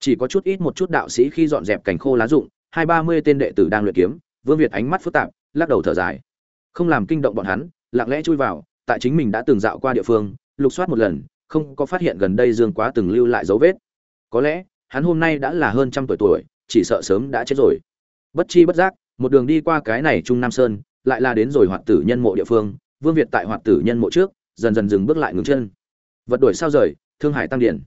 chỉ có chút ít một chút đạo sĩ khi dọn dẹp cảnh khô lá rụng, hai ba mươi tên đệ tử đang luyện kiếm, vương việt ánh mắt phức tạp, lắc đầu thở dài. Không làm kinh động bọn hắn, lặng lẽ chui vào, tại chính mình đã từng dạo qua địa phương, lục soát một lần, không có phát hiện gần đây dương quá từng lưu lại dấu vết. Có lẽ, hắn hôm nay đã là hơn trăm tuổi tuổi, chỉ sợ sớm đã chết rồi. Bất chi bất giác, một đường đi qua cái này trung nam sơn, lại là đến rồi hoạt tử nhân mộ địa phương, vương việt tại hoạt tử nhân mộ trước, dần dần dừng bước lại ngừng chân. Vật đuổi sao rời, thương hải tăng điển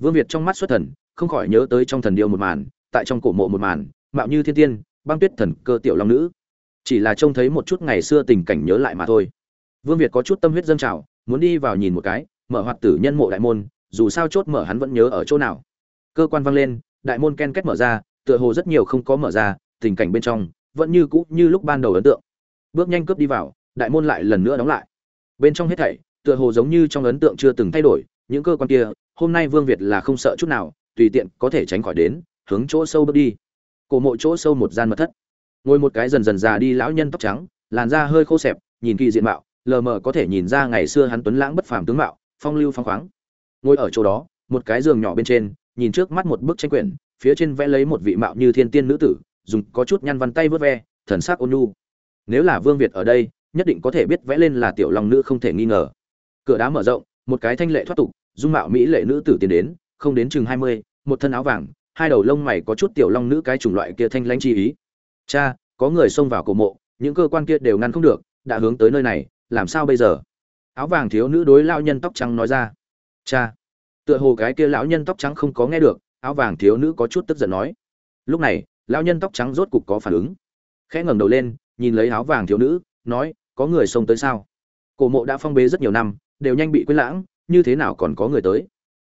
vương việt trong mắt xuất thần, không khỏi nhớ tới trong thần điêu một màn, tại trong cổ mộ một màn, mạo như thiên tiên, băng tuyết thần cơ tiểu long nữ. Chỉ là trông thấy một chút ngày xưa tình cảnh nhớ lại mà thôi. Vương việt có chút tâm huyết dâng trào, muốn đi vào nhìn một cái, mở hoạt tử nhân mộ đại môn, dù sao chốt mở hắn vẫn nhớ ở chỗ nào. Cơ quan vang lên, đại môn ken kết mở ra, tựa hồ rất nhiều không có mở ra, tình cảnh bên trong, vẫn như cũ như lúc ban đầu ấn tượng. Bước nhanh cướp đi vào, đại môn lại lần nữa đóng lại. Bên trong hết thảy, tựa hồ giống như trong ấn tượng chưa từng thay đổi, những cơ quan kia hôm nay vương việt là không sợ chút nào, tùy tiện có thể tránh khỏi đến, hướng chỗ sâu bước đi. Cổ mộ chỗ sâu một gian mật thất. Ngồi một cái dần dần già đi lão nhân tóc trắng, làn da hơi khô xẹp, nhìn kỳ diện mạo, lờ mờ có thể nhìn ra ngày xưa hắn tuấn lãng bất phàm tướng mạo, phong lưu phong khoáng. Ngồi ở chỗ đó, một cái giường nhỏ bên trên, nhìn trước mắt một bức tranh quyển, phía trên vẽ lấy một vị mạo như thiên tiên nữ tử, dùng có chút nhăn văn tay vớt ve, thần sắc ôn nhu. Nếu là vương việt ở đây, nhất định có thể biết vẽ lên là tiểu long nữ không thể nghi ngờ. Cửa đá mở rộng, một cái thanh lệ thoát tục dung mạo mỹ lệ nữ tử tiến đến, không đến chừng hai mươi, một thân áo vàng, hai đầu lông mày có chút tiểu long nữ cái chủng loại kia thanh lãnh chi ý. Cha, có người xông vào cổ mộ, những cơ quan kia đều ngăn không được, đã hướng tới nơi này, làm sao bây giờ? Áo vàng thiếu nữ đối lao nhân tóc trắng nói ra. Cha, tựa hồ cái kia lão nhân tóc trắng không có nghe được, áo vàng thiếu nữ có chút tức giận nói. Lúc này, lão nhân tóc trắng rốt cục có phản ứng. Khẽ ngẩng đầu lên, nhìn lấy áo vàng thiếu nữ, nói, có người xông tới sao? Cổ mộ đã phong bế rất nhiều năm, đều nhanh bị quên lãng như thế nào còn có người tới?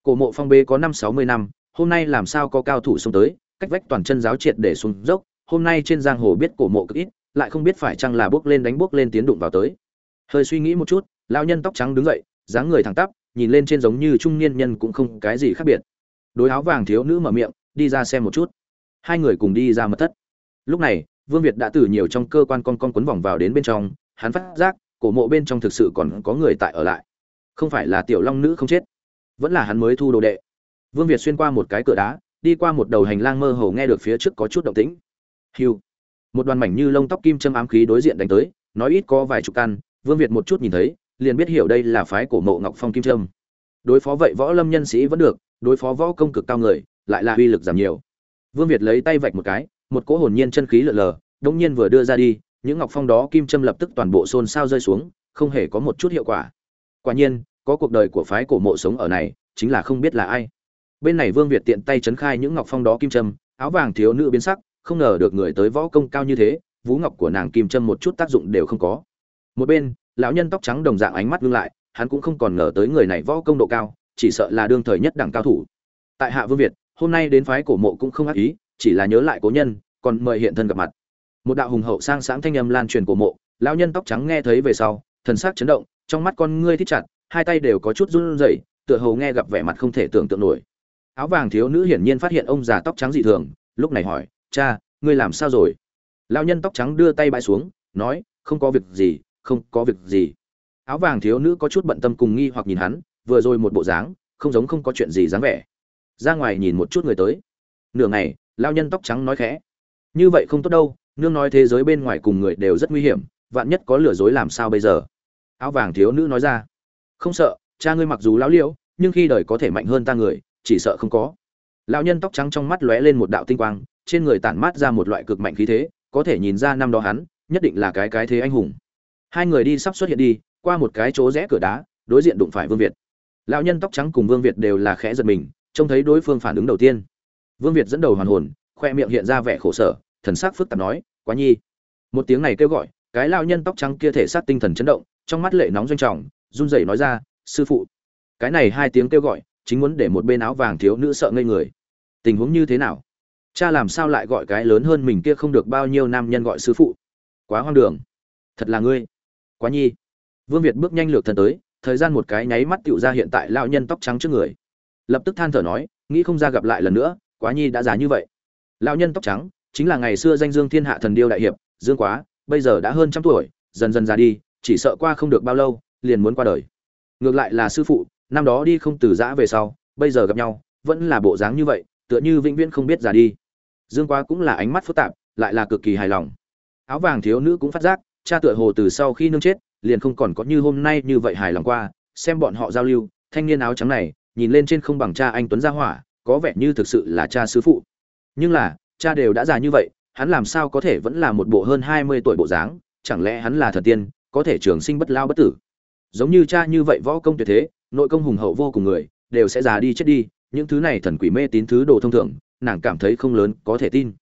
Cổ mộ phong bế có năm sáu mươi năm, hôm nay làm sao có cao thủ xông tới, cách vách toàn chân giáo triệt để xuống dốc, hôm nay trên giang hồ biết cổ mộ cực ít, lại không biết phải chăng là bước lên đánh bước lên tiến đụng vào tới. Hơi suy nghĩ một chút, lão nhân tóc trắng đứng dậy, dáng người thẳng tắp, nhìn lên trên giống như trung niên nhân cũng không cái gì khác biệt. Đối áo vàng thiếu nữ mở miệng, đi ra xem một chút. Hai người cùng đi ra mật thất. Lúc này, vương việt đã từ nhiều trong cơ quan con con quấn vòng vào đến bên trong, hắn phát giác, cổ mộ bên trong thực sự còn có người tại ở lại không phải là tiểu long nữ không chết, vẫn là hắn mới thu đồ đệ. Vương việt xuyên qua một cái cửa đá, đi qua một đầu hành lang mơ hồ nghe được phía trước có chút động tĩnh. Hiu. Một đoàn mảnh như lông tóc kim châm ám khí đối diện đánh tới, nói ít có vài chục căn, vương việt một chút nhìn thấy, liền biết hiểu đây là phái cổ mộ ngọc phong kim trâm đối phó vậy võ lâm nhân sĩ vẫn được, đối phó võ công cực cao người, lại là uy lực giảm nhiều. Vương việt lấy tay vạch một cái, một cỗ hồn nhiên chân khí lợn lờ đông nhiên vừa đưa ra đi, những ngọc phong đó kim châm lập tức toàn bộ xôn xao rơi xuống, không hề có một chút hiệu quả quả nhiên, có cuộc đời của phái cổ mộ sống ở này, chính là không biết là ai. Bên này vương việt tiện tay chấn khai những ngọc phong đó kim châm, áo vàng thiếu nữ biến sắc, không ngờ được người tới võ công cao như thế, vú ngọc của nàng kim châm một chút tác dụng đều không có. Một bên, lão nhân tóc trắng đồng dạng ánh mắt ngưng lại, hắn cũng không còn ngờ tới người này võ công độ cao, chỉ sợ là đương thời nhất đẳng cao thủ. Tại hạ vương việt, hôm nay đến phái cổ mộ cũng không ác ý, chỉ là nhớ lại cố nhân, còn mời hiện thân gặp mặt. Một đạo hùng hậu sang sáng thanh âm lan truyền cổ mộ, lão nhân tóc trắng nghe thấy về sau, thần sắc chấn động trong mắt con ngươi thích chặt, hai tay đều có chút run rẩy, tựa hồ nghe gặp vẻ mặt không thể tưởng tượng nổi. Áo vàng thiếu nữ hiển nhiên phát hiện ông già tóc trắng dị thường, lúc này hỏi, cha, ngươi làm sao rồi? Lão nhân tóc trắng đưa tay bãi xuống, nói, không có việc gì, không có việc gì. Áo vàng thiếu nữ có chút bận tâm cùng nghi hoặc nhìn hắn, vừa rồi một bộ dáng, không giống không có chuyện gì dáng vẻ. Ra ngoài nhìn một chút người tới. Nửa ngày lao nhân tóc trắng nói khẽ, như vậy không tốt đâu, nương nói thế giới bên ngoài cùng người đều rất nguy hiểm, vạn nhất có lừa dối làm sao bây giờ? Áo vàng thiếu nữ nói ra. Không sợ, cha ngươi mặc dù lão liễu, nhưng khi đời có thể mạnh hơn ta người, chỉ sợ không có. Lão nhân tóc trắng trong mắt lóe lên một đạo tinh quang, trên người tản mát ra một loại cực mạnh khí thế, có thể nhìn ra năm đó hắn, nhất định là cái cái thế anh hùng. Hai người đi sắp xuất hiện đi, qua một cái chỗ rẽ cửa đá, đối diện đụng phải vương việt. Lão nhân tóc trắng cùng vương việt đều là khẽ giật mình, trông thấy đối phương phản ứng đầu tiên. Vương việt dẫn đầu hoàn hồn, khoe miệng hiện ra vẻ khổ sở, thần sắc phức tạp nói, quá nhi. Một tiếng này kêu gọi, cái lão nhân tóc trắng kia thể sát tinh thần chấn động trong mắt lệ nóng doanh trọng, run rẩy nói ra, sư phụ. Cái này hai tiếng kêu gọi, chính muốn để một bên áo vàng thiếu nữ sợ ngây người. Tình huống như thế nào? Cha làm sao lại gọi cái lớn hơn mình kia không được bao nhiêu nam nhân gọi sư phụ? Quá hoang đường. Thật là ngươi. Quá nhi. Vương việt bước nhanh lược thân tới, thời gian một cái nháy mắt tựu ra hiện tại lão nhân tóc trắng trước người. Lập tức than thở nói, nghĩ không ra gặp lại lần nữa, quá nhi đã già như vậy. Lão nhân tóc trắng, chính là ngày xưa danh dương thiên hạ thần điêu đại hiệp, dương quá, bây giờ đã hơn trăm tuổi, dần dần già đi chỉ sợ qua không được bao lâu, liền muốn qua đời. Ngược lại là sư phụ, năm đó đi không từ giã về sau, bây giờ gặp nhau, vẫn là bộ dáng như vậy, tựa như vĩnh viễn không biết già đi. Dương quá cũng là ánh mắt phức tạp, lại là cực kỳ hài lòng. Áo vàng thiếu nữ cũng phát giác, cha tựa hồ từ sau khi nương chết, liền không còn có như hôm nay như vậy hài lòng qua, xem bọn họ giao lưu, thanh niên áo trắng này, nhìn lên trên không bằng cha anh tuấn gia hỏa, có vẻ như thực sự là cha sứ phụ. Nhưng là, cha đều đã già như vậy, hắn làm sao có thể vẫn là một bộ hơn hai mươi tuổi bộ dáng, chẳng lẽ hắn là thần tiên có thể trường sinh bất lao bất tử. Giống như cha như vậy võ công tuyệt thế, nội công hùng hậu vô cùng người, đều sẽ già đi chết đi, những thứ này thần quỷ mê tín thứ đồ thông thường, nàng cảm thấy không lớn, có thể tin.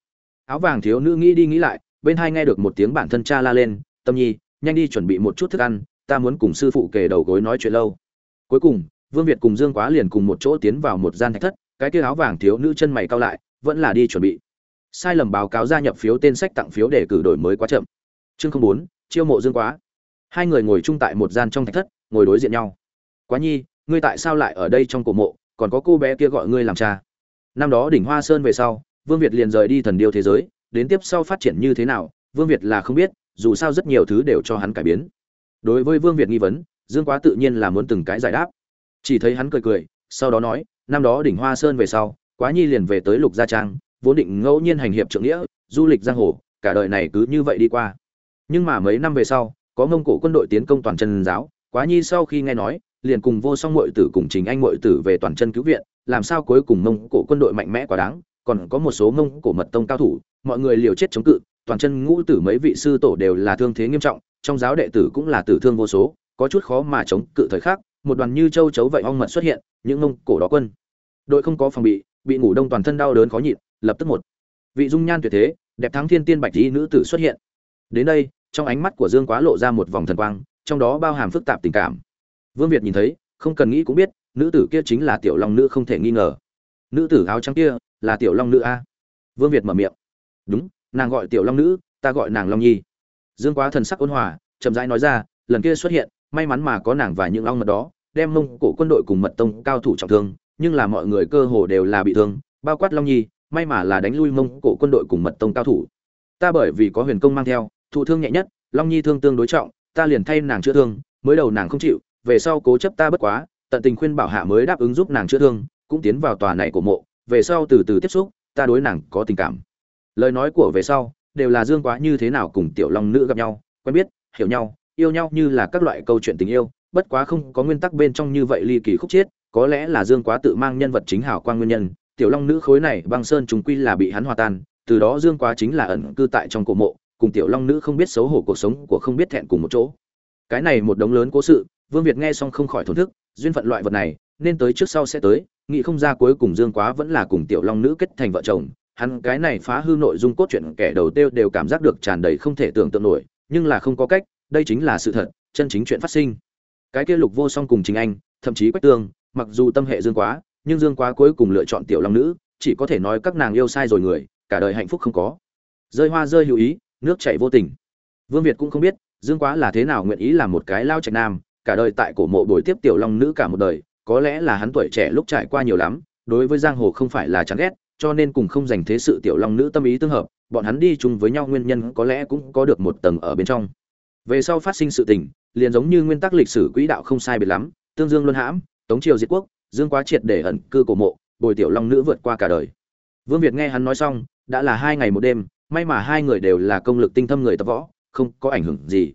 Áo vàng thiếu nữ nghĩ đi nghĩ lại, bên hai nghe được một tiếng bản thân cha la lên, tâm nhi, nhanh đi chuẩn bị một chút thức ăn, ta muốn cùng sư phụ kề đầu gối nói chuyện lâu. Cuối cùng, vương việt cùng dương quá liền cùng một chỗ tiến vào một gian thạch thất, cái kia áo vàng thiếu nữ chân mày cao lại, vẫn là đi chuẩn bị. Sai lầm báo cáo gia nhập phiếu tên sách tặng phiếu để cử đổi mới quá chậm. Chương không bốn, chiêu mộ dương quá hai người ngồi chung tại một gian trong thạch thất, ngồi đối diện nhau. Quá nhi, ngươi tại sao lại ở đây trong cổ mộ, còn có cô bé kia gọi ngươi làm cha? Năm đó đỉnh hoa sơn về sau, vương việt liền rời đi thần điêu thế giới, đến tiếp sau phát triển như thế nào, vương việt là không biết, dù sao rất nhiều thứ đều cho hắn cải biến. Đối với vương việt nghi vấn, dương quá tự nhiên là muốn từng cái giải đáp. Chỉ thấy hắn cười cười, sau đó nói, năm đó đỉnh hoa sơn về sau, quá nhi liền về tới lục gia trang, vốn định ngẫu nhiên hành hiệp trượng nghĩa, du lịch giang hồ, cả đời này cứ như vậy đi qua. Nhưng mà mấy năm về sau có mông cổ quân đội tiến công toàn chân giáo, quá nhi sau khi nghe nói, liền cùng vô song mội tử cùng chính anh mội tử về toàn chân cứu viện, làm sao cuối cùng mông cổ quân đội mạnh mẽ quá đáng, còn có một số mông cổ mật tông cao thủ, mọi người liều chết chống cự, toàn chân ngũ tử mấy vị sư tổ đều là thương thế nghiêm trọng, trong giáo đệ tử cũng là tử thương vô số, có chút khó mà chống cự thời khắc, một đoàn như châu chấu vậy ong mật xuất hiện, những mông cổ đó quân. Đội không có phòng bị bị ngủ đông toàn thân đau đớn khó nhịn, lập tức một vị dung nhan tuyệt thế, đẹp thắng thiên tiên bạch y nữ tử xuất hiện. Đến đây trong ánh mắt của dương quá lộ ra một vòng thần quang, trong đó bao hàm phức tạp tình cảm. Vương việt nhìn thấy, không cần nghĩ cũng biết, nữ tử kia chính là tiểu long nữ không thể nghi ngờ. Nữ tử áo trắng kia là tiểu long nữ a. Vương việt mở miệng. Đúng, nàng gọi tiểu long nữ, ta gọi nàng long nhi. Dương quá thần sắc ôn hòa, chậm rãi nói ra, lần kia xuất hiện, may mắn mà có nàng và những long mật đó, đem mông cổ quân đội cùng mật tông cao thủ trọng thương, nhưng là mọi người cơ hồ đều là bị thương, bao quát long nhi, may mà là đánh lui mông cổ quân đội cùng mật tông cao thủ. Ta bởi vì có huyền công mang theo thụ thương nhẹ nhất, long nhi thương tương đối trọng, ta liền thay nàng chữa thương, mới đầu nàng không chịu, về sau cố chấp ta bất quá, tận tình khuyên bảo hạ mới đáp ứng giúp nàng chữa thương, cũng tiến vào tòa này của mộ, về sau từ từ tiếp xúc, ta đối nàng có tình cảm. Lời nói của về sau, đều là dương quá như thế nào cùng tiểu long nữ gặp nhau, quen biết, hiểu nhau, yêu nhau như là các loại câu chuyện tình yêu, bất quá không có nguyên tắc bên trong như vậy ly kỳ khúc chiết có lẽ là dương quá tự mang nhân vật chính hảo quan nguyên nhân, tiểu long nữ khối này băng sơn chúng quy là bị hắn hòa tan, từ đó dương quá chính là ẩn cư tại trong cổ mộ cùng tiểu long nữ không biết xấu hổ cuộc sống của không biết thẹn cùng một chỗ. Cái này một đống lớn cố sự, vương việt nghe xong không khỏi thổn thức, duyên phận loại vật này, nên tới trước sau sẽ tới, nghĩ không ra cuối cùng dương quá vẫn là cùng tiểu long nữ kết thành vợ chồng. Hắn cái này phá hư nội dung cốt truyện kẻ đầu tiêu đều cảm giác được tràn đầy không thể tưởng tượng nổi, nhưng là không có cách, đây chính là sự thật, chân chính chuyện phát sinh. Cái kia lục vô song cùng chính anh, thậm chí quách tương, mặc dù tâm hệ dương quá, nhưng dương quá cuối cùng lựa chọn tiểu long nữ, chỉ có thể nói các nàng yêu sai rồi người, cả đời hạnh phúc không có. Rơi hoa rơi hữu ý nước chảy vô tình. Vương việt cũng không biết, dương quá là thế nào nguyện ý làm một cái lao trạch nam, cả đời tại cổ mộ bồi tiếp tiểu long nữ cả một đời, có lẽ là hắn tuổi trẻ lúc trải qua nhiều lắm, đối với giang hồ không phải là chán ghét, cho nên cùng không dành thế sự tiểu long nữ tâm ý tương hợp, bọn hắn đi chung với nhau nguyên nhân có lẽ cũng có được một tầng ở bên trong. Về sau phát sinh sự tình, liền giống như nguyên tắc lịch sử quỹ đạo không sai biệt lắm, tương dương luân hãm, tống triều diệt quốc, dương quá triệt để ẩn cư cổ mộ, bồi tiểu long nữ vượt qua cả đời. Vương việt nghe hắn nói xong, đã là hai ngày một đêm may mà hai người đều là công lực tinh thâm người tập võ, không có ảnh hưởng gì.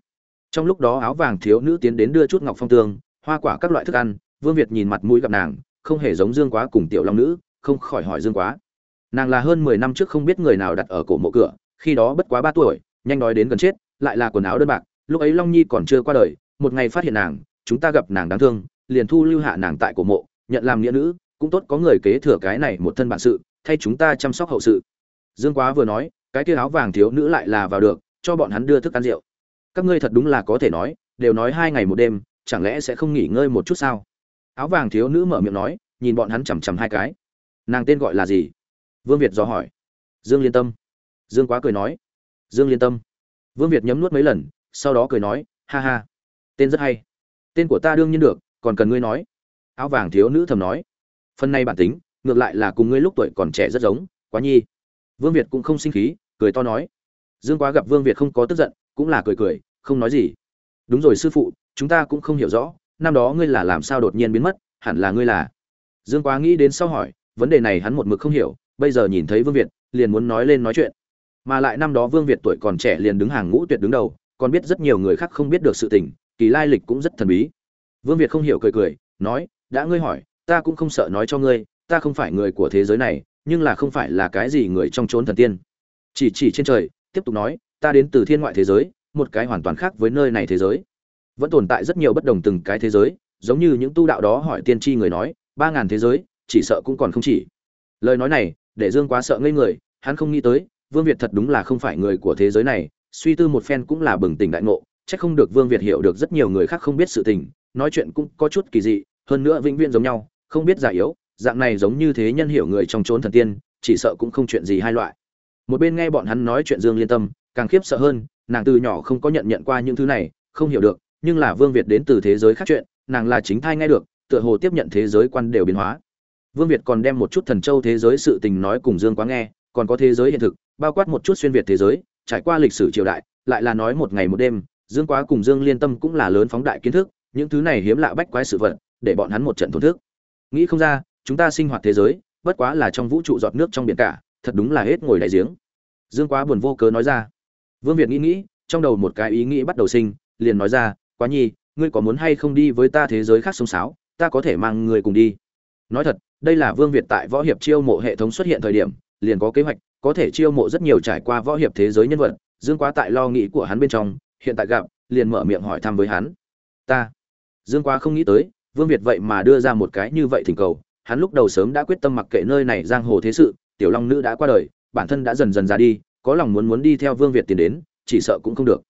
Trong lúc đó áo vàng thiếu nữ tiến đến đưa chút ngọc phong tương, hoa quả các loại thức ăn, vương việt nhìn mặt mũi gặp nàng, không hề giống dương quá cùng tiểu long nữ, không khỏi hỏi dương quá. Nàng là hơn mười năm trước không biết người nào đặt ở cổ mộ cửa, khi đó bất quá ba tuổi, nhanh nói đến gần chết, lại là quần áo đơn bạc, lúc ấy long nhi còn chưa qua đời, một ngày phát hiện nàng, chúng ta gặp nàng đáng thương, liền thu lưu hạ nàng tại cổ mộ, nhận làm nghĩa nữ, cũng tốt có người kế thừa cái này một thân bản sự, thay chúng ta chăm sóc hậu sự. Dương quá vừa nói cái kia áo vàng thiếu nữ lại là vào được, cho bọn hắn đưa thức ăn rượu. Các ngươi thật đúng là có thể nói, đều nói hai ngày một đêm, chẳng lẽ sẽ không nghỉ ngơi một chút sao? Áo vàng thiếu nữ mở miệng nói, nhìn bọn hắn chằm chằm hai cái. Nàng tên gọi là gì? Vương việt dò hỏi. Dương liên tâm. Dương quá cười nói. Dương liên tâm. Vương việt nhấm nuốt mấy lần, sau đó cười nói, ha ha. Tên rất hay. Tên của ta đương nhiên được, còn cần ngươi nói. Áo vàng thiếu nữ thầm nói. Phần này bản tính, ngược lại là cùng ngươi lúc tuổi còn trẻ rất giống, quá nhi vương việt cũng không sinh khí, cười to nói. Dương quá gặp vương việt không có tức giận, cũng là cười cười, không nói gì. Đúng rồi sư phụ, chúng ta cũng không hiểu rõ, năm đó ngươi là làm sao đột nhiên biến mất, hẳn là ngươi là. Dương quá nghĩ đến sau hỏi, vấn đề này hắn một mực không hiểu, bây giờ nhìn thấy vương việt, liền muốn nói lên nói chuyện. Mà lại năm đó vương việt tuổi còn trẻ liền đứng hàng ngũ tuyệt đứng đầu, còn biết rất nhiều người khác không biết được sự tình, kỳ lai lịch cũng rất thần bí. Vương việt không hiểu cười cười, nói, đã ngươi hỏi, ta cũng không sợ nói cho ngươi, ta không phải người của thế giới này nhưng là không phải là cái gì người trong chốn thần tiên. Chỉ chỉ trên trời, tiếp tục nói, ta đến từ thiên ngoại thế giới, một cái hoàn toàn khác với nơi này thế giới. Vẫn tồn tại rất nhiều bất đồng từng cái thế giới, giống như những tu đạo đó hỏi tiên tri người nói, ba ngàn thế giới, chỉ sợ cũng còn không chỉ. Lời nói này, để dương quá sợ ngây người, hắn không nghĩ tới, vương việt thật đúng là không phải người của thế giới này, suy tư một phen cũng là bừng tỉnh đại ngộ, chắc không được vương việt hiểu được rất nhiều người khác không biết sự tình, nói chuyện cũng có chút kỳ dị, hơn nữa vĩnh viễn giống nhau, không biết già yếu dạng này giống như thế nhân hiểu người trong chốn thần tiên, chỉ sợ cũng không chuyện gì hai loại. Một bên nghe bọn hắn nói chuyện dương liên tâm, càng khiếp sợ hơn, nàng từ nhỏ không có nhận nhận qua những thứ này, không hiểu được, nhưng là vương việt đến từ thế giới khác chuyện, nàng là chính thai nghe được, tựa hồ tiếp nhận thế giới quan đều biến hóa. Vương việt còn đem một chút thần châu thế giới sự tình nói cùng dương quá nghe, còn có thế giới hiện thực, bao quát một chút xuyên việt thế giới, trải qua lịch sử triều đại, lại là nói một ngày một đêm, dương quá cùng dương liên tâm cũng là lớn phóng đại kiến thức, những thứ này hiếm lạ bách quái sự vật, để bọn hắn một trận thổn thức. Nghĩ không ra chúng ta sinh hoạt thế giới, bất quá là trong vũ trụ giọt nước trong biển cả, thật đúng là hết ngồi đại giếng. Dương quá buồn vô cớ nói ra. Vương việt nghĩ nghĩ, trong đầu một cái ý nghĩ bắt đầu sinh, liền nói ra, quá nhi, ngươi có muốn hay không đi với ta thế giới khác sông sáo ta có thể mang người cùng đi. Nói thật, đây là vương việt tại võ hiệp chiêu mộ hệ thống xuất hiện thời điểm, liền có kế hoạch, có thể chiêu mộ rất nhiều trải qua võ hiệp thế giới nhân vật. Dương quá tại lo nghĩ của hắn bên trong, hiện tại gặp, liền mở miệng hỏi thăm với hắn. Ta. Dương quá không nghĩ tới, vương việt vậy mà đưa ra một cái như vậy thỉnh cầu hắn lúc đầu sớm đã quyết tâm mặc kệ nơi này giang hồ thế sự, tiểu long nữ đã qua đời, bản thân đã dần dần ra đi, có lòng muốn muốn đi theo vương việt tiến đến, chỉ sợ cũng không được.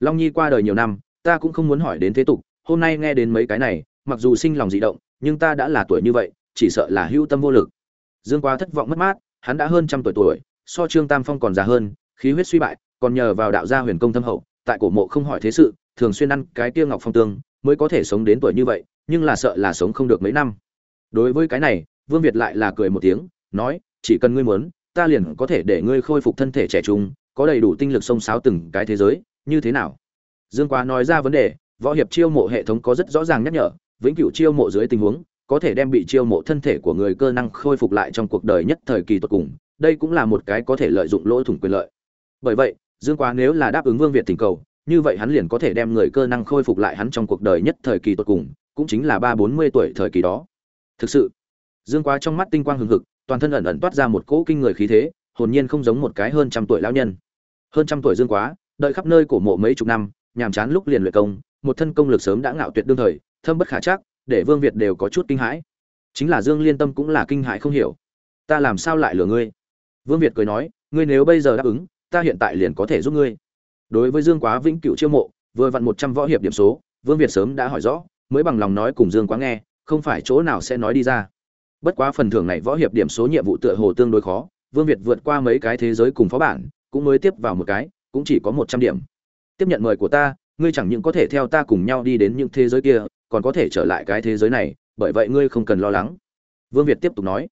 Long nhi qua đời nhiều năm, ta cũng không muốn hỏi đến thế tục, hôm nay nghe đến mấy cái này, mặc dù sinh lòng dị động, nhưng ta đã là tuổi như vậy, chỉ sợ là hưu tâm vô lực. Dương quá thất vọng mất mát, hắn đã hơn trăm tuổi tuổi, so trương tam phong còn già hơn, khí huyết suy bại, còn nhờ vào đạo gia huyền công thâm hậu, tại cổ mộ không hỏi thế sự, thường xuyên ăn cái tiêu ngọc phong tương, mới có thể sống đến tuổi như vậy, nhưng là sợ là sống không được mấy năm đối với cái này, vương việt lại là cười một tiếng, nói, chỉ cần ngươi muốn, ta liền có thể để ngươi khôi phục thân thể trẻ trung, có đầy đủ tinh lực xông xáo từng cái thế giới, như thế nào? Dương quá nói ra vấn đề, võ hiệp chiêu mộ hệ thống có rất rõ ràng nhắc nhở, vĩnh cửu chiêu mộ dưới tình huống, có thể đem bị chiêu mộ thân thể của người cơ năng khôi phục lại trong cuộc đời nhất thời kỳ tuyệt cùng, đây cũng là một cái có thể lợi dụng lỗ thủng quyền lợi. Bởi vậy, dương quá nếu là đáp ứng vương việt tình cầu, như vậy hắn liền có thể đem người cơ năng khôi phục lại hắn trong cuộc đời nhất thời kỳ tuyệt cùng, cũng chính là ba bốn mươi tuổi thời kỳ đó thực sự, dương quá trong mắt tinh quang hừng hực, toàn thân ẩn ẩn toát ra một cỗ kinh người khí thế, hồn nhiên không giống một cái hơn trăm tuổi lão nhân. Hơn trăm tuổi dương quá, đợi khắp nơi cổ mộ mấy chục năm, nhàm chán lúc liền luyện công, một thân công lực sớm đã ngạo tuyệt đương thời, thâm bất khả chắc, để vương việt đều có chút kinh hãi. Chính là dương liên tâm cũng là kinh hãi không hiểu. Ta làm sao lại lừa ngươi? Vương việt cười nói, ngươi nếu bây giờ đáp ứng, ta hiện tại liền có thể giúp ngươi. Đối với dương quá vĩnh cửu chiêu mộ, vừa vặn một trăm võ hiệp điểm số, vương việt sớm đã hỏi rõ, mới bằng lòng nói cùng dương quá nghe không phải chỗ nào sẽ nói đi ra. Bất quá phần thưởng này võ hiệp điểm số nhiệm vụ tựa hồ tương đối khó, vương việt vượt qua mấy cái thế giới cùng phó bản, cũng mới tiếp vào một cái, cũng chỉ có một trăm điểm. Tiếp nhận mời của ta, ngươi chẳng những có thể theo ta cùng nhau đi đến những thế giới kia, còn có thể trở lại cái thế giới này, bởi vậy ngươi không cần lo lắng. Vương việt tiếp tục nói.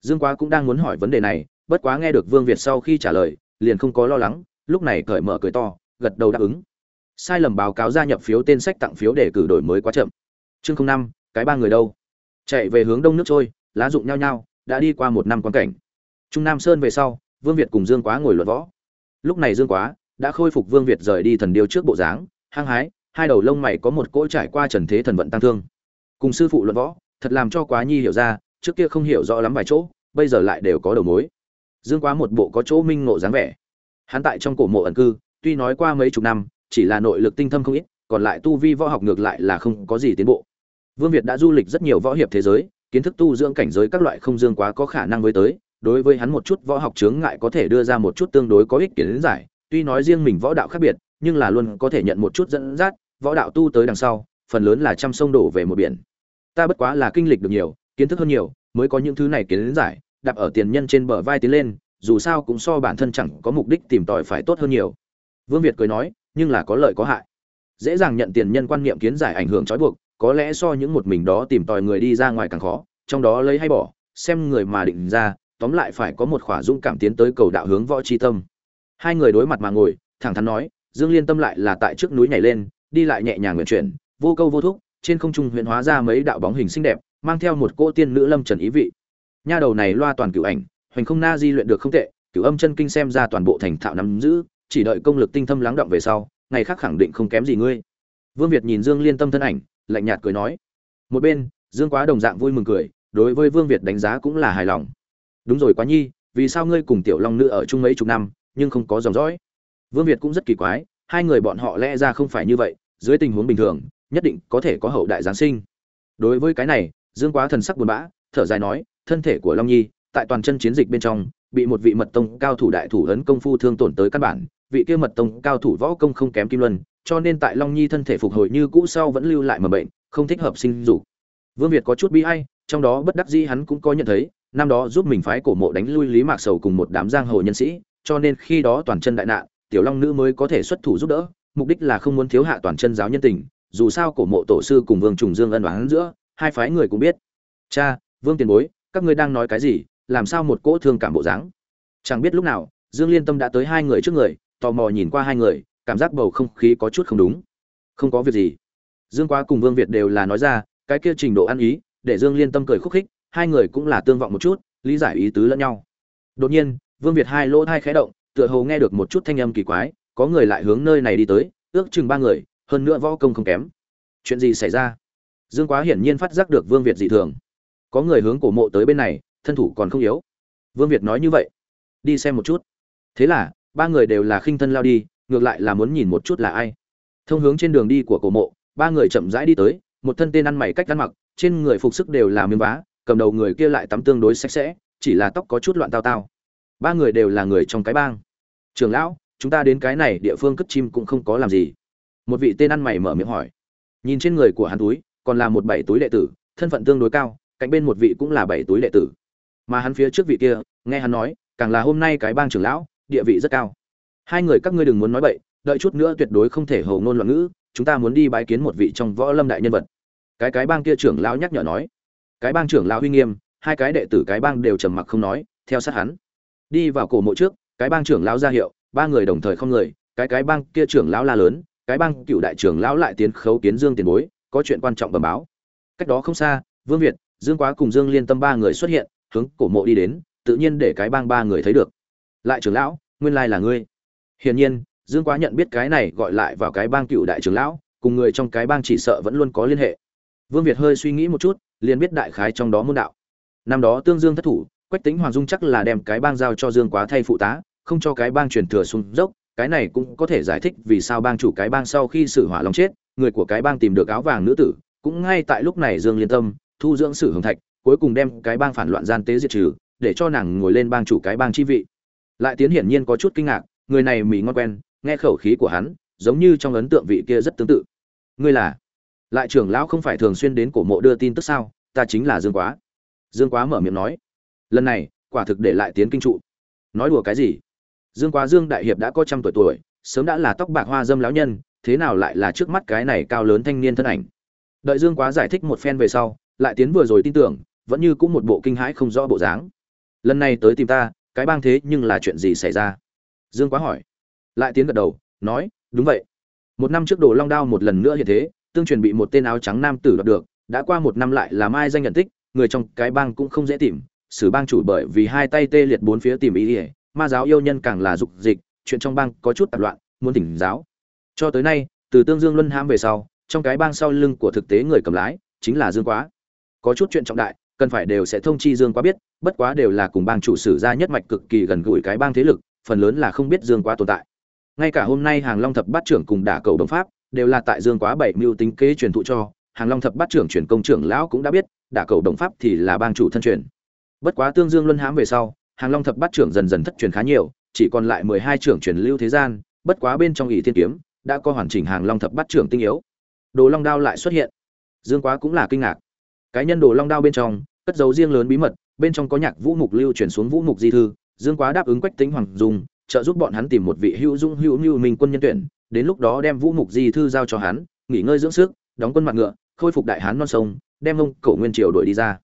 Dương quá cũng đang muốn hỏi vấn đề này, bất quá nghe được vương việt sau khi trả lời, liền không có lo lắng, lúc này cởi mở cười to, gật đầu đáp ứng. Sai lầm báo cáo gia nhập phiếu tên sách tặng phiếu để cử đổi mới quá chậm. Chương năm cái ba người đâu? Chạy về hướng đông nước trôi, lá rụng nhao nhao, đã đi qua một năm quan cảnh. Trung nam sơn về sau, vương việt cùng dương quá ngồi luận võ. Lúc này dương quá đã khôi phục vương việt rời đi thần điêu trước bộ dáng, hăng hái, hai đầu lông mày có một cỗ trải qua trần thế thần vận tăng thương. Cùng sư phụ luận võ, thật làm cho quá nhi hiểu ra, trước kia không hiểu rõ lắm vài chỗ, bây giờ lại đều có đầu mối. Dương quá một bộ có chỗ minh ngộ dáng vẻ. Hắn tại trong cổ mộ ẩn cư, tuy nói qua mấy chục năm, chỉ là nội lực tinh thâm không ít, còn lại tu vi võ học ngược lại là không có gì tiến bộ vương việt đã du lịch rất nhiều võ hiệp thế giới, kiến thức tu dưỡng cảnh giới các loại không dương quá có khả năng với tới, đối với hắn một chút võ học chướng ngại có thể đưa ra một chút tương đối có ích kiến giải, tuy nói riêng mình võ đạo khác biệt, nhưng là luôn có thể nhận một chút dẫn dắt, võ đạo tu tới đằng sau, phần lớn là trăm sông đổ về một biển. Ta bất quá là kinh lịch được nhiều, kiến thức hơn nhiều, mới có những thứ này kiến giải, Đạp ở tiền nhân trên bờ vai tiến lên, dù sao cũng so bản thân chẳng có mục đích tìm tòi phải tốt hơn nhiều. Vương việt cười nói, nhưng là có lợi có hại. Dễ dàng nhận tiền nhân quan niệm kiến giải ảnh hưởng trói buộc có lẽ so những một mình đó tìm tòi người đi ra ngoài càng khó, trong đó lấy hay bỏ, xem người mà định ra, tóm lại phải có một khỏa dũng cảm tiến tới cầu đạo hướng võ tri tâm. Hai người đối mặt mà ngồi, thẳng thắn nói, dương liên tâm lại là tại trước núi nhảy lên, đi lại nhẹ nhàng nguyện chuyển, vô câu vô thúc, trên không trung huyện hóa ra mấy đạo bóng hình xinh đẹp, mang theo một cô tiên nữ lâm trần ý vị. Nha đầu này loa toàn cửu ảnh, hoành không na di luyện được không tệ, cửu âm chân kinh xem ra toàn bộ thành thạo nắm giữ, chỉ đợi công lực tinh thâm lắng động về sau, ngày khác khẳng định không kém gì ngươi. Vương việt nhìn dương liên tâm thân ảnh lạnh nhạt cười nói. Một bên, dương quá đồng dạng vui mừng cười, đối với vương việt đánh giá cũng là hài lòng. Đúng rồi quá nhi, vì sao ngươi cùng tiểu long nữ ở chung mấy chục năm, nhưng không có dòng dõi? Vương việt cũng rất kỳ quái, hai người bọn họ lẽ ra không phải như vậy, dưới tình huống bình thường, nhất định có thể có hậu đại giáng sinh. Đối với cái này, dương quá thần sắc buồn bã, thở dài nói, thân thể của long nhi, tại toàn chân chiến dịch bên trong, bị một vị mật tông cao thủ đại thủ ấn công phu thương tổn tới căn bản, vị kia mật tông cao thủ võ công không kém kim luân cho nên tại long nhi thân thể phục hồi như cũ sau vẫn lưu lại mầm bệnh không thích hợp sinh dục. Vương việt có chút bi ai, trong đó bất đắc dĩ hắn cũng có nhận thấy năm đó giúp mình phái cổ mộ đánh lui lý mạc sầu cùng một đám giang hồ nhân sĩ cho nên khi đó toàn chân đại nạn tiểu long nữ mới có thể xuất thủ giúp đỡ mục đích là không muốn thiếu hạ toàn chân giáo nhân tình dù sao cổ mộ tổ sư cùng vương trùng dương ân oán giữa hai phái người cũng biết. Cha vương tiền bối các ngươi đang nói cái gì làm sao một cỗ thương cảm bộ dáng? Chẳng biết lúc nào dương liên tâm đã tới hai người trước người tò mò nhìn qua hai người cảm giác bầu không khí có chút không đúng. Không có việc gì. Dương quá cùng vương việt đều là nói ra, cái kia trình độ ăn ý, để dương liên tâm cười khúc khích, hai người cũng là tương vọng một chút, lý giải ý tứ lẫn nhau. Đột nhiên, vương việt hai lỗ thai khẽ động, tựa hồ nghe được một chút thanh âm kỳ quái, có người lại hướng nơi này đi tới, ước chừng ba người, hơn nữa võ công không kém. Chuyện gì xảy ra? Dương quá hiển nhiên phát giác được vương việt dị thường. Có người hướng cổ mộ tới bên này, thân thủ còn không yếu. Vương việt nói như vậy. Đi xem một chút. Thế là, ba người đều là khinh thân lao đi ngược lại là muốn nhìn một chút là ai. Thông hướng trên đường đi của cổ mộ, ba người chậm rãi đi tới, một thân tên ăn mày cách ăn mặc, trên người phục sức đều là miếng vá, cầm đầu người kia lại tắm tương đối sạch sẽ, chỉ là tóc có chút loạn tao tao. Ba người đều là người trong cái bang. Trường lão, chúng ta đến cái này địa phương cất chim cũng không có làm gì. Một vị tên ăn mày mở miệng hỏi. Nhìn trên người của hắn túi, còn là một bảy túi đệ tử, thân phận tương đối cao, cạnh bên một vị cũng là bảy túi đệ tử. Mà hắn phía trước vị kia, nghe hắn nói, càng là hôm nay cái bang trưởng lão, địa vị rất cao hai người các ngươi đừng muốn nói bậy, đợi chút nữa tuyệt đối không thể hầu ngôn loạn ngữ, chúng ta muốn đi bái kiến một vị trong võ lâm đại nhân vật. Cái cái bang kia trưởng lão nhắc nhở nói. Cái bang trưởng lão uy nghiêm, hai cái đệ tử cái bang đều trầm mặc không nói, theo sát hắn. Đi vào cổ mộ trước, cái bang trưởng lão ra hiệu, ba người đồng thời không người, cái cái bang kia trưởng lão la lớn, cái bang cựu đại trưởng lão lại tiến khấu kiến dương tiền bối, có chuyện quan trọng bẩm báo. Cách đó không xa, vương việt, dương quá cùng dương liên tâm ba người xuất hiện, hướng cổ mộ đi đến, tự nhiên để cái bang ba người thấy được. Lại trưởng lão, nguyên lai là ngươi hiển nhiên, dương quá nhận biết cái này gọi lại vào cái bang cựu đại trưởng lão, cùng người trong cái bang chỉ sợ vẫn luôn có liên hệ. Vương việt hơi suy nghĩ một chút, liền biết đại khái trong đó môn đạo. Năm đó tương dương thất thủ, quách Tĩnh hoàng dung chắc là đem cái bang giao cho dương quá thay phụ tá, không cho cái bang truyền thừa xuống dốc, cái này cũng có thể giải thích vì sao bang chủ cái bang sau khi sử hỏa long chết, người của cái bang tìm được áo vàng nữ tử, cũng ngay tại lúc này dương liên tâm, thu dưỡng sử hồng thạch, cuối cùng đem cái bang phản loạn gian tế diệt trừ, để cho nàng ngồi lên bang chủ cái bang chi vị. Lại tiến hiển nhiên có chút kinh ngạc người này mì ngon quen, nghe khẩu khí của hắn, giống như trong ấn tượng vị kia rất tương tự. Ngươi là? Lại trưởng lão không phải thường xuyên đến cổ mộ đưa tin tức sao? Ta chính là dương quá. Dương quá mở miệng nói. Lần này, quả thực để lại tiến kinh trụ. Nói đùa cái gì? Dương quá dương đại hiệp đã có trăm tuổi tuổi, sớm đã là tóc bạc hoa dâm lão nhân, thế nào lại là trước mắt cái này cao lớn thanh niên thân ảnh? Đợi dương quá giải thích một phen về sau, lại tiến vừa rồi tin tưởng, vẫn như cũng một bộ kinh hãi không rõ bộ dáng. Lần này tới tìm ta, cái bang thế nhưng là chuyện gì xảy ra? Dương quá hỏi. Lại tiến gật đầu, nói, đúng vậy. Một năm trước đồ long đao một lần nữa hiện thế, tương truyền bị một tên áo trắng nam tử đoạt được, đã qua một năm lại làm ai danh nhận tích, người trong cái bang cũng không dễ tìm sử bang chủ bởi vì hai tay tê liệt bốn phía tìm ý ỉa ma giáo yêu nhân càng là dục dịch, chuyện trong bang có chút tạp loạn, muốn tỉnh giáo. Cho tới nay, từ tương dương luân ham về sau, trong cái bang sau lưng của thực tế người cầm lái, chính là dương quá. Có chút chuyện trọng đại, cần phải đều sẽ thông chi dương quá biết, bất quá đều là cùng bang chủ sử gia nhất mạch cực kỳ gần gũi cái bang thế lực phần lớn là không biết dương quá tồn tại. Ngay cả hôm nay hàng long thập bát trưởng cùng đả cầu đồng pháp đều là tại dương quá bảy mưu tính kế truyền thụ cho, hàng long thập bát trưởng truyền công trưởng lão cũng đã biết, đả cầu đồng pháp thì là bang chủ thân truyền. Bất quá tương dương luân hãm về sau, hàng long thập bát trưởng dần dần thất truyền khá nhiều, chỉ còn lại mười hai trưởng truyền lưu thế gian, bất quá bên trong ỷ thiên kiếm đã có hoàn chỉnh hàng long thập bát trưởng tinh yếu. Đồ long đao lại xuất hiện. Dương quá cũng là kinh ngạc. Cái nhân đồ long đao bên trong, cất dấu riêng lớn bí mật, bên trong có nhạc vũ mục lưu truyền xuống vũ mục di thư dương quá đáp ứng quách tĩnh hoàng dung, trợ giúp bọn hắn tìm một vị hữu dung hữu nhu minh quân nhân tuyển, đến lúc đó đem vũ mục di thư giao cho hắn, nghỉ ngơi dưỡng sức, đóng quân mặt ngựa, khôi phục đại hán non sông, đem ông cổ nguyên triều đuổi đi ra.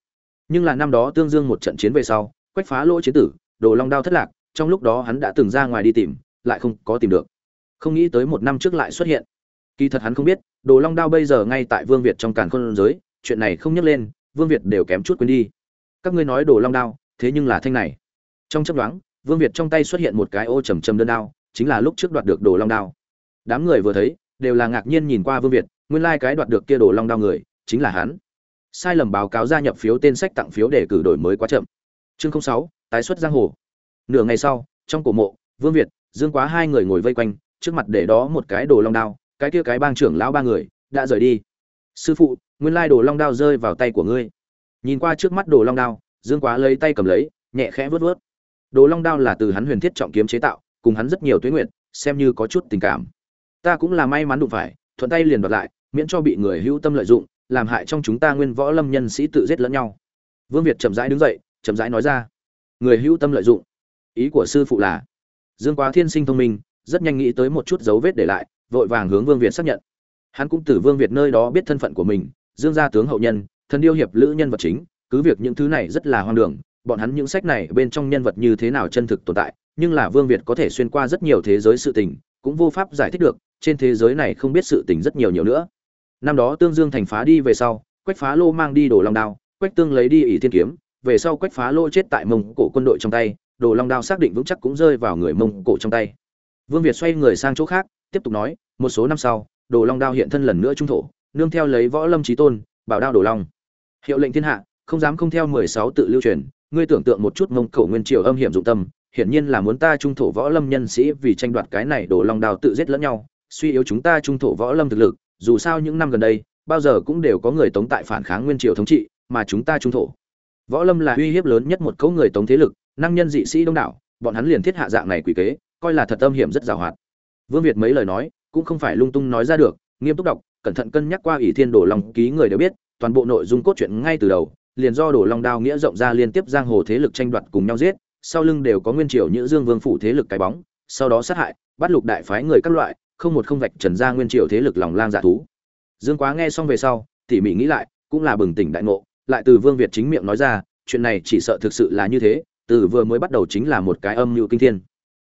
Nhưng là năm đó tương dương một trận chiến về sau, quách phá lỗ chiến tử, đồ long đao thất lạc, trong lúc đó hắn đã từng ra ngoài đi tìm, lại không có tìm được. Không nghĩ tới một năm trước lại xuất hiện. Kỳ thật hắn không biết, đồ long đao bây giờ ngay tại vương việt trong càn khôn giới, chuyện này không nhắc lên, vương việt đều kém chút quên đi. Các ngươi nói đồ long đao, thế nhưng là thanh này trong chấp đoán vương việt trong tay xuất hiện một cái ô trầm trầm đơn đao, chính là lúc trước đoạt được đồ long đao. Đám người vừa thấy, đều là ngạc nhiên nhìn qua vương việt, nguyên lai cái đoạt được kia đồ long đao người, chính là hắn. Sai lầm báo cáo gia nhập phiếu tên sách tặng phiếu để cử đổi mới quá chậm. Chương sáu, tái xuất giang hồ. Nửa ngày sau, trong cổ mộ, vương việt, dương quá hai người ngồi vây quanh, trước mặt để đó một cái đồ long đao, cái kia cái bang trưởng lão ba người, đã rời đi. Sư phụ, nguyên lai đồ long đao rơi vào tay của ngươi. Nhìn qua trước mắt đồ long đao, dương quá lấy tay cầm lấy, nhẹ khẽ vớt vớt đồ long đao là từ hắn huyền thiết trọng kiếm chế tạo, cùng hắn rất nhiều Tuế nguyện xem như có chút tình cảm. Ta cũng là may mắn đụng phải, thuận tay liền đoạt lại, miễn cho bị người hữu tâm lợi dụng, làm hại trong chúng ta nguyên võ lâm nhân sĩ tự giết lẫn nhau. Vương việt chậm rãi đứng dậy, chậm rãi nói ra. Người hữu tâm lợi dụng. Ý của sư phụ là, dương quá thiên sinh thông minh, rất nhanh nghĩ tới một chút dấu vết để lại, vội vàng hướng vương việt xác nhận. Hắn cũng từ vương việt nơi đó biết thân phận của mình, dương gia tướng hậu nhân, thân điêu hiệp lữ nhân vật chính, cứ việc những thứ này rất là hoang đường bọn hắn những sách này bên trong nhân vật như thế nào chân thực tồn tại, nhưng là vương việt có thể xuyên qua rất nhiều thế giới sự tình, cũng vô pháp giải thích được, trên thế giới này không biết sự tình rất nhiều nhiều nữa. Năm đó tương dương thành phá đi về sau, quách phá lô mang đi đồ long đao, quách tương lấy đi ỷ thiên kiếm, về sau quách phá lô chết tại mông cổ quân đội trong tay, đồ long đao xác định vững chắc cũng rơi vào người mông cổ trong tay. Vương việt xoay người sang chỗ khác, tiếp tục nói, một số năm sau, đồ long đao hiện thân lần nữa trung thổ, nương theo lấy võ lâm chí tôn, bảo đao đồ long. Hiệu lệnh thiên hạ, không dám không theo mười sáu tự lưu truyền ngươi tưởng tượng một chút mông cổ nguyên triều âm hiểm dụng tâm, hiển nhiên là muốn ta trung thổ võ lâm nhân sĩ vì tranh đoạt cái này đổ lòng đào tự giết lẫn nhau, suy yếu chúng ta trung thổ võ lâm thực lực, dù sao những năm gần đây, bao giờ cũng đều có người tống tại phản kháng nguyên triều thống trị, mà chúng ta trung thổ. Võ lâm là uy hiếp lớn nhất một cấu người tống thế lực, năng nhân dị sĩ đông đảo, bọn hắn liền thiết hạ dạng này quỷ kế, coi là thật âm hiểm rất giàu hoạt. Vương việt mấy lời nói, cũng không phải lung tung nói ra được, nghiêm túc đọc, cẩn thận cân nhắc qua ỷ thiên đổ lòng ký người đều biết, toàn bộ nội dung cốt truyện ngay từ đầu liền do đổ long đao nghĩa rộng ra liên tiếp giang hồ thế lực tranh đoạt cùng nhau giết, sau lưng đều có nguyên triều nhữ dương vương phủ thế lực cái bóng, sau đó sát hại, bắt lục đại phái người các loại, không một không vạch trần ra nguyên triều thế lực lòng lang dạ thú. Dương quá nghe xong về sau, tỉ mỉ nghĩ lại, cũng là bừng tỉnh đại ngộ, lại từ vương việt chính miệng nói ra, chuyện này chỉ sợ thực sự là như thế, từ vừa mới bắt đầu chính là một cái âm mưu kinh thiên.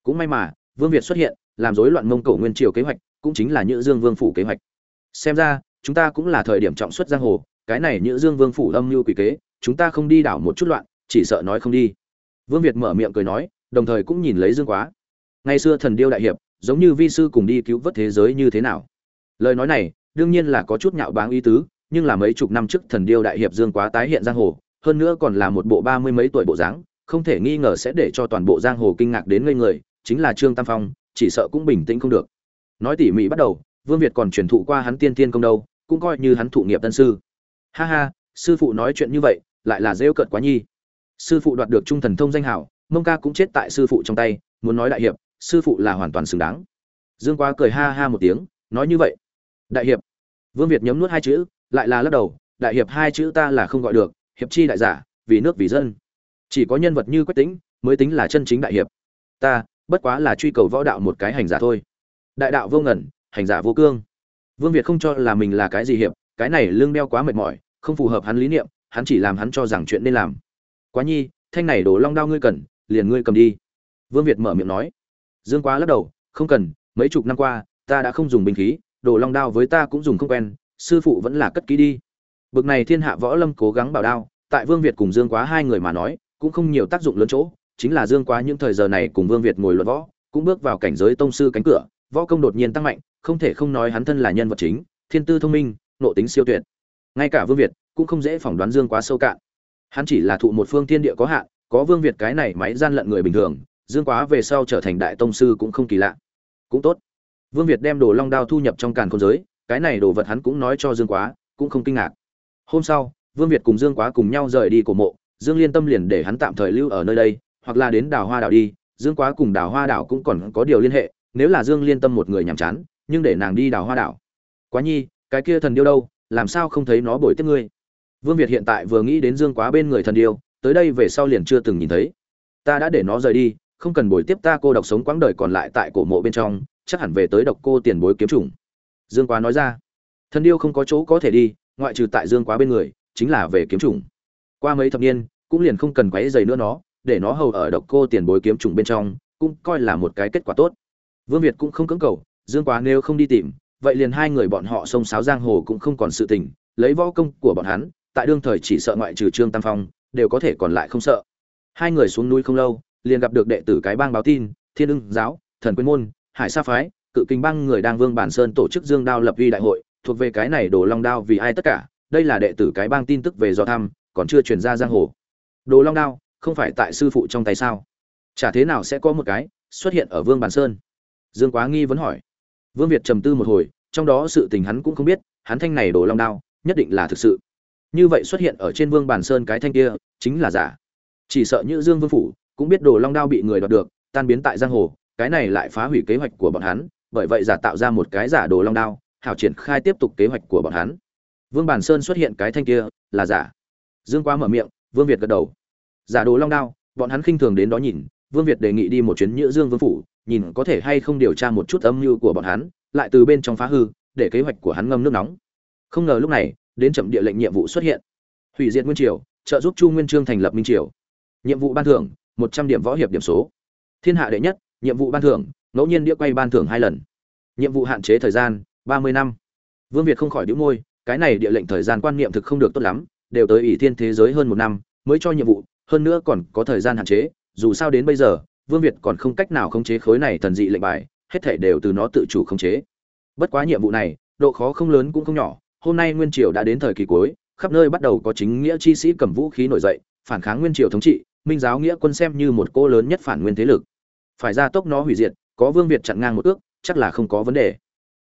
Cũng may mà, vương việt xuất hiện, làm rối loạn mông cổ nguyên triều kế hoạch, cũng chính là nhữ dương vương phủ kế hoạch. Xem ra, chúng ta cũng là thời điểm trọng xuất giang hồ cái này nhữ dương vương phủ âm mưu quỷ kế, chúng ta không đi đảo một chút loạn, chỉ sợ nói không đi. Vương việt mở miệng cười nói, đồng thời cũng nhìn lấy dương quá. Ngày xưa thần điêu đại hiệp, giống như vi sư cùng đi cứu vớt thế giới như thế nào. Lời nói này, đương nhiên là có chút nhạo báng ý tứ, nhưng là mấy chục năm trước thần điêu đại hiệp dương quá tái hiện giang hồ, hơn nữa còn là một bộ ba mươi mấy tuổi bộ dáng, không thể nghi ngờ sẽ để cho toàn bộ giang hồ kinh ngạc đến ngây người, chính là trương tam phong, chỉ sợ cũng bình tĩnh không được. Nói tỉ mỉ bắt đầu, vương việt còn truyền thụ qua hắn tiên tiên công đâu, cũng coi như hắn thụ nghiệp tân sư ha ha, sư phụ nói chuyện như vậy, lại là rêu cợt quá nhi. Sư phụ đoạt được trung thần thông danh hảo, mông ca cũng chết tại sư phụ trong tay, muốn nói đại hiệp, sư phụ là hoàn toàn xứng đáng. Dương quá cười ha ha một tiếng, nói như vậy. Đại hiệp. Vương việt nhấm nuốt hai chữ, lại là lắc đầu, đại hiệp hai chữ ta là không gọi được, hiệp chi đại giả, vì nước vì dân. Chỉ có nhân vật như quách tính mới tính là chân chính đại hiệp. Ta, bất quá là truy cầu võ đạo một cái hành giả thôi. Đại đạo vô ngẩn hành giả vô cương. Vương việt không cho là mình là cái gì hiệp, cái này lương đeo quá mệt mỏi không phù hợp hắn lý niệm, hắn chỉ làm hắn cho rằng chuyện nên làm. Quá nhi, thanh này đổ long đao ngươi cần, liền ngươi cầm đi. Vương việt mở miệng nói. Dương quá lắc đầu, không cần, mấy chục năm qua, ta đã không dùng binh khí, đồ long đao với ta cũng dùng không quen, sư phụ vẫn là cất kỹ đi. Bực này thiên hạ võ lâm cố gắng bảo đao, tại vương việt cùng dương quá hai người mà nói, cũng không nhiều tác dụng lớn chỗ, chính là dương quá những thời giờ này cùng vương việt ngồi luận võ, cũng bước vào cảnh giới tông sư cánh cửa, võ công đột nhiên tăng mạnh, không thể không nói hắn thân là nhân vật chính, thiên tư thông minh nộ tính siêu tuyệt ngay cả vương việt cũng không dễ phỏng đoán dương quá sâu cạn. Hắn chỉ là thụ một phương thiên địa có hạn, có vương việt cái này máy gian lận người bình thường, dương quá về sau trở thành đại tông sư cũng không kỳ lạ. Cũng tốt. Vương việt đem đồ long đao thu nhập trong càn khôn giới, cái này đồ vật hắn cũng nói cho dương quá, cũng không kinh ngạc. Hôm sau, vương việt cùng dương quá cùng nhau rời đi cổ mộ, dương liên tâm liền để hắn tạm thời lưu ở nơi đây, hoặc là đến đào hoa đảo đi. Dương quá cùng đào hoa đảo cũng còn có điều liên hệ, nếu là dương liên tâm một người nhàm chán, nhưng để nàng đi đào hoa đảo. Quá nhi, cái kia thần điêu đâu? Làm sao không thấy nó bồi tiếp ngươi vương việt hiện tại vừa nghĩ đến dương quá bên người thần điêu, tới đây về sau liền chưa từng nhìn thấy ta đã để nó rời đi, không cần bồi tiếp ta, cô độc sống quãng đời còn lại tại cổ mộ bên trong, chắc hẳn về tới độc cô tiền bối kiếm trùng. dương quá nói ra thần điêu không có chỗ có thể đi, ngoại trừ tại dương quá bên người, chính là về kiếm trùng. qua mấy thập niên, cũng liền không cần quấy dày nữa nó, để nó hầu ở độc cô tiền bối kiếm trùng bên trong, cũng coi là một cái kết quả tốt vương việt cũng không cưỡng cầu, dương quá nếu không đi tìm vậy liền hai người bọn họ xông sáo giang hồ cũng không còn sự tình, lấy võ công của bọn hắn, tại đương thời chỉ sợ ngoại trừ trương tam phong, đều có thể còn lại không sợ. Hai người xuống núi không lâu, liền gặp được đệ tử cái bang báo tin, thiên ưng giáo, thần quyên môn, hải sa phái, cự kinh bang người đang vương bản sơn tổ chức dương đao lập uy đại hội, thuộc về cái này đồ long đao vì ai tất cả, đây là đệ tử cái bang tin tức về do thăm, còn chưa truyền ra giang hồ. Đồ long đao, không phải tại sư phụ trong tay sao? Chả thế nào sẽ có một cái xuất hiện ở vương bản sơn? Dương quá nghi vẫn hỏi vương việt trầm tư một hồi, trong đó sự tình hắn cũng không biết, hắn thanh này đồ long đao, nhất định là thực sự. Như vậy xuất hiện ở trên vương bản sơn cái thanh kia, chính là giả. Chỉ sợ như dương vương phủ cũng biết đồ long đao bị người đoạt được, tan biến tại giang hồ, cái này lại phá hủy kế hoạch của bọn hắn, bởi vậy giả tạo ra một cái giả đồ long đao, hảo triển khai tiếp tục kế hoạch của bọn hắn. Vương bản sơn xuất hiện cái thanh kia, là giả. Dương quá mở miệng, vương việt gật đầu. Giả đồ long đao, bọn hắn khinh thường đến đó nhìn, vương việt đề nghị đi một chuyến nhữ dương vương phủ nhìn có thể hay không điều tra một chút âm mưu của bọn hắn, lại từ bên trong phá hư, để kế hoạch của hắn ngâm nước nóng. Không ngờ lúc này, đến chậm địa lệnh nhiệm vụ xuất hiện. Hủy diệt nguyên triều, trợ giúp chu nguyên trương thành lập minh triều. Nhiệm vụ ban thưởng, một trăm điểm võ hiệp điểm số. Thiên hạ đệ nhất, nhiệm vụ ban thưởng, ngẫu nhiên đĩa quay ban thưởng hai lần. Nhiệm vụ hạn chế thời gian, ba mươi năm. Vương việt không khỏi đĩu môi, cái này địa lệnh thời gian quan niệm thực không được tốt lắm, đều tới ỷ thiên thế giới hơn một năm, mới cho nhiệm vụ, hơn nữa còn có thời gian hạn chế, dù sao đến bây giờ vương việt còn không cách nào khống chế khối này thần dị lệnh bài, hết thể đều từ nó tự chủ khống chế. Bất quá nhiệm vụ này, độ khó không lớn cũng không nhỏ, hôm nay nguyên triều đã đến thời kỳ cuối, khắp nơi bắt đầu có chính nghĩa chi sĩ cầm vũ khí nổi dậy, phản kháng nguyên triều thống trị, minh giáo nghĩa quân xem như một cô lớn nhất phản nguyên thế lực. Phải ra tốc nó hủy diệt, có vương việt chặn ngang một ước, chắc là không có vấn đề.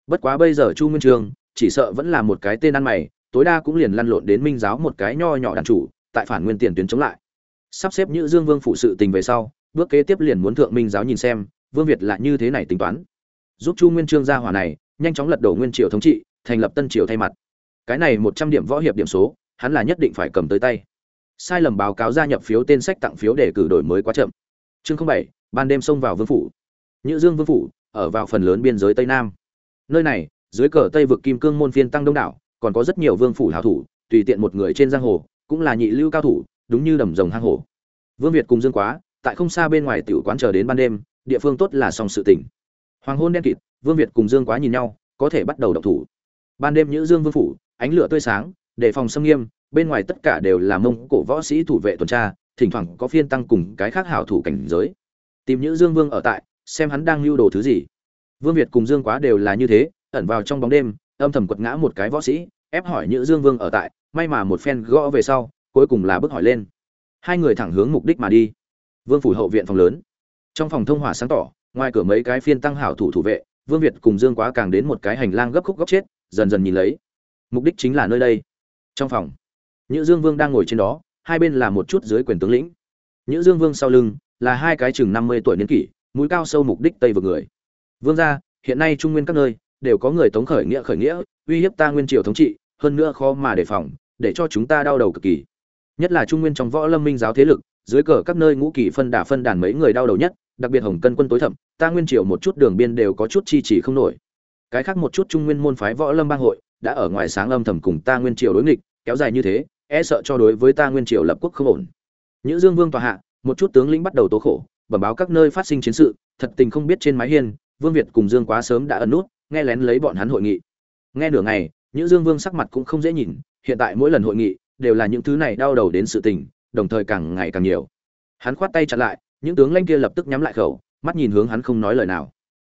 Bất quá bây giờ chu nguyên trường, chỉ sợ vẫn là một cái tên ăn mày, tối đa cũng liền lăn lộn đến minh giáo một cái nho nhỏ đàn chủ, tại phản nguyên tiền tuyến chống lại. Sắp xếp như dương vương phụ sự tình về sau bước kế tiếp liền muốn thượng minh giáo nhìn xem, vương việt là như thế này tính toán. Giúp chu nguyên trương gia hỏa này, nhanh chóng lật đổ nguyên triều thống trị, thành lập tân triều thay mặt. Cái này một trăm điểm võ hiệp điểm số, hắn là nhất định phải cầm tới tay. Sai lầm báo cáo gia nhập phiếu tên sách tặng phiếu để cử đổi mới quá chậm. Chương bảy, ban đêm xông vào vương phủ. Nhữ dương vương phủ, ở vào phần lớn biên giới tây nam. Nơi này, dưới cờ tây vực kim cương môn phiên tăng đông đảo, còn có rất nhiều vương phủ hảo thủ, tùy tiện một người trên giang hồ, cũng là nhị lưu cao thủ, đúng như đầm rồng hang hồ vương việt cùng dương quá tại không xa bên ngoài tiểu quán chờ đến ban đêm, địa phương tốt là xong sự tỉnh hoàng hôn đen kịt, vương việt cùng dương quá nhìn nhau, có thể bắt đầu động thủ. Ban đêm nhữ dương vương phủ, ánh lửa tươi sáng để phòng xâm nghiêm, bên ngoài tất cả đều là mông cổ võ sĩ thủ vệ tuần tra, thỉnh thoảng có phiên tăng cùng cái khác hảo thủ cảnh giới. Tìm nhữ dương vương ở tại, xem hắn đang lưu đồ thứ gì. Vương việt cùng dương quá đều là như thế, ẩn vào trong bóng đêm, âm thầm quật ngã một cái võ sĩ, ép hỏi nhữ dương vương ở tại, may mà một phen gõ về sau, cuối cùng là bước hỏi lên. Hai người thẳng hướng mục đích mà đi vương phủ hậu viện phòng lớn. Trong phòng thông hỏa sáng tỏ, ngoài cửa mấy cái phiên tăng hảo thủ thủ vệ, vương việt cùng dương quá càng đến một cái hành lang gấp khúc góc chết, dần dần nhìn lấy. Mục đích chính là nơi đây. Trong phòng, nhữ dương vương đang ngồi trên đó, hai bên là một chút dưới quyền tướng lĩnh. Nhữ dương vương sau lưng là hai cái chừng năm mươi tuổi niên kỷ, mũi cao sâu mục đích tây vực người. Vương gia, hiện nay trung nguyên các nơi đều có người tống khởi nghĩa khởi nghĩa, uy hiếp ta nguyên triều thống trị, hơn nữa khó mà đề phòng, để cho chúng ta đau đầu cực kỳ. Nhất là trung nguyên trong võ lâm minh giáo thế lực dưới cờ các nơi ngũ kỳ phân đả phân đàn mấy người đau đầu nhất đặc biệt hồng cân quân tối thẩm ta nguyên triều một chút đường biên đều có chút chi trì không nổi cái khác một chút trung nguyên môn phái võ lâm bang hội đã ở ngoài sáng âm thầm cùng ta nguyên triều đối nghịch kéo dài như thế e sợ cho đối với ta nguyên triều lập quốc không ổn Nhữ Dương Vương tòa hạ, một chút tướng lĩnh bắt đầu tố khổ, bẩm báo các nơi phát sinh chiến sự, thật tình không biết trên mái hiên, Vương Việt cùng Dương Quá sớm đã ẩn nút, nghe lén lấy bọn hắn hội nghị. Nghe nửa ngày, Nhữ Dương Vương sắc mặt cũng không dễ nhìn, hiện tại mỗi lần hội nghị đều là những thứ này đau đầu đến sự tình, đồng thời càng ngày càng nhiều. Hắn khoát tay chặn lại, những tướng lãnh kia lập tức nhắm lại khẩu, mắt nhìn hướng hắn không nói lời nào.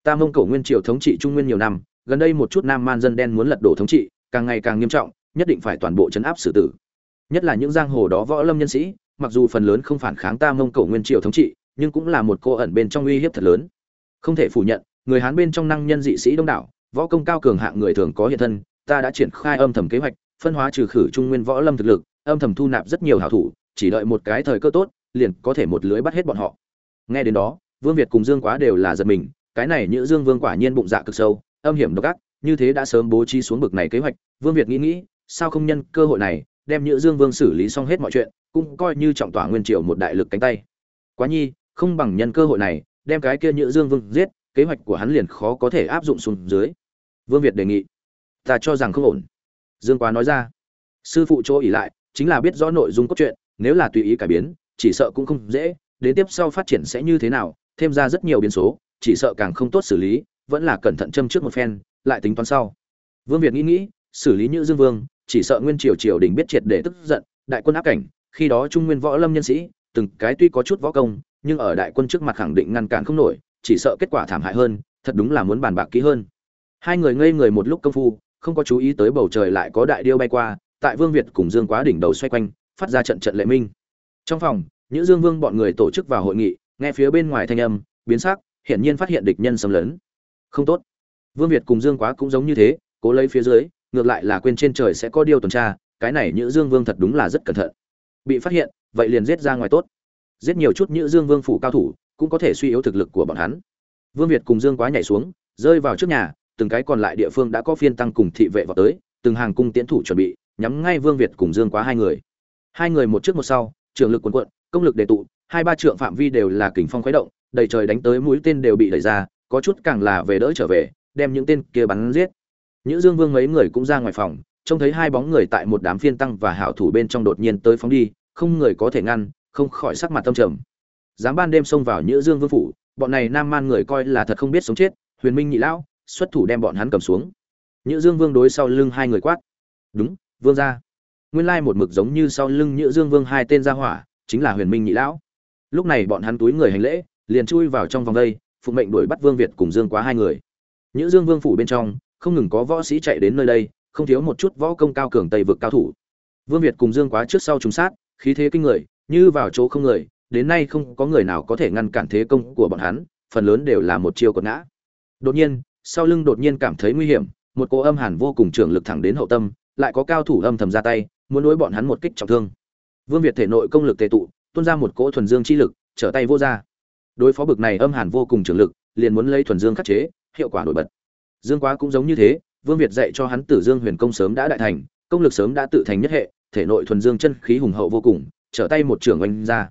Ta Mông Cổ Nguyên Triều thống trị Trung Nguyên nhiều năm, gần đây một chút nam man dân đen muốn lật đổ thống trị, càng ngày càng nghiêm trọng, nhất định phải toàn bộ chấn áp xử tử. Nhất là những giang hồ đó võ lâm nhân sĩ, mặc dù phần lớn không phản kháng ta Mông Cổ Nguyên Triều thống trị, nhưng cũng là một cô ẩn bên trong uy hiếp thật lớn. Không thể phủ nhận, người Hán bên trong năng nhân dị sĩ đông đảo, võ công cao cường hạng người thường có hiện thân, ta đã triển khai âm thầm kế hoạch, phân hóa trừ khử trung nguyên võ lâm thực lực, âm thầm thu nạp rất nhiều hảo thủ, chỉ đợi một cái thời cơ tốt, liền có thể một lưới bắt hết bọn họ. Nghe đến đó, Vương Việt cùng Dương Quá đều là giật mình, cái này Nhữ Dương Vương quả nhiên bụng dạ cực sâu, âm hiểm độc ác, như thế đã sớm bố trí xuống bực này kế hoạch, Vương Việt nghĩ nghĩ, sao không nhân cơ hội này, đem Nhữ Dương Vương xử lý xong hết mọi chuyện, cũng coi như trọng tỏa nguyên triều một đại lực cánh tay. Quá nhi, không bằng nhân cơ hội này, đem cái kia Nhữ Dương Vương giết, kế hoạch của hắn liền khó có thể áp dụng xuống dưới. Vương Việt đề nghị. Ta cho rằng không ổn. Dương Quá nói ra. Sư phụ chỗ ỉ lại, chính là biết rõ nội dung cốt truyện, nếu là tùy ý cải biến, chỉ sợ cũng không dễ, đến tiếp sau phát triển sẽ như thế nào, thêm ra rất nhiều biến số, chỉ sợ càng không tốt xử lý, vẫn là cẩn thận châm trước một phen, lại tính toán sau. Vương Việt nghĩ nghĩ, xử lý như Dương Vương, chỉ sợ Nguyên Triều triều đình biết triệt để tức giận, đại quân áp cảnh, khi đó trung nguyên võ lâm nhân sĩ từng cái tuy có chút võ công nhưng ở đại quân trước mặt khẳng định ngăn cản không nổi chỉ sợ kết quả thảm hại hơn thật đúng là muốn bàn bạc kỹ hơn hai người ngây người một lúc công phu không có chú ý tới bầu trời lại có đại điêu bay qua tại vương việt cùng dương quá đỉnh đầu xoay quanh, phát ra trận trận lệ minh. Trong phòng những dương vương bọn người tổ chức vào hội nghị, nghe phía bên ngoài thanh âm, biến sắc, hiển nhiên phát hiện địch nhân xâm lấn. Không tốt. Vương việt cùng dương quá cũng giống như thế, cố lấy phía dưới, ngược lại là quên trên trời sẽ có điều tuần tra, cái này nhữ dương vương thật đúng là rất cẩn thận. Bị phát hiện, vậy liền giết ra ngoài tốt. Giết nhiều chút nhữ dương vương phủ cao thủ, cũng có thể suy yếu thực lực của bọn hắn. Vương việt cùng dương quá nhảy xuống, rơi vào trước nhà, từng cái còn lại địa phương đã có phiên tăng cùng thị vệ vào tới, từng hàng cung tiến thủ chuẩn bị nhắm ngay vương việt cùng dương quá hai người hai người một trước một sau trường lực cuồn cuộn, công lực đề tụ hai ba trượng phạm vi đều là kình phong khuấy động đầy trời đánh tới mũi tên đều bị đẩy ra có chút càng là về đỡ trở về đem những tên kia bắn giết Nhữ Dương Vương mấy người cũng ra ngoài phòng, trông thấy hai bóng người tại một đám phiên tăng và hảo thủ bên trong đột nhiên tới phóng đi, không người có thể ngăn, không khỏi sắc mặt tâm trầm. Dám ban đêm xông vào Nhữ Dương Vương phủ, bọn này nam man người coi là thật không biết sống chết, Huyền Minh nhị lão, xuất thủ đem bọn hắn cầm xuống. Nhữ Dương Vương đối sau lưng hai người quát. Đúng, vương gia. Nguyên lai một mực giống như sau lưng Nhữ Dương Vương hai tên gia hỏa, chính là Huyền Minh nhị lão. Lúc này bọn hắn túi người hành lễ, liền chui vào trong vòng đây, phụ mệnh đuổi bắt Vương Việt cùng Dương Quá hai người. Nhữ Dương Vương phủ bên trong, không ngừng có võ sĩ chạy đến nơi đây không thiếu một chút võ công cao cường tây vực cao thủ vương việt cùng dương quá trước sau trùng sát khí thế kinh người như vào chỗ không người đến nay không có người nào có thể ngăn cản thế công của bọn hắn phần lớn đều là một chiêu quật ngã đột nhiên sau lưng đột nhiên cảm thấy nguy hiểm một cỗ âm hàn vô cùng trưởng lực thẳng đến hậu tâm lại có cao thủ âm thầm ra tay muốn đối bọn hắn một kích trọng thương vương việt thể nội công lực tề tụ tuôn ra một cỗ thuần dương chi lực trở tay vô ra đối phó bực này âm hàn vô cùng trưởng lực liền muốn lấy thuần dương khắc chế hiệu quả nổi bật Dương Quá cũng giống như thế, Vương Việt dạy cho hắn Tử Dương Huyền Công sớm đã đại thành, công lực sớm đã tự thành nhất hệ, thể nội thuần dương chân khí hùng hậu vô cùng, trở tay một trưởng oanh ra.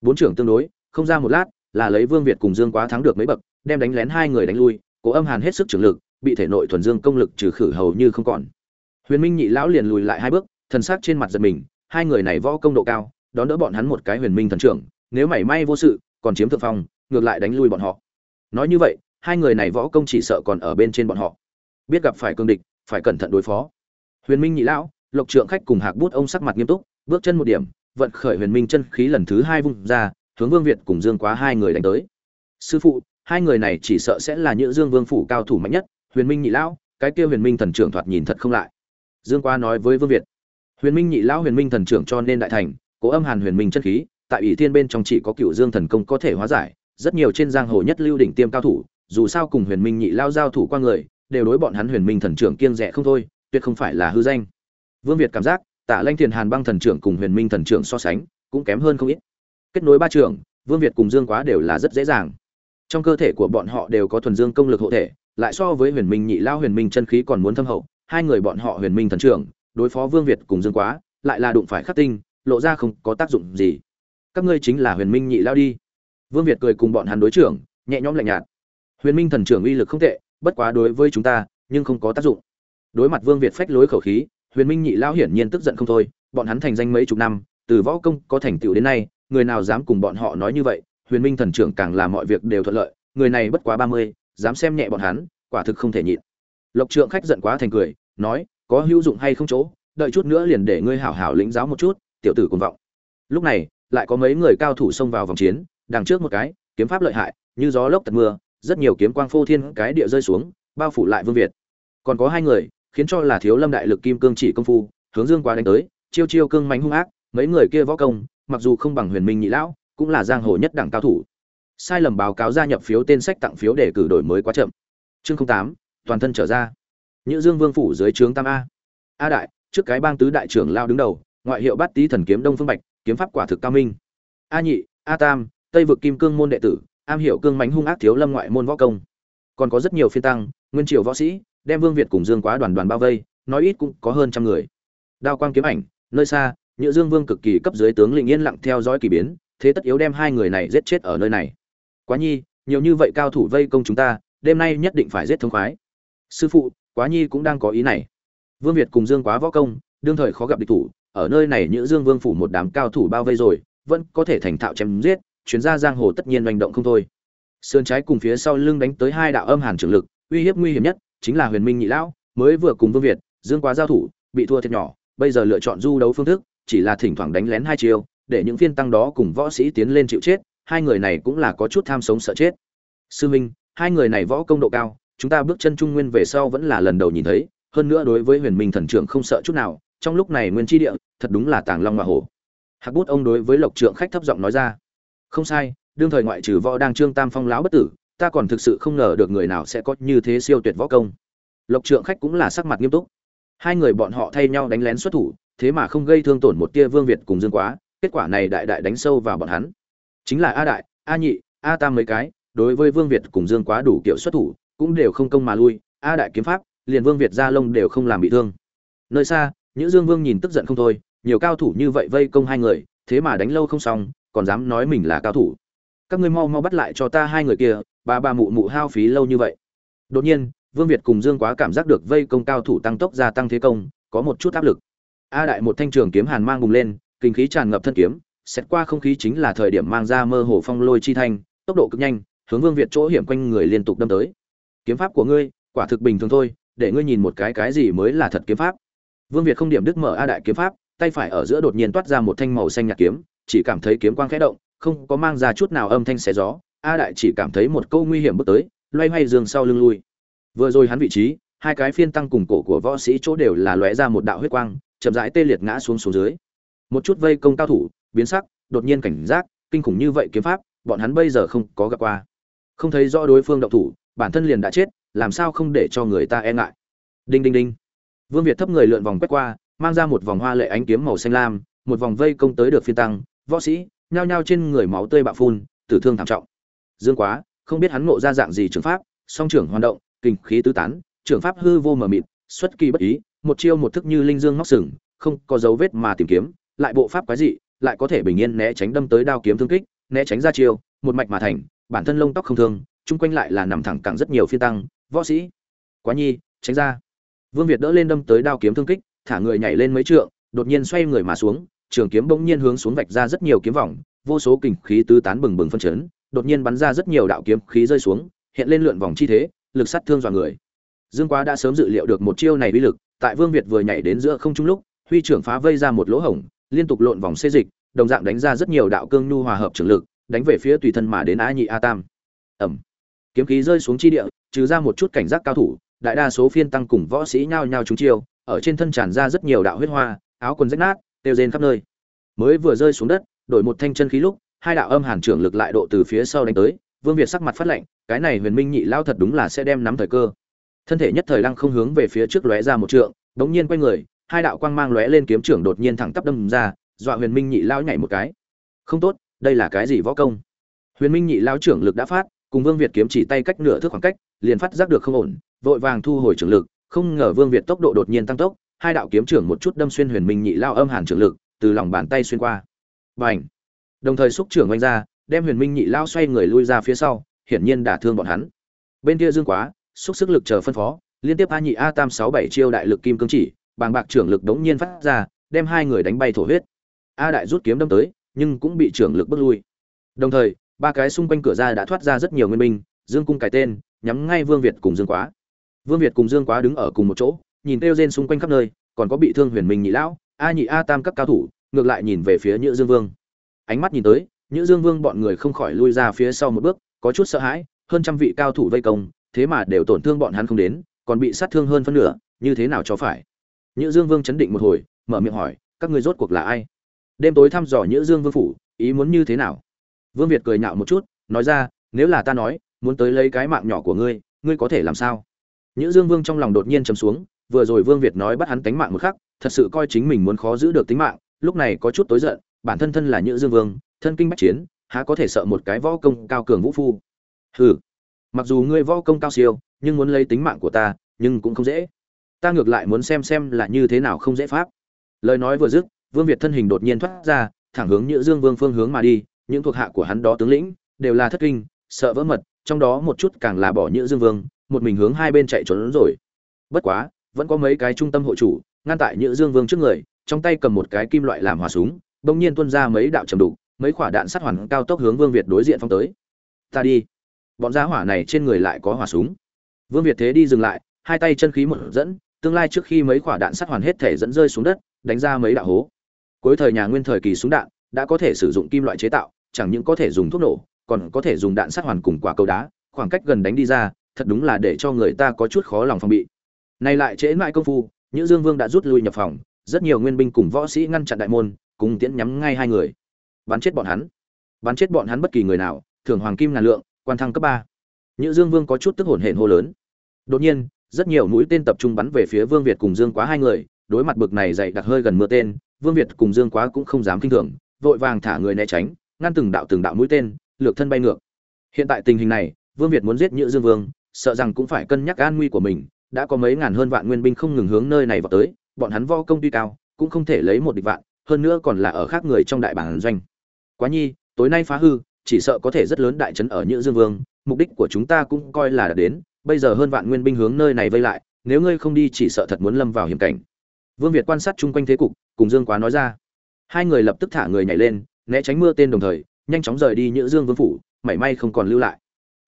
Bốn trưởng tương đối, không ra một lát, là lấy Vương Việt cùng Dương Quá thắng được mấy bậc, đem đánh lén hai người đánh lui, Cố Âm Hàn hết sức trưởng lực, bị thể nội thuần dương công lực trừ khử hầu như không còn. Huyền Minh nhị lão liền lùi lại hai bước, thần sắc trên mặt giật mình, hai người này võ công độ cao, đón đỡ bọn hắn một cái Huyền Minh thần trưởng, nếu mảy may vô sự, còn chiếm thượng phong, ngược lại đánh lui bọn họ. Nói như vậy, hai người này võ công chỉ sợ còn ở bên trên bọn họ. Biết gặp phải cương địch phải cẩn thận đối phó. Huyền minh nhị lão lộc trượng khách cùng hạc bút ông sắc mặt nghiêm túc bước chân một điểm vận khởi huyền minh chân khí lần thứ hai vung ra hướng vương việt cùng dương quá hai người đánh tới. Sư phụ hai người này chỉ sợ sẽ là những dương vương phủ cao thủ mạnh nhất huyền minh nhị lão cái kia huyền minh thần trưởng thoạt nhìn thật không lại dương Qua nói với vương việt, huyền minh nhị lão huyền minh thần trưởng cho nên đại thành, cố âm hàn huyền minh chân khí, tại ủy thiên bên trong chỉ có cựu dương thần công có thể hóa giải, rất nhiều trên giang hồ nhất lưu đỉnh tiêm cao thủ, dù sao cùng huyền minh nhị lao giao thủ qua người, đều đối bọn hắn huyền minh thần trưởng kiêng rẻ không thôi, tuyệt không phải là hư danh. Vương việt cảm giác, tạ lanh thiền hàn băng thần trưởng cùng huyền minh thần trưởng so sánh, cũng kém hơn không ít. Kết nối ba trưởng vương việt cùng dương quá đều là rất dễ dàng. Trong cơ thể của bọn họ đều có thuần dương công lực hộ thể, lại so với huyền minh nhị lao huyền minh chân khí còn muốn thâm hậu hai người bọn họ huyền minh thần trưởng, đối phó vương việt cùng dương quá, lại là đụng phải khắc tinh, lộ ra không có tác dụng gì. Các ngươi chính là huyền minh nhị lao đi. Vương việt cười cùng bọn hắn đối trưởng, nhẹ nhõm lạnh nhạt. Huyền minh thần trưởng uy lực không tệ, bất quá đối với chúng ta, nhưng không có tác dụng. Đối mặt vương việt phách lối khẩu khí, huyền minh nhị lao hiển nhiên tức giận không thôi, bọn hắn thành danh mấy chục năm, từ võ công có thành tựu đến nay, người nào dám cùng bọn họ nói như vậy, huyền minh thần trưởng càng làm mọi việc đều thuận lợi, người này bất quá ba mươi, dám xem nhẹ bọn hắn, quả thực không thể nhịn lộc trượng khách giận quá thành cười, nói, có hữu dụng hay không chỗ, đợi chút nữa liền để ngươi hảo hảo lĩnh giáo một chút, tiểu tử cuồng vọng. Lúc này, lại có mấy người cao thủ xông vào vòng chiến, đằng trước một cái, kiếm pháp lợi hại, như gió lốc tật mưa, rất nhiều kiếm quang phô thiên cái địa rơi xuống, bao phủ lại vương việt. Còn có hai người, khiến cho là thiếu lâm đại lực kim cương chỉ công phu, hướng dương quá đánh tới, chiêu chiêu cương mánh hung ác, mấy người kia võ công, mặc dù không bằng huyền minh nhị lão, cũng là giang hồ nhất đẳng cao thủ. Sai lầm báo cáo gia nhập phiếu tên sách tặng phiếu để cử đổi mới quá chậm. Chương tám toàn thân trở ra. Nhữ dương vương phủ dưới trướng tam a. A đại, trước cái bang tứ đại trưởng lao đứng đầu, ngoại hiệu bát tý thần kiếm đông phương bạch, kiếm pháp quả thực cao minh. A nhị, a tam, tây vực kim cương môn đệ tử, am hiểu cương mánh hung ác thiếu lâm ngoại môn võ công. Còn có rất nhiều phiên tăng, nguyên triều võ sĩ, đem vương việt cùng dương quá đoàn đoàn bao vây, nói ít cũng có hơn trăm người. Đao quang kiếm ảnh, nơi xa, Nhữ dương vương cực kỳ cấp dưới tướng lĩnh yên lặng theo dõi kỳ biến, thế tất yếu đem hai người này giết chết ở nơi này. Quá nhi, nhiều như vậy cao thủ vây công chúng ta, đêm nay nhất định phải giết thống khoái sư phụ quá nhi cũng đang có ý này. Vương việt cùng dương quá võ công đương thời khó gặp địch thủ ở nơi này nhữ dương vương phủ một đám cao thủ bao vây rồi vẫn có thể thành thạo chém giết chuyến ra giang hồ tất nhiên hành động không thôi. Sườn trái cùng phía sau lưng đánh tới hai đạo âm hàn trường lực uy hiếp nguy hiểm nhất chính là huyền minh nhị lão mới vừa cùng vương việt dương quá giao thủ bị thua thiệt nhỏ bây giờ lựa chọn du đấu phương thức chỉ là thỉnh thoảng đánh lén hai chiều, để những phiên tăng đó cùng võ sĩ tiến lên chịu chết hai người này cũng là có chút tham sống sợ chết. Sư minh hai người này võ công độ cao chúng ta bước chân trung nguyên về sau vẫn là lần đầu nhìn thấy, hơn nữa đối với huyền minh thần trưởng không sợ chút nào, trong lúc này nguyên tri địa, thật đúng là tàng long hoa hổ. Hạc bút ông đối với lộc trượng khách thấp giọng nói ra, không sai, đương thời ngoại trừ võ đang trương tam phong láo bất tử, ta còn thực sự không ngờ được người nào sẽ có như thế siêu tuyệt võ công. Lộc trượng khách cũng là sắc mặt nghiêm túc. Hai người bọn họ thay nhau đánh lén xuất thủ, thế mà không gây thương tổn một tia vương việt cùng dương quá, kết quả này đại đại đánh sâu vào bọn hắn. Chính là a đại, a nhị, a tam mấy cái, đối với vương việt cùng dương quá đủ kiểu xuất thủ cũng đều không công mà lui, a đại kiếm pháp, liền vương việt gia lông đều không làm bị thương. Nơi xa, nhữ dương vương nhìn tức giận không thôi, nhiều cao thủ như vậy vây công hai người, thế mà đánh lâu không xong, còn dám nói mình là cao thủ. Các ngươi mau mau bắt lại cho ta hai người kia bà bà mụ mụ hao phí lâu như vậy. Đột nhiên, vương việt cùng dương quá cảm giác được vây công cao thủ tăng tốc gia tăng thế công, có một chút áp lực. A đại một thanh trường kiếm hàn mang bùng lên, kinh khí tràn ngập thân kiếm, xét qua không khí chính là thời điểm mang ra mơ hồ phong lôi chi thanh, tốc độ cực nhanh, hướng vương việt chỗ hiểm quanh người liên tục đâm tới kiếm pháp của ngươi, quả thực bình thường thôi, để ngươi nhìn một cái cái gì mới là thật kiếm pháp. Vương việt không điểm đức mở a đại kiếm pháp, tay phải ở giữa đột nhiên toát ra một thanh màu xanh nhạt kiếm, chỉ cảm thấy kiếm quang khẽ động, không có mang ra chút nào âm thanh xé gió. A đại chỉ cảm thấy một câu nguy hiểm bước tới, loay hoay giường sau lưng lui. Vừa rồi hắn vị trí, hai cái phiên tăng cùng cổ của võ sĩ chỗ đều là lóe ra một đạo huyết quang, chậm rãi tê liệt ngã xuống xuống dưới. Một chút vây công cao thủ, biến sắc, đột nhiên cảnh giác, kinh khủng như vậy kiếm pháp, bọn hắn bây giờ không có gặp qua. Không thấy rõ đối phương động thủ bản thân liền đã chết, làm sao không để cho người ta e ngại? Đinh đinh đinh. Vương việt thấp người lượn vòng quét qua, mang ra một vòng hoa lệ ánh kiếm màu xanh lam, một vòng vây công tới được phi tăng. Võ sĩ, nhao nhao trên người máu tươi bạo phun, tử thương thảm trọng. Dương quá, không biết hắn ngộ ra dạng gì trường pháp, song trưởng hoạt động, kinh khí tứ tán, trường pháp hư vô mờ mịt, xuất kỳ bất ý, một chiêu một thức như linh dương móc sừng, không có dấu vết mà tìm kiếm, lại bộ pháp quái dị, lại có thể bình yên né tránh đâm tới đao kiếm thương kích, né tránh ra chiêu, một mạch mà thành, bản thân lông tóc không thương chung quanh lại là nằm thẳng cẳng rất nhiều phiên tăng, võ sĩ. Quá nhi, tránh ra. Vương việt đỡ lên đâm tới đao kiếm thương kích, thả người nhảy lên mấy trượng, đột nhiên xoay người mà xuống, trường kiếm bỗng nhiên hướng xuống vạch ra rất nhiều kiếm vòng, vô số kình khí tứ tán bừng bừng phân chấn, đột nhiên bắn ra rất nhiều đạo kiếm khí rơi xuống, hiện lên lượn vòng chi thế, lực sát thương dọa người. Dương quá đã sớm dự liệu được một chiêu này uy lực, tại vương việt vừa nhảy đến giữa không trung lúc, huy trưởng phá vây ra một lỗ hổng, liên tục lộn vòng xê dịch, đồng dạng đánh ra rất nhiều đạo cương nhu hòa hợp trường lực, đánh về phía tùy thân mà đến a nhị a tam. Ẩm kiếm khí rơi xuống chi địa, trừ ra một chút cảnh giác cao thủ, đại đa số phiên tăng cùng võ sĩ nhao nhao trúng chiêu, ở trên thân tràn ra rất nhiều đạo huyết hoa, áo quần rách nát têu rên khắp nơi. Mới vừa rơi xuống đất, đổi một thanh chân khí lúc, hai đạo âm hàn trưởng lực lại độ từ phía sau đánh tới, vương việt sắc mặt phát lạnh, cái này huyền minh nhị lao thật đúng là sẽ đem nắm thời cơ. Thân thể nhất thời lăng không hướng về phía trước lóe ra một trượng đống nhiên quay người, hai đạo quang mang lóe lên kiếm trưởng đột nhiên thẳng tắp đâm ra, dọa huyền minh nhị lao nhảy một cái. Không tốt, đây là cái gì võ công? Huyền minh nhị lao trưởng lực đã phát cùng vương việt kiếm chỉ tay cách nửa thước khoảng cách, liền phát giác được không ổn, vội vàng thu hồi trưởng lực, không ngờ vương việt tốc độ đột nhiên tăng tốc, hai đạo kiếm trưởng một chút đâm xuyên huyền minh nhị lao âm hàn trưởng lực, từ lòng bàn tay xuyên qua. Bành! đồng thời xúc trưởng oanh ra, đem huyền minh nhị lao xoay người lui ra phía sau, hiển nhiên đả thương bọn hắn. Bên kia dương quá, xúc sức lực chờ phân phó, liên tiếp a nhị a tam sáu bảy chiêu đại lực kim cương chỉ, bàng bạc trưởng lực đống nhiên phát ra, đem hai người đánh bay thổ huyết. A đại rút kiếm đâm tới, nhưng cũng bị trưởng lực bức lui. Đồng thời ba cái xung quanh cửa ra đã thoát ra rất nhiều nguyên binh, dương cung cái tên, nhắm ngay vương việt cùng dương quá. Vương việt cùng dương quá đứng ở cùng một chỗ, nhìn kêu rên xung quanh khắp nơi, còn có bị thương huyền minh nhị lão, a nhị a tam các cao thủ, ngược lại nhìn về phía nhữ dương vương. Ánh mắt nhìn tới, nhữ dương vương bọn người không khỏi lui ra phía sau một bước, có chút sợ hãi, hơn trăm vị cao thủ vây công, thế mà đều tổn thương bọn hắn không đến, còn bị sát thương hơn phân nửa, như thế nào cho phải? Nhữ dương vương chấn định một hồi, mở miệng hỏi, các người rốt cuộc là ai? Đêm tối thăm dò nhữ dương vương phủ, ý muốn như thế nào? Vương việt cười nhạo một chút, nói ra, nếu là ta nói, muốn tới lấy cái mạng nhỏ của ngươi ngươi có thể làm sao? Nhữ dương vương trong lòng đột nhiên trầm xuống, vừa rồi vương việt nói bắt hắn tánh mạng một khắc, thật sự coi chính mình muốn khó giữ được tính mạng, lúc này có chút tối giận, bản thân thân là nhữ dương vương, thân kinh bách chiến, há có thể sợ một cái võ công cao cường vũ phu? Hừ, mặc dù ngươi võ công cao siêu, nhưng muốn lấy tính mạng của ta, nhưng cũng không dễ. Ta ngược lại muốn xem xem là như thế nào không dễ pháp. Lời nói vừa dứt, vương việt thân hình đột nhiên thoát ra, thẳng hướng nhữ dương vương phương hướng mà đi những thuộc hạ của hắn đó tướng lĩnh, đều là thất kinh, sợ vỡ mật, trong đó một chút càng là bỏ nhữ dương vương, một mình hướng hai bên chạy trốn rồi. Bất quá, vẫn có mấy cái trung tâm hộ chủ, ngăn tại nhữ dương vương trước người, trong tay cầm một cái kim loại làm hỏa súng, bỗng nhiên tuôn ra mấy đạo trầm đục, mấy quả đạn sát hoàn cao tốc hướng vương việt đối diện phong tới. Ta đi. Bọn giá hỏa này trên người lại có hỏa súng. Vương việt thế đi dừng lại, hai tay chân khí một dẫn, tương lai trước khi mấy quả đạn sát hoàn hết thể dẫn rơi xuống đất, đánh ra mấy đạo hố. Cuối thời nhà nguyên thời kỳ súng đạn, đã có thể sử dụng kim loại chế tạo chẳng những có thể dùng thuốc nổ còn có thể dùng đạn sát hoàn cùng quả cầu đá khoảng cách gần đánh đi ra thật đúng là để cho người ta có chút khó lòng phòng bị. Nay lại trễ mãi công phu những dương vương đã rút lui nhập phòng rất nhiều nguyên binh cùng võ sĩ ngăn chặn đại môn cùng tiễn nhắm ngay hai người. Bắn chết bọn hắn. Bắn chết bọn hắn bất kỳ người nào thưởng hoàng kim ngàn lượng quan thăng cấp ba. Nhữ Dương Vương có chút tức hổn hển hô lớn. Đột nhiên, rất nhiều mũi tên tập trung bắn về phía Vương Việt cùng Dương Quá hai người, đối mặt bực này dày đặc hơi gần mưa tên, Vương Việt cùng Dương Quá cũng không dám kinh thường, vội vàng thả người né tránh, ngăn từng đạo từng đạo mũi tên, lược thân bay ngược. Hiện tại tình hình này, Vương Việt muốn giết Nhữ Dương Vương, sợ rằng cũng phải cân nhắc an nguy của mình, đã có mấy ngàn hơn vạn nguyên binh không ngừng hướng nơi này vào tới, bọn hắn võ công tuy cao, cũng không thể lấy một địch vạn, hơn nữa còn là ở khác người trong đại bản doanh. Quá nhi, tối nay phá hư, chỉ sợ có thể rất lớn đại trấn ở Nhữ Dương Vương, mục đích của chúng ta cũng coi là đã đến bây giờ hơn vạn nguyên binh hướng nơi này vây lại nếu ngươi không đi chỉ sợ thật muốn lâm vào hiểm cảnh vương việt quan sát chung quanh thế cục cùng dương quá nói ra hai người lập tức thả người nhảy lên né tránh mưa tên đồng thời nhanh chóng rời đi nhữ dương vương phủ mảy may không còn lưu lại.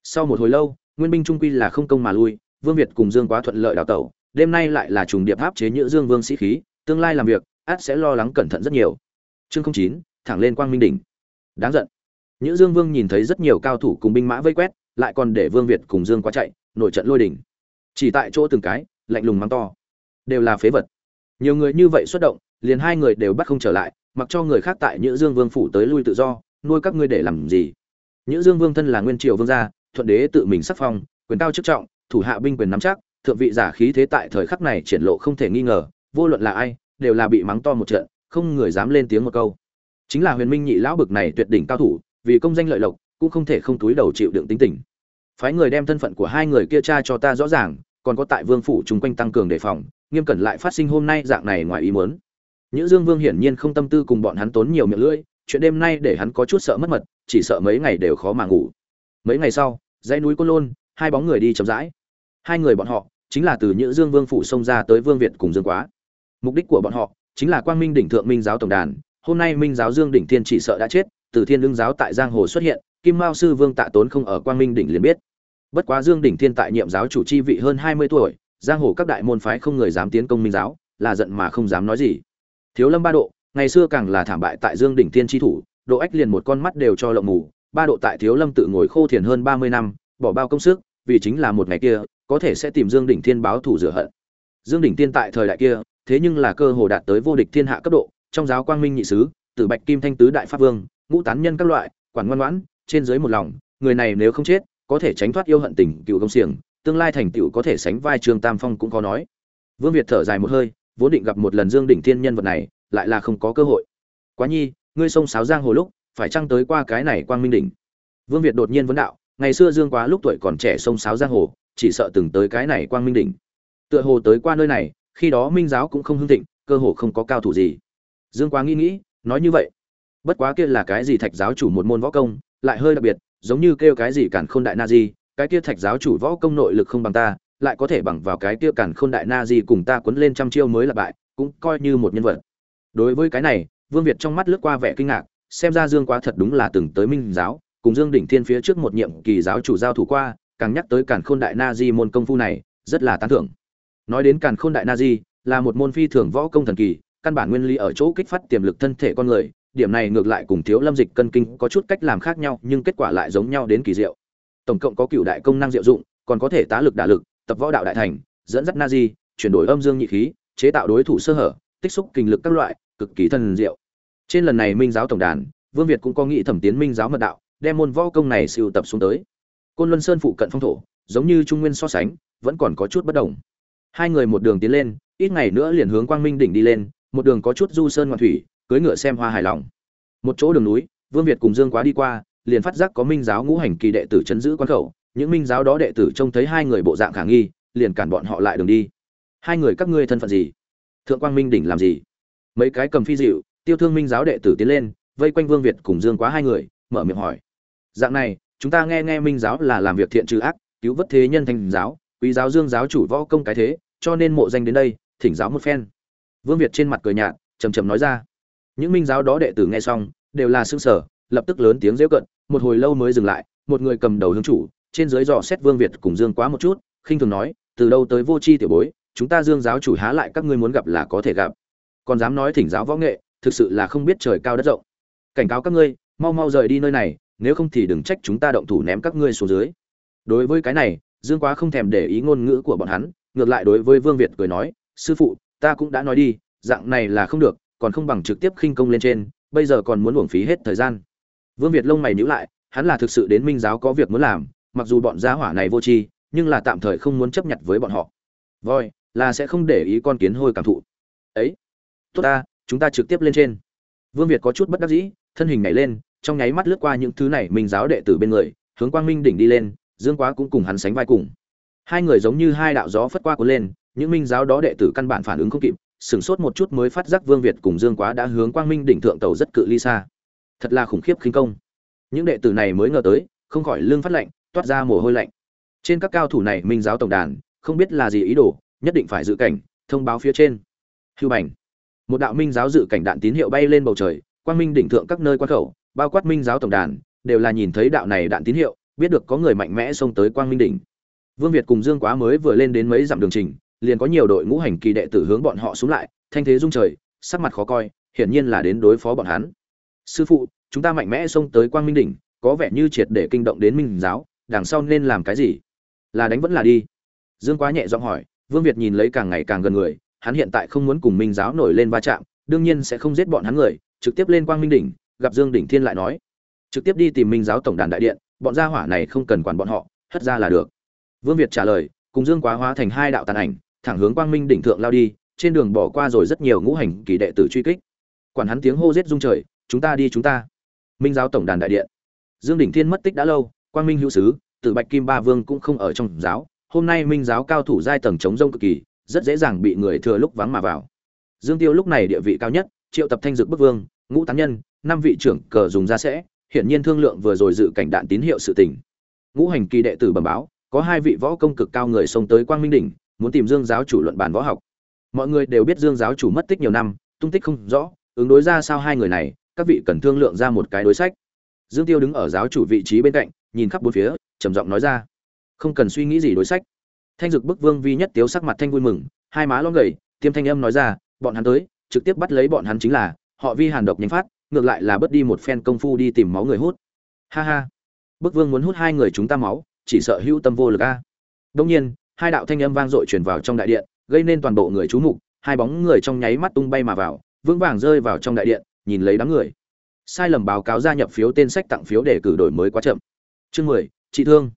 Sau một hồi lâu nguyên binh trung quy là không công mà lui vương việt cùng dương quá thuận lợi đào tẩu đêm nay lại là trùng điệp áp chế nhữ dương vương sĩ khí tương lai làm việc át sẽ lo lắng cẩn thận rất nhiều. Chương chín thẳng lên quang minh đỉnh. Đáng giận. Nhữ dương vương nhìn thấy rất nhiều cao thủ cùng binh mã vây quét lại còn để Vương Việt cùng Dương Quá chạy, nổi trận lôi đỉnh, Chỉ tại chỗ từng cái, lạnh lùng mắng to, đều là phế vật. Nhiều người như vậy xuất động, liền hai người đều bắt không trở lại, mặc cho người khác tại Nhữ Dương Vương phủ tới lui tự do, nuôi các ngươi để làm gì? Nhữ Dương Vương thân là nguyên triều vương gia, thuận đế tự mình sắc phong, quyền cao chức trọng, thủ hạ binh quyền nắm chắc, thượng vị giả khí thế tại thời khắc này triển lộ không thể nghi ngờ, vô luận là ai, đều là bị mắng to một trận, không người dám lên tiếng một câu. Chính là Huyền Minh nhị lão bực này tuyệt đỉnh cao thủ, vì công danh lợi lộc, cũng không thể không túi đầu chịu đựng tính tình phái người đem thân phận của hai người kia tra cho ta rõ ràng còn có tại vương phủ chúng quanh tăng cường đề phòng nghiêm cẩn lại phát sinh hôm nay dạng này ngoài ý muốn Nhữ Dương Vương hiển nhiên không tâm tư cùng bọn hắn tốn nhiều miệng lưỡi, chuyện đêm nay để hắn có chút sợ mất mật, chỉ sợ mấy ngày đều khó mà ngủ. Mấy ngày sau, dãy núi Côn Lôn, hai bóng người đi chậm rãi. Hai người bọn họ chính là từ Nhữ Dương Vương phủ xông ra tới Vương Việt cùng Dương Quá. Mục đích của bọn họ chính là Quang Minh đỉnh thượng Minh giáo tổng đàn, hôm nay Minh giáo Dương đỉnh thiên chỉ sợ đã chết, từ Thiên Lương giáo tại giang hồ xuất hiện, Kim Mao sư Vương Tạ Tốn không ở Quang Minh đỉnh liền biết. Bất quá Dương đỉnh thiên tại nhiệm giáo chủ chi vị hơn hai mươi tuổi, giang hồ các đại môn phái không người dám tiến công Minh giáo, là giận mà không dám nói gì. Thiếu Lâm ba độ, ngày xưa càng là thảm bại tại Dương đỉnh thiên chi thủ, độ ách liền một con mắt đều cho lộng mù, ba độ tại Thiếu Lâm tự ngồi khô thiền hơn ba mươi năm, bỏ bao công sức, vì chính là một ngày kia, có thể sẽ tìm Dương đỉnh thiên báo thủ rửa hận. Dương đỉnh thiên tại thời đại kia, thế nhưng là cơ hồ đạt tới vô địch thiên hạ cấp độ, trong giáo quang minh nhị sứ, Tử Bạch Kim Thanh tứ đại pháp vương, ngũ tán nhân các loại, quản ngoan ngoãn, trên dưới một lòng, người này nếu không chết, có thể tránh thoát yêu hận tình cựu công xiềng, tương lai thành tựu có thể sánh vai Trương Tam Phong cũng có nói. Vương Việt thở dài một hơi, vốn định gặp một lần Dương đỉnh thiên nhân vật này, lại là không có cơ hội. Quá nhi, ngươi sông sáo giang hồ lúc, phải chăng tới qua cái này Quang Minh đỉnh? Vương Việt đột nhiên vấn đạo, ngày xưa Dương Quá lúc tuổi còn trẻ sông sáo giang hồ, chỉ sợ từng tới cái này Quang Minh đỉnh. Tựa hồ tới qua nơi này, khi đó Minh giáo cũng không hưng thịnh, cơ hồ không có cao thủ gì. Dương Quá nghĩ nghĩ, nói như vậy, bất quá kia là cái gì thạch giáo chủ một môn võ công lại hơi đặc biệt giống như kêu cái gì cản khôn đại na di cái kia thạch giáo chủ võ công nội lực không bằng ta lại có thể bằng vào cái kia cản khôn đại na di cùng ta quấn lên trăm chiêu mới là bại, cũng coi như một nhân vật. Đối với cái này, vương việt trong mắt lướt qua vẻ kinh ngạc, xem ra dương quá thật đúng là từng tới minh giáo, cùng dương đỉnh thiên phía trước một nhiệm kỳ giáo chủ giao thủ qua, càng nhắc tới cản khôn đại na di môn công phu này, rất là tán thưởng. Nói đến cản khôn đại na di, là một môn phi thường võ công thần kỳ, căn bản nguyên lý ở chỗ kích phát tiềm lực thân thể con người, điểm này ngược lại cùng thiếu lâm dịch cân kinh có chút cách làm khác nhau, nhưng kết quả lại giống nhau đến kỳ diệu. Tổng cộng có cựu đại công năng diệu dụng, còn có thể tá lực đả lực tập võ đạo đại thành, dẫn dắt na di chuyển đổi âm dương nhị khí, chế tạo đối thủ sơ hở, tích xúc kinh lực các loại, cực kỳ thần diệu. Trên lần này minh giáo tổng đàn, vương việt cũng có nghị thẩm tiến minh giáo mật đạo, đem môn võ công này sưu tập xuống tới. Côn luân sơn phụ cận phong thổ, giống như trung nguyên so sánh, vẫn còn có chút bất đồng. Hai người một đường tiến lên, ít ngày nữa liền hướng quang minh đỉnh đi lên, một đường có chút du sơn ngoạn thủy, cưỡi ngựa xem hoa hài lòng. Một chỗ đường núi, vương việt cùng dương quá đi qua, liền phát giác có minh giáo ngũ hành kỳ đệ tử chấn giữ quan khẩu những minh giáo đó đệ tử trông thấy hai người bộ dạng khả nghi, liền cản bọn họ lại đường đi. Hai người các ngươi thân phận gì? Thượng quang minh đỉnh làm gì? Mấy cái cầm phi dịu, tiêu thương minh giáo đệ tử tiến lên, vây quanh vương việt cùng dương quá hai người, mở miệng hỏi. Dạng này, chúng ta nghe nghe minh giáo là làm việc thiện trừ ác, cứu vớt thế nhân thành giáo, quý giáo dương giáo chủ võ công cái thế, cho nên mộ danh đến đây, thỉnh giáo một phen. Vương việt trên mặt cười nhạt trầm trầm nói ra. Những minh giáo đó đệ tử nghe xong, đều là xương sở lập tức lớn tiếng rêu cận, một hồi lâu mới dừng lại, một người cầm đầu hướng chủ trên dưới dò xét vương việt cùng dương quá một chút, khinh thường nói, từ đâu tới vô chi tiểu bối, chúng ta dương giáo chủ há lại các ngươi muốn gặp là có thể gặp. Còn dám nói thỉnh giáo võ nghệ, thực sự là không biết trời cao đất rộng. Cảnh cáo các ngươi, mau mau rời đi nơi này, nếu không thì đừng trách chúng ta động thủ ném các ngươi xuống dưới. Đối với cái này, dương quá không thèm để ý ngôn ngữ của bọn hắn, ngược lại đối với vương việt cười nói, sư phụ, ta cũng đã nói đi, dạng này là không được, còn không bằng trực tiếp khinh công lên trên, bây giờ còn muốn uổng phí hết thời gian. Vương việt lông mày nhíu lại, hắn là thực sự đến minh giáo có việc muốn làm mặc dù bọn gia hỏa này vô tri, nhưng là tạm thời không muốn chấp nhận với bọn họ. Voi, là sẽ không để ý con kiến hôi cảm thụ. Ấy, tốt ta, chúng ta trực tiếp lên trên. Vương việt có chút bất đắc dĩ, thân hình nhảy lên, trong nháy mắt lướt qua những thứ này minh giáo đệ tử bên người, hướng quang minh đỉnh đi lên, dương quá cũng cùng hắn sánh vai cùng. Hai người giống như hai đạo gió phất qua cuốn lên, những minh giáo đó đệ tử căn bản phản ứng không kịp, sửng sốt một chút mới phát giác vương việt cùng dương quá đã hướng quang minh đỉnh thượng tàu rất cự ly xa. Thật là khủng khiếp khinh công. Những đệ tử này mới ngờ tới, không khỏi lương phát lệnh toát ra mồ hôi lạnh. Trên các cao thủ này minh giáo tổng đàn, không biết là gì ý đồ, nhất định phải dự cảnh, thông báo phía trên. Hưu bành. Một đạo minh giáo dự cảnh đạn tín hiệu bay lên bầu trời, quang minh đỉnh thượng các nơi quan khẩu, bao quát minh giáo tổng đàn, đều là nhìn thấy đạo này đạn tín hiệu, biết được có người mạnh mẽ xông tới quang minh đỉnh. Vương việt cùng dương quá mới vừa lên đến mấy dặm đường trình, liền có nhiều đội ngũ hành kỳ đệ tử hướng bọn họ xuống lại, thanh thế rung trời, sắc mặt khó coi, hiển nhiên là đến đối phó bọn hắn. Sư phụ, chúng ta mạnh mẽ xông tới quang minh đỉnh, có vẻ như triệt để kinh động đến minh giáo đằng sau nên làm cái gì? Là đánh vẫn là đi. Dương quá nhẹ giọng hỏi, vương việt nhìn lấy càng ngày càng gần người, hắn hiện tại không muốn cùng minh giáo nổi lên va chạm, đương nhiên sẽ không giết bọn hắn người, trực tiếp lên quang minh đỉnh, gặp dương đỉnh thiên lại nói, trực tiếp đi tìm minh giáo tổng đàn đại điện, bọn gia hỏa này không cần quản bọn họ, hất ra là được. Vương việt trả lời, cùng dương quá hóa thành hai đạo tàn ảnh, thẳng hướng quang minh đỉnh thượng lao đi, trên đường bỏ qua rồi rất nhiều ngũ hành kỳ đệ tử truy kích. Quản hắn tiếng hô giết rung trời, chúng ta đi, chúng ta. Minh giáo tổng đàn đại điện. Dương đỉnh thiên mất tích đã lâu quang minh hữu sứ tự bạch kim ba vương cũng không ở trong giáo. Hôm nay minh giáo cao thủ giai tầng chống rông cực kỳ, rất dễ dàng bị người thừa lúc vắng mà vào. Dương tiêu lúc này địa vị cao nhất, triệu tập thanh dực bức vương, ngũ tán nhân, năm vị trưởng cờ dùng ra sẽ, hiển nhiên thương lượng vừa rồi dự cảnh đạn tín hiệu sự tình. Ngũ hành kỳ đệ tử bẩm báo, có hai vị võ công cực cao người xông tới quang minh đỉnh, muốn tìm dương giáo chủ luận bàn võ học. Mọi người đều biết dương giáo chủ mất tích nhiều năm, tung tích không rõ, ứng đối ra sao hai người này, các vị cần thương lượng ra một cái đối sách dương tiêu đứng ở giáo chủ vị trí bên cạnh, nhìn khắp bốn phía, trầm giọng nói ra. Không cần suy nghĩ gì đối sách. Thanh dực bức vương vi nhất tiếu sắc mặt thanh vui mừng, hai má lon gầy, tiêm thanh âm nói ra, bọn hắn tới, trực tiếp bắt lấy bọn hắn chính là, họ vi hàn độc nhanh phát, ngược lại là bớt đi một phen công phu đi tìm máu người hút. Ha ha. Bức vương muốn hút hai người chúng ta máu, chỉ sợ hữu tâm vô lực a. Đông nhiên, hai đạo thanh âm vang dội truyền vào trong đại điện, gây nên toàn bộ người chú mục, hai bóng người trong nháy mắt tung bay mà vào, vững vàng rơi vào trong đại điện, nhìn lấy đám người sai lầm báo cáo gia nhập phiếu tên sách tặng phiếu để cử đổi mới quá chậm. Chương mười chị thương.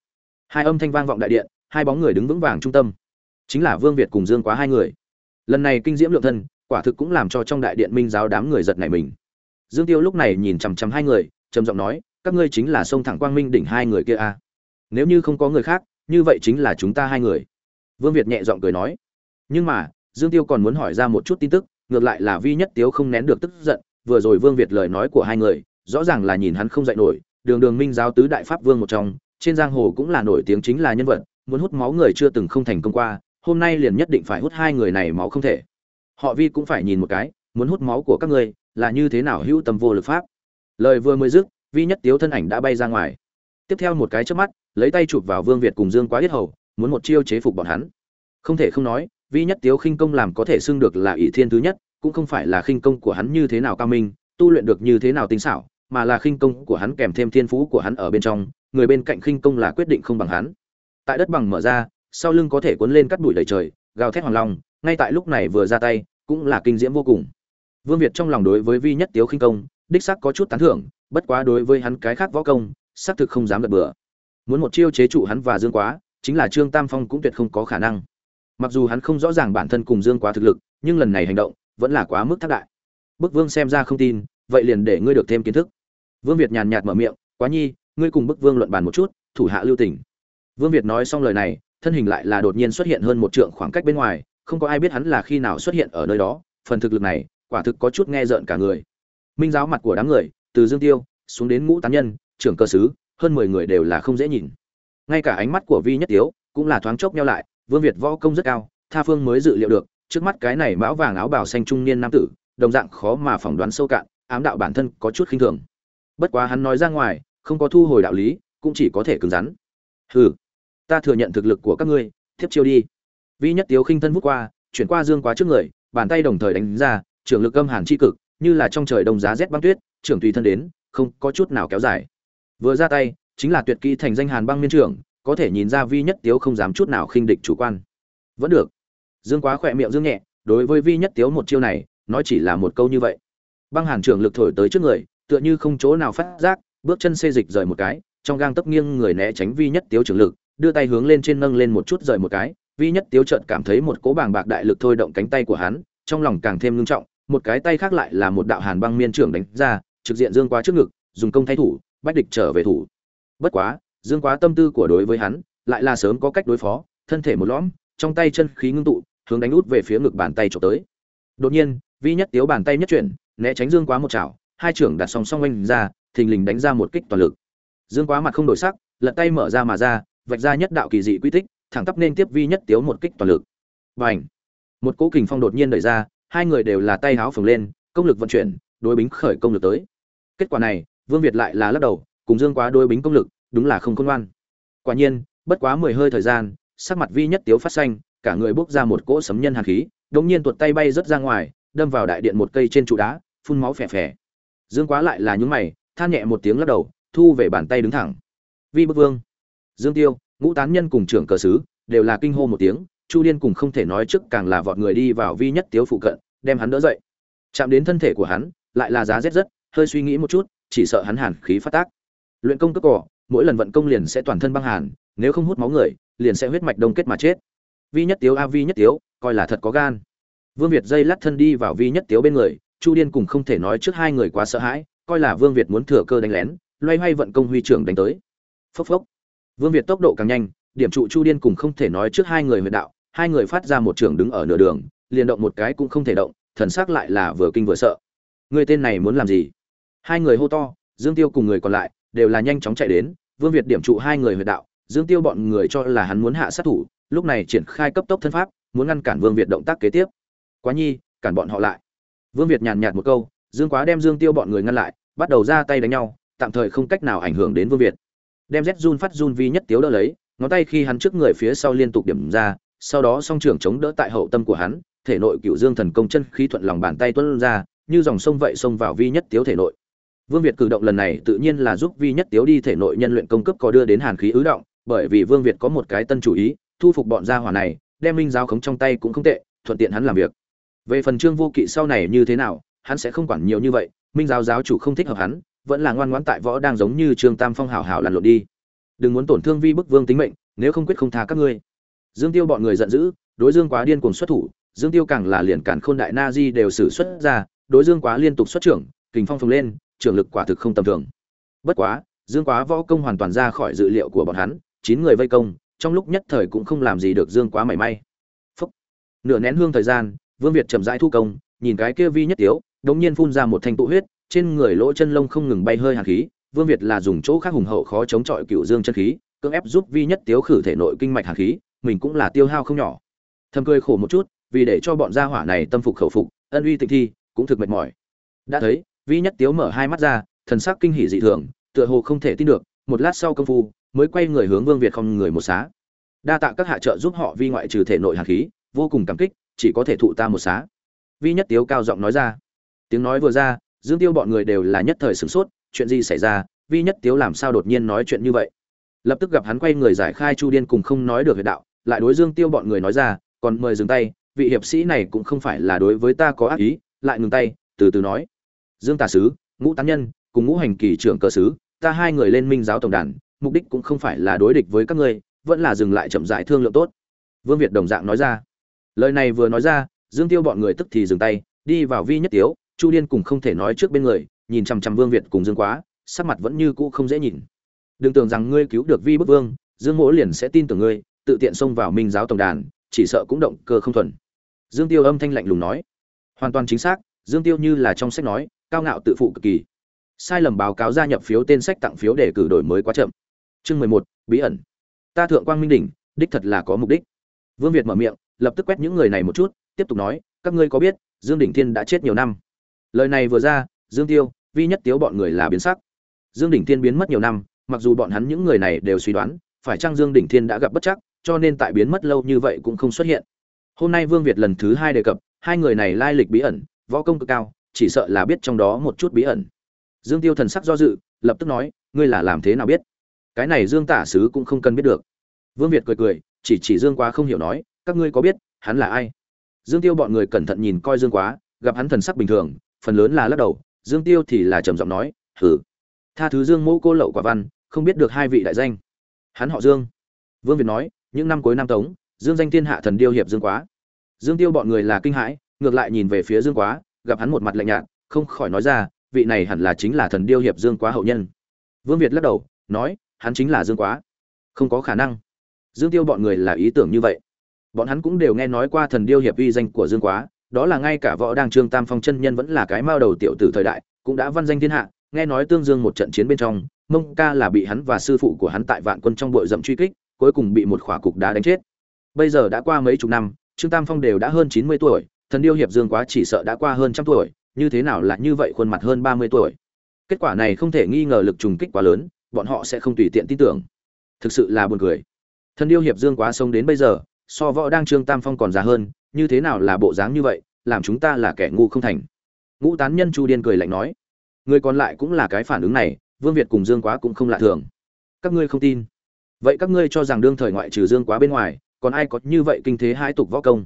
Hai âm thanh vang vọng đại điện, hai bóng người đứng vững vàng trung tâm. Chính là vương việt cùng dương quá hai người. Lần này kinh diễm lượng thân, quả thực cũng làm cho trong đại điện minh giáo đám người giật nảy mình. Dương tiêu lúc này nhìn chằm chằm hai người, trầm giọng nói, các ngươi chính là sông thẳng quang minh đỉnh hai người kia a à? nếu như không có người khác, như vậy chính là chúng ta hai người. Vương việt nhẹ giọng cười nói. Nhưng mà, dương tiêu còn muốn hỏi ra một chút tin tức, ngược lại là vi nhất tiếu không nén được tức giận vừa rồi vương việt lời nói của hai người, rõ ràng là nhìn hắn không dậy nổi, đường đường minh giáo tứ đại pháp vương một trong, trên giang hồ cũng là nổi tiếng chính là nhân vật, muốn hút máu người chưa từng không thành công qua, hôm nay liền nhất định phải hút hai người này máu không thể. Họ vi cũng phải nhìn một cái, muốn hút máu của các ngươi, là như thế nào hữu tâm vô lực pháp? Lời vừa mới dứt, vi nhất tiếu thân ảnh đã bay ra ngoài. Tiếp theo một cái chớp mắt, lấy tay chụp vào vương việt cùng dương quá yết hầu, muốn một chiêu chế phục bọn hắn. Không thể không nói, vi nhất tiếu khinh công làm có thể xưng được là ỷ thiên thứ nhất cũng không phải là khinh công của hắn như thế nào cao minh, tu luyện được như thế nào tinh xảo, mà là khinh công của hắn kèm thêm thiên phú của hắn ở bên trong, người bên cạnh khinh công là quyết định không bằng hắn. Tại đất bằng mở ra, sau lưng có thể cuốn lên cắt bụi đầy trời, gào thét hoàng long, ngay tại lúc này vừa ra tay, cũng là kinh diễm vô cùng. Vương việt trong lòng đối với vi nhất tiếu khinh công, đích xác có chút tán thưởng, bất quá đối với hắn cái khác võ công, xác thực không dám gật bừa. Muốn một chiêu chế trụ hắn và dương quá, chính là trương tam phong cũng tuyệt không có khả năng. Mặc dù hắn không rõ ràng bản thân cùng dương quá thực lực, nhưng lần này hành động vẫn là quá mức thác đại. Bức vương xem ra không tin, vậy liền để ngươi được thêm kiến thức. Vương việt nhàn nhạt mở miệng, quá nhi, ngươi cùng bức vương luận bàn một chút, thủ hạ lưu tình. Vương việt nói xong lời này, thân hình lại là đột nhiên xuất hiện hơn một trượng khoảng cách bên ngoài, không có ai biết hắn là khi nào xuất hiện ở nơi đó, phần thực lực này, quả thực có chút nghe rợn cả người. Minh giáo mặt của đám người, từ dương tiêu, xuống đến ngũ tán nhân, trưởng cơ sứ, hơn mười người đều là không dễ nhìn. Ngay cả ánh mắt của vi nhất tiếu cũng là thoáng chốc nhau lại, vương việt võ công rất cao, tha phương mới dự liệu được trước mắt cái này mão vàng áo bào xanh trung niên nam tử, đồng dạng khó mà phỏng đoán sâu cạn, ám đạo bản thân có chút khinh thường. Bất quá hắn nói ra ngoài, không có thu hồi đạo lý, cũng chỉ có thể cứng rắn. Hừ, ta thừa nhận thực lực của các ngươi tiếp chiêu đi. Vi nhất tiếu khinh thân vút qua, chuyển qua dương quá trước người, bàn tay đồng thời đánh ra, trưởng lực âm hàn chi cực, như là trong trời đông giá rét băng tuyết, trưởng tùy thân đến, không có chút nào kéo dài. Vừa ra tay, chính là tuyệt kỹ thành danh hàn băng miên trưởng, có thể nhìn ra vi nhất tiếu không dám chút nào khinh địch chủ quan. Vẫn được dương quá khỏe miệng dương nhẹ, đối với vi nhất tiếu một chiêu này, nói chỉ là một câu như vậy. Băng hàn trưởng lực thổi tới trước người, tựa như không chỗ nào phát giác, bước chân xê dịch rời một cái, trong gang tấp nghiêng người né tránh vi nhất tiếu trưởng lực, đưa tay hướng lên trên nâng lên một chút rời một cái, vi nhất tiếu chợt cảm thấy một cỗ bàng bạc đại lực thôi động cánh tay của hắn, trong lòng càng thêm ngưng trọng, một cái tay khác lại là một đạo hàn băng miên trưởng đánh ra, trực diện dương quá trước ngực, dùng công thay thủ, bách địch trở về thủ. Bất quá, dương quá tâm tư của đối với hắn, lại là sớm có cách đối phó, thân thể một lõm, trong tay chân khí ngưng tụ hướng đánh út về phía ngực bàn tay trộm tới. Đột nhiên, vi nhất tiếu bàn tay nhất chuyển, né tránh dương quá một chảo, hai trưởng đặt song song oanh ra, thình lình đánh ra một kích toàn lực. Dương quá mặt không đổi sắc, lật tay mở ra mà ra, vạch ra nhất đạo kỳ dị quy tích, thẳng tắp nên tiếp vi nhất tiếu một kích toàn lực. Và ảnh một cỗ kình phong đột nhiên đẩy ra, hai người đều là tay háo phồng lên, công lực vận chuyển, đối bính khởi công lực tới. Kết quả này, vương việt lại là lắc đầu, cùng dương quá đối bính công lực, đúng là không công ngoan. Quả nhiên, bất quá mười hơi thời gian, sắc mặt vi nhất tiếu phát xanh cả người bốc ra một cỗ sấm nhân hàn khí đống nhiên tuột tay bay rất ra ngoài, đâm vào đại điện một cây trên trụ đá, phun máu phè phè. Dương quá lại là nhướng mày, than nhẹ một tiếng lắc đầu, thu về bàn tay đứng thẳng. Vi bức vương, dương tiêu, ngũ tán nhân cùng trưởng cờ sứ, đều là kinh hô một tiếng, chu điên cùng không thể nói trước càng là vọt người đi vào vi nhất tiếu phụ cận, đem hắn đỡ dậy. Chạm đến thân thể của hắn, lại là giá rét rất, hơi suy nghĩ một chút, chỉ sợ hắn hàn khí phát tác. Luyện công cước cỏ, mỗi lần vận công liền sẽ toàn thân băng hàn, nếu không hút máu người, liền sẽ huyết mạch đông kết mà chết vi nhất tiếu a, vi nhất tiếu, coi là thật có gan. Vương việt dây lắt thân đi vào vi nhất tiếu bên người, chu điên cùng không thể nói trước hai người quá sợ hãi, coi là vương việt muốn thừa cơ đánh lén, loay hoay vận công huy trưởng đánh tới. Phốc phốc. Vương việt tốc độ càng nhanh, điểm trụ chu điên cùng không thể nói trước hai người huyệt đạo, hai người phát ra một trường đứng ở nửa đường, liền động một cái cũng không thể động, thần sắc lại là vừa kinh vừa sợ. Người tên này muốn làm gì? Hai người hô to, dương tiêu cùng người còn lại, đều là nhanh chóng chạy đến, vương việt điểm trụ hai người huyệt đạo, dương tiêu bọn người cho là hắn muốn hạ sát thủ lúc này triển khai cấp tốc thân pháp, muốn ngăn cản vương việt động tác kế tiếp. Quá nhi, cản bọn họ lại. Vương việt nhàn nhạt một câu, dương quá đem dương tiêu bọn người ngăn lại, bắt đầu ra tay đánh nhau, tạm thời không cách nào ảnh hưởng đến vương việt. Đem z run phát run vi nhất tiếu đỡ lấy, ngón tay khi hắn trước người phía sau liên tục điểm ra, sau đó song trưởng chống đỡ tại hậu tâm của hắn, thể nội cựu dương thần công chân khí thuận lòng bàn tay tuân ra, như dòng sông vậy xông vào vi nhất tiếu thể nội. Vương việt cử động lần này tự nhiên là giúp vi nhất tiếu đi thể nội nhân luyện công cấp có đưa đến hàn khí ứ động, bởi vì vương việt có một cái tân chủ ý thu phục bọn gia hỏa này, đem minh giáo khống trong tay cũng không tệ, thuận tiện hắn làm việc. Về phần trương vô kỵ sau này như thế nào, hắn sẽ không quản nhiều như vậy, minh giáo giáo chủ không thích hợp hắn, vẫn là ngoan ngoãn tại võ đang giống như trương tam phong hảo hảo lăn lộn đi. Đừng muốn tổn thương vi bức vương tính mệnh, nếu không quyết không tha các ngươi. Dương tiêu bọn người giận dữ, đối dương quá điên cuồng xuất thủ, dương tiêu càng là liền cản khôn đại na di đều sử xuất ra, đối dương quá liên tục xuất trưởng, kình phong phồng lên, trưởng lực quả thực không tầm thường. Bất quá, dương quá võ công hoàn toàn ra khỏi dự liệu của bọn hắn, chín người vây công trong lúc nhất thời cũng không làm gì được dương quá mảy may. Phúc. nửa nén hương thời gian, vương việt chậm rãi thu công, nhìn cái kia vi nhất tiếu, đống nhiên phun ra một thanh tụ huyết, trên người lỗ chân lông không ngừng bay hơi hàn khí, vương việt là dùng chỗ khác hùng hậu khó chống chọi cựu dương chân khí, cưỡng ép giúp vi nhất tiếu khử thể nội kinh mạch hàn khí, mình cũng là tiêu hao không nhỏ. Thầm cười khổ một chút, vì để cho bọn gia hỏa này tâm phục khẩu phục, ân uy tịch thi, cũng thực mệt mỏi. Đã thấy, vi nhất tiếu mở hai mắt ra, thần sắc kinh hỉ dị thường, tựa hồ không thể tin được một lát sau công phu, mới quay người hướng vương việt không người một xá. Đa tạ các hạ trợ giúp họ vi ngoại trừ thể nội hàn khí, vô cùng cảm kích, chỉ có thể thụ ta một xá. Vi nhất tiếu cao giọng nói ra. Tiếng nói vừa ra, dương tiêu bọn người đều là nhất thời sửng sốt, chuyện gì xảy ra? Vi nhất tiếu làm sao đột nhiên nói chuyện như vậy? Lập tức gặp hắn quay người giải khai chu điên cùng không nói được huyệt đạo, lại đối dương tiêu bọn người nói ra, còn mời dừng tay, vị hiệp sĩ này cũng không phải là đối với ta có ác ý, lại ngừng tay, từ từ nói. Dương tà sứ, ngũ tán nhân, cùng ngũ hành kỳ trưởng cơ sứ ta hai người lên minh giáo tổng đàn, mục đích cũng không phải là đối địch với các ngươi, vẫn là dừng lại chậm rãi thương lượng tốt. Vương việt đồng dạng nói ra. Lời này vừa nói ra, dương tiêu bọn người tức thì dừng tay, đi vào vi nhất tiếu, chu điên cùng không thể nói trước bên người, nhìn chằm chằm vương việt cùng dương quá, sắc mặt vẫn như cũ không dễ nhìn. Đừng tưởng rằng ngươi cứu được vi bức vương, dương mỗ liền sẽ tin tưởng ngươi, tự tiện xông vào minh giáo tổng đàn, chỉ sợ cũng động cơ không thuần. Dương tiêu âm thanh lạnh lùng nói. Hoàn toàn chính xác, dương tiêu như là trong sách nói, cao ngạo tự phụ cực kỳ sai lầm báo cáo gia nhập phiếu tên sách tặng phiếu để cử đổi mới quá chậm. Chương mười một, bí ẩn. Ta thượng quang minh đỉnh, đích thật là có mục đích. Vương việt mở miệng, lập tức quét những người này một chút, tiếp tục nói, các ngươi có biết, dương đỉnh thiên đã chết nhiều năm. Lời này vừa ra, dương tiêu, vi nhất tiếu bọn người là biến sắc. Dương đỉnh thiên biến mất nhiều năm, mặc dù bọn hắn những người này đều suy đoán, phải chăng dương đỉnh thiên đã gặp bất chắc, cho nên tại biến mất lâu như vậy cũng không xuất hiện. Hôm nay vương việt lần thứ hai đề cập, hai người này lai lịch bí ẩn, võ công cực cao, chỉ sợ là biết trong đó một chút bí ẩn dương tiêu thần sắc do dự, lập tức nói, ngươi là làm thế nào biết? Cái này dương tả sứ cũng không cần biết được. Vương việt cười cười, chỉ chỉ dương quá không hiểu nói, các ngươi có biết, hắn là ai? Dương tiêu bọn người cẩn thận nhìn coi dương quá, gặp hắn thần sắc bình thường, phần lớn là lắc đầu, dương tiêu thì là trầm giọng nói hử tha thứ dương mẫu cô lậu quả văn, không biết được hai vị đại danh. Hắn họ dương. Vương việt nói, những năm cuối năm tống, dương danh thiên hạ thần điêu hiệp dương quá. Dương tiêu bọn người là kinh hãi, ngược lại nhìn về phía dương quá, gặp hắn một mặt lạnh nhạt, không khỏi nói ra vị này hẳn là chính là thần điêu hiệp dương quá hậu nhân. Vương việt lắc đầu, nói, hắn chính là dương quá. Không có khả năng. Dương tiêu bọn người là ý tưởng như vậy. Bọn hắn cũng đều nghe nói qua thần điêu hiệp uy danh của dương quá, đó là ngay cả võ đang trương tam phong chân nhân vẫn là cái mao đầu tiểu tử thời đại, cũng đã văn danh thiên hạ, nghe nói tương dương một trận chiến bên trong, mông ca là bị hắn và sư phụ của hắn tại vạn quân trong bội rậm truy kích, cuối cùng bị một khỏa cục đá đánh chết. Bây giờ đã qua mấy chục năm, trương tam phong đều đã hơn chín mươi tuổi, thần điêu hiệp dương quá chỉ sợ đã qua hơn trăm tuổi như thế nào là như vậy khuôn mặt hơn ba mươi tuổi? Kết quả này không thể nghi ngờ lực trùng kích quá lớn, bọn họ sẽ không tùy tiện tin tưởng. Thực sự là buồn cười. Thần điêu hiệp dương quá sống đến bây giờ, so võ đang trương tam phong còn già hơn, như thế nào là bộ dáng như vậy, làm chúng ta là kẻ ngu không thành. Ngũ tán nhân chu điên cười lạnh nói, người còn lại cũng là cái phản ứng này, vương việt cùng dương quá cũng không lạ thường. Các ngươi không tin. Vậy các ngươi cho rằng đương thời ngoại trừ dương quá bên ngoài, còn ai có như vậy kinh thế hai tục võ công?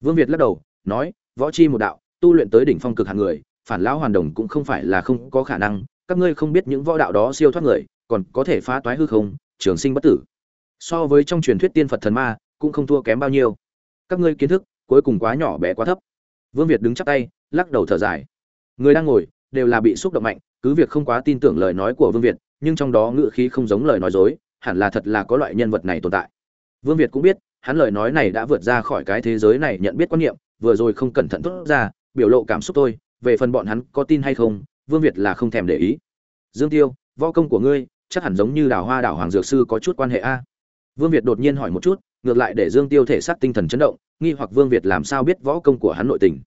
Vương việt lắc đầu, nói, võ chi một đạo tu luyện tới đỉnh phong cực hạng người, phản lão hoàn đồng cũng không phải là không có khả năng, các ngươi không biết những võ đạo đó siêu thoát người, còn có thể phá toái hư không, trường sinh bất tử. So với trong truyền thuyết tiên phật thần ma, cũng không thua kém bao nhiêu. Các ngươi kiến thức, cuối cùng quá nhỏ bé quá thấp. Vương việt đứng chắp tay, lắc đầu thở dài. Người đang ngồi, đều là bị xúc động mạnh, cứ việc không quá tin tưởng lời nói của vương việt, nhưng trong đó ngữ khí không giống lời nói dối, hẳn là thật là có loại nhân vật này tồn tại. Vương việt cũng biết, hắn lời nói này đã vượt ra khỏi cái thế giới này nhận biết quan niệm, vừa rồi không cẩn thận thốt ra biểu lộ cảm xúc tôi, về phần bọn hắn có tin hay không, vương việt là không thèm để ý. Dương tiêu, võ công của ngươi chắc hẳn giống như đào hoa đảo hoàng dược sư có chút quan hệ a. Vương việt đột nhiên hỏi một chút, ngược lại để dương tiêu thể xác tinh thần chấn động, nghi hoặc vương việt làm sao biết võ công của hắn nội tình.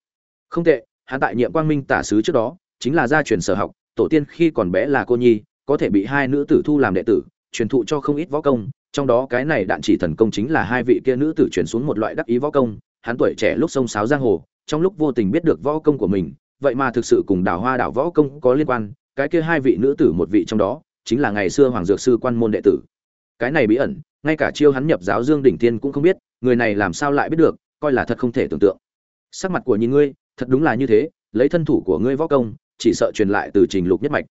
Không tệ, hắn tại nhiệm quang minh tả sứ trước đó, chính là gia truyền sở học, tổ tiên khi còn bé là cô nhi, có thể bị hai nữ tử thu làm đệ tử, truyền thụ cho không ít võ công, trong đó cái này đạn chỉ thần công chính là hai vị kia nữ tử truyền xuống một loại đắc ý võ công, hắn tuổi trẻ lúc sông sáo giang hồ trong lúc vô tình biết được võ công của mình, vậy mà thực sự cùng đào hoa đảo võ công có liên quan, cái kia hai vị nữ tử một vị trong đó, chính là ngày xưa hoàng dược sư quan môn đệ tử. Cái này bí ẩn, ngay cả chiêu hắn nhập giáo dương đỉnh tiên cũng không biết, người này làm sao lại biết được, coi là thật không thể tưởng tượng. Sắc mặt của nhìn ngươi, thật đúng là như thế, lấy thân thủ của ngươi võ công, chỉ sợ truyền lại từ trình lục nhất mạch.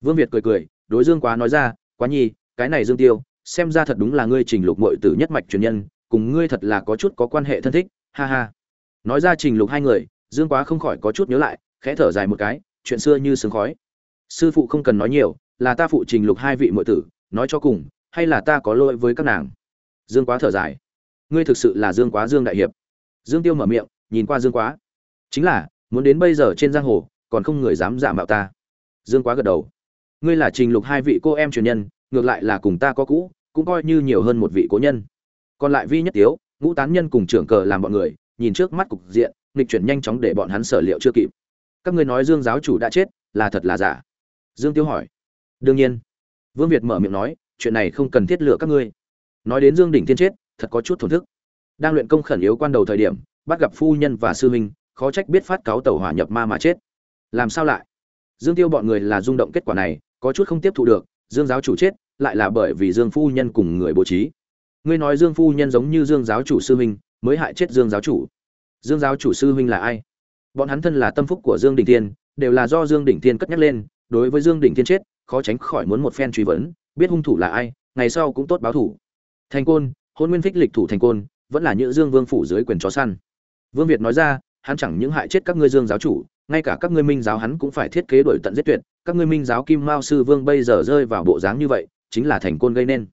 Vương việt cười cười, đối dương quá nói ra, quá nhi, cái này dương tiêu, xem ra thật đúng là ngươi trình lục muội tử nhất mạch truyền nhân, cùng ngươi thật là có chút có quan hệ thân thích, ha ha nói ra trình lục hai người, dương quá không khỏi có chút nhớ lại, khẽ thở dài một cái, chuyện xưa như sương khói. Sư phụ không cần nói nhiều, là ta phụ trình lục hai vị muội tử, nói cho cùng, hay là ta có lỗi với các nàng? Dương quá thở dài. Ngươi thực sự là dương quá dương đại hiệp. Dương tiêu mở miệng, nhìn qua dương quá. Chính là, muốn đến bây giờ trên giang hồ, còn không người dám giả mạo ta. Dương quá gật đầu. Ngươi là trình lục hai vị cô em truyền nhân, ngược lại là cùng ta có cũ, cũng coi như nhiều hơn một vị cố nhân. Còn lại vi nhất tiếu, ngũ tán nhân cùng trưởng cờ làm bọn người nhìn trước mắt cục diện, nghịch chuyển nhanh chóng để bọn hắn sở liệu chưa kịp. Các ngươi nói dương giáo chủ đã chết, là thật là giả? Dương tiêu hỏi. Đương nhiên. Vương việt mở miệng nói, chuyện này không cần thiết lựa các ngươi. Nói đến dương đỉnh thiên chết, thật có chút thổn thức. Đang luyện công khẩn yếu quan đầu thời điểm, bắt gặp phu nhân và sư huynh, khó trách biết phát cáo tàu hỏa nhập ma mà chết. Làm sao lại? Dương tiêu bọn người là rung động kết quả này, có chút không tiếp thu được, dương giáo chủ chết, lại là bởi vì dương phu nhân cùng người bố trí. Ngươi nói dương phu nhân giống như dương giáo chủ sư huynh mới hại chết dương giáo chủ. Dương giáo chủ sư huynh là ai? Bọn hắn thân là tâm phúc của dương đình Thiên, đều là do dương đình Thiên cất nhắc lên đối với dương đình Thiên chết khó tránh khỏi muốn một phen truy vấn biết hung thủ là ai ngày sau cũng tốt báo thủ. Thành côn hôn nguyên phích lịch thủ thành côn vẫn là Nhữ dương vương phủ dưới quyền chó săn. Vương việt nói ra hắn chẳng những hại chết các ngươi dương giáo chủ ngay cả các ngươi minh giáo hắn cũng phải thiết kế đổi tận giết tuyệt. Các ngươi minh giáo kim mao sư vương bây giờ rơi vào bộ dáng như vậy chính là thành côn gây nên.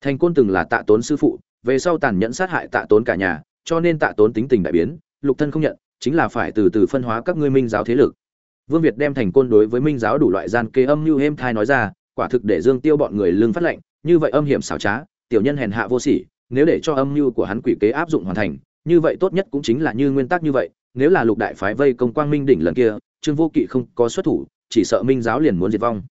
Thành côn từng là tạ tốn sư phụ về sau tàn nhẫn sát hại tạ tốn cả nhà, cho nên tạ tốn tính tình đại biến, lục thân không nhận, chính là phải từ từ phân hóa các ngươi minh giáo thế lực. Vương việt đem thành côn đối với minh giáo đủ loại gian kế âm như êm thai nói ra, quả thực để dương tiêu bọn người lương phát lệnh như vậy âm hiểm xảo trá, tiểu nhân hèn hạ vô sỉ, nếu để cho âm mưu của hắn quỷ kế áp dụng hoàn thành, như vậy tốt nhất cũng chính là như nguyên tắc như vậy, nếu là lục đại phái vây công quang minh đỉnh lần kia, trương vô kỵ không có xuất thủ, chỉ sợ minh giáo liền muốn diệt vong.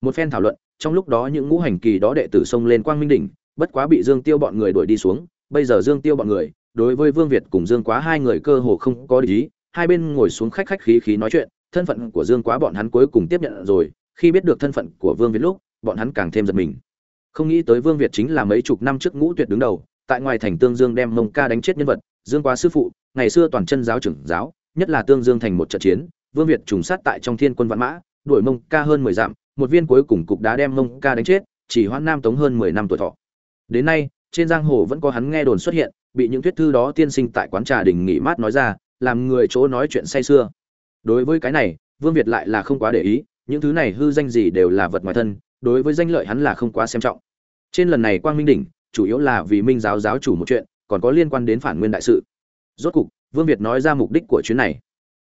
Một phen thảo luận, trong lúc đó những ngũ hành kỳ đó đệ tử xông lên quang minh đỉnh bất quá bị dương tiêu bọn người đuổi đi xuống, bây giờ dương tiêu bọn người, đối với vương việt cùng dương quá hai người cơ hồ không có ý, hai bên ngồi xuống khách khách khí khí nói chuyện, thân phận của dương quá bọn hắn cuối cùng tiếp nhận rồi, khi biết được thân phận của vương việt lúc, bọn hắn càng thêm giật mình. Không nghĩ tới vương việt chính là mấy chục năm trước ngũ tuyệt đứng đầu, tại ngoài thành tương dương đem mông ca đánh chết nhân vật, dương quá sư phụ, ngày xưa toàn chân giáo trưởng giáo, nhất là tương dương thành một trận chiến, vương việt trùng sát tại trong thiên quân vạn mã, đuổi mông ca hơn mười dặm, một viên cuối cùng cục đá đem mông ca đánh chết, chỉ hoãn nam tống hơn mười năm tuổi thọ đến nay, trên giang hồ vẫn có hắn nghe đồn xuất hiện, bị những thuyết thư đó tiên sinh tại quán trà đình nghỉ mát nói ra, làm người chỗ nói chuyện say xưa đối với cái này, vương việt lại là không quá để ý, những thứ này hư danh gì đều là vật ngoài thân, đối với danh lợi hắn là không quá xem trọng. Trên lần này quang minh đỉnh, chủ yếu là vì minh giáo giáo chủ một chuyện, còn có liên quan đến phản nguyên đại sự. Rốt cục, vương việt nói ra mục đích của chuyến này.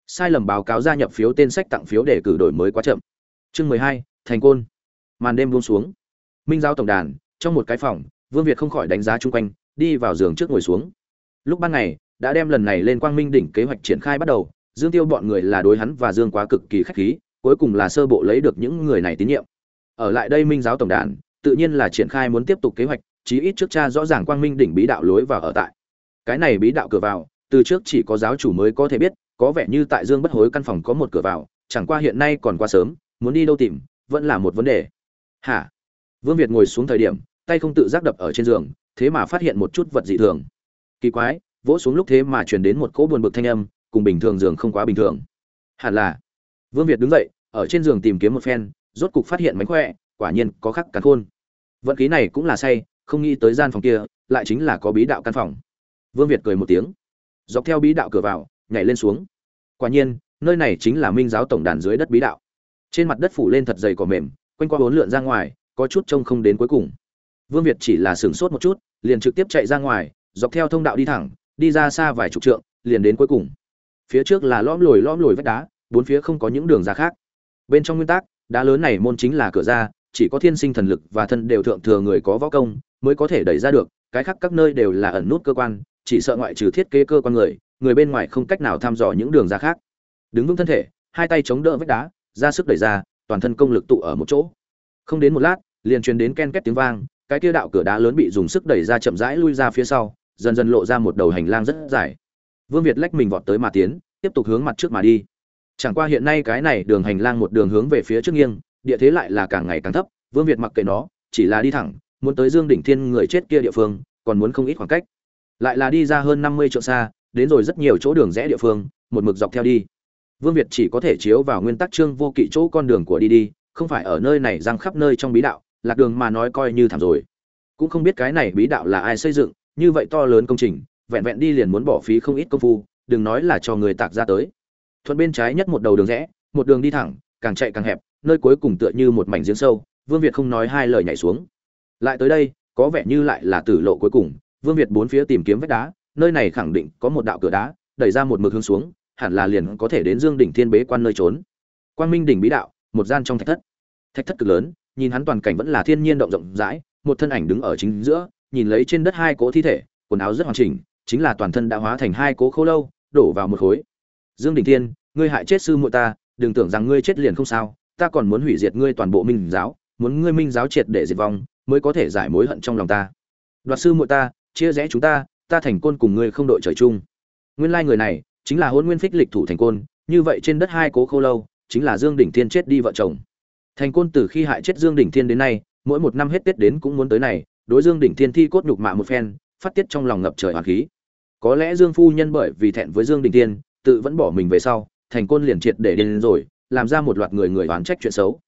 Sai lầm báo cáo gia nhập phiếu tên sách tặng phiếu để cử đổi mới quá chậm. Chương mười hai, thành côn. Màn đêm buông xuống. Minh giáo tổng đàn, trong một cái phòng vương việt không khỏi đánh giá chung quanh, đi vào giường trước ngồi xuống. Lúc ban ngày, đã đem lần này lên quang minh đỉnh kế hoạch triển khai bắt đầu, dương tiêu bọn người là đối hắn và dương quá cực kỳ khách khí, cuối cùng là sơ bộ lấy được những người này tín nhiệm. Ở lại đây minh giáo tổng đàn, tự nhiên là triển khai muốn tiếp tục kế hoạch, chí ít trước cha rõ ràng quang minh đỉnh bí đạo lối vào ở tại. Cái này bí đạo cửa vào, từ trước chỉ có giáo chủ mới có thể biết, có vẻ như tại dương bất hối căn phòng có một cửa vào, chẳng qua hiện nay còn quá sớm, muốn đi đâu tìm, vẫn là một vấn đề. Hả? Vương việt ngồi xuống thời điểm tay không tự giác đập ở trên giường, thế mà phát hiện một chút vật dị thường. Kỳ quái, vỗ xuống lúc thế mà truyền đến một cỗ buồn bực thanh âm, cùng bình thường giường không quá bình thường. Hẳn là, vương việt đứng dậy, ở trên giường tìm kiếm một phen, rốt cục phát hiện mánh khỏe, quả nhiên có khắc cắn khôn. Vận khí này cũng là say, không nghĩ tới gian phòng kia, lại chính là có bí đạo căn phòng. Vương việt cười một tiếng, dọc theo bí đạo cửa vào, nhảy lên xuống. Quả nhiên, nơi này chính là minh giáo tổng đàn dưới đất bí đạo. Trên mặt đất phủ lên thật dày cỏ mềm, quanh qua bốn lượn ra ngoài, có chút trông không đến cuối cùng vương việt chỉ là sửng sốt một chút, liền trực tiếp chạy ra ngoài, dọc theo thông đạo đi thẳng, đi ra xa vài chục trượng, liền đến cuối cùng. Phía trước là lõm lồi lõm lồi vách đá, bốn phía không có những đường ra khác. Bên trong nguyên tắc, đá lớn này môn chính là cửa ra, chỉ có thiên sinh thần lực và thân đều thượng thừa người có võ công, mới có thể đẩy ra được, cái khác các nơi đều là ẩn nút cơ quan, chỉ sợ ngoại trừ thiết kế cơ quan người người bên ngoài không cách nào thăm dò những đường ra khác. Đứng vững thân thể, hai tay chống đỡ vách đá, ra sức đẩy ra, toàn thân công lực tụ ở một chỗ. Không đến một lát, liền truyền đến ken két tiếng vang cái kia đạo cửa đá lớn bị dùng sức đẩy ra chậm rãi lui ra phía sau, dần dần lộ ra một đầu hành lang rất dài. Vương việt lách mình vọt tới mà tiến, tiếp tục hướng mặt trước mà đi. Chẳng qua hiện nay cái này đường hành lang một đường hướng về phía trước nghiêng, địa thế lại là càng ngày càng thấp, vương việt mặc kệ nó, chỉ là đi thẳng, muốn tới dương đỉnh thiên người chết kia địa phương, còn muốn không ít khoảng cách. Lại là đi ra hơn năm mươi chỗ xa, đến rồi rất nhiều chỗ đường rẽ địa phương, một mực dọc theo đi. Vương việt chỉ có thể chiếu vào nguyên tắc trương vô kỵ chỗ con đường của đi đi, không phải ở nơi này răng khắp nơi trong bí đạo lạc đường mà nói coi như thảm rồi. Cũng không biết cái này bí đạo là ai xây dựng, như vậy to lớn công trình, vẹn vẹn đi liền muốn bỏ phí không ít công phu, đừng nói là cho người tạc ra tới. Thuận bên trái nhất một đầu đường rẽ, một đường đi thẳng, càng chạy càng hẹp, nơi cuối cùng tựa như một mảnh giếng sâu, vương việt không nói hai lời nhảy xuống. Lại tới đây, có vẻ như lại là tử lộ cuối cùng, vương việt bốn phía tìm kiếm vách đá, nơi này khẳng định có một đạo cửa đá, đẩy ra một mực hướng xuống, hẳn là liền có thể đến dương đỉnh thiên bế quan nơi trốn. Quang minh đỉnh bí đạo, một gian trong thạch thất. Thạch thất cực lớn nhìn hắn toàn cảnh vẫn là thiên nhiên động rộng rãi, một thân ảnh đứng ở chính giữa, nhìn lấy trên đất hai cỗ thi thể, quần áo rất hoàn chỉnh, chính là toàn thân đã hóa thành hai cỗ khô lâu, đổ vào một khối. Dương đình thiên, ngươi hại chết sư muội ta, đừng tưởng rằng ngươi chết liền không sao, ta còn muốn hủy diệt ngươi toàn bộ minh giáo, muốn ngươi minh giáo triệt để diệt vong, mới có thể giải mối hận trong lòng ta. Đoạt sư muội ta, chia rẽ chúng ta ta thành côn cùng ngươi không đội trời chung. Nguyên lai người này, chính là hôn nguyên phích lịch thủ thành côn, như vậy trên đất hai cố khô lâu, chính là dương đỉnh thiên chết đi vợ chồng thành côn từ khi hại chết dương đỉnh thiên đến nay, mỗi một năm hết tết đến cũng muốn tới này, đối dương đỉnh thiên thi cốt nhục mạ một phen, phát tiết trong lòng ngập trời hoàng khí. Có lẽ dương phu nhân bởi vì thẹn với dương đỉnh thiên, tự vẫn bỏ mình về sau, thành côn liền triệt để điên rồi, làm ra một loạt người người oán trách chuyện xấu.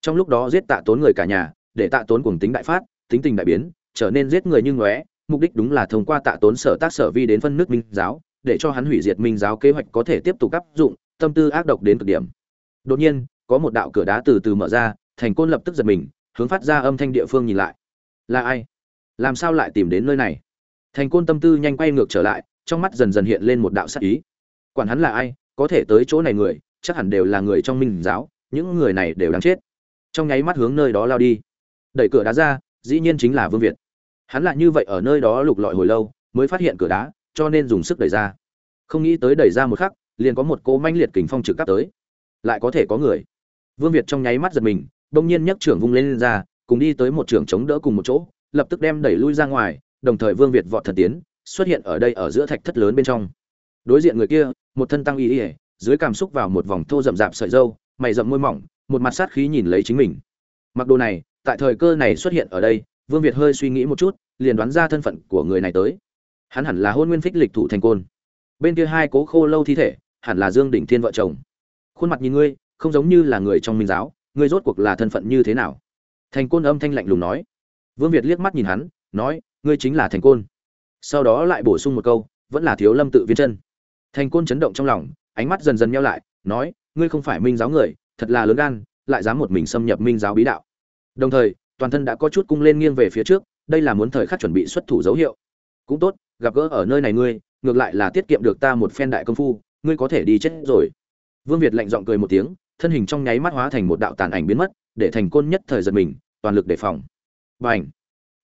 Trong lúc đó giết tạ tốn người cả nhà, để tạ tốn cùng tính đại phát, tính tình đại biến, trở nên giết người như ngóe mục đích đúng là thông qua tạ tốn sở tác sở vi đến phân nước minh giáo, để cho hắn hủy diệt minh giáo kế hoạch có thể tiếp tục áp dụng, tâm tư ác độc đến cực điểm. Đột nhiên có một đạo cửa đá từ từ mở ra, thành côn lập tức giật mình, hướng phát ra âm thanh địa phương nhìn lại. Là ai? Làm sao lại tìm đến nơi này? Thành côn tâm tư nhanh quay ngược trở lại, trong mắt dần dần hiện lên một đạo sắc ý. Quản hắn là ai, có thể tới chỗ này người, chắc hẳn đều là người trong minh giáo, những người này đều đáng chết. Trong nháy mắt hướng nơi đó lao đi. Đẩy cửa đá ra, dĩ nhiên chính là vương việt. Hắn lại như vậy ở nơi đó lục lọi hồi lâu, mới phát hiện cửa đá, cho nên dùng sức đẩy ra. Không nghĩ tới đẩy ra một khắc, liền có một cỗ manh liệt kình phong trực cắp tới. Lại có thể có người vương việt trong nháy mắt giật mình bỗng nhiên nhấc trưởng vung lên, lên ra cùng đi tới một trưởng chống đỡ cùng một chỗ lập tức đem đẩy lui ra ngoài đồng thời vương việt vọt thần tiến xuất hiện ở đây ở giữa thạch thất lớn bên trong. Đối diện người kia một thân tăng y y, dưới cảm xúc vào một vòng thô rậm rạp sợi dâu mày rậm môi mỏng một mặt sát khí nhìn lấy chính mình. Mặc đồ này tại thời cơ này xuất hiện ở đây vương việt hơi suy nghĩ một chút liền đoán ra thân phận của người này tới. Hắn hẳn là hôn nguyên phích lịch thủ thành côn. Bên kia hai cố khô lâu thi thể hẳn là dương đỉnh thiên vợ chồng. Khuôn mặt nhìn ngươi không giống như là người trong minh giáo, ngươi rốt cuộc là thân phận như thế nào? Thành côn âm thanh lạnh lùng nói. Vương việt liếc mắt nhìn hắn, nói, ngươi chính là thành côn. Sau đó lại bổ sung một câu, vẫn là thiếu lâm tự viên chân. Thành côn chấn động trong lòng, ánh mắt dần dần nhau lại, nói, ngươi không phải minh giáo người, thật là lớn gan, lại dám một mình xâm nhập minh giáo bí đạo. Đồng thời, toàn thân đã có chút cung lên nghiêng về phía trước, đây là muốn thời khắc chuẩn bị xuất thủ dấu hiệu. Cũng tốt, gặp gỡ ở nơi này ngươi, ngược lại là tiết kiệm được ta một phen đại công phu, ngươi có thể đi chết rồi. Vương việt lạnh giọng cười một tiếng thân hình trong nháy mắt hóa thành một đạo tàn ảnh biến mất, để thành côn nhất thời giật mình, toàn lực đề phòng. B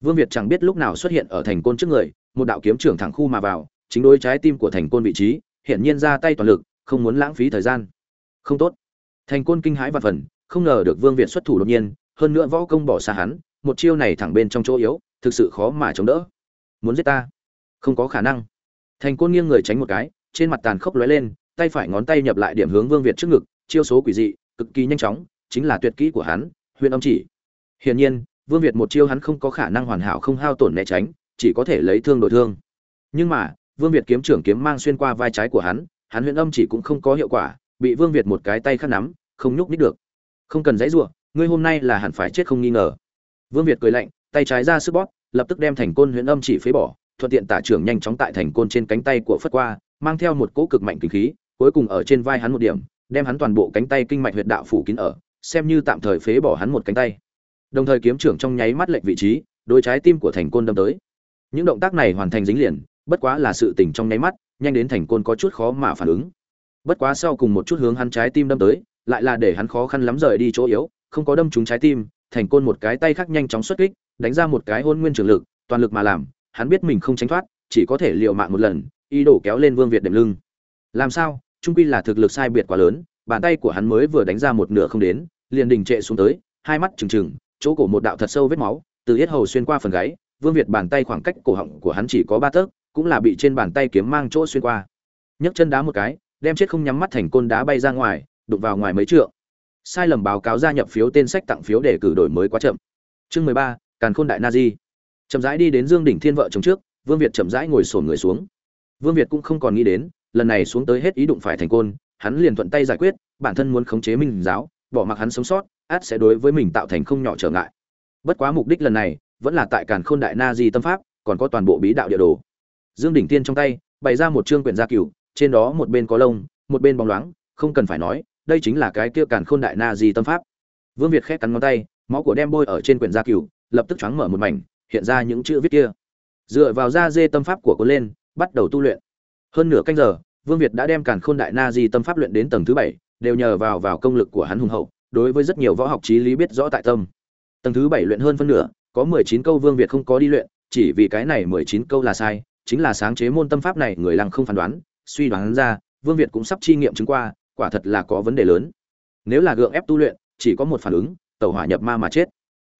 vương việt chẳng biết lúc nào xuất hiện ở thành côn trước người, một đạo kiếm trưởng thẳng khu mà vào, chính đối trái tim của thành côn vị trí, hiển nhiên ra tay toàn lực, không muốn lãng phí thời gian. Không tốt. Thành côn kinh hãi và phần, không ngờ được vương việt xuất thủ đột nhiên, hơn nữa võ công bỏ xa hắn, một chiêu này thẳng bên trong chỗ yếu, thực sự khó mà chống đỡ. Muốn giết ta? Không có khả năng. Thành côn nghiêng người tránh một cái, trên mặt tàn khốc lóe lên, tay phải ngón tay nhập lại điểm hướng vương việt trước ngực chiêu số quỷ dị, cực kỳ nhanh chóng, chính là tuyệt kỹ của hắn, huyền âm chỉ. Hiển nhiên, vương việt một chiêu hắn không có khả năng hoàn hảo không hao tổn né tránh, chỉ có thể lấy thương đổi thương. Nhưng mà, vương việt kiếm trưởng kiếm mang xuyên qua vai trái của hắn hắn huyền âm chỉ cũng không có hiệu quả, bị vương việt một cái tay khác nắm, không nhúc nhích được. Không cần dãy ruộng ngươi hôm nay là hẳn phải chết không nghi ngờ. Vương việt cười lạnh, tay trái ra sức bóp, lập tức đem thành côn huyền âm chỉ phế bỏ, thuận tiện tả trưởng nhanh chóng tại thành côn trên cánh tay của phất qua, mang theo một cỗ cực mạnh kinh khí, cuối cùng ở trên vai hắn một điểm đem hắn toàn bộ cánh tay kinh mạch huyệt đạo phủ kín ở, xem như tạm thời phế bỏ hắn một cánh tay. Đồng thời kiếm trưởng trong nháy mắt lệnh vị trí đối trái tim của thành côn đâm tới. Những động tác này hoàn thành dính liền, bất quá là sự tỉnh trong nháy mắt, nhanh đến thành côn có chút khó mà phản ứng. Bất quá sau cùng một chút hướng hắn trái tim đâm tới, lại là để hắn khó khăn lắm rời đi chỗ yếu, không có đâm trúng trái tim, thành côn một cái tay khác nhanh chóng xuất kích, đánh ra một cái hôn nguyên trường lực, toàn lực mà làm, hắn biết mình không tránh thoát, chỉ có thể liều mạng một lần, ý đồ kéo lên vương việt đệm lưng. Làm sao? Trung quy là thực lực sai biệt quá lớn, bàn tay của hắn mới vừa đánh ra một nửa không đến, liền đình trệ xuống tới, hai mắt trừng trừng, chỗ cổ một đạo thật sâu vết máu, từ yết hầu xuyên qua phần gáy, vương việt bàn tay khoảng cách cổ họng của hắn chỉ có ba tấc, cũng là bị trên bàn tay kiếm mang chỗ xuyên qua. Nhấc chân đá một cái, đem chết không nhắm mắt thành côn đá bay ra ngoài, đụng vào ngoài mấy trượng. Sai lầm báo cáo gia nhập phiếu tên sách tặng phiếu để cử đổi mới quá chậm. Chương mười ba, càn khôn đại na di. Chậm rãi đi đến dương đỉnh thiên vợ chồng trước, vương việt chậm rãi ngồi sổn người xuống. Vương việt cũng không còn nghĩ đến lần này xuống tới hết ý đụng phải thành côn, hắn liền thuận tay giải quyết, bản thân muốn khống chế minh giáo, bỏ mặc hắn sống sót át sẽ đối với mình tạo thành không nhỏ trở ngại. Bất quá mục đích lần này, vẫn là tại càn khôn đại na di tâm pháp, còn có toàn bộ bí đạo địa đồ. Dương đỉnh tiên trong tay, bày ra một chương quyển gia cửu, trên đó một bên có lông, một bên bóng loáng, không cần phải nói, đây chính là cái kia càn khôn đại na di tâm pháp. Vương việt khét cắn ngón tay, máu của đem bôi ở trên quyển gia cửu, lập tức choáng mở một mảnh, hiện ra những chữ viết kia. Dựa vào da dê tâm pháp của cô lên, bắt đầu tu luyện. Hơn nửa canh giờ vương việt đã đem càn khôn đại na di tâm pháp luyện đến tầng thứ bảy đều nhờ vào vào công lực của hắn hùng hậu đối với rất nhiều võ học trí lý biết rõ tại tâm. Tầng thứ bảy luyện hơn phân nửa có mười chín câu vương việt không có đi luyện chỉ vì cái này mười chín câu là sai chính là sáng chế môn tâm pháp này người lăng không phán đoán suy đoán ra vương việt cũng sắp chi nghiệm chứng qua quả thật là có vấn đề lớn. Nếu là gượng ép tu luyện chỉ có một phản ứng tẩu hỏa nhập ma mà chết.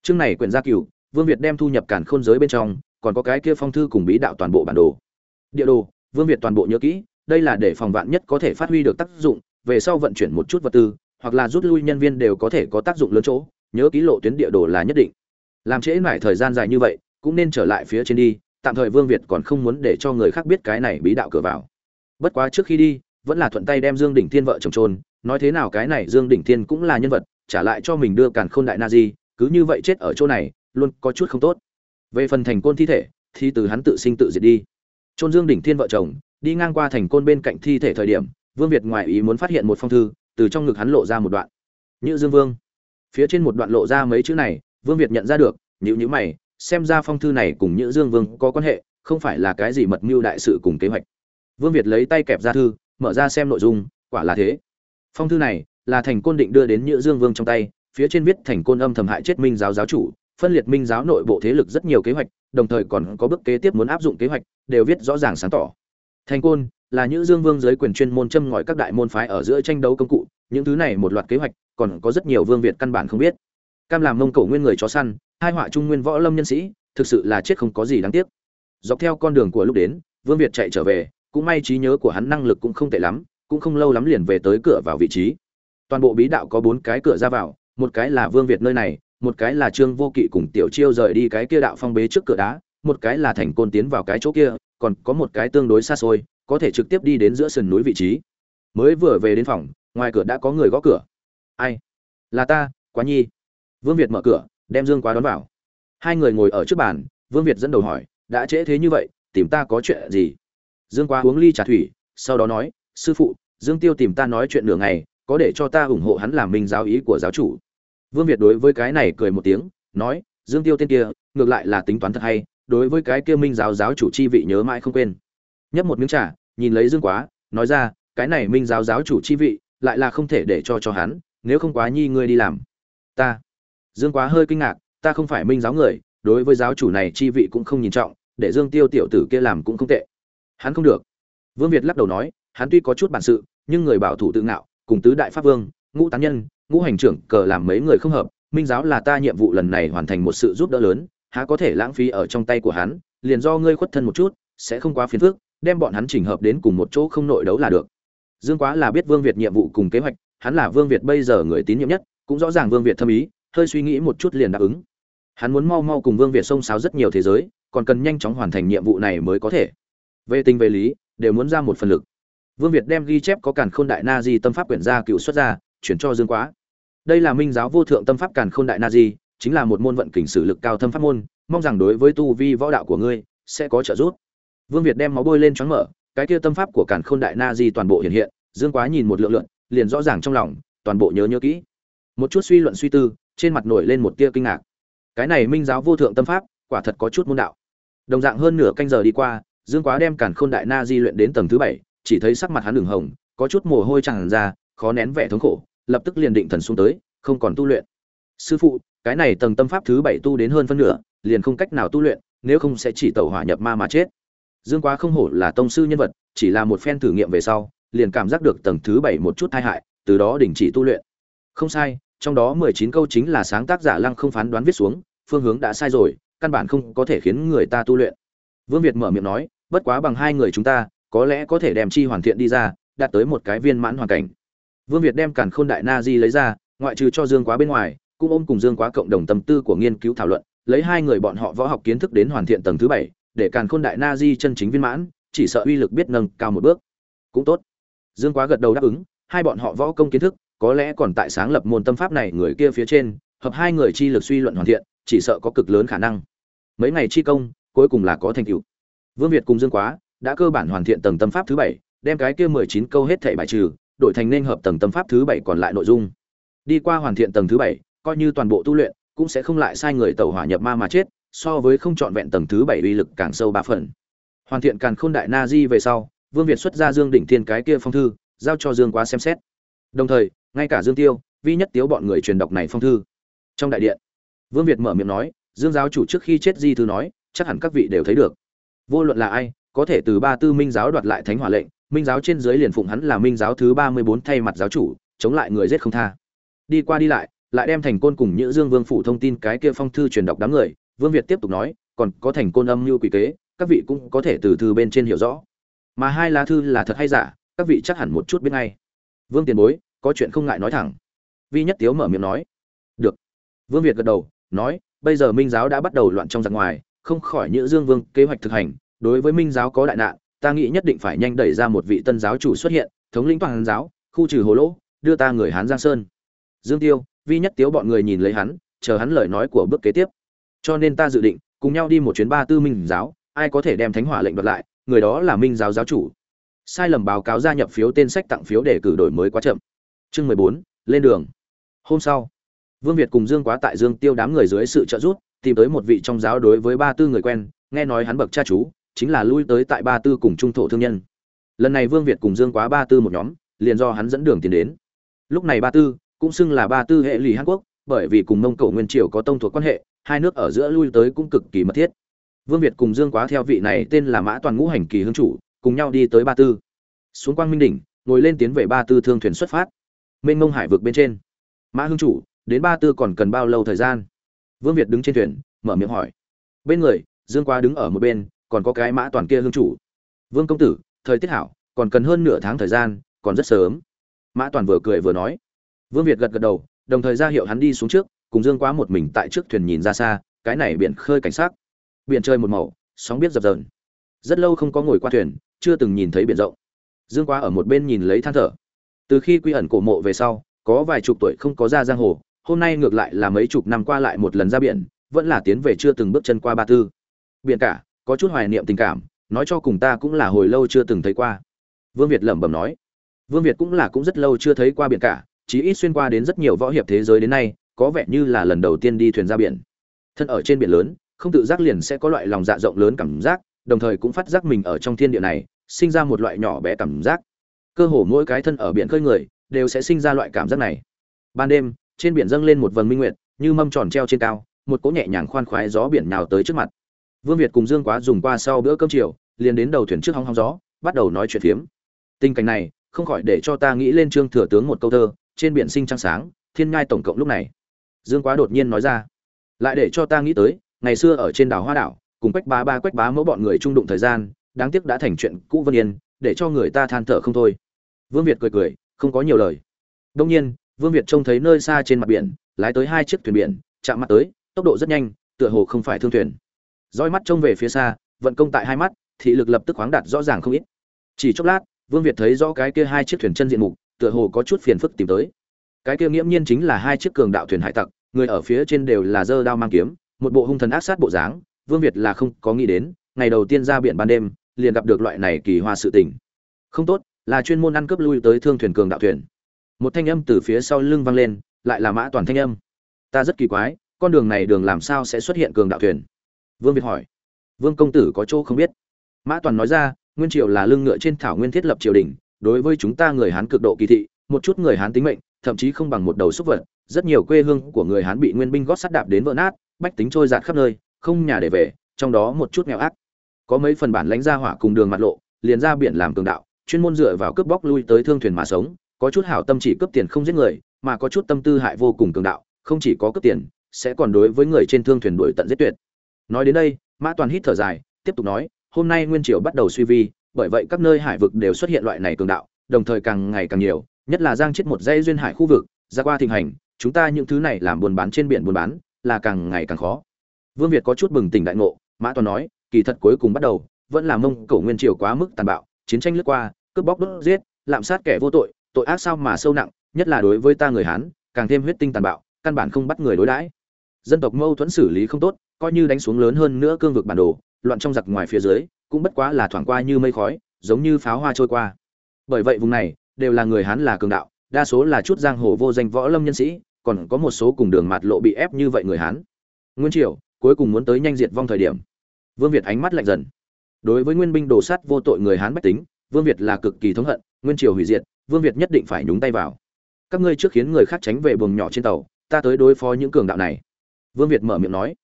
Chương này quyển gia cửu Vương Việt đem thu nhập càn khôn giới bên trong, còn có cái kia phong thư cùng bí đạo toàn bộ bản đồ. Địa đồ, Vương Việt toàn bộ nhớ kỹ, đây là để phòng vạn nhất có thể phát huy được tác dụng, về sau vận chuyển một chút vật tư, hoặc là rút lui nhân viên đều có thể có tác dụng lớn chỗ, nhớ ký lộ tuyến địa đồ là nhất định. Làm trễ mãi thời gian dài như vậy, cũng nên trở lại phía trên đi, tạm thời Vương Việt còn không muốn để cho người khác biết cái này bí đạo cửa vào. Bất quá trước khi đi, vẫn là thuận tay đem Dương Đỉnh Thiên vợ chồng trôn, nói thế nào cái này Dương Đỉnh Thiên cũng là nhân vật, trả lại cho mình đưa càn khôn đại na di, cứ như vậy chết ở chỗ này, luôn có chút không tốt về phần thành côn thi thể thì từ hắn tự sinh tự diệt đi trôn dương đỉnh thiên vợ chồng đi ngang qua thành côn bên cạnh thi thể thời điểm, vương việt ngoài ý muốn phát hiện một phong thư, từ trong ngực hắn lộ ra một đoạn. Nhữ dương vương. Phía trên một đoạn lộ ra mấy chữ này, vương việt nhận ra được, nhữ nhữ mày, xem ra phong thư này cùng nhữ dương vương có quan hệ, không phải là cái gì mật mưu đại sự cùng kế hoạch. Vương việt lấy tay kẹp ra thư, mở ra xem nội dung, quả là thế. Phong thư này là thành côn định đưa đến nhữ dương vương trong tay, phía trên viết thành côn âm thầm hại chết minh giáo giáo chủ, phân liệt minh giáo nội bộ thế lực rất nhiều kế hoạch, đồng thời còn có bước kế tiếp muốn áp dụng kế hoạch, đều viết rõ ràng sáng tỏ thành côn là những dương vương giới quyền chuyên môn châm ngòi các đại môn phái ở giữa tranh đấu công cụ, những thứ này một loạt kế hoạch, còn có rất nhiều vương việt căn bản không biết. Cam làm mông cổ nguyên người chó săn, hai họa trung nguyên võ lâm nhân sĩ, thực sự là chết không có gì đáng tiếc. Dọc theo con đường của lúc đến, vương việt chạy trở về, cũng may trí nhớ của hắn năng lực cũng không tệ lắm, cũng không lâu lắm liền về tới cửa vào vị trí. Toàn bộ bí đạo có bốn cái cửa ra vào, một cái là vương việt nơi này, một cái là trương vô kỵ cùng tiểu chiêu rời đi cái kia đạo phong bế trước cửa đá, một cái là thành côn tiến vào cái chỗ kia còn có một cái tương đối xa xôi, có thể trực tiếp đi đến giữa sườn núi vị trí. Mới vừa về đến phòng, ngoài cửa đã có người gõ cửa. Ai? Là ta, quá nhi. Vương việt mở cửa, đem dương quá đón vào. Hai người ngồi ở trước bàn, vương việt dẫn đầu hỏi, đã trễ thế như vậy, tìm ta có chuyện gì? Dương quá uống ly trà thủy, sau đó nói, sư phụ, dương tiêu tìm ta nói chuyện nửa ngày, có để cho ta ủng hộ hắn làm minh giáo ý của giáo chủ. Vương việt đối với cái này cười một tiếng, nói, dương tiêu tên kia, ngược lại là tính toán thật hay đối với cái kia minh giáo giáo chủ chi vị nhớ mãi không quên. Nhấp một miếng trà, nhìn lấy dương quá, nói ra, cái này minh giáo giáo chủ chi vị, lại là không thể để cho cho hắn, nếu không quá nhi ngươi đi làm. Ta. Dương quá hơi kinh ngạc, ta không phải minh giáo người, đối với giáo chủ này chi vị cũng không nhìn trọng, để dương tiêu tiểu tử kia làm cũng không tệ. Hắn không được. Vương việt lắc đầu nói, hắn tuy có chút bản sự, nhưng người bảo thủ tự ngạo, cùng tứ đại pháp vương, ngũ tán nhân, ngũ hành trưởng cờ làm mấy người không hợp, minh giáo là ta nhiệm vụ lần này hoàn thành một sự giúp đỡ lớn há có thể lãng phí ở trong tay của hắn, liền do ngươi khuất thân một chút, sẽ không quá phiền phức, đem bọn hắn chỉnh hợp đến cùng một chỗ không nội đấu là được. Dương quá là biết vương việt nhiệm vụ cùng kế hoạch, hắn là vương việt bây giờ người tín nhiệm nhất, cũng rõ ràng vương việt thâm ý, hơi suy nghĩ một chút liền đáp ứng. Hắn muốn mau mau cùng vương việt xông xáo rất nhiều thế giới, còn cần nhanh chóng hoàn thành nhiệm vụ này mới có thể. Về tình về lý, đều muốn ra một phần lực. Vương việt đem ghi chép có càn khôn đại na di tâm pháp quyển gia cựu xuất ra, chuyển cho dương quá. Đây là minh giáo vô thượng tâm pháp càn khôn đại na di chính là một môn vận kình sử lực cao thâm pháp môn, mong rằng đối với tu vi võ đạo của ngươi sẽ có trợ giúp. Vương việt đem máu bôi lên choáng mở, cái kia tâm pháp của càn khôn đại na di toàn bộ hiện hiện, dương quá nhìn một lượng lượng, liền rõ ràng trong lòng, toàn bộ nhớ nhớ kỹ. Một chút suy luận suy tư, trên mặt nổi lên một tia kinh ngạc. Cái này minh giáo vô thượng tâm pháp, quả thật có chút môn đạo. Đồng dạng hơn nửa canh giờ đi qua, dương quá đem càn khôn đại na di luyện đến tầng thứ bảy, chỉ thấy sắc mặt hắn đường hồng, có chút mồ hôi tràn ra, khó nén vẻ thống khổ, lập tức liền định thần xuống tới, không còn tu luyện sư phụ, cái này tầng tâm pháp thứ bảy tu đến hơn phân nửa, liền không cách nào tu luyện, nếu không sẽ chỉ tẩu hỏa nhập ma mà chết. Dương quá không hổ là tông sư nhân vật, chỉ là một phen thử nghiệm về sau, liền cảm giác được tầng thứ bảy một chút tai hại, từ đó đình chỉ tu luyện. Không sai, trong đó mười chín câu chính là sáng tác giả lăng không phán đoán viết xuống, phương hướng đã sai rồi, căn bản không có thể khiến người ta tu luyện. Vương việt mở miệng nói, bất quá bằng hai người chúng ta, có lẽ có thể đem chi hoàn thiện đi ra, đạt tới một cái viên mãn hoàn cảnh. Vương việt đem càn khôn đại na di lấy ra, ngoại trừ cho dương quá bên ngoài cũng ôm cùng dương quá cộng đồng tâm tư của nghiên cứu thảo luận, lấy hai người bọn họ võ học kiến thức đến hoàn thiện tầng thứ bảy, để càn khôn đại na di chân chính viên mãn, chỉ sợ uy lực biết nâng cao một bước. Cũng tốt. Dương quá gật đầu đáp ứng, hai bọn họ võ công kiến thức, có lẽ còn tại sáng lập môn tâm pháp này người kia phía trên, hợp hai người chi lực suy luận hoàn thiện, chỉ sợ có cực lớn khả năng. Mấy ngày chi công, cuối cùng là có thành tựu. Vương việt cùng dương quá đã cơ bản hoàn thiện tầng tâm pháp thứ bảy, đem cái kia mười chín câu hết thảy bài trừ, đổi thành nên hợp tầng tâm pháp thứ bảy còn lại nội dung. Đi qua hoàn thiện tầng thứ bảy coi như toàn bộ tu luyện cũng sẽ không lại sai người tẩu hỏa nhập ma mà chết, so với không chọn vẹn tầng thứ bảy uy lực càng sâu ba phần. Hoàn thiện càng khôn đại na di về sau, vương việt xuất ra dương đỉnh thiên cái kia phong thư, giao cho dương quá xem xét. Đồng thời, ngay cả dương tiêu, vi nhất tiếu bọn người truyền đọc này phong thư. Trong đại điện, vương việt mở miệng nói, dương giáo chủ trước khi chết di thư nói, chắc hẳn các vị đều thấy được. Vô luận là ai, có thể từ ba tư minh giáo đoạt lại thánh hỏa lệnh, minh giáo trên dưới liền phụng hắn là minh giáo thứ ba mươi bốn thay mặt giáo chủ, chống lại người giết không tha. Đi qua đi lại lại đem thành côn cùng nhữ dương vương phủ thông tin cái kia phong thư truyền đọc đám người, vương việt tiếp tục nói, còn có thành côn âm mưu quỷ kế, các vị cũng có thể từ thư bên trên hiểu rõ. Mà hai lá thư là thật hay giả, các vị chắc hẳn một chút biết ngay. Vương tiền bối, có chuyện không ngại nói thẳng. Vi nhất tiếu mở miệng nói. Được. Vương việt gật đầu, nói, bây giờ minh giáo đã bắt đầu loạn trong giặc ngoài, không khỏi nhữ dương vương kế hoạch thực hành, đối với minh giáo có đại nạn, ta nghĩ nhất định phải nhanh đẩy ra một vị tân giáo chủ xuất hiện, thống lĩnh toàn giáo, khu trừ hồ lỗ đưa ta người hán giang sơn. Dương tiêu vi nhất tiếu bọn người nhìn lấy hắn, chờ hắn lời nói của bước kế tiếp. Cho nên ta dự định, cùng nhau đi một chuyến ba tư minh giáo, ai có thể đem thánh hỏa lệnh đoạt lại, người đó là minh giáo giáo chủ. Sai lầm báo cáo gia nhập phiếu tên sách tặng phiếu để cử đổi mới quá chậm. Chương mười bốn, lên đường. Hôm sau, vương việt cùng dương quá tại dương tiêu đám người dưới sự trợ giúp, tìm tới một vị trong giáo đối với ba tư người quen, nghe nói hắn bậc cha chú, chính là lui tới tại ba tư cùng trung thổ thương nhân. Lần này vương việt cùng dương quá ba tư một nhóm, liền do hắn dẫn đường tiến đến. Lúc này ba tư cũng xưng là ba tư hệ lì hàn quốc, bởi vì cùng mông cổ nguyên triều có tông thuộc quan hệ, hai nước ở giữa lui tới cũng cực kỳ mật thiết. Vương việt cùng dương quá theo vị này tên là mã toàn ngũ hành kỳ hương chủ, cùng nhau đi tới ba tư. Xuống quang minh đỉnh, ngồi lên tiến về ba tư thương thuyền xuất phát. Mênh mông hải vực bên trên. Mã hương chủ, đến ba tư còn cần bao lâu thời gian? Vương việt đứng trên thuyền, mở miệng hỏi. Bên người, dương quá đứng ở một bên, còn có cái mã toàn kia hương chủ. Vương công tử, thời tiết hảo, còn cần hơn nửa tháng thời gian, còn rất sớm. Mã toàn vừa cười vừa nói vương việt gật gật đầu đồng thời ra hiệu hắn đi xuống trước cùng dương quá một mình tại trước thuyền nhìn ra xa cái này biển khơi cảnh sắc, biển chơi một màu sóng biết dập dờn. Rất lâu không có ngồi qua thuyền chưa từng nhìn thấy biển rộng. Dương quá ở một bên nhìn lấy than thở. Từ khi quy ẩn cổ mộ về sau có vài chục tuổi không có ra giang hồ hôm nay ngược lại là mấy chục năm qua lại một lần ra biển vẫn là tiến về chưa từng bước chân qua ba tư. Biển cả có chút hoài niệm tình cảm nói cho cùng ta cũng là hồi lâu chưa từng thấy qua. Vương việt lẩm bẩm nói. Vương việt cũng là cũng rất lâu chưa thấy qua biển cả chí ít xuyên qua đến rất nhiều võ hiệp thế giới đến nay, có vẻ như là lần đầu tiên đi thuyền ra biển. Thân ở trên biển lớn, không tự giác liền sẽ có loại lòng dạ rộng lớn cảm giác, đồng thời cũng phát giác mình ở trong thiên địa này, sinh ra một loại nhỏ bé cảm giác. Cơ hồ mỗi cái thân ở biển khơi người, đều sẽ sinh ra loại cảm giác này. Ban đêm, trên biển dâng lên một vầng minh nguyệt, như mâm tròn treo trên cao, một cỗ nhẹ nhàng khoan khoái gió biển nào tới trước mặt. Vương việt cùng dương quá dùng qua sau bữa cơm chiều, liền đến đầu thuyền trước hóng hóng gió, bắt đầu nói chuyện phiếm. Tình cảnh này, không khỏi để cho ta nghĩ lên trương thừa tướng một câu thơ trên biển sinh trăng sáng, thiên ngai tổng cộng lúc này. Dương quá đột nhiên nói ra, lại để cho ta nghĩ tới, ngày xưa ở trên đảo hoa đảo, cùng quách bá ba, quách bá mẫu bọn người trung đụng thời gian, đáng tiếc đã thành chuyện cũ vân yên, để cho người ta than thở không thôi. Vương việt cười cười, không có nhiều lời. Đông nhiên, vương việt trông thấy nơi xa trên mặt biển, lái tới hai chiếc thuyền biển, chạm mặt tới, tốc độ rất nhanh, tựa hồ không phải thương thuyền. Roi mắt trông về phía xa, vận công tại hai mắt, thị lực lập tức khoáng đạt rõ ràng không ít. Chỉ chốc lát, vương việt thấy rõ cái kia hai chiếc thuyền chân diện mục tựa hồ có chút phiền phức tìm tới. Cái kia nghiễm nhiên chính là hai chiếc cường đạo thuyền hải tặc, người ở phía trên đều là dơ đao mang kiếm, một bộ hung thần ác sát bộ dáng, vương việt là không có nghĩ đến, ngày đầu tiên ra biển ban đêm, liền gặp được loại này kỳ hoa sự tình. Không tốt, là chuyên môn ăn cướp lui tới thương thuyền cường đạo thuyền. Một thanh âm từ phía sau lưng vang lên, lại là mã toàn thanh âm. Ta rất kỳ quái, con đường này đường làm sao sẽ xuất hiện cường đạo thuyền? Vương việt hỏi. Vương công tử có chỗ không biết. Mã toàn nói ra, nguyên triều là lưng ngựa trên thảo nguyên thiết lập triều đình đối với chúng ta người hán cực độ kỳ thị, một chút người hán tính mệnh, thậm chí không bằng một đầu xúc vật, rất nhiều quê hương của người hán bị nguyên binh gót sắt đạp đến vỡ nát, bách tính trôi dạt khắp nơi, không nhà để về, trong đó một chút nghèo ác. Có mấy phần bản lãnh ra hỏa cùng đường mặt lộ, liền ra biển làm cường đạo, chuyên môn dựa vào cướp bóc lui tới thương thuyền mà sống, có chút hảo tâm chỉ cướp tiền không giết người, mà có chút tâm tư hại vô cùng cường đạo, không chỉ có cướp tiền, sẽ còn đối với người trên thương thuyền đuổi tận giết tuyệt. Nói đến đây, mã toàn hít thở dài, tiếp tục nói, hôm nay nguyên triều bắt đầu suy vi bởi vậy các nơi hải vực đều xuất hiện loại này cường đạo, đồng thời càng ngày càng nhiều, nhất là giang chết một dây duyên hải khu vực, ra qua thịnh hành, chúng ta những thứ này làm buôn bán trên biển buôn bán, là càng ngày càng khó. Vương việt có chút bừng tỉnh đại ngộ, mã toàn nói, kỳ thật cuối cùng bắt đầu, vẫn là mông cổ nguyên triều quá mức tàn bạo, chiến tranh lướt qua, cướp bóc đốt giết, lạm sát kẻ vô tội tội ác sao mà sâu nặng, nhất là đối với ta người hán, càng thêm huyết tinh tàn bạo, căn bản không bắt người đối đãi. Dân tộc mâu thuẫn xử lý không tốt, coi như đánh xuống lớn hơn nữa cương vực bản đồ, loạn trong giặc ngoài phía dưới cũng bất quá là thoảng qua như mây khói, giống như pháo hoa trôi qua. Bởi vậy vùng này, đều là người hán là cường đạo, đa số là chút giang hồ vô danh võ lâm nhân sĩ, còn có một số cùng đường mạt lộ bị ép như vậy người hán. Nguyên triều, cuối cùng muốn tới nhanh diệt vong thời điểm. Vương việt ánh mắt lạnh dần. Đối với nguyên binh đồ sát vô tội người hán bách tính, vương việt là cực kỳ thống hận, nguyên triều hủy diệt, vương việt nhất định phải nhúng tay vào. Các ngươi trước khiến người khác tránh về buồng nhỏ trên tàu, ta tới đối phó những cường đạo này. Vương việt mở miệng nói,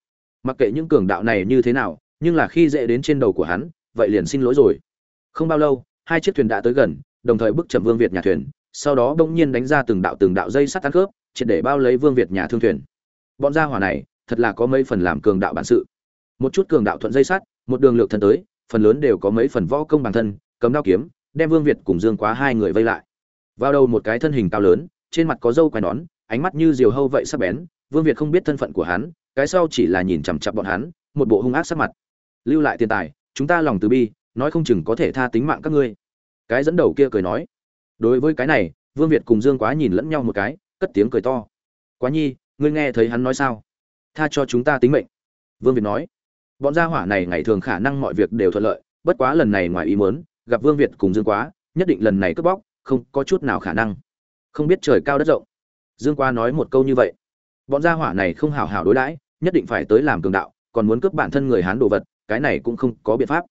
mặc kệ những cường đạo này như thế nào nhưng là khi dễ đến trên đầu của hắn, vậy liền xin lỗi rồi. Không bao lâu, hai chiếc thuyền đã tới gần, đồng thời bức chậm vương việt nhà thuyền, sau đó bỗng nhiên đánh ra từng đạo từng đạo dây sắt tán cướp triệt để bao lấy vương việt nhà thương thuyền. Bọn gia hỏa này, thật là có mấy phần làm cường đạo bản sự. Một chút cường đạo thuận dây sắt, một đường lược thân tới, phần lớn đều có mấy phần võ công bản thân, cầm đao kiếm, đem vương việt cùng dương quá hai người vây lại. Vào đầu một cái thân hình cao lớn, trên mặt có râu quai nón, ánh mắt như diều hâu vậy sắc bén, vương việt không biết thân phận của hắn, cái sau chỉ là nhìn chằm chặp bọn hắn, một bộ hung ác sắc mặt lưu lại tiền tài, chúng ta lòng từ bi, nói không chừng có thể tha tính mạng các ngươi. Cái dẫn đầu kia cười nói. Đối với cái này, vương việt cùng dương quá nhìn lẫn nhau một cái, cất tiếng cười to. Quá nhi, ngươi nghe thấy hắn nói sao? Tha cho chúng ta tính mệnh. Vương việt nói. Bọn gia hỏa này ngày thường khả năng mọi việc đều thuận lợi, bất quá lần này ngoài ý muốn, gặp vương việt cùng dương quá, nhất định lần này cướp bóc, không có chút nào khả năng. Không biết trời cao đất rộng. Dương quá nói một câu như vậy. Bọn gia hỏa này không hào hào đối đãi, nhất định phải tới làm cường đạo, còn muốn cướp bản thân người hán đồ vật cái này cũng không có biện pháp.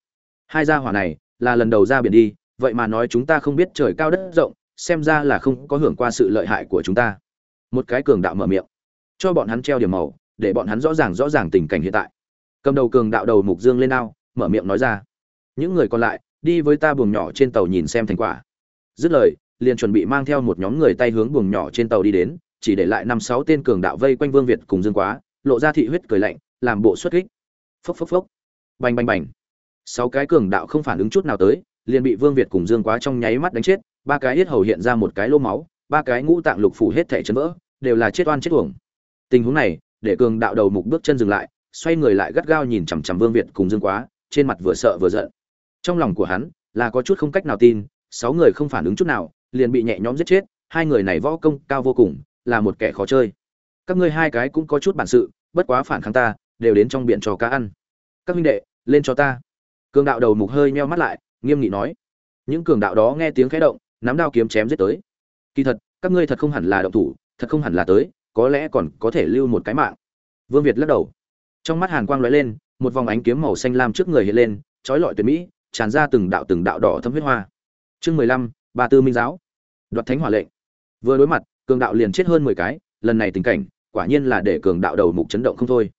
Hai gia hỏa này, là lần đầu ra biển đi, vậy mà nói chúng ta không biết trời cao đất rộng, xem ra là không có hưởng qua sự lợi hại của chúng ta. Một cái cường đạo mở miệng. Cho bọn hắn treo điểm màu, để bọn hắn rõ ràng rõ ràng tình cảnh hiện tại. Cầm đầu cường đạo đầu mục dương lên ao, mở miệng nói ra. Những người còn lại, đi với ta buồng nhỏ trên tàu nhìn xem thành quả. Dứt lời, liền chuẩn bị mang theo một nhóm người tay hướng buồng nhỏ trên tàu đi đến, chỉ để lại năm sáu tên cường đạo vây quanh vương việt cùng dương quá, lộ ra thị huyết cười lạnh, làm bộ xuất kích. Phốc phốc phốc bành bành bành. Sáu cái cường đạo không phản ứng chút nào tới, liền bị vương việt cùng dương quá trong nháy mắt đánh chết, ba cái hết hầu hiện ra một cái lô máu, ba cái ngũ tạng lục phủ hết thể chấn vỡ, đều là chết oan chết uổng. Tình huống này, để cường đạo đầu mục bước chân dừng lại, xoay người lại gắt gao nhìn chằm chằm vương việt cùng dương quá, trên mặt vừa sợ vừa giận. Trong lòng của hắn, là có chút không cách nào tin, sáu người không phản ứng chút nào, liền bị nhẹ nhõm giết chết, hai người này võ công cao vô cùng, là một kẻ khó chơi. Các ngươi hai cái cũng có chút bản sự, bất quá phản kháng ta, đều đến trong biển trò cá ăn. Các huynh đệ lên cho ta. Cường đạo đầu mục hơi meo mắt lại, nghiêm nghị nói. Những cường đạo đó nghe tiếng khẽ động, nắm đao kiếm chém giết tới. Kỳ thật, các ngươi thật không hẳn là động thủ, thật không hẳn là tới, có lẽ còn có thể lưu một cái mạng. Vương việt lắc đầu. Trong mắt hàn quang lóe lên, một vòng ánh kiếm màu xanh lam trước người hiện lên, trói lọi tuyệt mỹ, tràn ra từng đạo từng đạo đỏ thâm huyết hoa. Chương mười lăm, ba tư minh giáo. Đoạt thánh hỏa lệnh. Vừa đối mặt, cường đạo liền chết hơn mười cái, lần này tình cảnh, quả nhiên là để cường đạo đầu mục chấn động không thôi.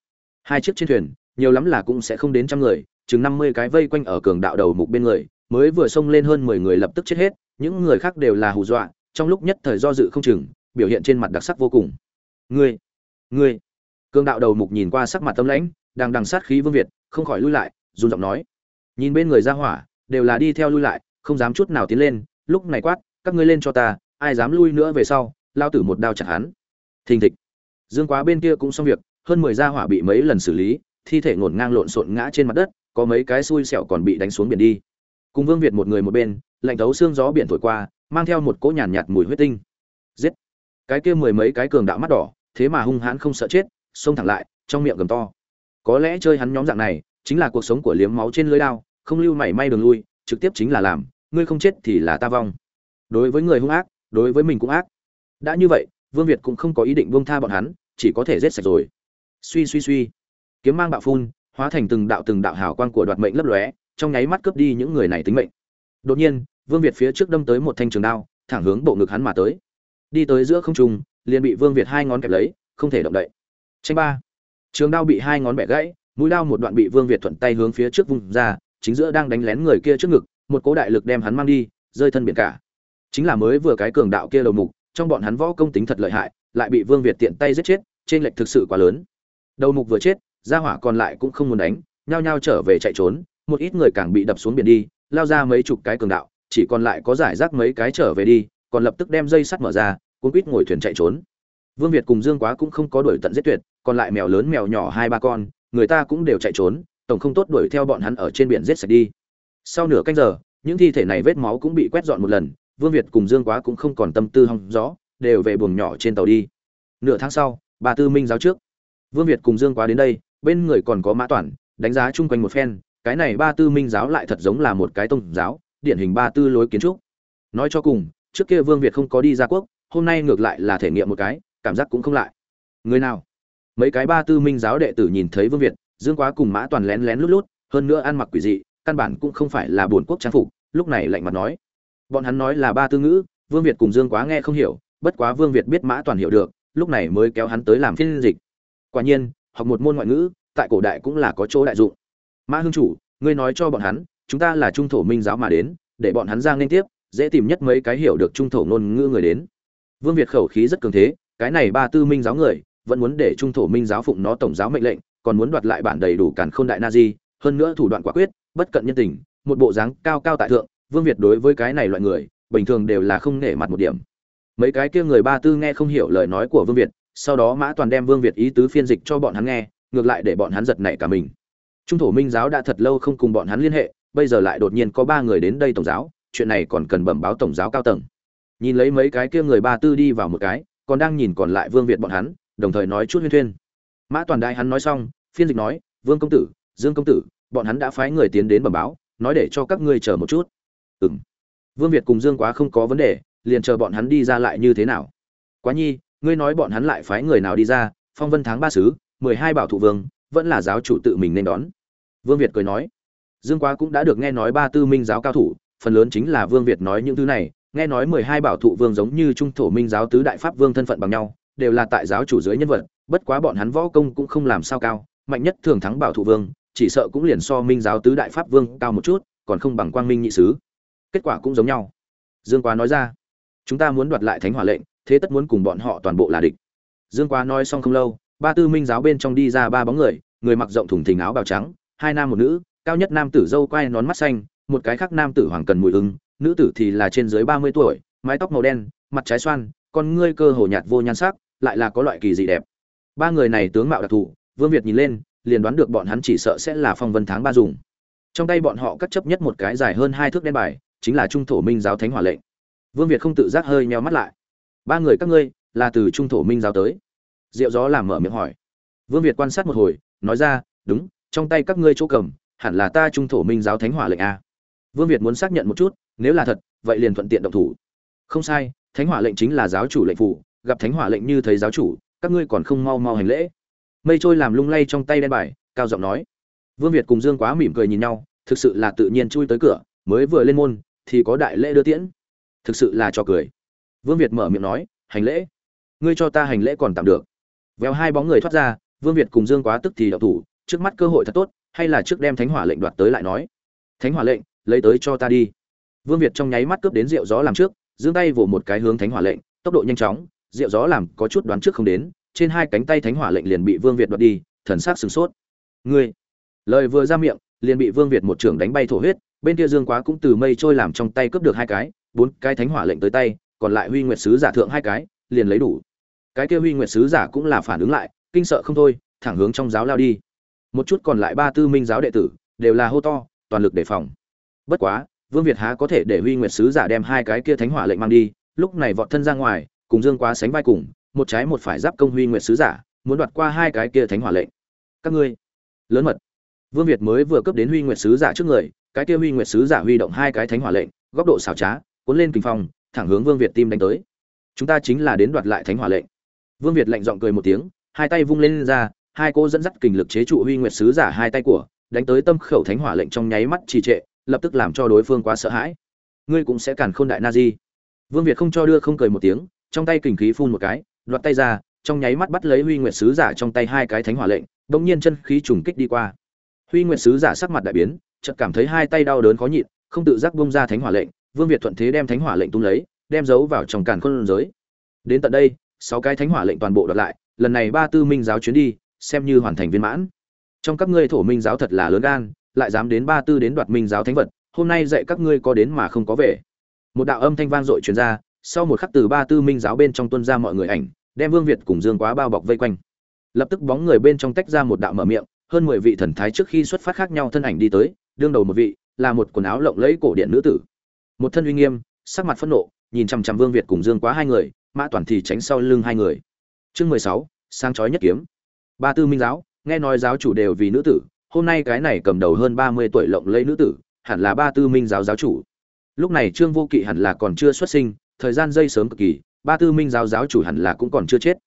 Hai chiếc trên thuyền nhiều lắm là cũng sẽ không đến trăm người, chừng năm mươi cái vây quanh ở cường đạo đầu mục bên người, mới vừa xông lên hơn mười người lập tức chết hết, những người khác đều là hù dọa, trong lúc nhất thời do dự không chừng, biểu hiện trên mặt đặc sắc vô cùng. Ngươi ngươi. Cường đạo đầu mục nhìn qua sắc mặt tâm lãnh, đang đằng sát khí vương việt, không khỏi lui lại, run giọng nói. Nhìn bên người ra hỏa, đều là đi theo lui lại, không dám chút nào tiến lên, lúc này quát, các ngươi lên cho ta, ai dám lui nữa về sau, lao tử một đao chặt hắn. Thình thịch. Dương quá bên kia cũng xong việc, hơn mười gia hỏa bị mấy lần xử lý thi thể ngổn ngang lộn xộn ngã trên mặt đất có mấy cái xui xẹo còn bị đánh xuống biển đi. Cùng vương việt một người một bên lạnh thấu xương gió biển thổi qua mang theo một cỗ nhàn nhạt, nhạt mùi huyết tinh. Giết! Cái kia mười mấy cái cường đạo mắt đỏ thế mà hung hãn không sợ chết xông thẳng lại trong miệng gầm to. Có lẽ chơi hắn nhóm dạng này chính là cuộc sống của liếm máu trên lưới đao không lưu mảy may đường lui trực tiếp chính là làm ngươi không chết thì là ta vong. Đối với người hung ác đối với mình cũng ác. Đã như vậy vương việt cũng không có ý định buông tha bọn hắn chỉ có thể giết sạch rồi. Suy suy suy kiếm mang bạo phun, hóa thành từng đạo từng đạo hào quang của đoạt mệnh lấp lóe, trong nháy mắt cướp đi những người này tính mệnh. Đột nhiên, vương việt phía trước đâm tới một thanh trường đao, thẳng hướng bộ ngực hắn mà tới. Đi tới giữa không trung, liền bị vương việt hai ngón kẹp lấy, không thể động đậy. Tranh ba. Trường đao bị hai ngón bẻ gãy, mũi đao một đoạn bị vương việt thuận tay hướng phía trước vùng ra, chính giữa đang đánh lén người kia trước ngực, một cỗ đại lực đem hắn mang đi, rơi thân biển cả. Chính là mới vừa cái cường đạo kia đầu mục, trong bọn hắn võ công tính thật lợi hại, lại bị vương việt tiện tay giết chết trên lệch thực sự quá lớn. Đầu mục vừa chết gia hỏa còn lại cũng không muốn đánh nhao nhao trở về chạy trốn một ít người càng bị đập xuống biển đi lao ra mấy chục cái cường đạo chỉ còn lại có giải rác mấy cái trở về đi còn lập tức đem dây sắt mở ra cuốn quýt ngồi thuyền chạy trốn. Vương việt cùng dương quá cũng không có đuổi tận giết tuyệt còn lại mèo lớn mèo nhỏ hai ba con người ta cũng đều chạy trốn tổng không tốt đuổi theo bọn hắn ở trên biển giết sạch đi. Sau nửa canh giờ những thi thể này vết máu cũng bị quét dọn một lần vương việt cùng dương quá cũng không còn tâm tư hong rõ, đều về buồng nhỏ trên tàu đi. Nửa tháng sau bà tư minh giáo trước. Vương việt cùng dương quá đến đây bên người còn có mã toàn, đánh giá chung quanh một phen, cái này ba tư minh giáo lại thật giống là một cái tôn giáo, điển hình ba tư lối kiến trúc. Nói cho cùng, trước kia vương việt không có đi ra quốc, hôm nay ngược lại là thể nghiệm một cái, cảm giác cũng không lại. Người nào? Mấy cái ba tư minh giáo đệ tử nhìn thấy vương việt, dương quá cùng mã toàn lén lén lút lút, hơn nữa ăn mặc quỷ dị, căn bản cũng không phải là buồn quốc trang phục, lúc này lạnh mặt nói. Bọn hắn nói là ba tư ngữ, vương việt cùng dương quá nghe không hiểu, bất quá vương việt biết mã toàn hiểu được, lúc này mới kéo hắn tới làm phiên dịch. Quả nhiên học một môn ngoại ngữ, tại cổ đại cũng là có chỗ đại dụng. Mã hương chủ, ngươi nói cho bọn hắn, chúng ta là trung thổ minh giáo mà đến, để bọn hắn ra nên tiếp, dễ tìm nhất mấy cái hiểu được trung thổ ngôn ngữ người đến. Vương việt khẩu khí rất cường thế, cái này ba tư minh giáo người, vẫn muốn để trung thổ minh giáo phụng nó tổng giáo mệnh lệnh, còn muốn đoạt lại bản đầy đủ càn khôn đại na di, hơn nữa thủ đoạn quả quyết, bất cận nhân tình, một bộ dáng cao cao tại thượng, vương việt đối với cái này loại người, bình thường đều là không nể mặt một điểm. Mấy cái kia người ba tư nghe không hiểu lời nói của vương việt sau đó mã toàn đem vương việt ý tứ phiên dịch cho bọn hắn nghe, ngược lại để bọn hắn giật nảy cả mình. Trung thổ minh giáo đã thật lâu không cùng bọn hắn liên hệ, bây giờ lại đột nhiên có ba người đến đây tổng giáo, chuyện này còn cần bẩm báo tổng giáo cao tầng. Nhìn lấy mấy cái kia người ba tư đi vào một cái, còn đang nhìn còn lại vương việt bọn hắn, đồng thời nói chút huyên thuyên. Mã toàn đại hắn nói xong, phiên dịch nói, vương công tử, dương công tử, bọn hắn đã phái người tiến đến bẩm báo, nói để cho các ngươi chờ một chút. Ừ m vương việt cùng dương quá không có vấn đề, liền chờ bọn hắn đi ra lại như thế nào. Quá nhi ngươi nói bọn hắn lại phái người nào đi ra, phong vân tháng ba sứ, mười hai bảo thụ vương, vẫn là giáo chủ tự mình nên đón. Vương việt cười nói, dương quá cũng đã được nghe nói ba tư minh giáo cao thủ, phần lớn chính là vương việt nói những thứ này, nghe nói mười hai bảo thụ vương giống như trung thổ minh giáo tứ đại pháp vương thân phận bằng nhau, đều là tại giáo chủ dưới nhân vật, bất quá bọn hắn võ công cũng không làm sao cao, mạnh nhất thường thắng bảo thụ vương, chỉ sợ cũng liền so minh giáo tứ đại pháp vương cao một chút, còn không bằng quang minh nhị sứ. Kết quả cũng giống nhau. Dương quá nói ra, chúng ta muốn đoạt lại thánh hỏa lệnh thế tất muốn cùng bọn họ toàn bộ là địch. Dương quá nói xong không lâu, ba tư minh giáo bên trong đi ra ba bóng người người mặc rộng thùng thình áo bào trắng, hai nam một nữ, cao nhất nam tử dâu quai nón mắt xanh, một cái khác nam tử hoàng cần mùi ưng nữ tử thì là trên dưới ba mươi tuổi, mái tóc màu đen, mặt trái xoan, con ngươi cơ hồ nhạt vô nhan sắc, lại là có loại kỳ dị đẹp. Ba người này tướng mạo đặc thù, vương việt nhìn lên, liền đoán được bọn hắn chỉ sợ sẽ là phong vân tháng ba dùng. Trong tay bọn họ cắt chấp nhất một cái dài hơn hai thước đen bài, chính là trung thổ minh giáo thánh hỏa lệnh. Vương việt không tự giác hơi nheo mắt lại ba người các ngươi, là từ trung thổ minh giáo tới. Diệu gió làm mở miệng hỏi. Vương việt quan sát một hồi, nói ra, đúng, trong tay các ngươi chỗ cầm, hẳn là ta trung thổ minh giáo thánh hỏa lệnh a. Vương việt muốn xác nhận một chút, nếu là thật, vậy liền thuận tiện động thủ. Không sai, thánh hỏa lệnh chính là giáo chủ lệnh phủ, gặp thánh hỏa lệnh như thấy giáo chủ, các ngươi còn không mau mau hành lễ. Mây trôi làm lung lay trong tay đen bài, cao giọng nói. Vương việt cùng dương quá mỉm cười nhìn nhau, thực sự là tự nhiên chui tới cửa, mới vừa lên môn, thì có đại lễ đưa tiễn. Thực sự là cho cười vương việt mở miệng nói, hành lễ. Ngươi cho ta hành lễ còn tạm được. Véo hai bóng người thoát ra, vương việt cùng dương quá tức thì đậu thủ, trước mắt cơ hội thật tốt, hay là trước đem thánh hỏa lệnh đoạt tới lại nói. Thánh hỏa lệnh, lấy tới cho ta đi. Vương việt trong nháy mắt cướp đến rượu gió làm trước, giương tay vỗ một cái hướng thánh hỏa lệnh, tốc độ nhanh chóng rượu gió làm có chút đoán trước không đến, trên hai cánh tay thánh hỏa lệnh liền bị vương việt đoạt đi, thần sắc sửng sốt. Ngươi. Lời vừa ra miệng, liền bị vương việt một trưởng đánh bay thổ huyết, bên kia dương quá cũng từ mây trôi làm trong tay cướp được hai cái, bốn cái thánh hỏa lệnh tới tay còn lại huy nguyệt sứ giả thượng hai cái, liền lấy đủ. Cái kia huy nguyệt sứ giả cũng là phản ứng lại, kinh sợ không thôi, thẳng hướng trong giáo lao đi. Một chút còn lại ba tư minh giáo đệ tử, đều là hô to, toàn lực đề phòng. Bất quá, vương việt há có thể để huy nguyệt sứ giả đem hai cái kia thánh hỏa lệnh mang đi, lúc này vọt thân ra ngoài, cùng dương quá sánh vai cùng, một trái một phải giáp công huy nguyệt sứ giả, muốn đoạt qua hai cái kia thánh hỏa lệnh. Các ngươi, lớn mật. Vương việt mới vừa cấp đến huy nguyệt sứ giả trước người, cái kia huy nguyệt sứ giả huy động hai cái thánh hỏa lệnh, góc độ xảo trá, cuốn lên kinh phong thẳng hướng vương việt tim đánh tới. Chúng ta chính là đến đoạt lại thánh hỏa lệnh. Vương việt lạnh giọng cười một tiếng, hai tay vung lên ra, hai cô dẫn dắt kình lực chế trụ huy nguyệt sứ giả hai tay của, đánh tới tâm khẩu thánh hỏa lệnh trong nháy mắt trì trệ, lập tức làm cho đối phương quá sợ hãi. Ngươi cũng sẽ cản khôn đại na vương việt không cho đưa không cười một tiếng, trong tay kình khí phun một cái, đoạt tay ra, trong nháy mắt bắt lấy huy nguyệt sứ giả trong tay hai cái thánh hỏa lệnh đồng nhiên chân khí trùng kích đi qua. Huy nguyệt sứ giả sắc mặt đại biến, chợt cảm thấy hai tay đau đớn khó nhịn, không tự giác bung ra thánh hỏa lệnh vương việt thuận thế đem thánh hỏa lệnh tung lấy, đem giấu vào trong càn khôn giới. Đến tận đây, sáu cái thánh hỏa lệnh toàn bộ đoạt lại, lần này ba tư minh giáo chuyến đi, xem như hoàn thành viên mãn. Trong các ngươi thổ minh giáo thật là lớn gan, lại dám đến ba tư đến đoạt minh giáo thánh vật, hôm nay dạy các ngươi có đến mà không có về. Một đạo âm thanh vang dội truyền ra, sau một khắc từ ba tư minh giáo bên trong tuân ra mọi người ảnh, đem vương việt cùng dương quá bao bọc vây quanh. Lập tức bóng người bên trong tách ra một đạo mở miệng, hơn mười vị thần thái trước khi xuất phát khác nhau thân ảnh đi tới, đương đầu một vị, là một quần áo lộng lẫy cổ điển nữ tử một thân uy nghiêm, sắc mặt phẫn nộ, nhìn chằm chằm vương việt cùng dương quá hai người, mã toàn thì tránh sau lưng hai người. Chương mười sáu sang chói nhất kiếm. Ba tư minh giáo, nghe nói giáo chủ đều vì nữ tử, hôm nay cái này cầm đầu hơn ba mươi tuổi lộng lẫy nữ tử, hẳn là ba tư minh giáo giáo chủ. Lúc này trương vô kỵ hẳn là còn chưa xuất sinh, thời gian dây sớm cực kỳ, ba tư minh giáo giáo chủ hẳn là cũng còn chưa chết.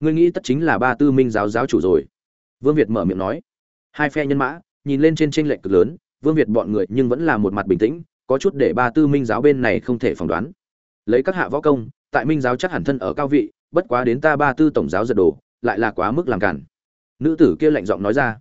Ngươi nghĩ tất chính là ba tư minh giáo giáo chủ rồi. Vương việt mở miệng nói. Hai phe nhân mã, nhìn lên trên tranh lệch cực lớn, vương việt bọn người nhưng vẫn là một mặt bình tĩnh có chút để ba tư minh giáo bên này không thể phỏng đoán. Lấy các hạ võ công, tại minh giáo chắc hẳn thân ở cao vị, bất quá đến ta ba tư tổng giáo giật đồ, lại là quá mức làm cản. Nữ tử kia lạnh giọng nói ra.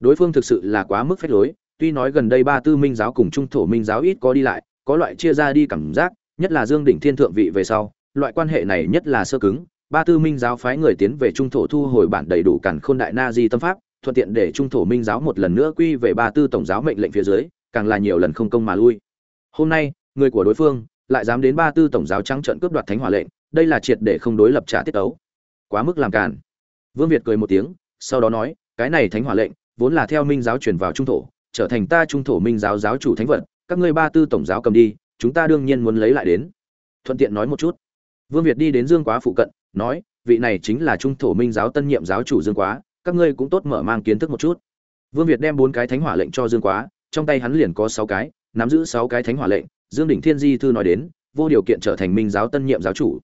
Đối phương thực sự là quá mức phép lối, tuy nói gần đây ba tư minh giáo cùng trung thổ minh giáo ít có đi lại, có loại chia ra đi cảm giác, nhất là dương đỉnh thiên thượng vị về sau, loại quan hệ này nhất là sơ cứng, ba tư minh giáo phái người tiến về trung thổ thu hồi bản đầy đủ cản khôn đại na di tâm pháp, thuận tiện để trung thổ minh giáo một lần nữa quy về ba tư tổng giáo mệnh lệnh phía dưới, càng là nhiều lần không công mà lui hôm nay, người của đối phương lại dám đến ba tư tổng giáo trắng trận cướp đoạt thánh hỏa lệnh, đây là triệt để không đối lập trả tiết ấu quá mức làm cản vương việt cười một tiếng, sau đó nói, cái này thánh hỏa lệnh vốn là theo minh giáo truyền vào trung thổ, trở thành ta trung thổ minh giáo giáo chủ thánh vật, các ngươi ba tư tổng giáo cầm đi, chúng ta đương nhiên muốn lấy lại đến. Thuận tiện nói một chút. Vương việt đi đến dương quá phụ cận, nói, vị này chính là trung thổ minh giáo tân nhiệm giáo chủ dương quá, các ngươi cũng tốt mở mang kiến thức một chút. Vương việt đem bốn cái thánh hỏa lệnh cho dương quá, trong tay hắn liền có sáu cái nắm giữ sáu cái thánh hỏa lệnh, dương đỉnh thiên di thư nói đến, vô điều kiện trở thành minh giáo tân nhiệm giáo chủ.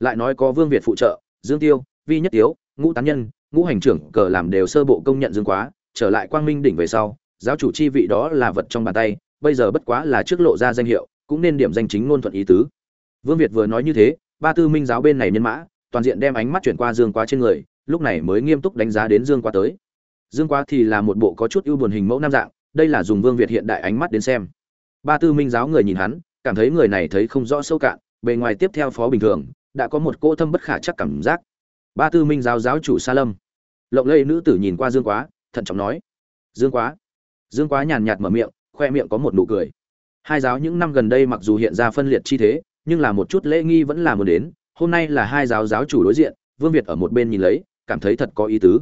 Lại nói có vương việt phụ trợ, dương tiêu, vi nhất tiếu, ngũ tán nhân, ngũ hành trưởng, cờ làm đều sơ bộ công nhận dương quá, trở lại quang minh đỉnh về sau, giáo chủ chi vị đó là vật trong bàn tay, bây giờ bất quá là trước lộ ra danh hiệu, cũng nên điểm danh chính ngôn thuận ý tứ. Vương việt vừa nói như thế, ba tư minh giáo bên này nhân mã, toàn diện đem ánh mắt chuyển qua dương quá trên người, lúc này mới nghiêm túc đánh giá đến dương quá tới. Dương quá thì là một bộ có chút ưu buồn hình mẫu nam dạng, đây là dùng vương việt hiện đại ánh mắt đến xem ba tư minh giáo người nhìn hắn, cảm thấy người này thấy không rõ sâu cạn, bề ngoài tiếp theo phó bình thường, đã có một cô thâm bất khả chắc cảm giác. Ba tư minh giáo giáo chủ sa lâm. Lộng lây nữ tử nhìn qua dương quá, thận trọng nói. Dương quá. Dương quá nhàn nhạt mở miệng, khoe miệng có một nụ cười. Hai giáo những năm gần đây mặc dù hiện ra phân liệt chi thế, nhưng là một chút lễ nghi vẫn là muốn đến. Hôm nay là hai giáo giáo chủ đối diện, vương việt ở một bên nhìn lấy, cảm thấy thật có ý tứ.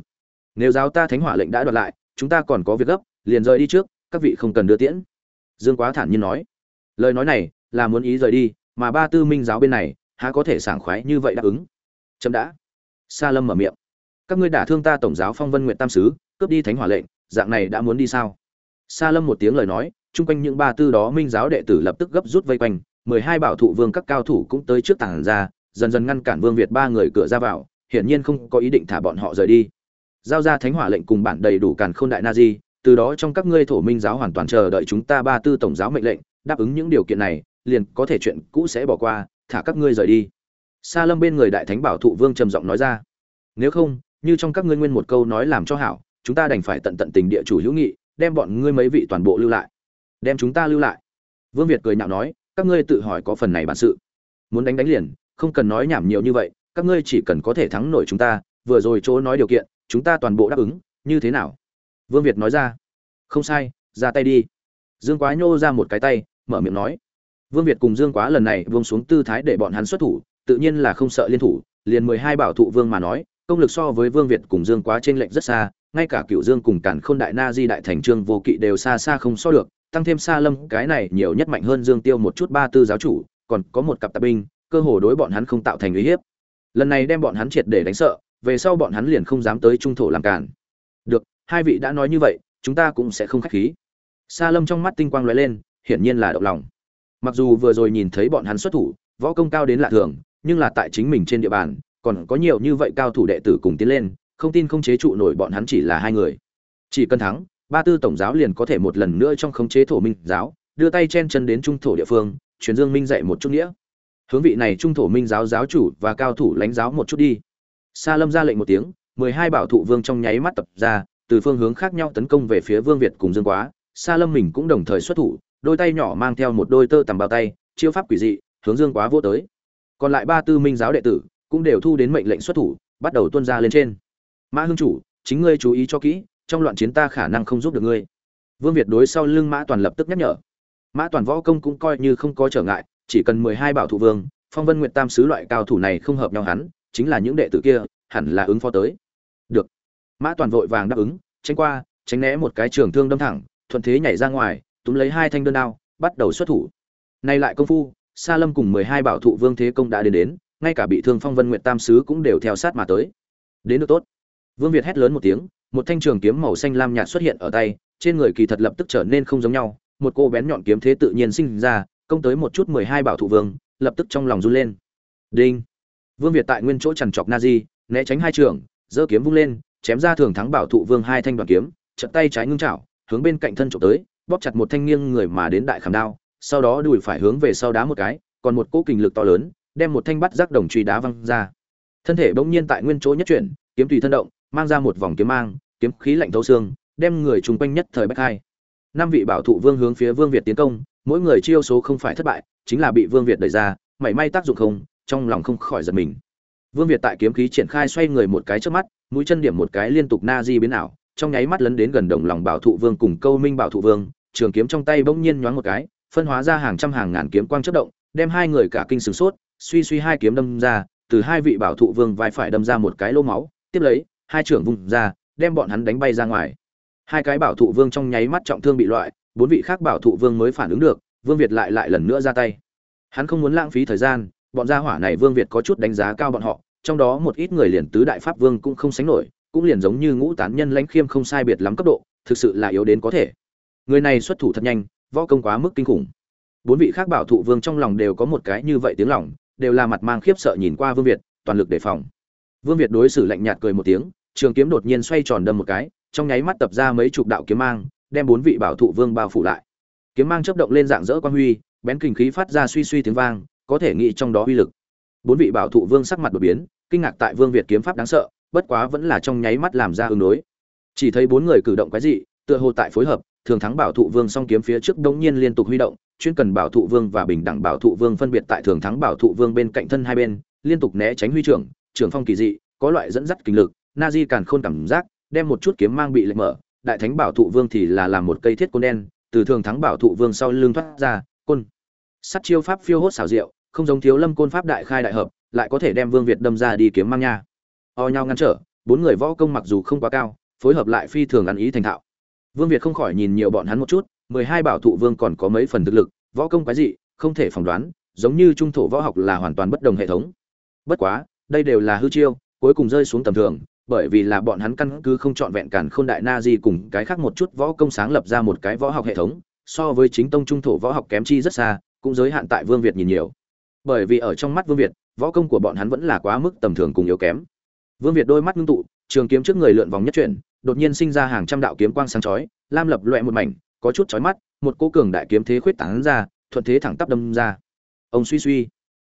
Nếu giáo ta thánh hỏa lệnh đã đoạt lại, chúng ta còn có việc gấp, liền rời đi trước, các vị không cần đưa tiễn dương quá thản nhiên nói. Lời nói này là muốn ý rời đi, mà ba tư minh giáo bên này, há có thể sảng khoái như vậy đáp ứng? Chậm đã. Sa lâm mở miệng. Các ngươi đả thương ta tổng giáo phong vân nguyện tam sứ, cướp đi thánh hỏa lệnh, dạng này đã muốn đi sao? Sa lâm một tiếng lời nói, chung quanh những ba tư đó minh giáo đệ tử lập tức gấp rút vây quanh, mười hai bảo thụ vương các cao thủ cũng tới trước tảng ra, dần dần ngăn cản vương việt ba người cửa ra vào, hiển nhiên không có ý định thả bọn họ rời đi. Giao ra thánh hỏa lệnh cùng bản đầy đủ càn khôn đại na di từ đó trong các ngươi thổ minh giáo hoàn toàn chờ đợi chúng ta ba tư tổng giáo mệnh lệnh, đáp ứng những điều kiện này, liền có thể chuyện cũ sẽ bỏ qua, thả các ngươi rời đi. Sa lâm bên người đại thánh bảo thụ vương trầm giọng nói ra. Nếu không, như trong các ngươi nguyên một câu nói làm cho hảo, chúng ta đành phải tận tận tình địa chủ hữu nghị, đem bọn ngươi mấy vị toàn bộ lưu lại. Đem chúng ta lưu lại? Vương việt cười nhạo nói, các ngươi tự hỏi có phần này bản sự. Muốn đánh đánh liền, không cần nói nhảm nhiều như vậy, các ngươi chỉ cần có thể thắng nổi chúng ta, vừa rồi chỗ nói điều kiện, chúng ta toàn bộ đáp ứng, như thế nào? Vương việt nói ra. Không sai, ra tay đi. Dương quá nhô ra một cái tay, mở miệng nói. Vương việt cùng dương quá lần này vương xuống tư thái để bọn hắn xuất thủ, tự nhiên là không sợ liên thủ, liền mười hai bảo thụ vương mà nói, công lực so với vương việt cùng dương quá trên lệnh rất xa, ngay cả cựu dương cùng cản khôn đại na di đại thành trương vô kỵ đều xa xa không so được, tăng thêm xa lâm, cái này nhiều nhất mạnh hơn dương tiêu một chút ba tư giáo chủ, còn có một cặp tạp binh, cơ hồ đối bọn hắn không tạo thành uy hiếp. Lần này đem bọn hắn triệt để đánh sợ, về sau bọn hắn liền không dám tới trung thổ làm cản được hai vị đã nói như vậy, chúng ta cũng sẽ không khách khí. Sa lâm trong mắt tinh quang lóe lên, hiển nhiên là động lòng. Mặc dù vừa rồi nhìn thấy bọn hắn xuất thủ, võ công cao đến lạ thường, nhưng là tại chính mình trên địa bàn, còn có nhiều như vậy cao thủ đệ tử cùng tiến lên, không tin không chế trụ nổi bọn hắn chỉ là hai người. Chỉ cần thắng, ba tư tổng giáo liền có thể một lần nữa trong khống chế thổ minh giáo, đưa tay chen chân đến trung thổ địa phương, truyền dương minh dạy một chút nghĩa. Hướng vị này trung thổ minh giáo giáo chủ và cao thủ lãnh giáo một chút đi. Sa lâm ra lệnh một tiếng, mười hai bảo thụ vương trong nháy mắt tập ra từ phương hướng khác nhau tấn công về phía vương việt cùng dương quá, sa lâm mình cũng đồng thời xuất thủ, đôi tay nhỏ mang theo một đôi tơ tằm bao tay, chiêu pháp quỷ dị, hướng dương quá vô tới. Còn lại ba tư minh giáo đệ tử cũng đều thu đến mệnh lệnh xuất thủ, bắt đầu tuân ra lên trên. Mã hương chủ, chính ngươi chú ý cho kỹ, trong loạn chiến ta khả năng không giúp được ngươi. Vương việt đối sau lưng mã toàn lập tức nhắc nhở. Mã toàn võ công cũng coi như không có trở ngại, chỉ cần mười hai bảo thủ vương, phong vân Nguyệt tam sứ loại cao thủ này không hợp nhau hắn, chính là những đệ tử kia, hẳn là ứng phó tới. Được mã toàn vội vàng đáp ứng, tránh qua, tránh né một cái trường thương đâm thẳng, thuận thế nhảy ra ngoài, túm lấy hai thanh đơn đao, bắt đầu xuất thủ. Nay lại công phu, sa lâm cùng mười hai bảo thụ vương thế công đã đến đến, ngay cả bị thương phong vân nguyện tam sứ cũng đều theo sát mà tới. Đến được tốt. Vương việt hét lớn một tiếng, một thanh trường kiếm màu xanh lam nhạt xuất hiện ở tay, trên người kỳ thật lập tức trở nên không giống nhau, một cô bén nhọn kiếm thế tự nhiên sinh ra, công tới một chút mười hai bảo thụ vương, lập tức trong lòng run lên. Đinh. Vương việt tại nguyên chỗ trằn trọc na di, né tránh hai trường, giơ kiếm vung lên chém ra thường thắng bảo thụ vương hai thanh đoàn kiếm, chật tay trái ngưng chảo, hướng bên cạnh thân trộm tới, bóp chặt một thanh nghiêng người mà đến đại khảm đao, sau đó đùi phải hướng về sau đá một cái, còn một cỗ kình lực to lớn, đem một thanh bắt rác đồng truy đá văng ra. Thân thể bỗng nhiên tại nguyên chỗ nhất chuyển, kiếm tùy thân động, mang ra một vòng kiếm mang, kiếm khí lạnh thấu xương, đem người chung quanh nhất thời bách hai. Năm vị bảo thụ vương hướng phía vương việt tiến công, mỗi người chiêu số không phải thất bại, chính là bị vương việt đẩy ra, mảy may tác dụng không, trong lòng không khỏi giật mình vương việt tại kiếm khí triển khai xoay người một cái trước mắt, mũi chân điểm một cái liên tục na di biến ảo, trong nháy mắt lấn đến gần đồng lòng bảo thụ vương cùng câu minh bảo thụ vương, trường kiếm trong tay bỗng nhiên nhoáng một cái, phân hóa ra hàng trăm hàng ngàn kiếm quang chớp động, đem hai người cả kinh sửng sốt, suy suy hai kiếm đâm ra, từ hai vị bảo thụ vương vai phải đâm ra một cái lỗ máu, tiếp lấy, hai trưởng vùng ra, đem bọn hắn đánh bay ra ngoài. Hai cái bảo thụ vương trong nháy mắt trọng thương bị loại, bốn vị khác bảo thụ vương mới phản ứng được, vương việt lại lại lần nữa ra tay. Hắn không muốn lãng phí thời gian, bọn gia hỏa này vương việt có chút đánh giá cao bọn họ trong đó một ít người liền tứ đại pháp vương cũng không sánh nổi, cũng liền giống như ngũ tán nhân lãnh khiêm không sai biệt lắm cấp độ, thực sự là yếu đến có thể. Người này xuất thủ thật nhanh, võ công quá mức kinh khủng. Bốn vị khác bảo thụ vương trong lòng đều có một cái như vậy tiếng lòng, đều là mặt mang khiếp sợ nhìn qua vương việt, toàn lực đề phòng. Vương việt đối xử lạnh nhạt cười một tiếng, trường kiếm đột nhiên xoay tròn đâm một cái, trong nháy mắt tập ra mấy chục đạo kiếm mang, đem bốn vị bảo thụ vương bao phủ lại. Kiếm mang chớp động lên dạng dỡ quan huy, bén kinh khí phát ra suy suy tiếng vang, có thể nghĩ trong đó uy lực. Bốn vị bảo thụ vương sắc mặt đột biến kinh ngạc tại vương việt kiếm pháp đáng sợ, bất quá vẫn là trong nháy mắt làm ra ứng đối. Chỉ thấy bốn người cử động cái gì tựa hồ tại phối hợp, thường thắng bảo thụ vương song kiếm phía trước đống nhiên liên tục huy động, chuyên cần bảo thụ vương và bình đẳng bảo thụ vương phân biệt tại thường thắng bảo thụ vương bên cạnh thân hai bên, liên tục né tránh huy trưởng trưởng phong kỳ dị, có loại dẫn dắt kinh lực na di càn khôn cảm giác, đem một chút kiếm mang bị lệch mở, đại thánh bảo thụ vương thì là làm một cây thiết côn đen, từ thường thắng bảo thụ vương sau lưng thoát ra, côn. Sắt chiêu pháp phiêu hốt xảo diệu, không giống thiếu lâm côn pháp đại khai đại hợp lại có thể đem vương việt đâm ra đi kiếm mang nha. O nhau ngăn trở, bốn người võ công mặc dù không quá cao, phối hợp lại phi thường ăn ý thành thạo. Vương việt không khỏi nhìn nhiều bọn hắn một chút, mười hai bảo thụ vương còn có mấy phần thực lực, võ công quái dị, không thể phỏng đoán, giống như trung thổ võ học là hoàn toàn bất đồng hệ thống. Bất quá, đây đều là hư chiêu, cuối cùng rơi xuống tầm thường, bởi vì là bọn hắn căn cứ không chọn vẹn cản khôn đại na di cùng cái khác một chút võ công sáng lập ra một cái võ học hệ thống, so với chính tông trung thổ võ học kém chi rất xa, cũng giới hạn tại vương việt nhìn nhiều. Bởi vì ở trong mắt vương việt võ công của bọn hắn vẫn là quá mức tầm thường cùng yếu kém. Vương việt đôi mắt ngưng tụ, trường kiếm trước người lượn vòng nhất chuyển, đột nhiên sinh ra hàng trăm đạo kiếm quang sáng chói, lam lập loẹ một mảnh, có chút chói mắt, một cô cường đại kiếm thế khuyết tán ra, thuận thế thẳng tắp đâm ra. Ông suy suy.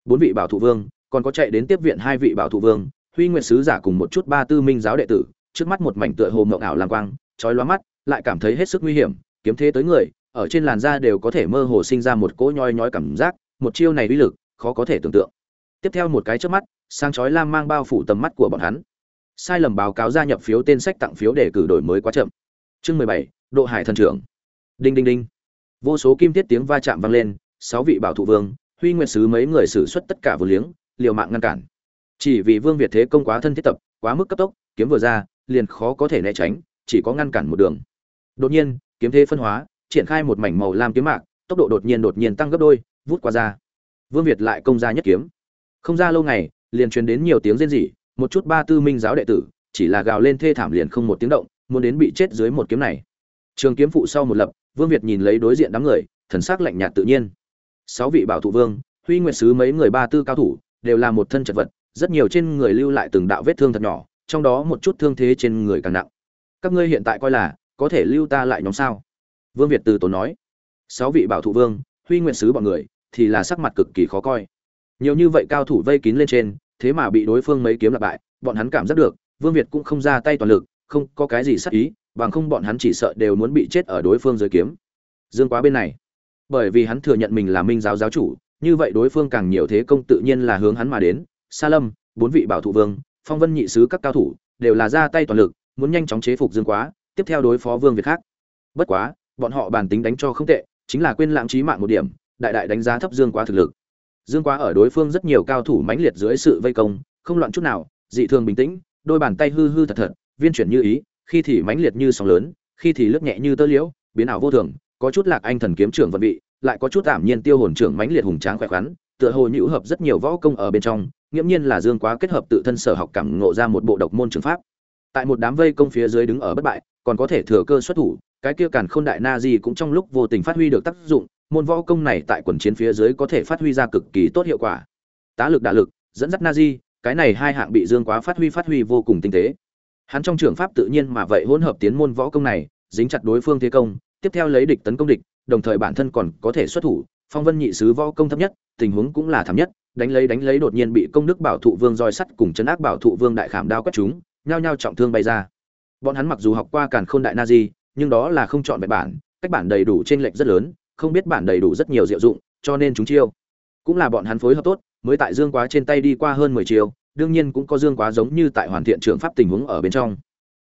Bốn vị bảo thủ vương, còn có chạy đến tiếp viện hai vị bảo thủ vương, huy nguyệt sứ giả cùng một chút ba tư minh giáo đệ tử, trước mắt một mảnh tựa hồ mộng ảo lang quang, chói lóa mắt, lại cảm thấy hết sức nguy hiểm, kiếm thế tới người, ở trên làn da đều có thể mơ hồ sinh ra một cỗ nhoi nhói cảm giác, một chiêu này uy lực, khó có thể tưởng tượng tiếp theo một cái trước mắt sang chói lam mang bao phủ tầm mắt của bọn hắn. Sai lầm báo cáo gia nhập phiếu tên sách tặng phiếu để cử đổi mới quá chậm. Chương mười bảy, độ hải thần trưởng. Đinh đinh đinh. Vô số kim tiết tiếng va chạm vang lên, sáu vị bảo thủ vương, huy nguyệt sứ mấy người xử suất tất cả vừa liếng, liều mạng ngăn cản. Chỉ vì vương việt thế công quá thân thiết tập, quá mức cấp tốc, kiếm vừa ra, liền khó có thể né tránh, chỉ có ngăn cản một đường. Đột nhiên, kiếm thế phân hóa, triển khai một mảnh màu lam kiếm mạc, tốc độ đột nhiên đột nhiên tăng gấp đôi, vút qua ra. Vương việt lại công ra nhất kiếm không ra lâu ngày, liền truyền đến nhiều tiếng rên rỉ, một chút ba tư minh giáo đệ tử, chỉ là gào lên thê thảm liền không một tiếng động, muốn đến bị chết dưới một kiếm này. Trường kiếm phụ sau một lập, vương việt nhìn lấy đối diện đám người, thần sắc lạnh nhạt tự nhiên. Sáu vị bảo thủ vương, huy nguyệt sứ mấy người ba tư cao thủ, đều là một thân chật vật, rất nhiều trên người lưu lại từng đạo vết thương thật nhỏ, trong đó một chút thương thế trên người càng nặng. Các ngươi hiện tại coi là, có thể lưu ta lại nhóm sao? Vương việt từ tốn nói. Sáu vị bảo thủ vương, huy nguyện sứ bọn người, thì là sắc mặt cực kỳ khó coi nhiều như vậy cao thủ vây kín lên trên, thế mà bị đối phương mấy kiếm lặp bại, bọn hắn cảm giác được, vương việt cũng không ra tay toàn lực, không có cái gì sắc ý, bằng không bọn hắn chỉ sợ đều muốn bị chết ở đối phương dưới kiếm. Dương quá bên này, bởi vì hắn thừa nhận mình là minh giáo giáo chủ, như vậy đối phương càng nhiều thế công tự nhiên là hướng hắn mà đến. Sa lâm, bốn vị bảo thủ vương, phong vân nhị sứ các cao thủ, đều là ra tay toàn lực, muốn nhanh chóng chế phục dương quá, tiếp theo đối phó vương việt khác. Bất quá, bọn họ bản tính đánh cho không tệ, chính là quên lãng trí mạng một điểm, đại đại đánh giá thấp dương quá thực lực dương quá ở đối phương rất nhiều cao thủ mãnh liệt dưới sự vây công, không loạn chút nào, dị thường bình tĩnh, đôi bàn tay hư hư thật thật, viên chuyển như ý, khi thì mãnh liệt như sóng lớn, khi thì lướt nhẹ như tơ liễu, biến ảo vô thường, có chút lạc anh thần kiếm trưởng vận vị, lại có chút tạm nhiên tiêu hồn trưởng mãnh liệt hùng tráng khỏe khoắn, tựa hồ nhũ hợp rất nhiều võ công ở bên trong, nghiễm nhiên là dương quá kết hợp tự thân sở học cảm ngộ ra một bộ độc môn trường pháp. Tại một đám vây công phía dưới đứng ở bất bại, còn có thể thừa cơ xuất thủ cái kia càn khôn đại na di cũng trong lúc vô tình phát huy được tác dụng, môn võ công này tại quần chiến phía dưới có thể phát huy ra cực kỳ tốt hiệu quả. Tá lực đả lực, dẫn dắt na di cái này hai hạng bị dương quá phát huy phát huy vô cùng tinh tế. Hắn trong trường pháp tự nhiên mà vậy hỗn hợp tiến môn võ công này, dính chặt đối phương thế công, tiếp theo lấy địch tấn công địch, đồng thời bản thân còn có thể xuất thủ, phong vân nhị sứ võ công thấp nhất, tình huống cũng là thảm nhất, đánh lấy đánh lấy đột nhiên bị công đức bảo thụ vương roi sắt cùng chấn ác bảo thụ vương đại khảm đao quét chúng, nhao nhao trọng thương bay ra. Bọn hắn mặc dù học qua càn khôn đại na di nhưng đó là không chọn vẹn bản, cách bản đầy đủ trên lệch rất lớn, không biết bản đầy đủ rất nhiều diệu dụng, cho nên chúng chiêu. Cũng là bọn hắn phối hợp tốt, mới tại dương quá trên tay đi qua hơn mười chiêu, đương nhiên cũng có dương quá giống như tại hoàn thiện trường pháp tình huống ở bên trong.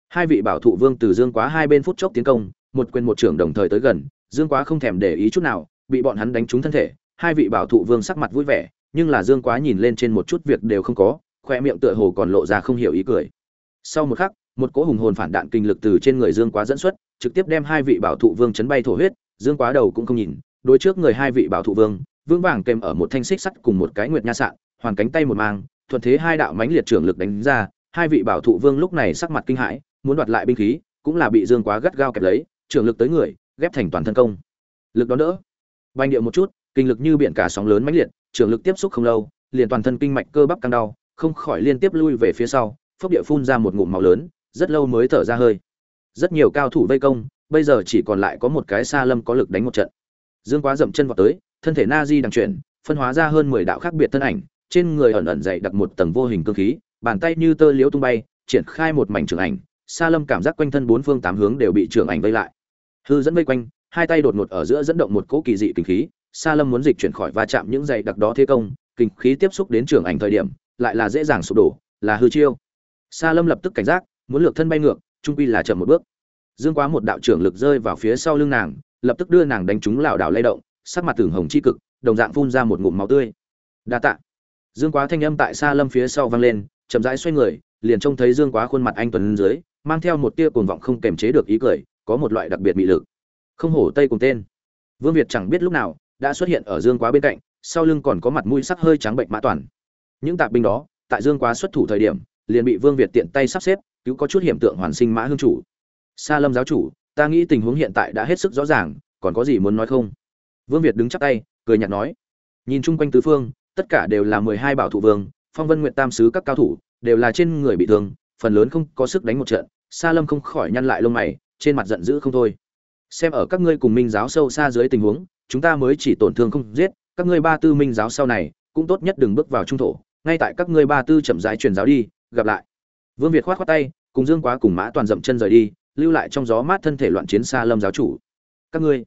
Hai vị bảo thụ vương từ dương quá hai bên phút chốc tiến công, một quyền một trưởng đồng thời tới gần, dương quá không thèm để ý chút nào, bị bọn hắn đánh trúng thân thể, hai vị bảo thụ vương sắc mặt vui vẻ, nhưng là dương quá nhìn lên trên một chút việc đều không có, khoe miệng tựa hồ còn lộ ra không hiểu ý cười. Sau một khắc, một cỗ hùng hồn phản đạn kinh lực từ trên người dương quá dẫn xuất trực tiếp đem hai vị bảo thụ vương chấn bay thổ huyết, dương quá đầu cũng không nhìn, đối trước người hai vị bảo thụ vương vương vàng kèm ở một thanh xích sắt cùng một cái nguyệt nha sạn, hoàn cánh tay một mang, thuận thế hai đạo mãnh liệt trưởng lực đánh ra, hai vị bảo thụ vương lúc này sắc mặt kinh hãi, muốn đoạt lại binh khí, cũng là bị dương quá gắt gao kẹp lấy, trưởng lực tới người, ghép thành toàn thân công. Lực đó đỡ. Vanh điệu một chút, kinh lực như biển cả sóng lớn mãnh liệt, trưởng lực tiếp xúc không lâu, liền toàn thân kinh mạch cơ bắp căng đau, không khỏi liên tiếp lui về phía sau, phốc địa phun ra một ngụm máu lớn, rất lâu mới thở ra hơi rất nhiều cao thủ vây công bây giờ chỉ còn lại có một cái xa lâm có lực đánh một trận dương quá dậm chân vào tới thân thể na di đằng chuyển phân hóa ra hơn mười đạo khác biệt thân ảnh trên người ẩn ẩn dày đặc một tầng vô hình cơ khí bàn tay như tơ liễu tung bay triển khai một mảnh trường ảnh xa lâm cảm giác quanh thân bốn phương tám hướng đều bị trường ảnh vây lại hư dẫn vây quanh hai tay đột ngột ở giữa dẫn động một cỗ kỳ dị kinh khí Sa Lâm muốn dịch chuyển khỏi va chạm những dày đặc đó thế công, kinh khí tiếp xúc đến trường ảnh thời điểm, lại là dễ dàng sụp đổ, là hư chiêu. Sa Lâm lập tức cảnh giác, muốn lược thân bay ngược, trung quy là chậm một bước. Dương Quá một đạo trưởng lực rơi vào phía sau lưng nàng, lập tức đưa nàng đánh trúng lảo đảo lay động, sắc mặt tưởng hồng chi cực đồng dạng phun ra một ngụm máu tươi. Đa tạ. Dương quá thanh âm tại xa lâm phía sau vang lên chậm rãi xoay người liền trông thấy dương quá khuôn mặt anh tuấn dưới mang theo một tia cuồng vọng không kềm chế được ý cười có một loại đặc biệt mị lực. Không hổ tây cùng tên. Vương việt chẳng biết lúc nào đã xuất hiện ở dương quá bên cạnh sau lưng còn có mặt mũi sắc hơi trắng bệnh mã toàn. Những tạp binh đó tại dương quá xuất thủ thời điểm liền bị vương việt tiện tay sắp xếp cứu có chút hiểm tượng hoàn sinh mã hương chủ. Sa lâm giáo chủ, ta nghĩ tình huống hiện tại đã hết sức rõ ràng, còn có gì muốn nói không? Vương việt đứng chắp tay, cười nhạt nói. Nhìn chung quanh tứ phương, tất cả đều là mười hai bảo thủ vương, phong vân nguyện tam sứ các cao thủ, đều là trên người bị thương, phần lớn không có sức đánh một trận, sa lâm không khỏi nhăn lại lông mày, trên mặt giận dữ không thôi. Xem ở các ngươi cùng minh giáo sâu xa dưới tình huống, chúng ta mới chỉ tổn thương không giết, các ngươi ba tư minh giáo sau này, cũng tốt nhất đừng bước vào trung thổ, ngay tại các ngươi ba tư chậm rãi truyền giáo đi, gặp lại. Vương việt khoát khoát tay cùng dương quá cùng mã toàn dậm chân rời đi, lưu lại trong gió mát thân thể loạn chiến xa lâm giáo chủ. Các ngươi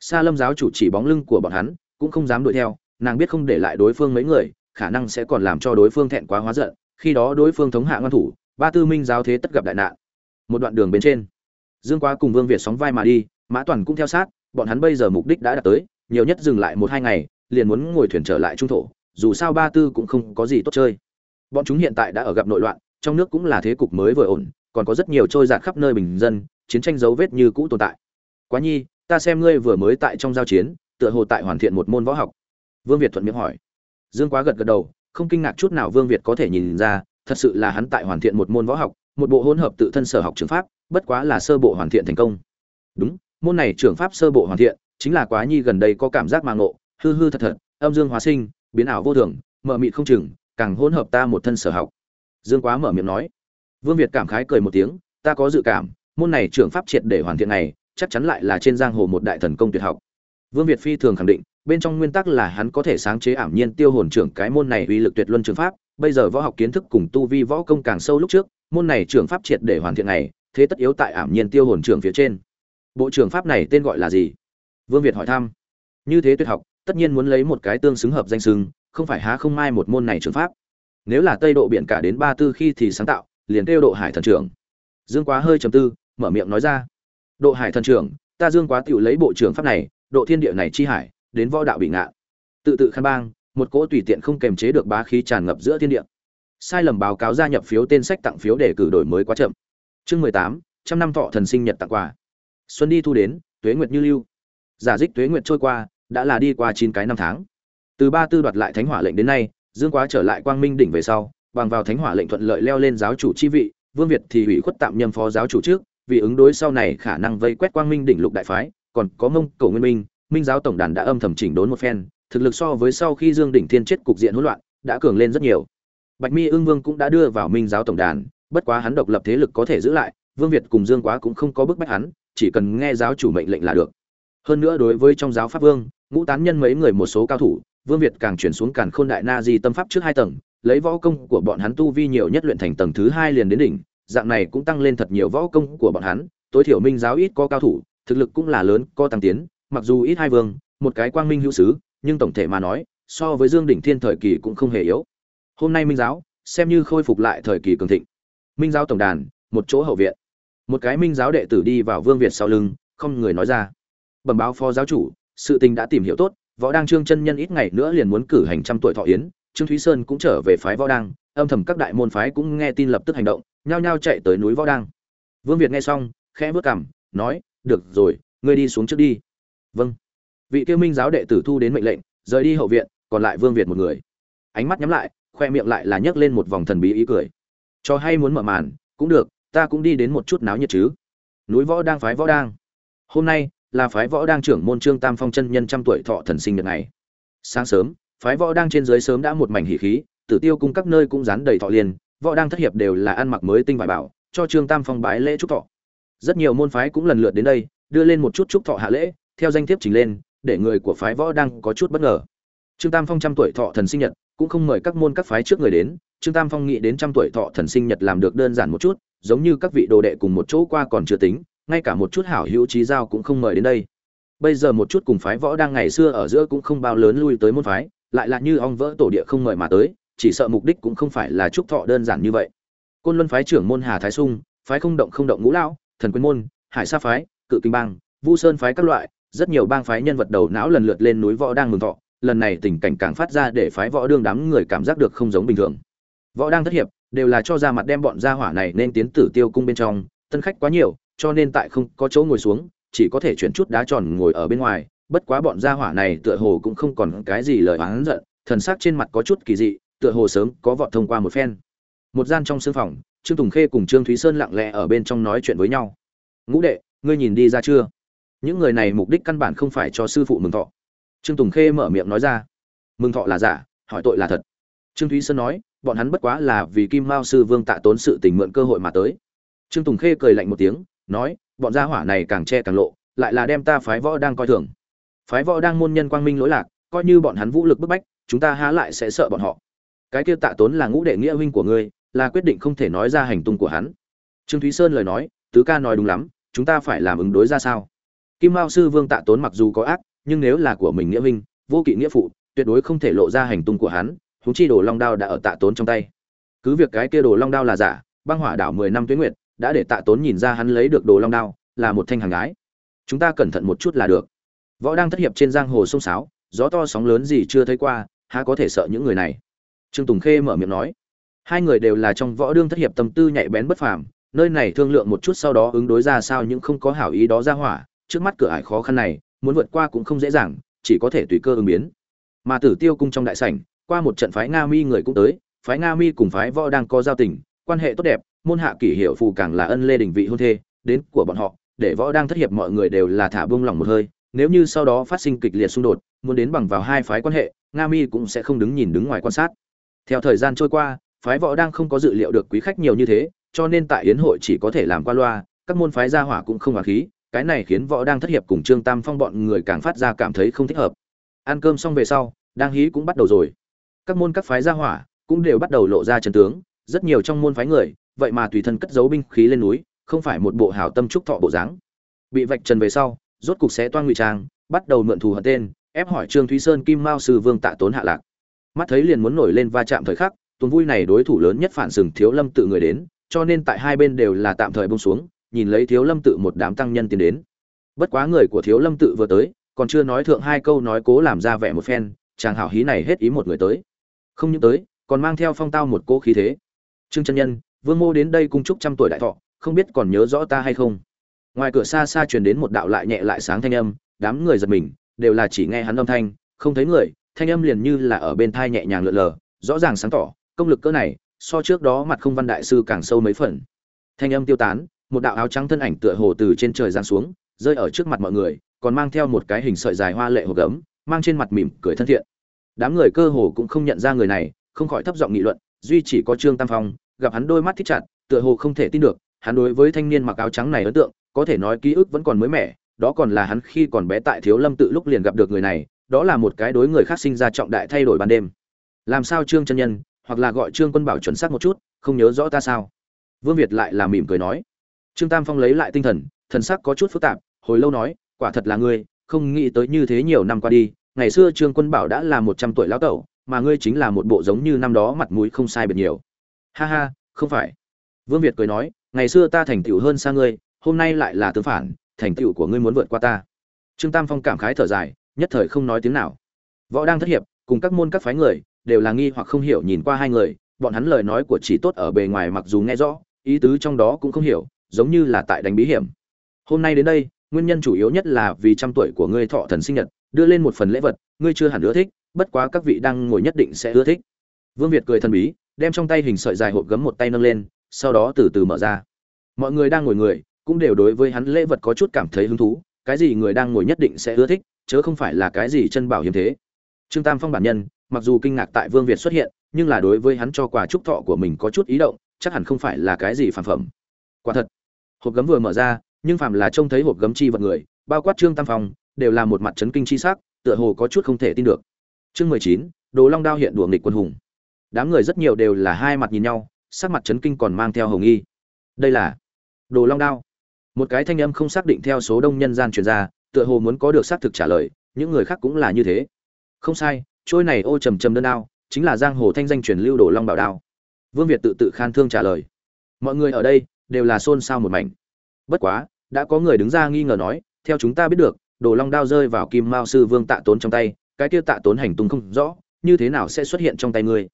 xa lâm giáo chủ chỉ bóng lưng của bọn hắn, cũng không dám đuổi theo, nàng biết không để lại đối phương mấy người, khả năng sẽ còn làm cho đối phương thẹn quá hóa giận. Khi đó đối phương thống hạ ngăn thủ, ba tư minh giáo thế tất gặp đại nạn. Một đoạn đường bên trên, dương quá cùng vương việt sóng vai mà đi, mã toàn cũng theo sát, bọn hắn bây giờ mục đích đã đạt tới, nhiều nhất dừng lại một hai ngày, liền muốn ngồi thuyền trở lại trung thổ, dù sao ba tư cũng không có gì tốt chơi. Bọn chúng hiện tại đã ở gặp nội loạn trong nước cũng là thế cục mới vừa ổn, còn có rất nhiều trôi giạt khắp nơi bình dân, chiến tranh dấu vết như cũ tồn tại. Quá nhi, ta xem ngươi vừa mới tại trong giao chiến, tựa hồ tại hoàn thiện một môn võ học. Vương việt thuận miệng hỏi. Dương quá gật gật đầu, không kinh ngạc chút nào vương việt có thể nhìn ra, thật sự là hắn tại hoàn thiện một môn võ học, một bộ hỗn hợp tự thân sở học trường pháp, bất quá là sơ bộ hoàn thiện thành công. Đúng, môn này trường pháp sơ bộ hoàn thiện, chính là quá nhi gần đây có cảm giác mang ngộ, hư hư thật thật, âm dương hóa sinh, biến ảo vô thường, mờ mịt không chừng, càng hỗn hợp ta một thân sở học dương quá mở miệng nói. Vương việt cảm khái cười một tiếng, ta có dự cảm, môn này trường pháp triệt để hoàn thiện này, chắc chắn lại là trên giang hồ một đại thần công tuyệt học. Vương việt phi thường khẳng định, bên trong nguyên tắc là hắn có thể sáng chế ảm nhiên tiêu hồn trưởng cái môn này uy lực tuyệt luân trường pháp, bây giờ võ học kiến thức cùng tu vi võ công càng sâu lúc trước, môn này trường pháp triệt để hoàn thiện này, thế tất yếu tại ảm nhiên tiêu hồn trưởng phía trên. Bộ trường pháp này tên gọi là gì? Vương việt hỏi thăm. Như thế tuyệt học, tất nhiên muốn lấy một cái tương xứng hợp danh xưng, không phải há không mai một môn này trường pháp nếu là tây độ biển cả đến ba tư khi thì sáng tạo, liền kêu độ hải thần trưởng. Dương quá hơi trầm tư, mở miệng nói ra. Độ hải thần trưởng, ta dương quá tự lấy bộ trưởng pháp này, độ thiên địa này chi hải, đến võ đạo bị ngạ. Tự tự khăn bang, một cỗ tùy tiện không kềm chế được bá khí tràn ngập giữa thiên địa. Sai lầm báo cáo gia nhập phiếu tên sách tặng phiếu để cử đổi mới quá chậm. Chương mười tám, trăm năm thọ thần sinh nhật tặng quà. Xuân đi thu đến, tuế nguyệt như lưu. Giả dích tuế nguyệt trôi qua, đã là đi qua chín cái năm tháng. Từ ba tư đoạt lại thánh hỏa lệnh đến nay dương quá trở lại quang minh đỉnh về sau, bằng vào thánh hỏa lệnh thuận lợi leo lên giáo chủ chi vị, vương việt thì ủy khuất tạm nhâm phó giáo chủ trước, vì ứng đối sau này khả năng vây quét quang minh đỉnh lục đại phái, còn có mông cổ nguyên minh minh giáo tổng đàn đã âm thầm chỉnh đốn một phen, thực lực so với sau khi dương đỉnh thiên chết cục diện hỗn loạn, đã cường lên rất nhiều. Bạch mi Ưng vương cũng đã đưa vào minh giáo tổng đàn, bất quá hắn độc lập thế lực có thể giữ lại, vương việt cùng dương quá cũng không có bức bách hắn, chỉ cần nghe giáo chủ mệnh lệnh là được. Hơn nữa đối với trong giáo pháp vương, ngũ tán nhân mấy người một số cao thủ vương việt càng chuyển xuống càn khôn đại na di tâm pháp trước hai tầng, lấy võ công của bọn hắn tu vi nhiều nhất luyện thành tầng thứ hai liền đến đỉnh, dạng này cũng tăng lên thật nhiều võ công của bọn hắn. Tối thiểu minh giáo ít có cao thủ, thực lực cũng là lớn, có tăng tiến, mặc dù ít hai vương, một cái quang minh hữu sứ, nhưng tổng thể mà nói, so với dương đỉnh thiên thời kỳ cũng không hề yếu. Hôm nay minh giáo, xem như khôi phục lại thời kỳ cường thịnh. Minh giáo tổng đàn, một chỗ hậu viện. Một cái minh giáo đệ tử đi vào vương việt sau lưng, không người nói ra. Bẩm báo phó giáo chủ, sự tình đã tìm hiểu tốt võ Đang trương chân nhân ít ngày nữa liền muốn cử hành trăm tuổi thọ yến trương thúy sơn cũng trở về phái võ Đang, âm thầm các đại môn phái cũng nghe tin lập tức hành động nhao nhao chạy tới núi võ Đang. vương việt nghe xong khẽ bước cằm nói được rồi ngươi đi xuống trước đi. Vâng. Vị tiêu minh giáo đệ tử thu đến mệnh lệnh rời đi hậu viện còn lại vương việt một người. Ánh mắt nhắm lại khoe miệng lại là nhấc lên một vòng thần bí ý cười. Cho hay muốn mở màn cũng được ta cũng đi đến một chút náo nhiệt chứ. Núi võ đang phái võ đang hôm nay là phái võ đang trưởng môn trương tam phong chân nhân trăm tuổi thọ thần sinh nhật này. Sáng sớm, phái võ đang trên dưới sớm đã một mảnh hỉ khí, tử tiêu cung các nơi cũng dán đầy thọ liền, võ đang thất hiệp đều là ăn mặc mới tinh vải bảo, cho trương tam phong bái lễ chúc thọ. Rất nhiều môn phái cũng lần lượt đến đây, đưa lên một chút chúc thọ hạ lễ, theo danh thiếp trình lên, để người của phái võ đang có chút bất ngờ. Trương tam phong trăm tuổi thọ thần sinh nhật, cũng không mời các môn các phái trước người đến, trương tam phong nghĩ đến trăm tuổi thọ thần sinh nhật làm được đơn giản một chút, giống như các vị đồ đệ cùng một chỗ qua còn chưa tính ngay cả một chút hảo hữu trí giao cũng không mời đến đây. Bây giờ một chút cùng phái võ đang ngày xưa ở giữa cũng không bao lớn lui tới môn phái, lại là như ong vỡ tổ địa không mời mà tới, chỉ sợ mục đích cũng không phải là chúc thọ đơn giản như vậy. Côn luân phái trưởng môn hà thái sung, phái không động không động ngũ lão, thần quyên môn, hải sa phái, cự kinh bang, vu sơn phái các loại, rất nhiều bang phái nhân vật đầu não lần lượt lên núi võ đang mừng thọ, lần này tình cảnh càng phát ra để phái võ đương đám người cảm giác được không giống bình thường. Võ đang thất hiệp, đều là cho ra mặt đem bọn gia hỏa này nên tiến tử tiêu cung bên trong, tân khách quá nhiều cho nên tại không có chỗ ngồi xuống, chỉ có thể chuyển chút đá tròn ngồi ở bên ngoài. Bất quá bọn gia hỏa này tựa hồ cũng không còn cái gì lời oán giận, thần sắc trên mặt có chút kỳ dị, tựa hồ sớm có vọt thông qua một phen. Một gian trong sương phòng, trương tùng khê cùng trương thúy sơn lặng lẽ ở bên trong nói chuyện với nhau. Ngũ đệ, ngươi nhìn đi ra chưa? Những người này mục đích căn bản không phải cho sư phụ mừng thọ. Trương tùng khê mở miệng nói ra. Mừng thọ là giả, hỏi tội là thật. Trương thúy sơn nói, bọn hắn bất quá là vì kim mao sư vương tạ tốn sự tình mượn cơ hội mà tới. Trương tùng khê cười lạnh một tiếng nói, bọn gia hỏa này càng che càng lộ, lại là đem ta phái võ đang coi thường. Phái võ đang môn nhân quang minh lỗi lạc, coi như bọn hắn vũ lực bức bách, chúng ta há lại sẽ sợ bọn họ. Cái kia tạ tốn là ngũ đệ nghĩa huynh của ngươi, là quyết định không thể nói ra hành tung của hắn. Trương thúy sơn lời nói, tứ ca nói đúng lắm, chúng ta phải làm ứng đối ra sao? Kim mao sư vương tạ tốn mặc dù có ác, nhưng nếu là của mình nghĩa huynh, vô kỵ nghĩa phụ, tuyệt đối không thể lộ ra hành tung của hắn húng chi đồ long đao đã ở tạ tốn trong tay. Cứ việc cái kia đồ long đao là giả, băng hỏa đảo mười năm tuyến nguyệt đã để tạ tốn nhìn ra hắn lấy được đồ long đao, là một thanh hàng gái. Chúng ta cẩn thận một chút là được. Võ đang thất hiệp trên giang hồ sông sáo, gió to sóng lớn gì chưa thấy qua, há có thể sợ những người này? Trương tùng khê mở miệng nói. Hai người đều là trong võ đương thất hiệp tâm tư nhạy bén bất phàm, nơi này thương lượng một chút sau đó ứng đối ra sao những không có hảo ý đó ra hỏa, trước mắt cửa ải khó khăn này, muốn vượt qua cũng không dễ dàng, chỉ có thể tùy cơ ứng biến. Mà tử tiêu cung trong đại sảnh, qua một trận phái nga mi người cũng tới, phái nga mi cùng phái võ đang có giao tình, quan hệ tốt đẹp môn hạ kỷ hiệu phù càng là ân lê đình vị hôn thê, đến của bọn họ, để võ đang thất hiệp mọi người đều là thả buông lòng một hơi, nếu như sau đó phát sinh kịch liệt xung đột, muốn đến bằng vào hai phái quan hệ, nga mi cũng sẽ không đứng nhìn đứng ngoài quan sát. Theo thời gian trôi qua, phái võ đang không có dự liệu được quý khách nhiều như thế, cho nên tại yến hội chỉ có thể làm qua loa, các môn phái gia hỏa cũng không hòa khí, cái này khiến võ đang thất hiệp cùng trương tam phong bọn người càng phát ra cảm thấy không thích hợp. Ăn cơm xong về sau, đang hí cũng bắt đầu rồi. Các môn các phái gia hỏa cũng đều bắt đầu lộ ra chân tướng, rất nhiều trong môn phái người vậy mà tùy thân cất giấu binh khí lên núi, không phải một bộ hảo tâm trúc thọ bộ dáng. Bị vạch trần về sau, rốt cục sẽ toan ngụy trang, bắt đầu mượn thù hận tên, ép hỏi trương thúy sơn kim mao sư vương tạ tốn hạ lạc. Mắt thấy liền muốn nổi lên va chạm thời khắc, tuần vui này đối thủ lớn nhất phản sừng thiếu lâm tự người đến, cho nên tại hai bên đều là tạm thời bông xuống, nhìn lấy thiếu lâm tự một đám tăng nhân tiến đến. Bất quá người của thiếu lâm tự vừa tới, còn chưa nói thượng hai câu nói cố làm ra vẻ một phen, chàng hảo hí này hết ý một người tới. Không những tới, còn mang theo phong tao một cô khí thế. Trương chân nhân vương mô đến đây cung chúc trăm tuổi đại thọ, không biết còn nhớ rõ ta hay không? Ngoài cửa xa xa truyền đến một đạo lại nhẹ lại sáng thanh âm, đám người giật mình, đều là chỉ nghe hắn âm thanh, không thấy người, thanh âm liền như là ở bên thai nhẹ nhàng lượn lờ, rõ ràng sáng tỏ, công lực cỡ này, so trước đó mặt không văn đại sư càng sâu mấy phần. Thanh âm tiêu tán, một đạo áo trắng thân ảnh tựa hồ từ trên trời giáng xuống, rơi ở trước mặt mọi người, còn mang theo một cái hình sợi dài hoa lệ hồ gấm, mang trên mặt mỉm cười thân thiện. Đám người cơ hồ cũng không nhận ra người này, không khỏi thấp giọng nghị luận, duy chỉ có trương tam phong gặp hắn đôi mắt thích chặt, tựa hồ không thể tin được, hắn đối với thanh niên mặc áo trắng này ấn tượng, có thể nói ký ức vẫn còn mới mẻ, đó còn là hắn khi còn bé tại thiếu lâm tự lúc liền gặp được người này, đó là một cái đối người khác sinh ra trọng đại thay đổi ban đêm. Làm sao trương chân nhân, hoặc là gọi trương quân bảo chuẩn xác một chút, không nhớ rõ ta sao? Vương việt lại là mỉm cười nói. Trương tam phong lấy lại tinh thần thần sắc có chút phức tạp, hồi lâu nói, quả thật là ngươi, không nghĩ tới như thế nhiều năm qua đi, ngày xưa trương quân bảo đã là một trăm tuổi lão tẩu, mà ngươi chính là một bộ giống như năm đó mặt mũi không sai biệt nhiều ha ha, không phải. Vương việt cười nói, ngày xưa ta thành tựu hơn xa ngươi, hôm nay lại là tương phản, thành tựu của ngươi muốn vượt qua ta. Trương tam phong cảm khái thở dài, nhất thời không nói tiếng nào. Võ đang thất hiệp, cùng các môn các phái người, đều là nghi hoặc không hiểu nhìn qua hai người, bọn hắn lời nói của chỉ tốt ở bề ngoài mặc dù nghe rõ, ý tứ trong đó cũng không hiểu, giống như là tại đánh bí hiểm. Hôm nay đến đây, nguyên nhân chủ yếu nhất là vì trăm tuổi của ngươi thọ thần sinh nhật, đưa lên một phần lễ vật, ngươi chưa hẳn ưa thích, bất quá các vị đang ngồi nhất định sẽ ưa thích. Vương việt cười thần bí đem trong tay hình sợi dài hộp gấm một tay nâng lên, sau đó từ từ mở ra. Mọi người đang ngồi người, cũng đều đối với hắn lễ vật có chút cảm thấy hứng thú, cái gì người đang ngồi nhất định sẽ ưa thích, chớ không phải là cái gì chân bảo hiếm thế. Trương tam phong bản nhân, mặc dù kinh ngạc tại vương việt xuất hiện, nhưng là đối với hắn cho quà chúc thọ của mình có chút ý động, chắc hẳn không phải là cái gì phản phẩm. Quả thật, hộp gấm vừa mở ra, nhưng phàm là trông thấy hộp gấm chi vật người, bao quát trương tam phong, đều là một mặt chấn kinh chi sắc, tựa hồ có chút không thể tin được. Chương mười chín, đồ long đao hiện đùa nghịch quân hùng đám người rất nhiều đều là hai mặt nhìn nhau, sắc mặt chấn kinh còn mang theo hồng nghi đây là đồ long đao. Một cái thanh âm không xác định theo số đông nhân gian truyền ra, tựa hồ muốn có được xác thực trả lời, những người khác cũng là như thế. Không sai, trôi này ô trầm trầm đơn đao, chính là giang hồ thanh danh truyền lưu đồ long bảo đao. Vương việt tự tự khan thương trả lời. Mọi người ở đây đều là xôn xao một mảnh. Bất quá, đã có người đứng ra nghi ngờ nói, theo chúng ta biết được, đồ long đao rơi vào kim mao sư vương tạ tốn trong tay, cái kia tạ tốn hành tung không rõ, như thế nào sẽ xuất hiện trong tay ngươi?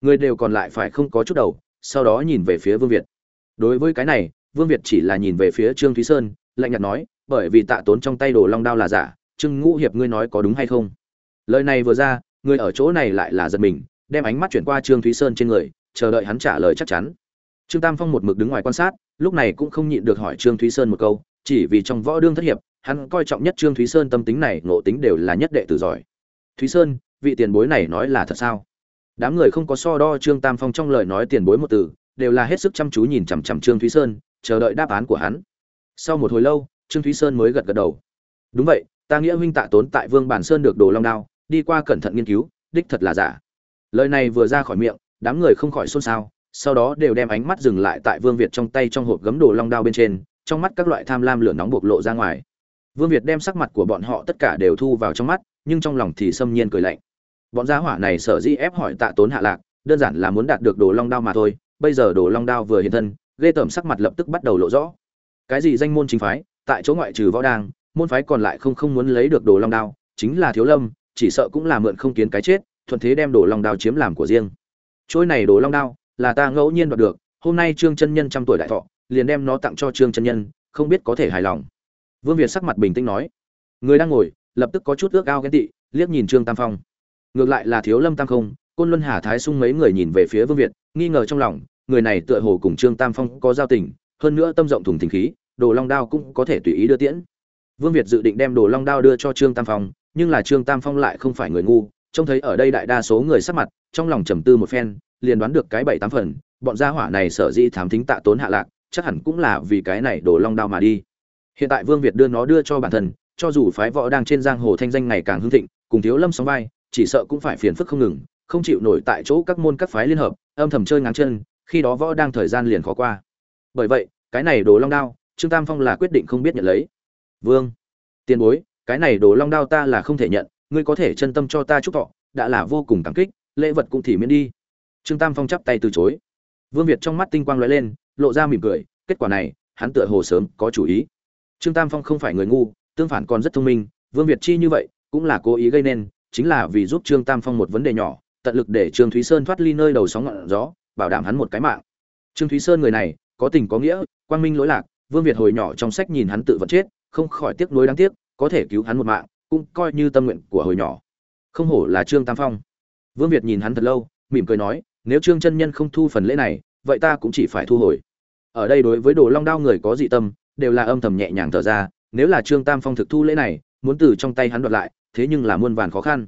Người đều còn lại phải không có chút đầu, sau đó nhìn về phía vương việt. Đối với cái này, vương việt chỉ là nhìn về phía trương thúy sơn, lạnh nhạt nói, bởi vì tạ tốn trong tay đồ long đao là giả, trương ngũ hiệp ngươi nói có đúng hay không? Lời này vừa ra, người ở chỗ này lại là giật mình, đem ánh mắt chuyển qua trương thúy sơn trên người, chờ đợi hắn trả lời chắc chắn. Trương tam phong một mực đứng ngoài quan sát, lúc này cũng không nhịn được hỏi trương thúy sơn một câu, chỉ vì trong võ đương thất hiệp, hắn coi trọng nhất trương thúy sơn tâm tính này, ngộ tính đều là nhất đệ tử giỏi. Thúy sơn, vị tiền bối này nói là thật sao? Đám người không có so đo trương tam phong trong lời nói tiền bối một từ, đều là hết sức chăm chú nhìn chằm chằm trương thúy sơn, chờ đợi đáp án của hắn. Sau một hồi lâu, trương thúy sơn mới gật gật đầu. Đúng vậy, ta nghĩa huynh tạ tốn tại vương bản sơn được đồ long đao, đi qua cẩn thận nghiên cứu, đích thật là giả. Lời này vừa ra khỏi miệng, đám người không khỏi xôn xao, sau đó đều đem ánh mắt dừng lại tại vương việt trong tay trong hộp gấm đồ long đao bên trên, trong mắt các loại tham lam lửa nóng bộc lộ ra ngoài. Vương việt đem sắc mặt của bọn họ tất cả đều thu vào trong mắt, nhưng trong lòng thì xâm nhiên cười lạnh bọn gia hỏa này sở dĩ ép hỏi tạ tốn hạ lạc, đơn giản là muốn đạt được đồ long đao mà thôi, bây giờ đồ long đao vừa hiện thân, ghê tởm sắc mặt lập tức bắt đầu lộ rõ. Cái gì danh môn chính phái, tại chỗ ngoại trừ võ đang môn phái còn lại không không muốn lấy được đồ long đao, chính là thiếu lâm, chỉ sợ cũng là mượn không kiến cái chết, thuận thế đem đồ long đao chiếm làm của riêng. Trôi này đồ long đao, là ta ngẫu nhiên đoạt được, hôm nay trương chân nhân trăm tuổi đại thọ, liền đem nó tặng cho trương chân nhân, không biết có thể hài lòng. Vương việt sắc mặt bình tĩnh nói, người đang ngồi, lập tức có chút ước ao ghen tị, liếc nhìn trương tam phong ngược lại là thiếu lâm tam không, côn luân hà thái sung mấy người nhìn về phía vương việt, nghi ngờ trong lòng, người này tựa hồ cùng trương tam phong có giao tình, hơn nữa tâm rộng thùng thình khí, đồ long đao cũng có thể tùy ý đưa tiễn. Vương việt dự định đem đồ long đao đưa cho trương tam phong, nhưng là trương tam phong lại không phải người ngu, trông thấy ở đây đại đa số người sắc mặt, trong lòng trầm tư một phen, liền đoán được cái bảy tám phần, bọn gia hỏa này sở dĩ thám thính tạ tốn hạ lạc, chắc hẳn cũng là vì cái này đồ long đao mà đi. Hiện tại vương việt đưa nó đưa cho bản thân, cho dù phái võ đang trên giang hồ thanh danh ngày càng hưng thịnh, cùng thiếu lâm sóng vai chỉ sợ cũng phải phiền phức không ngừng, không chịu nổi tại chỗ các môn các phái liên hợp, âm thầm chơi ngang chân, khi đó võ đang thời gian liền khó qua. Bởi vậy, cái này đồ long đao, trương tam phong là quyết định không biết nhận lấy. Vương, tiền bối, cái này đồ long đao ta là không thể nhận, ngươi có thể chân tâm cho ta chúc thọ, đã là vô cùng cảm kích, lễ vật cũng thì miễn đi. Trương tam phong chắp tay từ chối. Vương việt trong mắt tinh quang lóe lên, lộ ra mỉm cười, kết quả này, hắn tựa hồ sớm có chủ ý. Trương tam phong không phải người ngu, tương phản còn rất thông minh, vương việt chi như vậy, cũng là cố ý gây nên chính là vì giúp trương tam phong một vấn đề nhỏ, tận lực để trương thúy sơn thoát ly nơi đầu sóng ngọn gió, bảo đảm hắn một cái mạng. Trương thúy sơn người này, có tình có nghĩa, quang minh lỗi lạc, vương việt hồi nhỏ trong sách nhìn hắn tự vẫn chết, không khỏi tiếc nuối đáng tiếc, có thể cứu hắn một mạng, cũng coi như tâm nguyện của hồi nhỏ. Không hổ là trương tam phong. Vương việt nhìn hắn thật lâu, mỉm cười nói, nếu trương chân nhân không thu phần lễ này, vậy ta cũng chỉ phải thu hồi. Ở đây đối với đồ long đao người có dị tâm, đều là âm thầm nhẹ nhàng thở ra, nếu là trương tam phong thực thu lễ này, muốn từ trong tay hắn đoạt lại thế nhưng là muôn vàn khó khăn.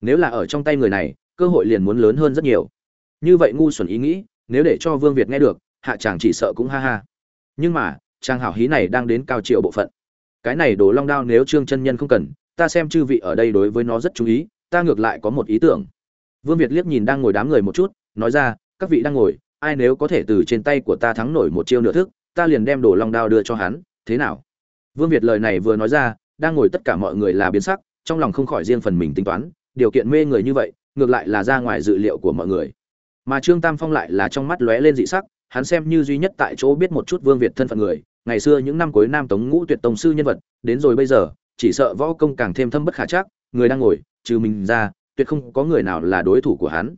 Nếu là ở trong tay người này, cơ hội liền muốn lớn hơn rất nhiều. Như vậy ngu xuẩn ý nghĩ, nếu để cho vương việt nghe được, hạ chàng chỉ sợ cũng ha ha. Nhưng mà trang hảo hí này đang đến cao triệu bộ phận. Cái này đồ long đao nếu trương chân nhân không cần, ta xem chư vị ở đây đối với nó rất chú ý, ta ngược lại có một ý tưởng. Vương việt liếc nhìn đang ngồi đám người một chút, nói ra, các vị đang ngồi, ai nếu có thể từ trên tay của ta thắng nổi một chiêu nửa thức, ta liền đem đồ long đao đưa cho hắn, thế nào? Vương việt lời này vừa nói ra, đang ngồi tất cả mọi người là biến sắc trong lòng không khỏi riêng phần mình tính toán, điều kiện mê người như vậy, ngược lại là ra ngoài dự liệu của mọi người. Mà trương tam phong lại là trong mắt lóe lên dị sắc, hắn xem như duy nhất tại chỗ biết một chút vương việt thân phận người, ngày xưa những năm cuối nam tống ngũ tuyệt tông sư nhân vật, đến rồi bây giờ, chỉ sợ võ công càng thêm thâm bất khả chắc, người đang ngồi, trừ mình ra, tuyệt không có người nào là đối thủ của hắn.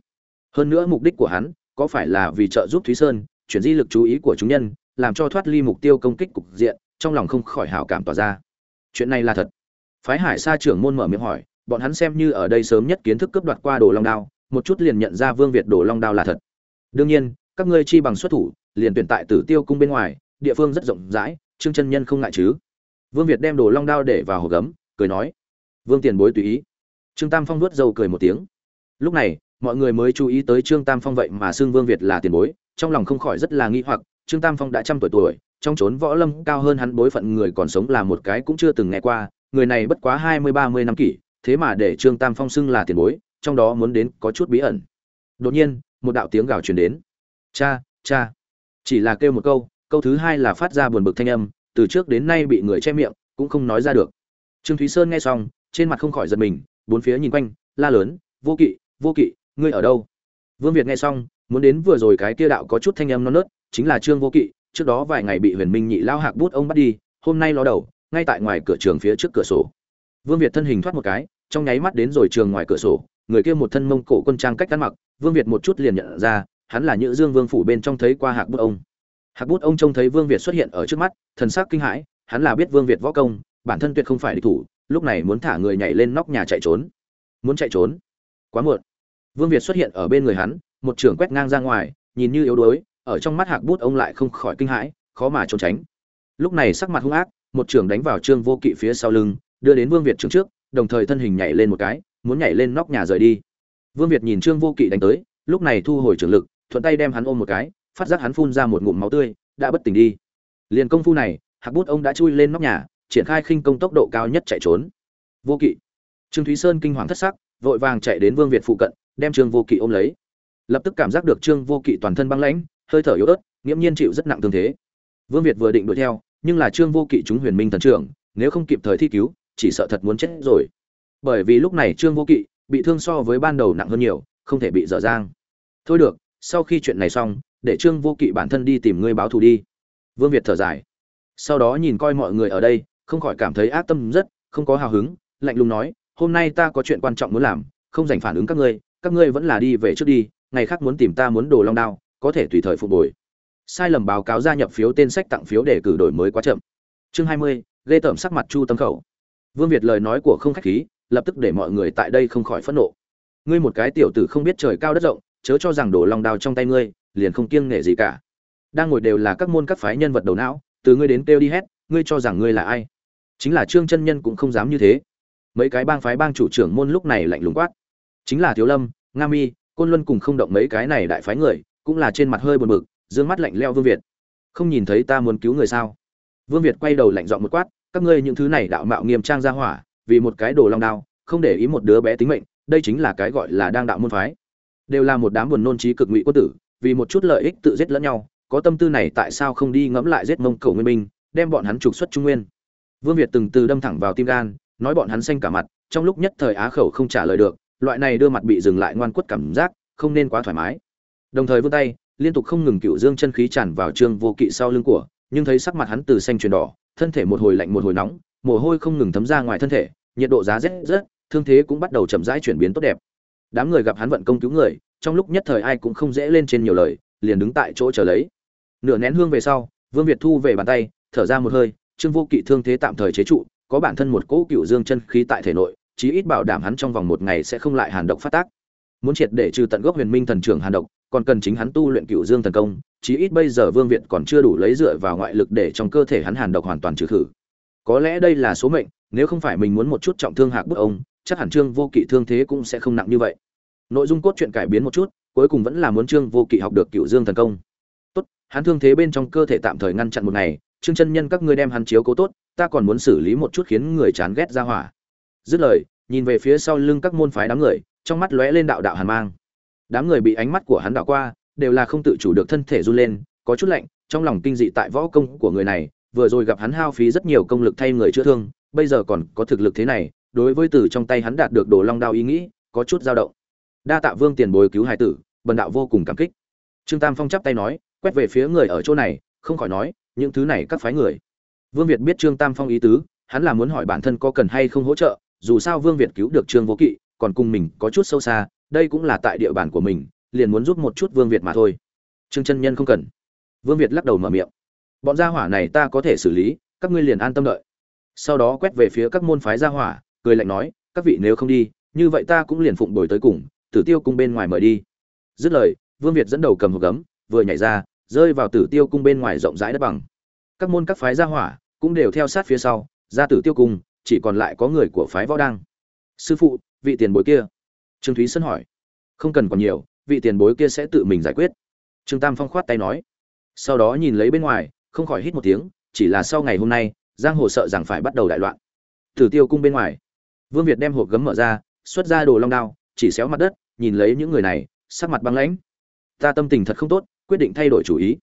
Hơn nữa mục đích của hắn, có phải là vì trợ giúp thúy sơn, chuyển di lực chú ý của chúng nhân, làm cho thoát ly mục tiêu công kích cục diện, trong lòng không khỏi hảo cảm tỏa ra. Chuyện này là thật phái hải sa trưởng môn mở miệng hỏi, bọn hắn xem như ở đây sớm nhất kiến thức cướp đoạt qua đồ long đao, một chút liền nhận ra vương việt đồ long đao là thật. Đương nhiên, các ngươi chi bằng xuất thủ, liền tuyển tại tử tiêu cung bên ngoài, địa phương rất rộng rãi, trương chân nhân không ngại chứ? Vương việt đem đồ long đao để vào hộp gấm, cười nói. Vương tiền bối tùy ý. Trương tam phong nuốt dầu cười một tiếng. Lúc này, mọi người mới chú ý tới trương tam phong vậy mà xưng vương việt là tiền bối, trong lòng không khỏi rất là nghi hoặc, trương tam phong đã trăm tuổi tuổi, trong chốn võ lâm cao hơn hắn bối phận người còn sống là một cái cũng chưa từng nghe qua người này bất quá hai mươi, ba mươi năm kỷ, thế mà để trương tam phong xưng là tiền bối, trong đó muốn đến có chút bí ẩn. Đột nhiên, một đạo tiếng gào truyền đến. Cha cha. Chỉ là kêu một câu câu thứ hai là phát ra buồn bực thanh âm, từ trước đến nay bị người che miệng, cũng không nói ra được. Trương thúy sơn nghe xong, trên mặt không khỏi giật mình, bốn phía nhìn quanh, la lớn, vô kỵ vô kỵ, ngươi ở đâu? Vương việt nghe xong, muốn đến vừa rồi cái kia đạo có chút thanh âm non nớt, chính là trương vô kỵ, trước đó vài ngày bị huyền minh nhị lao hạc bút ông bắt đi, hôm nay ló đầu ngay tại ngoài cửa trường phía trước cửa sổ. Vương việt thân hình thoát một cái, trong nháy mắt đến rồi trường ngoài cửa sổ, người kia một thân mông cổ quân trang cách ăn mặc, vương việt một chút liền nhận ra, hắn là nhữ dương vương phủ bên trong thấy qua hạc bút ông. Hạc bút ông trông thấy vương việt xuất hiện ở trước mắt, thần sắc kinh hãi, hắn là biết vương việt võ công, bản thân tuyệt không phải địch thủ, lúc này muốn thả người nhảy lên nóc nhà chạy trốn. Muốn chạy trốn? Quá muộn. Vương việt xuất hiện ở bên người hắn, một trưởng quét ngang ra ngoài, nhìn như yếu đuối, ở trong mắt hạc bút ông lại không khỏi kinh hãi, khó mà trốn tránh. Lúc này sắc mặt hung ác một trưởng đánh vào trương vô kỵ phía sau lưng, đưa đến vương việt trước trước, đồng thời thân hình nhảy lên một cái, muốn nhảy lên nóc nhà rời đi. Vương việt nhìn trương vô kỵ đánh tới, lúc này thu hồi trường lực, thuận tay đem hắn ôm một cái, phát giác hắn phun ra một ngụm máu tươi, đã bất tỉnh đi. Liền công phu này, hạc bút ông đã chui lên nóc nhà, triển khai khinh công tốc độ cao nhất chạy trốn. Vô kỵ. Trương thúy sơn kinh hoàng thất sắc, vội vàng chạy đến vương việt phụ cận, đem trương vô kỵ ôm lấy. Lập tức cảm giác được trương vô kỵ toàn thân băng lãnh, hơi thở yếu ớt, nghiễm nhiên chịu rất nặng thương thế. Vương việt vừa định đuổi theo nhưng là trương vô kỵ chúng huyền minh thần trưởng, nếu không kịp thời thi cứu, chỉ sợ thật muốn chết rồi. Bởi vì lúc này trương vô kỵ bị thương so với ban đầu nặng hơn nhiều, không thể bị dở dang. Thôi được, sau khi chuyện này xong, để trương vô kỵ bản thân đi tìm ngươi báo thù đi. Vương việt thở dài. Sau đó nhìn coi mọi người ở đây, không khỏi cảm thấy ác tâm rất, không có hào hứng, lạnh lùng nói, hôm nay ta có chuyện quan trọng muốn làm, không dành phản ứng các ngươi các ngươi vẫn là đi về trước đi, ngày khác muốn tìm ta muốn đồ long đao, có thể tùy thời phục hồi sai lầm báo cáo gia nhập phiếu tên sách tặng phiếu để cử đổi mới quá chậm. Chương hai mươi, ghê tởm sắc mặt chu tâm khẩu. Vương việt lời nói của không khách khí, lập tức để mọi người tại đây không khỏi phẫn nộ. Ngươi một cái tiểu tử không biết trời cao đất rộng, chớ cho rằng đổ long đao trong tay ngươi, liền không kiêng nể gì cả. Đang ngồi đều là các môn các phái nhân vật đầu não, từ ngươi đến kêu đi hết, ngươi cho rằng ngươi là ai? Chính là trương chân nhân cũng không dám như thế. Mấy cái bang phái bang chủ trưởng môn lúc này lạnh lùng quát. Chính là thiếu lâm, nga mi, côn luân cùng không động mấy cái này đại phái người, cũng là trên mặt hơi buồn bực dương mắt lạnh leo vương việt. Không nhìn thấy ta muốn cứu người sao? Vương việt quay đầu lạnh dọn một quát, các ngươi những thứ này đạo mạo nghiêm trang ra hỏa, vì một cái đồ long đao, không để ý một đứa bé tính mệnh, đây chính là cái gọi là đang đạo môn phái. Đều là một đám buồn nôn trí cực ngụy quân tử, vì một chút lợi ích tự giết lẫn nhau, có tâm tư này tại sao không đi ngẫm lại giết mông cầu nguyên minh, đem bọn hắn trục xuất trung nguyên. Vương việt từng từ đâm thẳng vào tim gan, nói bọn hắn xanh cả mặt, trong lúc nhất thời á khẩu không trả lời được, loại này đưa mặt bị dừng lại ngoan quất cảm giác, không nên quá thoải mái. Đồng thời vươn tay liên tục không ngừng cựu dương chân khí tràn vào trương vô kỵ sau lưng của, nhưng thấy sắc mặt hắn từ xanh chuyển đỏ, thân thể một hồi lạnh một hồi nóng, mồ hôi không ngừng thấm ra ngoài thân thể, nhiệt độ giá rét rất thương thế cũng bắt đầu chậm rãi chuyển biến tốt đẹp. Đám người gặp hắn vận công cứu người, trong lúc nhất thời ai cũng không dễ lên trên nhiều lời, liền đứng tại chỗ chờ lấy. Nửa nén hương về sau, vương việt thu về bàn tay, thở ra một hơi, trương vô kỵ thương thế tạm thời chế trụ, có bản thân một cỗ cựu dương chân khí tại thể nội, chí ít bảo đảm hắn trong vòng một ngày sẽ không lại hàn độc phát tác. Muốn triệt để trừ tận gốc huyền minh thần trưởng hàn độc còn cần chính hắn tu luyện cựu dương thần công, chí ít bây giờ vương việt còn chưa đủ lấy dựa vào ngoại lực để trong cơ thể hắn hàn độc hoàn toàn trừ khử. Có lẽ đây là số mệnh, nếu không phải mình muốn một chút trọng thương hạc bức ông, chắc hẳn trương vô kỵ thương thế cũng sẽ không nặng như vậy. Nội dung cốt truyện cải biến một chút, cuối cùng vẫn là muốn trương vô kỵ học được cựu dương thần công. Tốt, hắn thương thế bên trong cơ thể tạm thời ngăn chặn một ngày, trương chân nhân các ngươi đem hắn chiếu cố tốt, ta còn muốn xử lý một chút khiến người chán ghét ra hỏa. Dứt lời, nhìn về phía sau lưng các môn phái đám người, trong mắt lóe lên đạo đạo hàn mang đám người bị ánh mắt của hắn đảo qua, đều là không tự chủ được thân thể run lên, có chút lạnh, trong lòng kinh dị tại võ công của người này, vừa rồi gặp hắn hao phí rất nhiều công lực thay người chữa thương, bây giờ còn có thực lực thế này, đối với từ trong tay hắn đạt được đồ long đao ý nghĩ, có chút dao động. Đa tạ vương tiền bồi cứu hải tử, bần đạo vô cùng cảm kích. Trương tam phong chắp tay nói, quét về phía người ở chỗ này, không khỏi nói, những thứ này các phái người. Vương việt biết trương tam phong ý tứ, hắn là muốn hỏi bản thân có cần hay không hỗ trợ, dù sao vương việt cứu được trương vô kỵ, còn cùng mình có chút sâu xa đây cũng là tại địa bàn của mình, liền muốn giúp một chút vương việt mà thôi. Trương chân nhân không cần. Vương việt lắc đầu mở miệng. Bọn gia hỏa này ta có thể xử lý, các ngươi liền an tâm đợi. Sau đó quét về phía các môn phái gia hỏa, cười lạnh nói, các vị nếu không đi, như vậy ta cũng liền phụng đổi tới cùng, tử tiêu cung bên ngoài mời đi. Dứt lời, vương việt dẫn đầu cầm hộp gấm, vừa nhảy ra, rơi vào tử tiêu cung bên ngoài rộng rãi đất bằng. Các môn các phái gia hỏa cũng đều theo sát phía sau, ra tử tiêu cung, chỉ còn lại có người của phái võ đăng sư phụ, vị tiền bối kia trương thúy sơn hỏi. Không cần còn nhiều, vị tiền bối kia sẽ tự mình giải quyết. Trương tam phong khoát tay nói. Sau đó nhìn lấy bên ngoài, không khỏi hít một tiếng, chỉ là sau ngày hôm nay, giang hồ sợ rằng phải bắt đầu đại loạn. Tử tiêu cung bên ngoài. Vương việt đem hộp gấm mở ra, xuất ra đồ long đao, chỉ xéo mặt đất, nhìn lấy những người này, sắc mặt băng lãnh. Ta tâm tình thật không tốt, quyết định thay đổi chủ ý.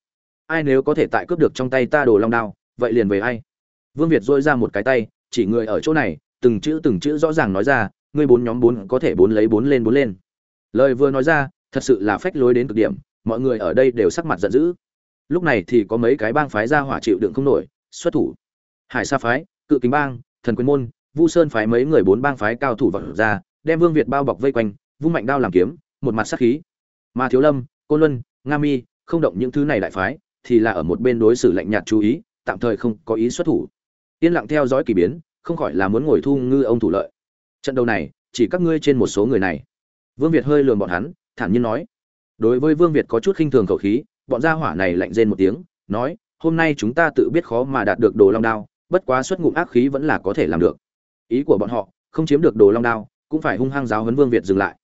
Ai nếu có thể tại cướp được trong tay ta đồ long đao, vậy liền về ai? Vương việt dôi ra một cái tay, chỉ người ở chỗ này, từng chữ từng chữ rõ ràng nói ra ngươi bốn nhóm bốn có thể bốn lấy bốn lên bốn lên. Lời vừa nói ra, thật sự là phách lối đến cực điểm, mọi người ở đây đều sắc mặt giận dữ. Lúc này thì có mấy cái bang phái ra hỏa chịu đựng không nổi, xuất thủ. Hải sa phái, cự kính bang, thần quyền môn, vu sơn phái mấy người bốn bang phái cao thủ vật ra, đem vương việt bao bọc vây quanh, vung mạnh đao làm kiếm, một mặt sát khí. Mà thiếu lâm, côn luân, nga mi, không động những thứ này đại phái, thì là ở một bên đối xử lạnh nhạt chú ý, tạm thời không có ý xuất thủ. Yên lặng theo dõi kỳ biến, không khỏi là muốn ngồi thu ngư ông thủ lợi trận đầu này, chỉ các ngươi trên một số người này. Vương việt hơi lườm bọn hắn, thản nhiên nói. Đối với vương việt có chút khinh thường khẩu khí, bọn gia hỏa này lạnh rên một tiếng, nói, hôm nay chúng ta tự biết khó mà đạt được đồ long đao, bất quá xuất ngụm ác khí vẫn là có thể làm được. Ý của bọn họ, không chiếm được đồ long đao, cũng phải hung hăng giáo huấn vương việt dừng lại.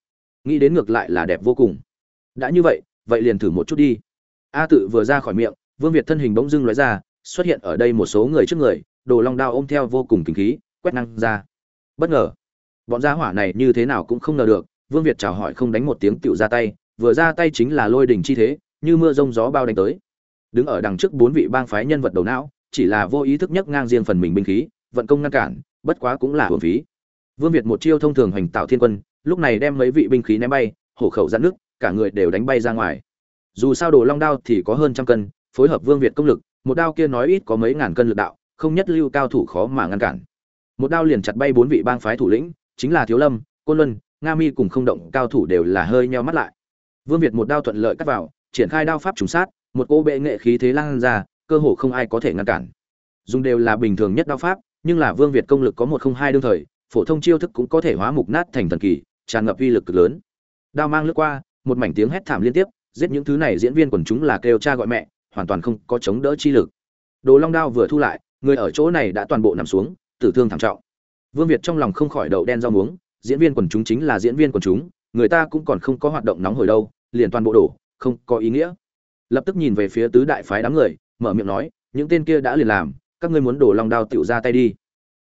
Nghĩ đến ngược lại là đẹp vô cùng. Đã như vậy vậy liền thử một chút đi. A tự vừa ra khỏi miệng, vương việt thân hình bỗng dưng lóe ra, xuất hiện ở đây một số người trước người, đồ long đao ôm theo vô cùng kính khí, quét năng ra. Bất ngờ bọn gia hỏa này như thế nào cũng không ngờ được, vương việt chào hỏi không đánh một tiếng tựu ra tay, vừa ra tay chính là lôi đình chi thế, như mưa rông gió bao đánh tới. Đứng ở đằng trước bốn vị bang phái nhân vật đầu não, chỉ là vô ý thức nhấc ngang riêng phần mình binh khí, vận công ngăn cản, bất quá cũng là hưởng phí. Vương việt một chiêu thông thường hoành tạo thiên quân, lúc này đem mấy vị binh khí ném bay, hổ khẩu giãn nước, cả người đều đánh bay ra ngoài. Dù sao đồ long đao thì có hơn trăm cân, phối hợp vương việt công lực, một đao kia nói ít có mấy ngàn cân lực đạo, không nhất lưu cao thủ khó mà ngăn cản. Một đao liền chặt bay bốn vị bang phái thủ lĩnh chính là thiếu lâm, côn luân, nga mi cùng không động cao thủ đều là hơi nheo mắt lại. Vương việt một đao thuận lợi cắt vào, triển khai đao pháp trùng sát, một cô bệ nghệ khí thế lan ra, cơ hồ không ai có thể ngăn cản. Dùng đều là bình thường nhất đao pháp, nhưng là vương việt công lực có một không hai đương thời, phổ thông chiêu thức cũng có thể hóa mục nát thành thần kỳ, tràn ngập uy lực cực lớn. Đao mang lướt qua, một mảnh tiếng hét thảm liên tiếp, giết những thứ này diễn viên quần chúng là kêu cha gọi mẹ, hoàn toàn không có chống đỡ chi lực. Đồ long đao vừa thu lại, người ở chỗ này đã toàn bộ nằm xuống, tử thương thảm trọng vương việt trong lòng không khỏi đậu đen rau muống, diễn viên quần chúng chính là diễn viên quần chúng, người ta cũng còn không có hoạt động nóng hồi đâu, liền toàn bộ đổ, không có ý nghĩa. Lập tức nhìn về phía tứ đại phái đám người, mở miệng nói, những tên kia đã liền làm, các ngươi muốn đổ long đao tiểu ra tay đi.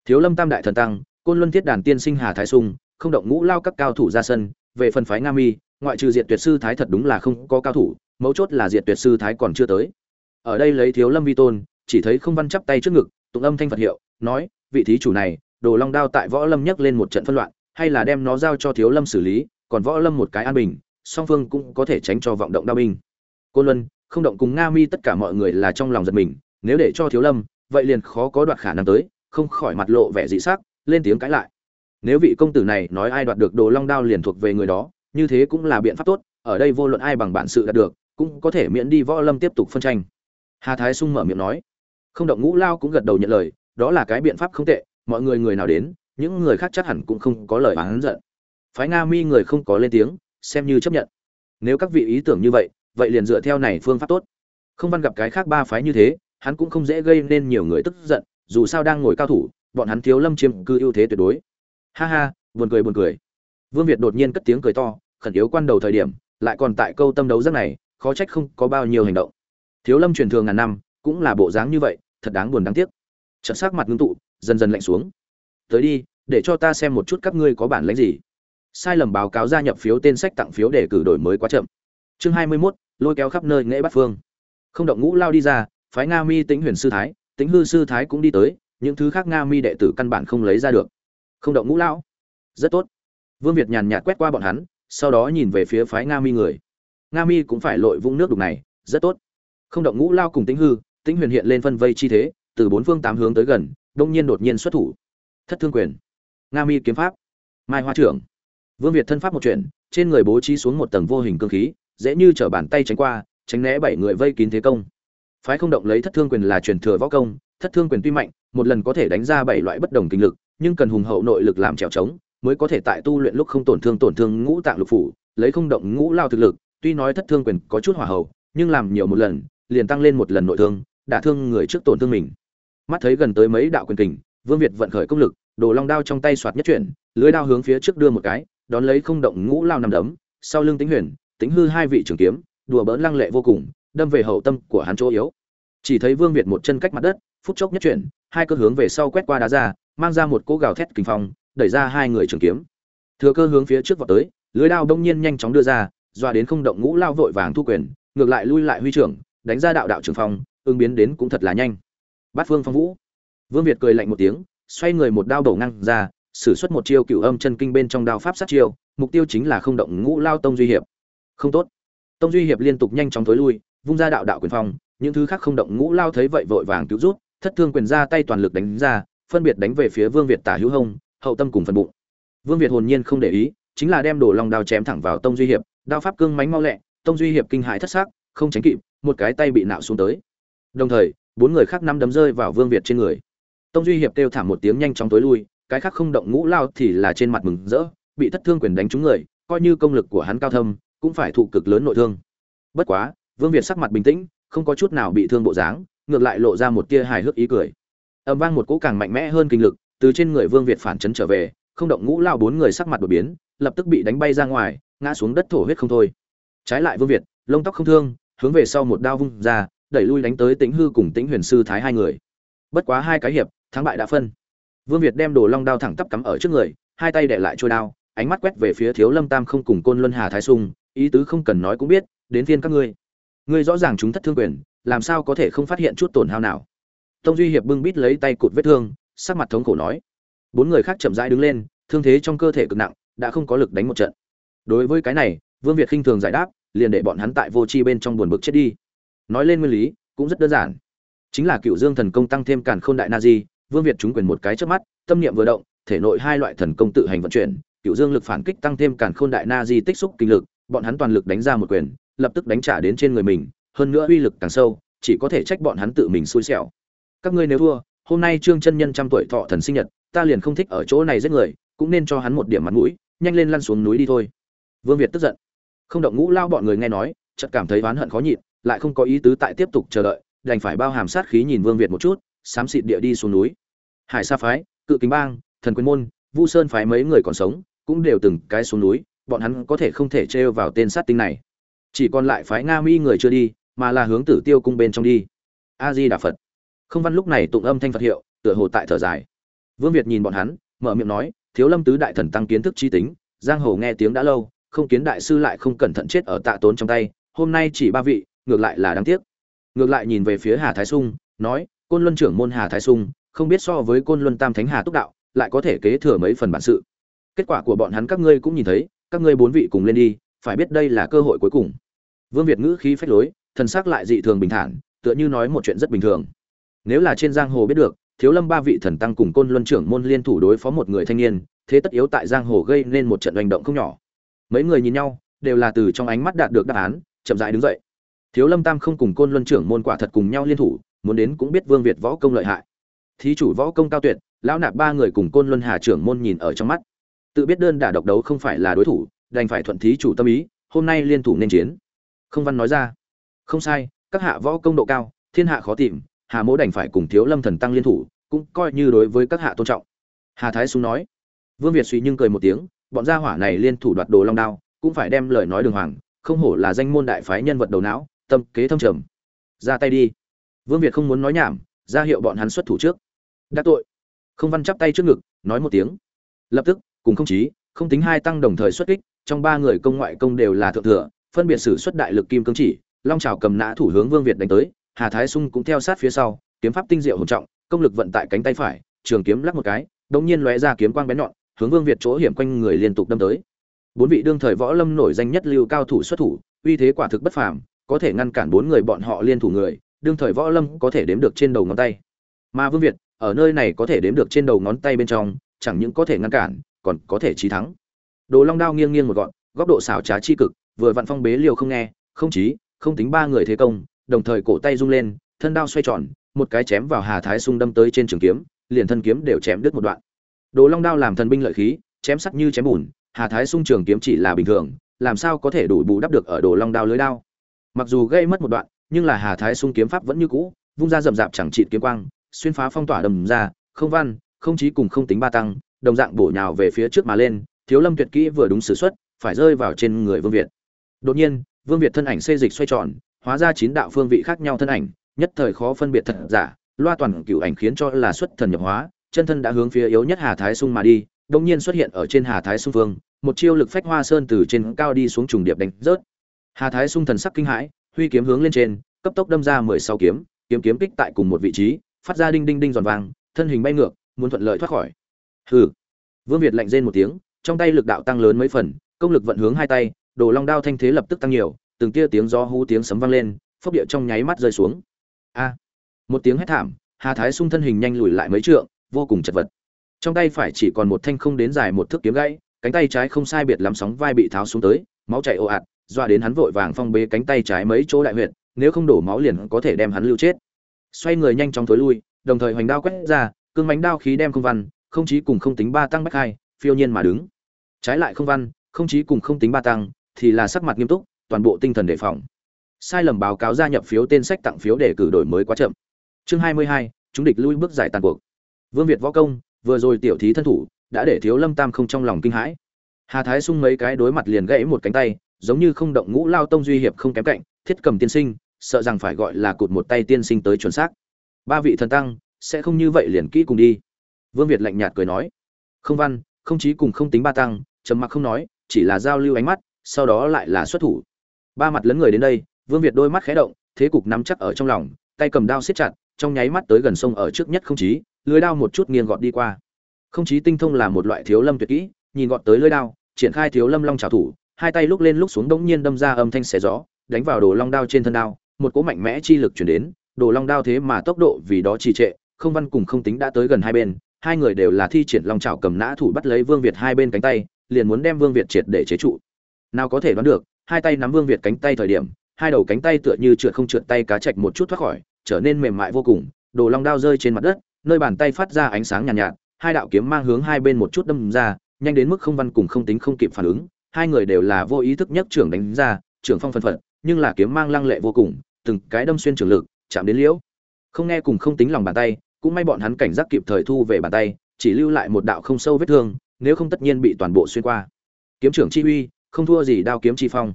Thiếu lâm tam đại thần tăng, côn luân thiết đàn tiên sinh hà thái sung, không động ngũ lao các cao thủ ra sân, về phần phái nga mi, ngoại trừ diệt tuyệt sư thái thật đúng là không có cao thủ, mấu chốt là diệt tuyệt sư thái còn chưa tới. Ở đây lấy thiếu lâm vi tôn, chỉ thấy không văn chắp tay trước ngực, tụng âm thanh phật hiệu, nói, vị thí chủ này đồ long đao tại võ lâm nhấc lên một trận phân loạn, hay là đem nó giao cho thiếu lâm xử lý, còn võ lâm một cái an bình, song phương cũng có thể tránh cho vọng động đao binh. Côn luân, không động cùng nga mi tất cả mọi người là trong lòng giật mình, nếu để cho thiếu lâm, vậy liền khó có đoạt khả năng tới, không khỏi mặt lộ vẻ dị sắc, lên tiếng cãi lại. Nếu vị công tử này nói ai đoạt được đồ long đao liền thuộc về người đó, như thế cũng là biện pháp tốt, ở đây vô luận ai bằng bản sự đạt được, cũng có thể miễn đi võ lâm tiếp tục phân tranh. Hà thái sung mở miệng nói. Không động ngũ lao cũng gật đầu nhận lời, đó là cái biện pháp không tệ mọi người người nào đến, những người khác chắc hẳn cũng không có lời oán giận. Phái nga mi người không có lên tiếng, xem như chấp nhận. Nếu các vị ý tưởng như vậy vậy liền dựa theo này phương pháp tốt. Không văn gặp cái khác ba phái như thế, hắn cũng không dễ gây nên nhiều người tức giận, dù sao đang ngồi cao thủ, bọn hắn thiếu lâm chiếm cư ưu thế tuyệt đối. Ha ha, buồn cười buồn cười. Vương việt đột nhiên cất tiếng cười to, khẩn yếu quan đầu thời điểm, lại còn tại câu tâm đấu rất này, khó trách không có bao nhiêu hành động. Thiếu lâm truyền thường ngàn năm, cũng là bộ dáng như vậy, thật đáng buồn đáng tiếc. Trận sắc mặt ngưng tụ dần dần lạnh xuống. Tới đi để cho ta xem một chút các ngươi có bản lãnh gì. Sai lầm báo cáo gia nhập phiếu tên sách tặng phiếu để cử đổi mới quá chậm. Chương hai mươi 21, lôi kéo khắp nơi nghệ bắt phương. Không động ngũ lao đi ra phái nga mi tính huyền sư thái tính hư sư thái cũng đi tới những thứ khác nga mi đệ tử căn bản không lấy ra được. Không động ngũ lão rất tốt. Vương việt nhàn nhạt quét qua bọn hắn sau đó nhìn về phía phái nga mi người. Nga mi cũng phải lội vũng nước đục này rất tốt. Không động ngũ lao cùng tính hư tính huyền hiện lên phân vây chi thế từ bốn phương tám hướng tới gần đông nhiên đột nhiên xuất thủ. Thất thương quyền. Nga mi kiếm pháp. Mai hoa trưởng. Vương việt thân pháp một chuyện, trên người bố trí xuống một tầng vô hình cương khí, dễ như t bàn tay tránh qua, tránh né bảy người vây kín thế công. Phái không động lấy thất thương quyền là truyền thừa võ công, thất thương quyền tuy mạnh, một lần có thể đánh ra bảy loại bất đồng kinh lực, nhưng cần hùng hậu nội lực làm trèo trống, mới có thể tại tu luyện lúc không tổn thương tổn thương ngũ tạng lục phủ, lấy không động ngũ lao thực lực, tuy nói thất thương quyền có chút hỏa hậu, nhưng làm nhiều một lần, liền tăng lên một lần nội thương, đả thương người trước tổn thương mình mắt thấy gần tới mấy đạo quyền kình, vương việt vận khởi công lực, đồ long đao trong tay soạt nhất chuyển, lưới đao hướng phía trước đưa một cái, đón lấy không động ngũ lao nằm đấm, sau lưng tính huyền tính hư hai vị trường kiếm, đùa bỡn lăng lệ vô cùng, đâm về hậu tâm của hắn chỗ yếu. Chỉ thấy vương việt một chân cách mặt đất, phút chốc nhất chuyển, hai cơ hướng về sau quét qua đá ra, mang ra một cỗ gào thét kinh phong, đẩy ra hai người trường kiếm. Thừa cơ hướng phía trước vọt tới, lưới đao đông nhiên nhanh chóng đưa ra, dọa đến không động ngũ lao vội vàng thu quyền, ngược lại lui lại huy trưởng, đánh ra đạo đạo trường phong, ứng biến đến cũng thật là nhanh bát phương phong vũ vương việt cười lạnh một tiếng xoay người một đao đổ ngang ra sử xuất một chiêu cựu âm chân kinh bên trong đao pháp sát chiêu mục tiêu chính là không động ngũ lao tông duy hiệp không tốt tông duy hiệp liên tục nhanh chóng tối lui vung ra đạo đạo quyền phong những thứ khác không động ngũ lao thấy vậy vội vàng cứu rút thất thương quyền ra tay toàn lực đánh ra phân biệt đánh về phía Vương Việt tả hữu hông, hậu tâm cùng phần bụng. Vương Việt hồn nhiên không để ý, chính là đem đổ long đao chém thẳng vào Tông Duy Hiệp, đao pháp cương mãnh mau lẹ, Tông Duy Hiệp kinh hãi thất xác, không tránh kịp, một cái tay bị nạo xuống tới. Đồng thời, bốn người khác năm đấm rơi vào Vương Việt trên người. Tông Duy Hiệp kêu thảm một tiếng nhanh chóng tối lui, cái khác không động ngũ lao thì là trên mặt mừng rỡ, bị thất thương quyền đánh trúng người, coi như công lực của hắn cao thâm, cũng phải thụ cực lớn nội thương. Bất quá, Vương Việt sắc mặt bình tĩnh, không có chút nào bị thương bộ dáng, ngược lại lộ ra một tia hài hước ý cười. Âm vang một cỗ càng mạnh mẽ hơn kinh lực, từ trên người Vương Việt phản chấn trở về, không động ngũ lao bốn người sắc mặt đổi biến, lập tức bị đánh bay ra ngoài, ngã xuống đất thổ huyết không thôi. Trái lại Vương Việt, lông tóc không thương, hướng về sau một đao vung ra, đẩy lui đánh tới Tĩnh Hư cùng Tĩnh Huyền sư thái hai người. Bất quá hai cái hiệp, thắng bại đã phân. Vương Việt đem đồ long đao thẳng tắp cắm ở trước người, hai tay để lại trôi đao, ánh mắt quét về phía Thiếu Lâm Tam không cùng Côn Luân Hà Thái Sung, ý tứ không cần nói cũng biết, đến phiên các ngươi. Ngươi rõ ràng chúng thất thương quyền, làm sao có thể không phát hiện chút tổn hao nào? Tông Duy Hiệp bưng bít lấy tay cụt vết thương, sắc mặt thống khổ nói. Bốn người khác chậm rãi đứng lên, thương thế trong cơ thể cực nặng, đã không có lực đánh một trận. Đối với cái này, Vương Việt khinh thường giải đáp, liền để bọn hắn tại vô tri bên trong buồn bực chết đi. Nói lên nguyên lý, cũng rất đơn giản. Chính là Cựu Dương thần công tăng thêm càn khôn đại na di, Vương Việt trúng quyền một cái chớp mắt, tâm niệm vừa động, thể nội hai loại thần công tự hành vận chuyển, Cựu Dương lực phản kích tăng thêm càn khôn đại na di tích xúc kinh lực, bọn hắn toàn lực đánh ra một quyền, lập tức đánh trả đến trên người mình, hơn nữa uy lực càng sâu, chỉ có thể trách bọn hắn tự mình xui xẻo. Các ngươi nếu thua, hôm nay Trương chân nhân trăm tuổi thọ thần sinh nhật, ta liền không thích ở chỗ này giết người, cũng nên cho hắn một điểm mặt mũi, nhanh lên lăn xuống núi đi thôi. Vương Việt tức giận. Không động ngũ lao bọn người nghe nói, chợt cảm thấy oán hận khó nhịn, lại không có ý tứ tại tiếp tục chờ đợi, đành phải bao hàm sát khí nhìn Vương Việt một chút, xám xịt địa đi xuống núi. Hải Sa phái, Cự Kính Bang, Thần Quyền môn, Vu Sơn phái mấy người còn sống, cũng đều từng cái xuống núi, bọn hắn có thể không thể trêu vào tên sát tinh này. Chỉ còn lại phái Nga Mi người chưa đi, mà là hướng Tử Tiêu cung bên trong đi. A Di Đà Phật. Không Văn lúc này tụng âm thanh Phật hiệu, tựa hồ tại thở dài. Vương Việt nhìn bọn hắn, mở miệng nói, Thiếu Lâm tứ đại thần tăng kiến thức chi tính, giang hồ nghe tiếng đã lâu, không kiến đại sư lại không cẩn thận chết ở tạ tốn trong tay, hôm nay chỉ ba vị, ngược lại là đáng tiếc. Ngược lại nhìn về phía Hà Thái Sung, nói, Côn Luân trưởng môn Hà Thái Sung, không biết so với Côn Luân Tam Thánh Hà Túc đạo, lại có thể kế thừa mấy phần bản sự. Kết quả của bọn hắn các ngươi cũng nhìn thấy, các ngươi bốn vị cùng lên đi, phải biết đây là cơ hội cuối cùng. Vương Việt ngữ khí phách lối, thần sắc lại dị thường bình thản, tựa như nói một chuyện rất bình thường. Nếu là trên giang hồ biết được, Thiếu Lâm ba vị thần tăng cùng Côn Luân trưởng môn liên thủ đối phó một người thanh niên, thế tất yếu tại giang hồ gây nên một trận hành động không nhỏ. Mấy người nhìn nhau, đều là từ trong ánh mắt đạt được đáp án, chậm rãi đứng dậy. Thiếu Lâm Tam không cùng Côn Luân trưởng môn quả thật cùng nhau liên thủ, muốn đến cũng biết Vương Việt võ công lợi hại. Thí chủ võ công cao tuyệt, lão nạp ba người cùng Côn Luân Hà trưởng môn nhìn ở trong mắt. Tự biết đơn đả độc đấu không phải là đối thủ, đành phải thuận thí chủ tâm ý, hôm nay liên thủ nên chiến. Không văn nói ra. Không sai, các hạ võ công độ cao, thiên hạ khó tìm, Hà Mỗ đành phải cùng Thiếu Lâm thần tăng liên thủ, cũng coi như đối với các hạ tôn trọng. Hà Thái xuống nói. Vương Việt suy nhưng cười một tiếng, bọn gia hỏa này liên thủ đoạt đồ long đao, cũng phải đem lời nói đường hoàng, không hổ là danh môn đại phái nhân vật đầu não, tâm kế thâm trầm. Ra tay đi. Vương Việt không muốn nói nhảm, ra hiệu bọn hắn xuất thủ trước. Đã tội. Không văn chắp tay trước ngực, nói một tiếng. Lập tức, cùng không chí, không tính hai tăng đồng thời xuất kích, trong ba người công ngoại công đều là thượng thừa, phân biệt sử xuất đại lực kim cương chỉ, long trào cầm nã thủ hướng Vương Việt đánh tới, Hà Thái Sung cũng theo sát phía sau, kiếm pháp tinh diệu hùng trọng, công lực vận tại cánh tay phải, trường kiếm lắc một cái, đột nhiên lóe ra kiếm quang bén nhọn, hướng Vương Việt chỗ hiểm quanh người liên tục đâm tới. Bốn vị đương thời võ lâm nổi danh nhất lưu cao thủ xuất thủ, uy thế quả thực bất phàm, có thể ngăn cản bốn người bọn họ liên thủ người, đương thời võ lâm có thể đếm được trên đầu ngón tay. Mà Vương Việt, ở nơi này có thể đếm được trên đầu ngón tay bên trong, chẳng những có thể ngăn cản, còn có thể trí thắng. Đồ Long đao nghiêng nghiêng một gọn, góc độ xảo trá chi cực, vừa vặn phong bế liều không nghe, không trí, không tính ba người thế công, đồng thời cổ tay rung lên, thân đao xoay tròn, một cái chém vào Hà Thái Sung đâm tới trên trường kiếm, liền thân kiếm đều chém đứt một đoạn. Đồ Long đao làm thần binh lợi khí, chém sắc như chém bùn, Hà Thái Sung trường kiếm chỉ là bình thường, làm sao có thể đủ bù đắp được ở Đồ Long đao lưới đao. Mặc dù gây mất một đoạn, nhưng là Hà Thái Sung kiếm pháp vẫn như cũ, vung ra rậm rạp chẳng trị kiếm quang, xuyên phá phong tỏa đầm ra, không văn, không chí cùng không tính ba tăng, đồng dạng bổ nhào về phía trước mà lên, Thiếu Lâm tuyệt kỹ vừa đúng sử xuất, phải rơi vào trên người Vương Việt. Đột nhiên, Vương Việt thân ảnh xê dịch xoay tròn, hóa ra chín đạo phương vị khác nhau thân ảnh, nhất thời khó phân biệt thật giả, loa toàn cửu ảnh khiến cho là xuất thần nhập hóa, chân thân đã hướng phía yếu nhất Hà Thái Sung mà đi, đột nhiên xuất hiện ở trên Hà Thái Sung phương, một chiêu lực phách hoa sơn từ trên cao đi xuống trùng điệp đánh rớt. Hà Thái Sung thần sắc kinh hãi, huy kiếm hướng lên trên, cấp tốc đâm ra mười sáu kiếm, kiếm kiếm kích tại cùng một vị trí, phát ra đinh đinh đinh giòn vang, thân hình bay ngược, muốn thuận lợi thoát khỏi. Hừ. Vương Việt lạnh rên một tiếng, trong tay lực đạo tăng lớn mấy phần, công lực vận hướng hai tay, đồ long đao thanh thế lập tức tăng nhiều, từng tia tiếng gió hú tiếng sấm vang lên, phốc địa trong nháy mắt rơi xuống. A! Một tiếng hét thảm, Hà Thái Sung thân hình nhanh lùi lại mấy trượng, vô cùng chật vật trong tay phải chỉ còn một thanh không đến dài một thước kiếm gãy cánh tay trái không sai biệt lắm sóng vai bị tháo xuống tới máu chảy ồ ạt doa đến hắn vội vàng phong bế cánh tay trái mấy chỗ đại huyệt, nếu không đổ máu liền có thể đem hắn lưu chết. Xoay người nhanh chóng thối lui, đồng thời hoành đao quét ra, cương mãnh đao khí đem không văn, không chí cùng không tính ba tăng bách hai, phiêu nhiên mà đứng. Trái lại không văn, không chí cùng không tính ba tăng, thì là sắc mặt nghiêm túc, toàn bộ tinh thần đề phòng. Sai lầm báo cáo gia nhập phiếu tên sách tặng phiếu để cử đổi mới quá chậm. Chương hai mươi hai, chúng địch lui bước giải tàn cuộc. Vương việt võ công, vừa rồi tiểu thí thân thủ, đã để thiếu lâm tam không trong lòng kinh hãi. Hà thái sung mấy cái đối mặt liền gãy một cánh tay giống như không động ngũ lao tông duy hiệp không kém cạnh, thiết cầm tiên sinh, sợ rằng phải gọi là cụt một tay tiên sinh tới chuẩn xác. Ba vị thần tăng, sẽ không như vậy liền kỹ cùng đi. Vương việt lạnh nhạt cười nói. Không văn, không chí cùng không tính ba tăng, trầm mặc không nói, chỉ là giao lưu ánh mắt, sau đó lại là xuất thủ. Ba mặt lấn người đến đây, vương việt đôi mắt khé động, thế cục nắm chắc ở trong lòng, tay cầm đao siết chặt, trong nháy mắt tới gần sông ở trước nhất không chí, lưới đao một chút nghiêng gọt đi qua. Không chí tinh thông là một loại thiếu lâm tuyệt kỹ, nhìn gọt tới lưới đao, triển khai thiếu lâm long trào thủ hai tay lúc lên lúc xuống đống nhiên đâm ra âm thanh xé gió đánh vào đồ long đao trên thân đao một cỗ mạnh mẽ chi lực truyền đến đồ long đao thế mà tốc độ vì đó trì trệ không văn cùng không tính đã tới gần hai bên hai người đều là thi triển long chảo cầm nã thủ bắt lấy vương việt hai bên cánh tay liền muốn đem vương việt triệt để chế trụ. Nào có thể đoán được hai tay nắm vương việt cánh tay thời điểm hai đầu cánh tay tựa như trượt không trượt tay cá chạch một chút thoát khỏi trở nên mềm mại vô cùng đồ long đao rơi trên mặt đất nơi bàn tay phát ra ánh sáng nhàn nhạt, nhạt hai đạo kiếm mang hướng hai bên một chút đâm ra nhanh đến mức không văn cùng không tính không kịp phản ứng hai người đều là vô ý thức nhất trưởng đánh ra, trưởng phong phân phật, nhưng là kiếm mang lăng lệ vô cùng, từng cái đâm xuyên trường lực, chạm đến liễu. Không nghe cùng không tính lòng bàn tay, cũng may bọn hắn cảnh giác kịp thời thu về bàn tay, chỉ lưu lại một đạo không sâu vết thương, nếu không tất nhiên bị toàn bộ xuyên qua. Kiếm trưởng chi uy, không thua gì đao kiếm chi phong.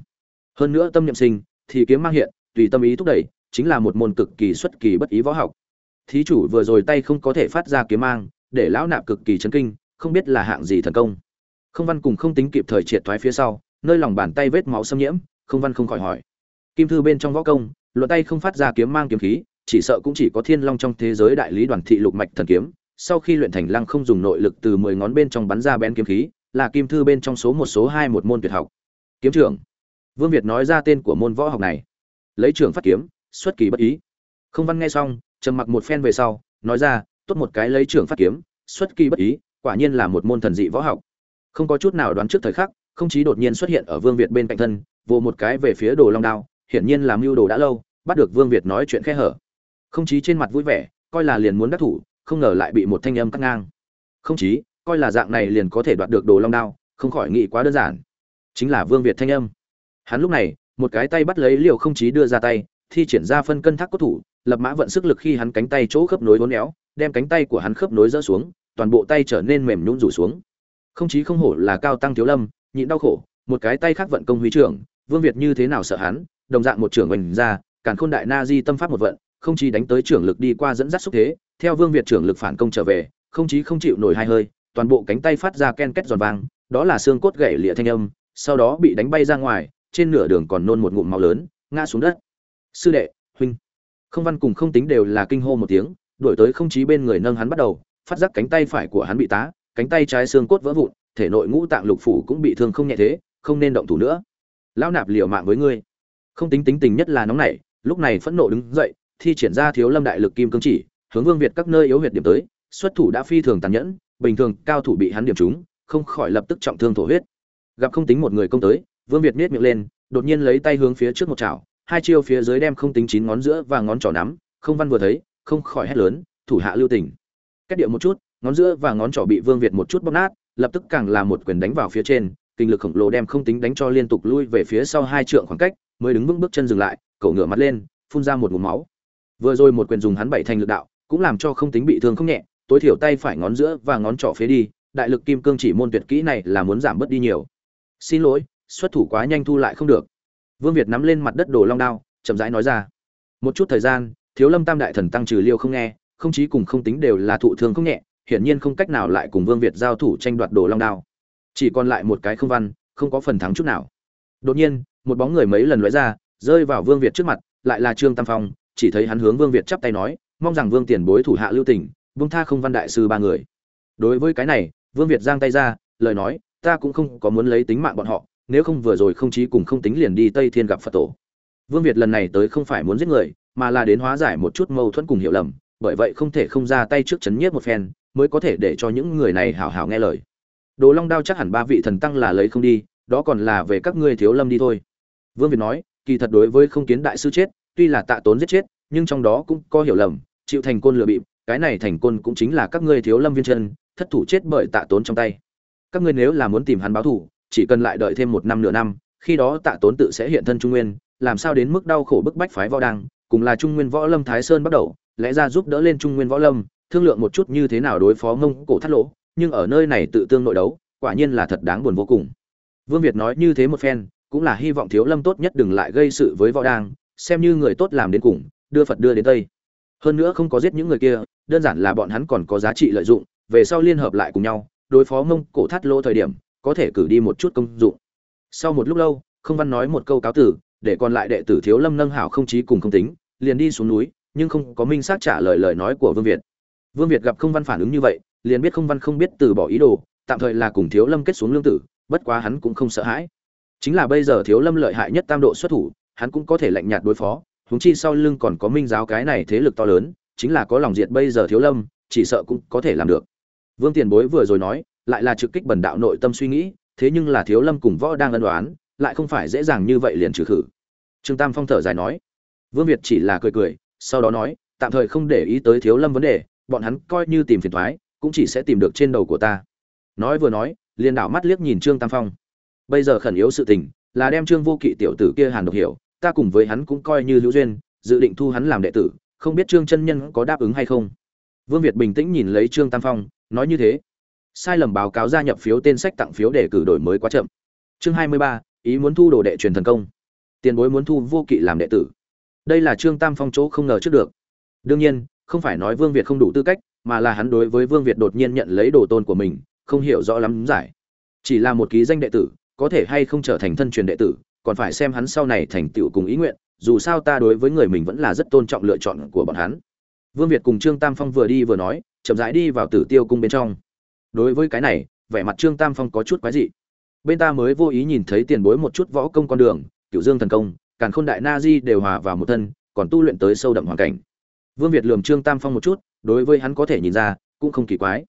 Hơn nữa tâm niệm sinh, thì kiếm mang hiện, tùy tâm ý thúc đẩy, chính là một môn cực kỳ xuất kỳ bất ý võ học. Thí chủ vừa rồi tay không có thể phát ra kiếm mang, để lão nạp cực kỳ chấn kinh, không biết là hạng gì thần công không văn cùng không tính kịp thời triệt thoái phía sau, nơi lòng bàn tay vết máu xâm nhiễm, không văn không khỏi hỏi. Kim thư bên trong võ công, luận tay không phát ra kiếm mang kiếm khí, chỉ sợ cũng chỉ có thiên long trong thế giới đại lý đoàn thị lục mạch thần kiếm. Sau khi luyện thành lăng không dùng nội lực từ mười ngón bên trong bắn ra bén kiếm khí, là kim thư bên trong số một, số hai một môn tuyệt học. Kiếm trưởng. Vương việt nói ra tên của môn võ học này. Lấy trưởng phát kiếm, xuất kỳ bất ý. Không văn nghe xong, trầm mặc một phen về sau, nói ra, tốt một cái lấy trưởng phát kiếm, xuất kỳ bất ý, quả nhiên là một môn thần dị võ học không có chút nào đoán trước thời khắc, không chí đột nhiên xuất hiện ở vương việt bên cạnh thân, vồ một cái về phía đồ long đao, hiển nhiên làm mưu đồ đã lâu, bắt được vương việt nói chuyện khe hở. Không chí trên mặt vui vẻ, coi là liền muốn đắc thủ, không ngờ lại bị một thanh âm cắt ngang. Không chí, coi là dạng này liền có thể đoạt được đồ long đao, không khỏi nghĩ quá đơn giản. Chính là vương việt thanh âm. Hắn lúc này, một cái tay bắt lấy liều không chí đưa ra tay, thi triển ra phân cân thác cốt thủ, lập mã vận sức lực khi hắn cánh tay chỗ khớp nối vốn éo, đem cánh tay của hắn khớp nối rỡ xuống, toàn bộ tay trở nên mềm nhũn rủ xuống không chí không hổ là cao tăng thiếu lâm, nhịn đau khổ, một cái tay khác vận công huy trưởng, vương việt như thế nào sợ hắn? Đồng dạng một trưởng oanh ra, càn khôn đại na di tâm pháp một vận, không chỉ đánh tới trưởng lực đi qua dẫn dắt xúc thế, theo vương việt trưởng lực phản công trở về, không chí không chịu nổi hai hơi, toàn bộ cánh tay phát ra ken két giòn vang, đó là xương cốt gãy lịa thanh âm, sau đó bị đánh bay ra ngoài, trên nửa đường còn nôn một ngụm máu lớn, ngã xuống đất. Sư đệ, huynh. Không văn cùng không tính đều là kinh hô một tiếng, đuổi tới không chí bên người nâng hắn bắt đầu, phát giác cánh tay phải của hắn bị tá cánh tay trái xương cốt vỡ vụn, thể nội ngũ tạng lục phủ cũng bị thương không nhẹ thế, không nên động thủ nữa. Lão nạp liều mạng với ngươi. Không tính tính tình nhất là nóng nảy, lúc này phẫn nộ đứng dậy, thi triển ra thiếu lâm đại lực kim cương chỉ, hướng vương việt các nơi yếu huyệt điểm tới, xuất thủ đã phi thường tàn nhẫn, bình thường cao thủ bị hắn điểm trúng, không khỏi lập tức trọng thương thổ huyết. Gặp không tính một người công tới, vương việt nết miệng lên, đột nhiên lấy tay hướng phía trước một chảo, hai chiêu phía dưới đem không tính chín ngón giữa và ngón trỏ nắm, không văn vừa thấy, không khỏi hét lớn, thủ hạ lưu tình. Cách điệu một chút ngón giữa và ngón trỏ bị vương việt một chút bóp nát, lập tức càng là một quyền đánh vào phía trên, kinh lực khổng lồ đem không tính đánh cho liên tục lui về phía sau hai trượng khoảng cách, mới đứng vững bước chân dừng lại cậu ngửa mặt lên, phun ra một ngụm máu. Vừa rồi một quyền dùng hắn bảy thành lực đạo, cũng làm cho không tính bị thương không nhẹ, tối thiểu tay phải ngón giữa và ngón trỏ phía đi, đại lực kim cương chỉ môn tuyệt kỹ này là muốn giảm bớt đi nhiều. Xin lỗi, xuất thủ quá nhanh thu lại không được. Vương việt nắm lên mặt đất đồ long đao, chậm rãi nói ra. Một chút thời gian, thiếu lâm tam đại thần tăng trừ liêu không nghe, không chí cùng không tính đều là thụ thương không nhẹ hiển nhiên không cách nào lại cùng vương việt giao thủ tranh đoạt đồ long đao. Chỉ còn lại một cái không văn, không có phần thắng chút nào. Đột nhiên, một bóng người mấy lần lóe ra, rơi vào vương việt trước mặt, lại là trương tam phong, chỉ thấy hắn hướng vương việt chắp tay nói, mong rằng vương tiền bối thủ hạ lưu tình vương tha không văn đại sư ba người. Đối với cái này, vương việt giang tay ra, lời nói, ta cũng không có muốn lấy tính mạng bọn họ, nếu không vừa rồi không chí cùng không tính liền đi tây thiên gặp phật tổ. Vương việt lần này tới không phải muốn giết người, mà là đến hóa giải một chút mâu thuẫn cùng hiểu lầm, bởi vậy không thể không ra tay trước chấn nhiếp một phen mới có thể để cho những người này hảo hảo nghe lời. Đồ long đao chắc hẳn ba vị thần tăng là lấy không đi, đó còn là về các ngươi thiếu lâm đi thôi. Vương việt nói, kỳ thật đối với không kiến đại sư chết, tuy là tạ tốn giết chết, nhưng trong đó cũng có hiểu lầm, chịu thành côn lừa bịp, cái này thành côn cũng chính là các ngươi thiếu lâm viên chân, thất thủ chết bởi tạ tốn trong tay. Các ngươi nếu là muốn tìm hắn báo thù, chỉ cần lại đợi thêm một năm nửa năm, khi đó tạ tốn tự sẽ hiện thân trung nguyên, làm sao đến mức đau khổ bức bách phái võ đăng cùng là trung nguyên võ lâm thái sơn bắt đầu, lẽ ra giúp đỡ lên trung nguyên võ lâm thương lượng một chút như thế nào đối phó mông cổ thắt lỗ, nhưng ở nơi này tự tương nội đấu, quả nhiên là thật đáng buồn vô cùng. Vương việt nói như thế một phen, cũng là hy vọng thiếu lâm tốt nhất đừng lại gây sự với võ đang, xem như người tốt làm đến cùng, đưa phật đưa đến tây. Hơn nữa không có giết những người kia, đơn giản là bọn hắn còn có giá trị lợi dụng, về sau liên hợp lại cùng nhau, đối phó mông cổ thắt lỗ thời điểm, có thể cử đi một chút công dụng. Sau một lúc lâu, không văn nói một câu cáo tử, để còn lại đệ tử thiếu lâm nâng hảo không chí cùng không tính, liền đi xuống núi, nhưng không có minh xác trả lời lời nói của vương việt vương việt gặp không văn phản ứng như vậy, liền biết không văn không biết từ bỏ ý đồ, tạm thời là cùng thiếu lâm kết xuống lương tử, bất quá hắn cũng không sợ hãi. Chính là bây giờ thiếu lâm lợi hại nhất tam độ xuất thủ, hắn cũng có thể lạnh nhạt đối phó, huống chi sau lưng còn có minh giáo cái này thế lực to lớn, chính là có lòng diệt bây giờ thiếu lâm, chỉ sợ cũng có thể làm được. Vương tiền bối vừa rồi nói, lại là trực kích bần đạo nội tâm suy nghĩ, thế nhưng là thiếu lâm cùng võ đang ân đoán lại không phải dễ dàng như vậy liền trừ khử. Trương tam phong thở dài nói. Vương việt chỉ là cười cười, sau đó nói, tạm thời không để ý tới thiếu lâm vấn đề bọn hắn coi như tìm phiền thoái, cũng chỉ sẽ tìm được trên đầu của ta. Nói vừa nói, liền đảo mắt liếc nhìn trương tam phong. Bây giờ khẩn yếu sự tình, là đem trương vô kỵ tiểu tử kia hàn độc hiểu, ta cùng với hắn cũng coi như hữu duyên, dự định thu hắn làm đệ tử, không biết trương chân nhân có đáp ứng hay không. Vương việt bình tĩnh nhìn lấy trương tam phong, nói như thế. Sai lầm báo cáo gia nhập phiếu tên sách tặng phiếu để cử đổi mới quá chậm. Chương hai mươi ba, ý muốn thu đồ đệ truyền thần công. Tiền bối muốn thu vô kỵ làm đệ tử. Đây là trương tam phong chỗ không ngờ trước được. Đương nhiên không phải nói vương việt không đủ tư cách, mà là hắn đối với vương việt đột nhiên nhận lấy đồ tôn của mình, không hiểu rõ lắm giải. Chỉ là một ký danh đệ tử, có thể hay không trở thành thân truyền đệ tử, còn phải xem hắn sau này thành tựu cùng ý nguyện, dù sao ta đối với người mình vẫn là rất tôn trọng lựa chọn của bọn hắn. Vương việt cùng trương tam phong vừa đi vừa nói, chậm rãi đi vào tử tiêu cung bên trong. Đối với cái này, vẻ mặt trương tam phong có chút quái dị. Bên ta mới vô ý nhìn thấy tiền bối một chút võ công con đường, Cửu dương thần công, càn khôn đại na di đều hòa vào một thân, còn tu luyện tới sâu đậm hoàn cảnh vương việt lườm trương tam phong một chút, đối với hắn có thể nhìn ra, cũng không kỳ quái.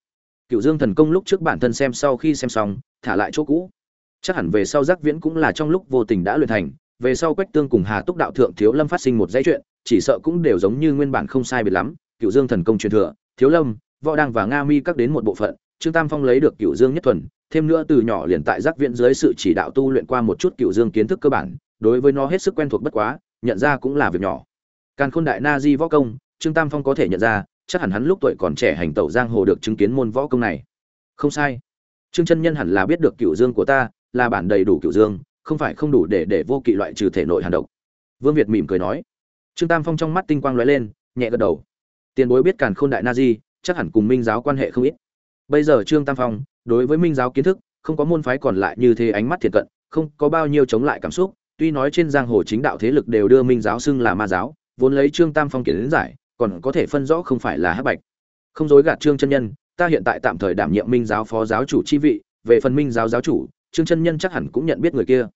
Cựu dương thần công lúc trước bản thân xem sau khi xem xong, thả lại chỗ cũ. Chắc hẳn về sau giác viễn cũng là trong lúc vô tình đã luyện thành, về sau quách tương cùng hà túc đạo thượng thiếu lâm phát sinh một dãy chuyện, chỉ sợ cũng đều giống như nguyên bản không sai biệt lắm. Cựu dương thần công truyền thừa, thiếu lâm, võ đăng và nga mi các đến một bộ phận, trương tam phong lấy được cựu dương nhất thuần, thêm nữa từ nhỏ liền tại giác viễn dưới sự chỉ đạo tu luyện qua một chút cựu dương kiến thức cơ bản, đối với nó hết sức quen thuộc bất quá, nhận ra cũng là việc nhỏ. Càn khôn đại na di võ công trương tam phong có thể nhận ra, chắc hẳn hắn lúc tuổi còn trẻ hành tẩu giang hồ được chứng kiến môn võ công này. Không sai. Trương chân nhân hẳn là biết được cựu dương của ta, là bản đầy đủ cựu dương, không phải không đủ để để vô kỵ loại trừ thể nội hàn độc. Vương việt mỉm cười nói. Trương tam phong trong mắt tinh quang lóe lên, nhẹ gật đầu. Tiền bối biết càn khôn đại na di, chắc hẳn cùng minh giáo quan hệ không ít. Bây giờ trương tam phong, đối với minh giáo kiến thức, không có môn phái còn lại như thế ánh mắt thiệt cận, không có bao nhiêu chống lại cảm xúc, tuy nói trên giang hồ chính đạo thế lực đều đưa minh giáo xưng là ma giáo, vốn lấy trương tam phong kiến giải còn có thể phân rõ không phải là hắc bạch. Không dối gạt trương chân nhân, ta hiện tại tạm thời đảm nhiệm minh giáo phó giáo chủ chi vị, về phần minh giáo giáo chủ, trương chân nhân chắc hẳn cũng nhận biết người kia.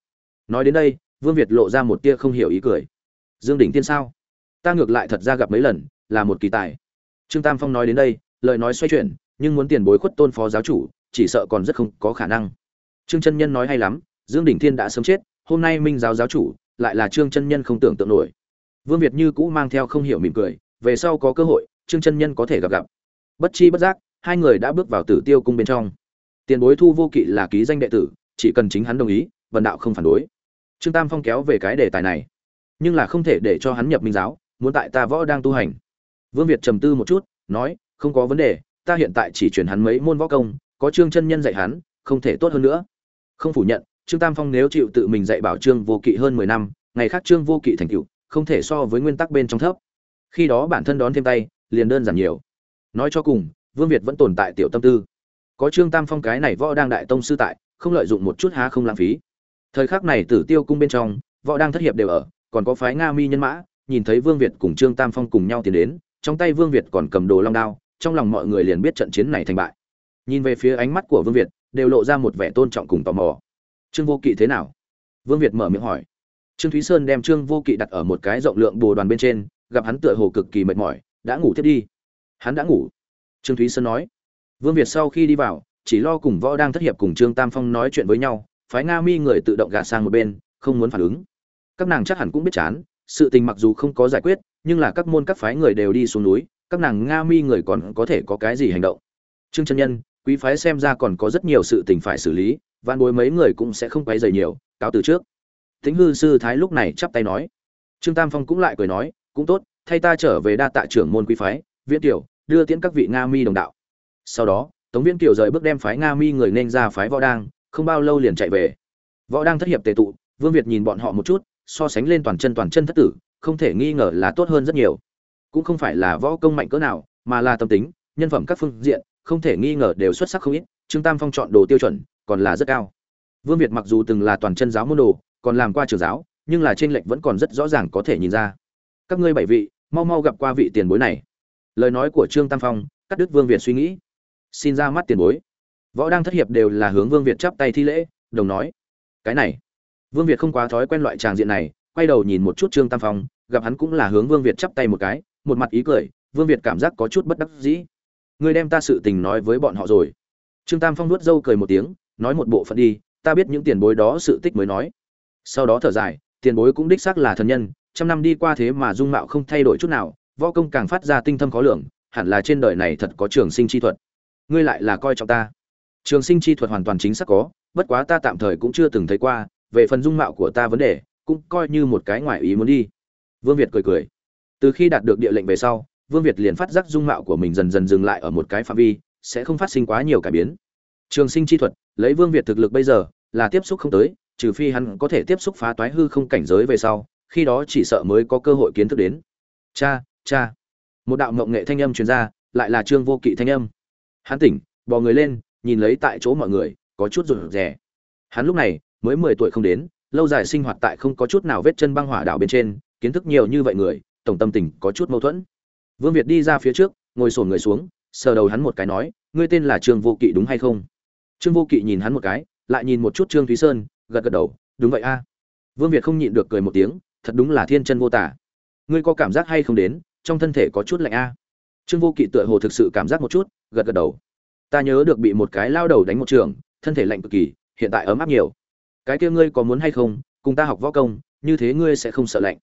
Nói đến đây, vương việt lộ ra một tia không hiểu ý cười. Dương đỉnh tiên sao? Ta ngược lại thật ra gặp mấy lần, là một kỳ tài. Trương tam phong nói đến đây, lời nói xoay chuyển, nhưng muốn tiền bối khuất tôn phó giáo chủ, chỉ sợ còn rất không có khả năng. Trương chân nhân nói hay lắm, dương đỉnh thiên đã sớm chết, hôm nay minh giáo giáo chủ, lại là trương chân nhân không tưởng tượng nổi. Vương việt như cũ mang theo không hiểu mỉm cười về sau có cơ hội, trương chân nhân có thể gặp gặp. Bất chi bất giác, hai người đã bước vào tử tiêu cung bên trong. Tiền bối thu vô kỵ là ký danh đệ tử, chỉ cần chính hắn đồng ý vần đạo không phản đối. Trương tam phong kéo về cái đề tài này. Nhưng là không thể để cho hắn nhập minh giáo, muốn tại ta võ đang tu hành. Vương việt trầm tư một chút, nói, không có vấn đề, ta hiện tại chỉ chuyển hắn mấy môn võ công, có trương chân nhân dạy hắn, không thể tốt hơn nữa. Không phủ nhận, trương tam phong nếu chịu tự mình dạy bảo trương vô kỵ hơn mười năm, ngày khác trương vô kỵ thành cựu không thể so với nguyên tắc bên trong thấp khi đó bản thân đón thêm tay, liền đơn giản nhiều. Nói cho cùng, vương việt vẫn tồn tại tiểu tâm tư. Có trương tam phong cái này võ đang đại tông sư tại, không lợi dụng một chút há không lãng phí. Thời khắc này tử tiêu cung bên trong, võ đang thất hiệp đều ở, còn có phái nga mi nhân mã, nhìn thấy vương việt cùng trương tam phong cùng nhau tiến đến, trong tay vương việt còn cầm đồ long đao, trong lòng mọi người liền biết trận chiến này thành bại. Nhìn về phía ánh mắt của vương việt, đều lộ ra một vẻ tôn trọng cùng tò mò. Trương vô kỵ thế nào? Vương việt mở miệng hỏi. Trương thúy sơn đem trương vô kỵ đặt ở một cái rộng lượng bồ đoàn bên trên gặp hắn tựa hồ cực kỳ mệt mỏi, đã ngủ thiết đi. Hắn đã ngủ. Trương thúy sơn nói. Vương việt sau khi đi vào, chỉ lo cùng võ đang thất hiệp cùng trương tam phong nói chuyện với nhau, phái nga mi người tự động gạt sang một bên, không muốn phản ứng. Các nàng chắc hẳn cũng biết chán, sự tình mặc dù không có giải quyết, nhưng là các môn các phái người đều đi xuống núi, các nàng nga mi người còn có thể có cái gì hành động? Trương chân nhân, quý phái xem ra còn có rất nhiều sự tình phải xử lý van bối mấy người cũng sẽ không quấy dày nhiều, cáo từ trước. Thính hư sư thái lúc này chắp tay nói. Trương tam phong cũng lại cười nói cũng tốt, thay ta trở về đa tạ trưởng môn quý phái, viễn tiểu, đưa tiễn các vị nga mi đồng đạo. Sau đó, tống viễn kiều rời bước đem phái nga mi người nên ra phái võ đang, không bao lâu liền chạy về. Võ đang thất hiệp tề tụ, vương việt nhìn bọn họ một chút, so sánh lên toàn chân toàn chân thất tử, không thể nghi ngờ là tốt hơn rất nhiều. Cũng không phải là võ công mạnh cỡ nào, mà là tâm tính, nhân phẩm các phương diện, không thể nghi ngờ đều xuất sắc không ít, trương tam phong chọn đồ tiêu chuẩn, còn là rất cao. Vương việt mặc dù từng là toàn chân giáo môn đồ, còn làm qua trường giáo, nhưng là trên lệnh vẫn còn rất rõ ràng có thể nhìn ra các ngươi bảy vị, mau mau gặp qua vị tiền bối này. Lời nói của trương tam phong, cắt đứt vương việt suy nghĩ. Xin ra mắt tiền bối. Võ đang thất hiệp đều là hướng vương việt chắp tay thi lễ, đồng nói, cái này. Vương việt không quá thói quen loại tràng diện này, quay đầu nhìn một chút trương tam phong, gặp hắn cũng là hướng vương việt chắp tay một cái, một mặt ý cười, vương việt cảm giác có chút bất đắc dĩ. Ngươi đem ta sự tình nói với bọn họ rồi. Trương tam phong nuốt râu cười một tiếng, nói một bộ phận đi, ta biết những tiền bối đó sự tích mới nói. Sau đó thở dài, tiền bối cũng đích xác là thần nhân trăm năm đi qua thế mà dung mạo không thay đổi chút nào, võ công càng phát ra tinh thâm khó lường, hẳn là trên đời này thật có trường sinh chi thuật. Ngươi lại là coi trọng ta. Trường sinh chi thuật hoàn toàn chính xác có, bất quá ta tạm thời cũng chưa từng thấy qua, về phần dung mạo của ta vấn đề, cũng coi như một cái ngoài ý muốn đi. Vương việt cười cười. Từ khi đạt được địa lệnh về sau, vương việt liền phát giác dung mạo của mình dần dần dừng lại ở một cái phạm vi, sẽ không phát sinh quá nhiều cải biến. Trường sinh chi thuật, lấy vương việt thực lực bây giờ, là tiếp xúc không tới, trừ phi hắn có thể tiếp xúc phá toái hư không cảnh giới về sau khi đó chỉ sợ mới có cơ hội kiến thức đến. Cha cha. Một đạo mộng nghệ thanh âm truyền ra, lại là trương vô kỵ thanh âm. Hắn tỉnh, bò người lên, nhìn lấy tại chỗ mọi người, có chút rụt rè. Hắn lúc này, mới mười tuổi không đến, lâu dài sinh hoạt tại không có chút nào vết chân băng hỏa đảo bên trên, kiến thức nhiều như vậy người, tổng tâm tình có chút mâu thuẫn. Vương việt đi ra phía trước, ngồi sổn người xuống, sờ đầu hắn một cái nói, ngươi tên là trương vô kỵ đúng hay không? Trương vô kỵ nhìn hắn một cái, lại nhìn một chút trương thúy sơn, gật gật đầu, đúng vậy a. Vương việt không nhịn được cười một tiếng thật đúng là thiên chân vô tả. Ngươi có cảm giác hay không đến, trong thân thể có chút lạnh a? Trương vô kỵ tựa hồ thực sự cảm giác một chút, gật gật đầu. Ta nhớ được bị một cái lao đầu đánh một trường, thân thể lạnh cực kỳ, hiện tại ấm áp nhiều. Cái kia ngươi có muốn hay không, cùng ta học võ công, như thế ngươi sẽ không sợ lạnh.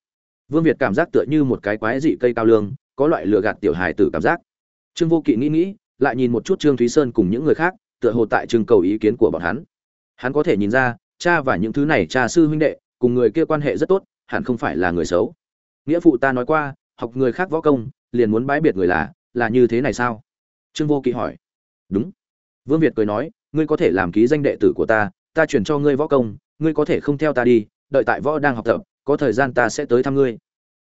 Vương việt cảm giác tựa như một cái quái dị cây cao lương, có loại lừa gạt tiểu hài tử cảm giác. Trương vô kỵ nghĩ nghĩ, lại nhìn một chút trương thúy sơn cùng những người khác, tựa hồ tại trưng cầu ý kiến của bọn hắn. Hắn có thể nhìn ra, cha và những thứ này cha sư huynh đệ, cùng người kia quan hệ rất tốt hẳn không phải là người xấu. Nghĩa phụ ta nói qua học người khác võ công liền muốn bãi biệt người là là như thế này sao? Trương vô kỵ hỏi. Đúng. Vương việt cười nói ngươi có thể làm ký danh đệ tử của ta ta chuyển cho ngươi võ công ngươi có thể không theo ta đi đợi tại võ đang học tập có thời gian ta sẽ tới thăm ngươi.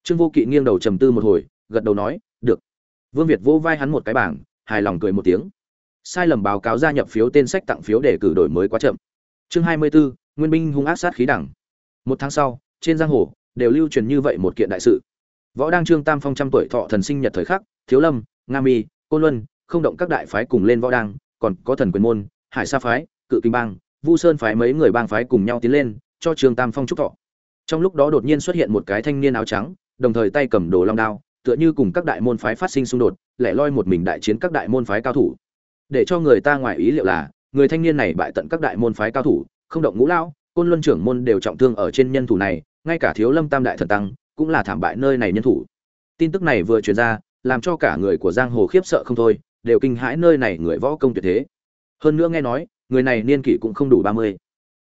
Trương vô kỵ nghiêng đầu trầm tư một hồi gật đầu nói được. Vương việt vỗ vai hắn một cái bảng hài lòng cười một tiếng. Sai lầm báo cáo gia nhập phiếu tên sách tặng phiếu để cử đổi mới quá chậm. Chương hai mươi 24, nguyên binh hung ác sát khí đẳng. Một tháng sau trên giang hồ, đều lưu truyền như vậy một kiện đại sự. Võ đang trương tam phong trăm tuổi thọ thần sinh nhật thời khắc, thiếu lâm, nga mi côn luân, không động các đại phái cùng lên võ đang còn có thần quyền môn, hải sa phái, cự kinh bang, vu sơn phái mấy người bang phái cùng nhau tiến lên, cho trương tam phong chúc thọ. Trong lúc đó đột nhiên xuất hiện một cái thanh niên áo trắng, đồng thời tay cầm đồ long đao, tựa như cùng các đại môn phái phát sinh xung đột, lẻ loi một mình đại chiến các đại môn phái cao thủ. Để cho người ta ngoài ý liệu là, người thanh niên này bại tận các đại môn phái cao thủ, không động ngũ lão, côn luân trưởng môn đều trọng thương ở trên nhân thủ này ngay cả thiếu lâm tam đại thần tăng cũng là thảm bại nơi này nhân thủ. Tin tức này vừa truyền ra, làm cho cả người của giang hồ khiếp sợ không thôi, đều kinh hãi nơi này người võ công tuyệt thế. Hơn nữa nghe nói, người này niên kỷ cũng không đủ ba mươi.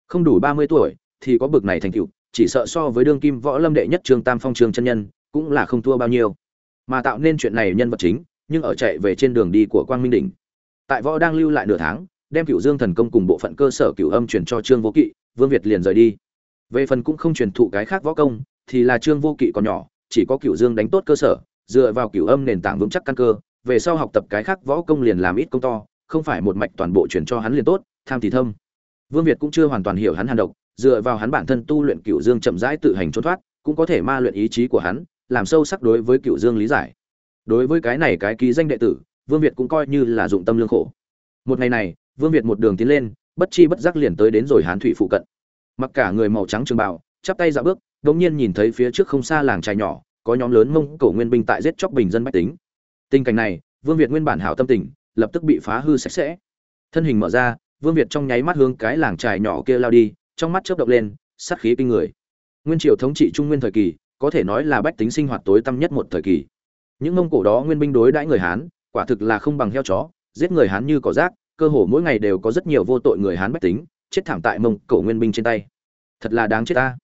Không đủ ba mươi tuổi thì có bực này thành tựu, chỉ sợ so với đương kim võ lâm đệ nhất trương tam phong trường chân nhân cũng là không thua bao nhiêu. Mà tạo nên chuyện này nhân vật chính, nhưng ở chạy về trên đường đi của quang minh đỉnh. Tại võ đang lưu lại nửa tháng, đem cựu dương thần công cùng bộ phận cơ sở cựu âm truyền cho trương vô kỵ, vương việt liền rời đi về phần cũng không truyền thụ cái khác võ công, thì là trương vô kỵ còn nhỏ, chỉ có cửu dương đánh tốt cơ sở, dựa vào cửu âm nền tảng vững chắc căn cơ, về sau học tập cái khác võ công liền làm ít công to, không phải một mạch toàn bộ truyền cho hắn liền tốt, tham thì thâm. Vương việt cũng chưa hoàn toàn hiểu hắn hàn độc, dựa vào hắn bản thân tu luyện cửu dương chậm rãi tự hành trốn thoát, cũng có thể ma luyện ý chí của hắn, làm sâu sắc đối với cửu dương lý giải. Đối với cái này cái ký danh đệ tử, vương việt cũng coi như là dụng tâm lương khổ. Một ngày này, vương việt một đường tiến lên, bất chi bất giác liền tới đến rồi hán thủy phụ cận mặc cả người màu trắng trường bào, chắp tay dạo bước, đống nhiên nhìn thấy phía trước không xa làng trài nhỏ, có nhóm lớn mông cổ nguyên binh tại giết chóc bình dân bách tính. Tình cảnh này, vương việt nguyên bản hảo tâm tình, lập tức bị phá hư sạch sẽ. Thân hình mở ra, vương việt trong nháy mắt hướng cái làng trài nhỏ kia lao đi, trong mắt chớp động lên, sát khí kinh người. Nguyên triều thống trị trung nguyên thời kỳ, có thể nói là bách tính sinh hoạt tối tăm nhất một thời kỳ. Những mông cổ đó nguyên binh đối đãi người hán, quả thực là không bằng heo chó, giết người hán như cỏ rác, cơ hồ mỗi ngày đều có rất nhiều vô tội người hán bách tính chết thảm tại mông cổ nguyên binh trên tay. Thật là đáng chết ta.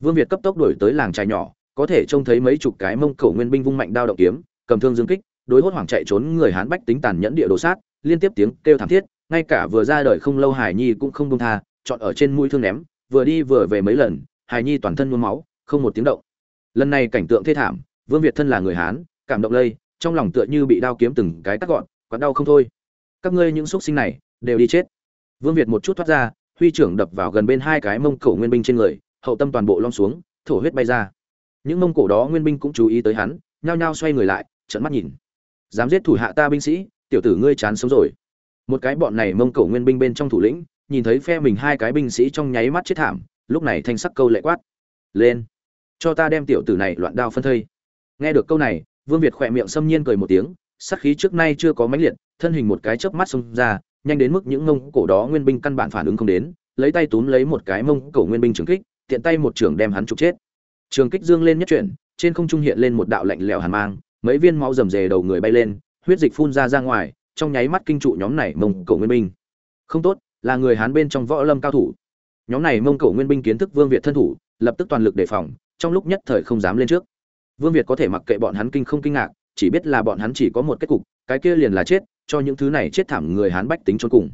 Vương việt cấp tốc đuổi tới làng trài nhỏ, có thể trông thấy mấy chục cái mông cổ nguyên binh vung mạnh đao động kiếm, cầm thương dương kích, đối hốt hoảng chạy trốn người hán bách tính tàn nhẫn địa đồ sát, liên tiếp tiếng kêu thảm thiết, ngay cả vừa ra đời không lâu hải nhi cũng không buông tha, chọn ở trên mũi thương ném, vừa đi vừa về mấy lần, hải nhi toàn thân nhuốm máu, không một tiếng động. Lần này cảnh tượng thê thảm, vương việt thân là người hán, cảm động lây, trong lòng tựa như bị đao kiếm từng cái cắt gọn, quặn đau không thôi. Các ngươi những xúc sinh này, đều đi chết. Vương việt một chút thoát ra huy trưởng đập vào gần bên hai cái mông cổ nguyên binh trên người, hậu tâm toàn bộ lom xuống, thổ huyết bay ra. Những mông cổ đó nguyên binh cũng chú ý tới hắn, nhao nhao xoay người lại trận mắt nhìn. Dám giết thủ hạ ta binh sĩ, tiểu tử ngươi chán sống rồi. Một cái bọn này mông cổ nguyên binh bên trong thủ lĩnh, nhìn thấy phe mình hai cái binh sĩ trong nháy mắt chết thảm, lúc này thanh sắc câu lệ quát. Lên, cho ta đem tiểu tử này loạn đao phân thây. Nghe được câu này, vương việt khỏe miệng xâm nhiên cười một tiếng, sắc khí trước nay chưa có mãnh liệt, thân hình một cái chớp mắt xông ra nhanh đến mức những mông cổ đó nguyên binh căn bản phản ứng không đến, lấy tay túm lấy một cái mông cổ nguyên binh trường kích, tiện tay một trường đem hắn trục chết. Trường kích dương lên nhất chuyển, trên không trung hiện lên một đạo lạnh lẽo hàn mang, mấy viên máu rầm rề đầu người bay lên, huyết dịch phun ra ra ngoài, trong nháy mắt kinh trụ nhóm này mông cổ nguyên binh. Không tốt, là người hán bên trong võ lâm cao thủ. Nhóm này mông cổ nguyên binh kiến thức vương việt thân thủ, lập tức toàn lực đề phòng, trong lúc nhất thời không dám lên trước. Vương việt có thể mặc kệ bọn hắn kinh không kinh ngạc, chỉ biết là bọn hắn chỉ có một kết cục, cái kia liền là chết cho những thứ này chết thảm người hán bách tính trốn cùng.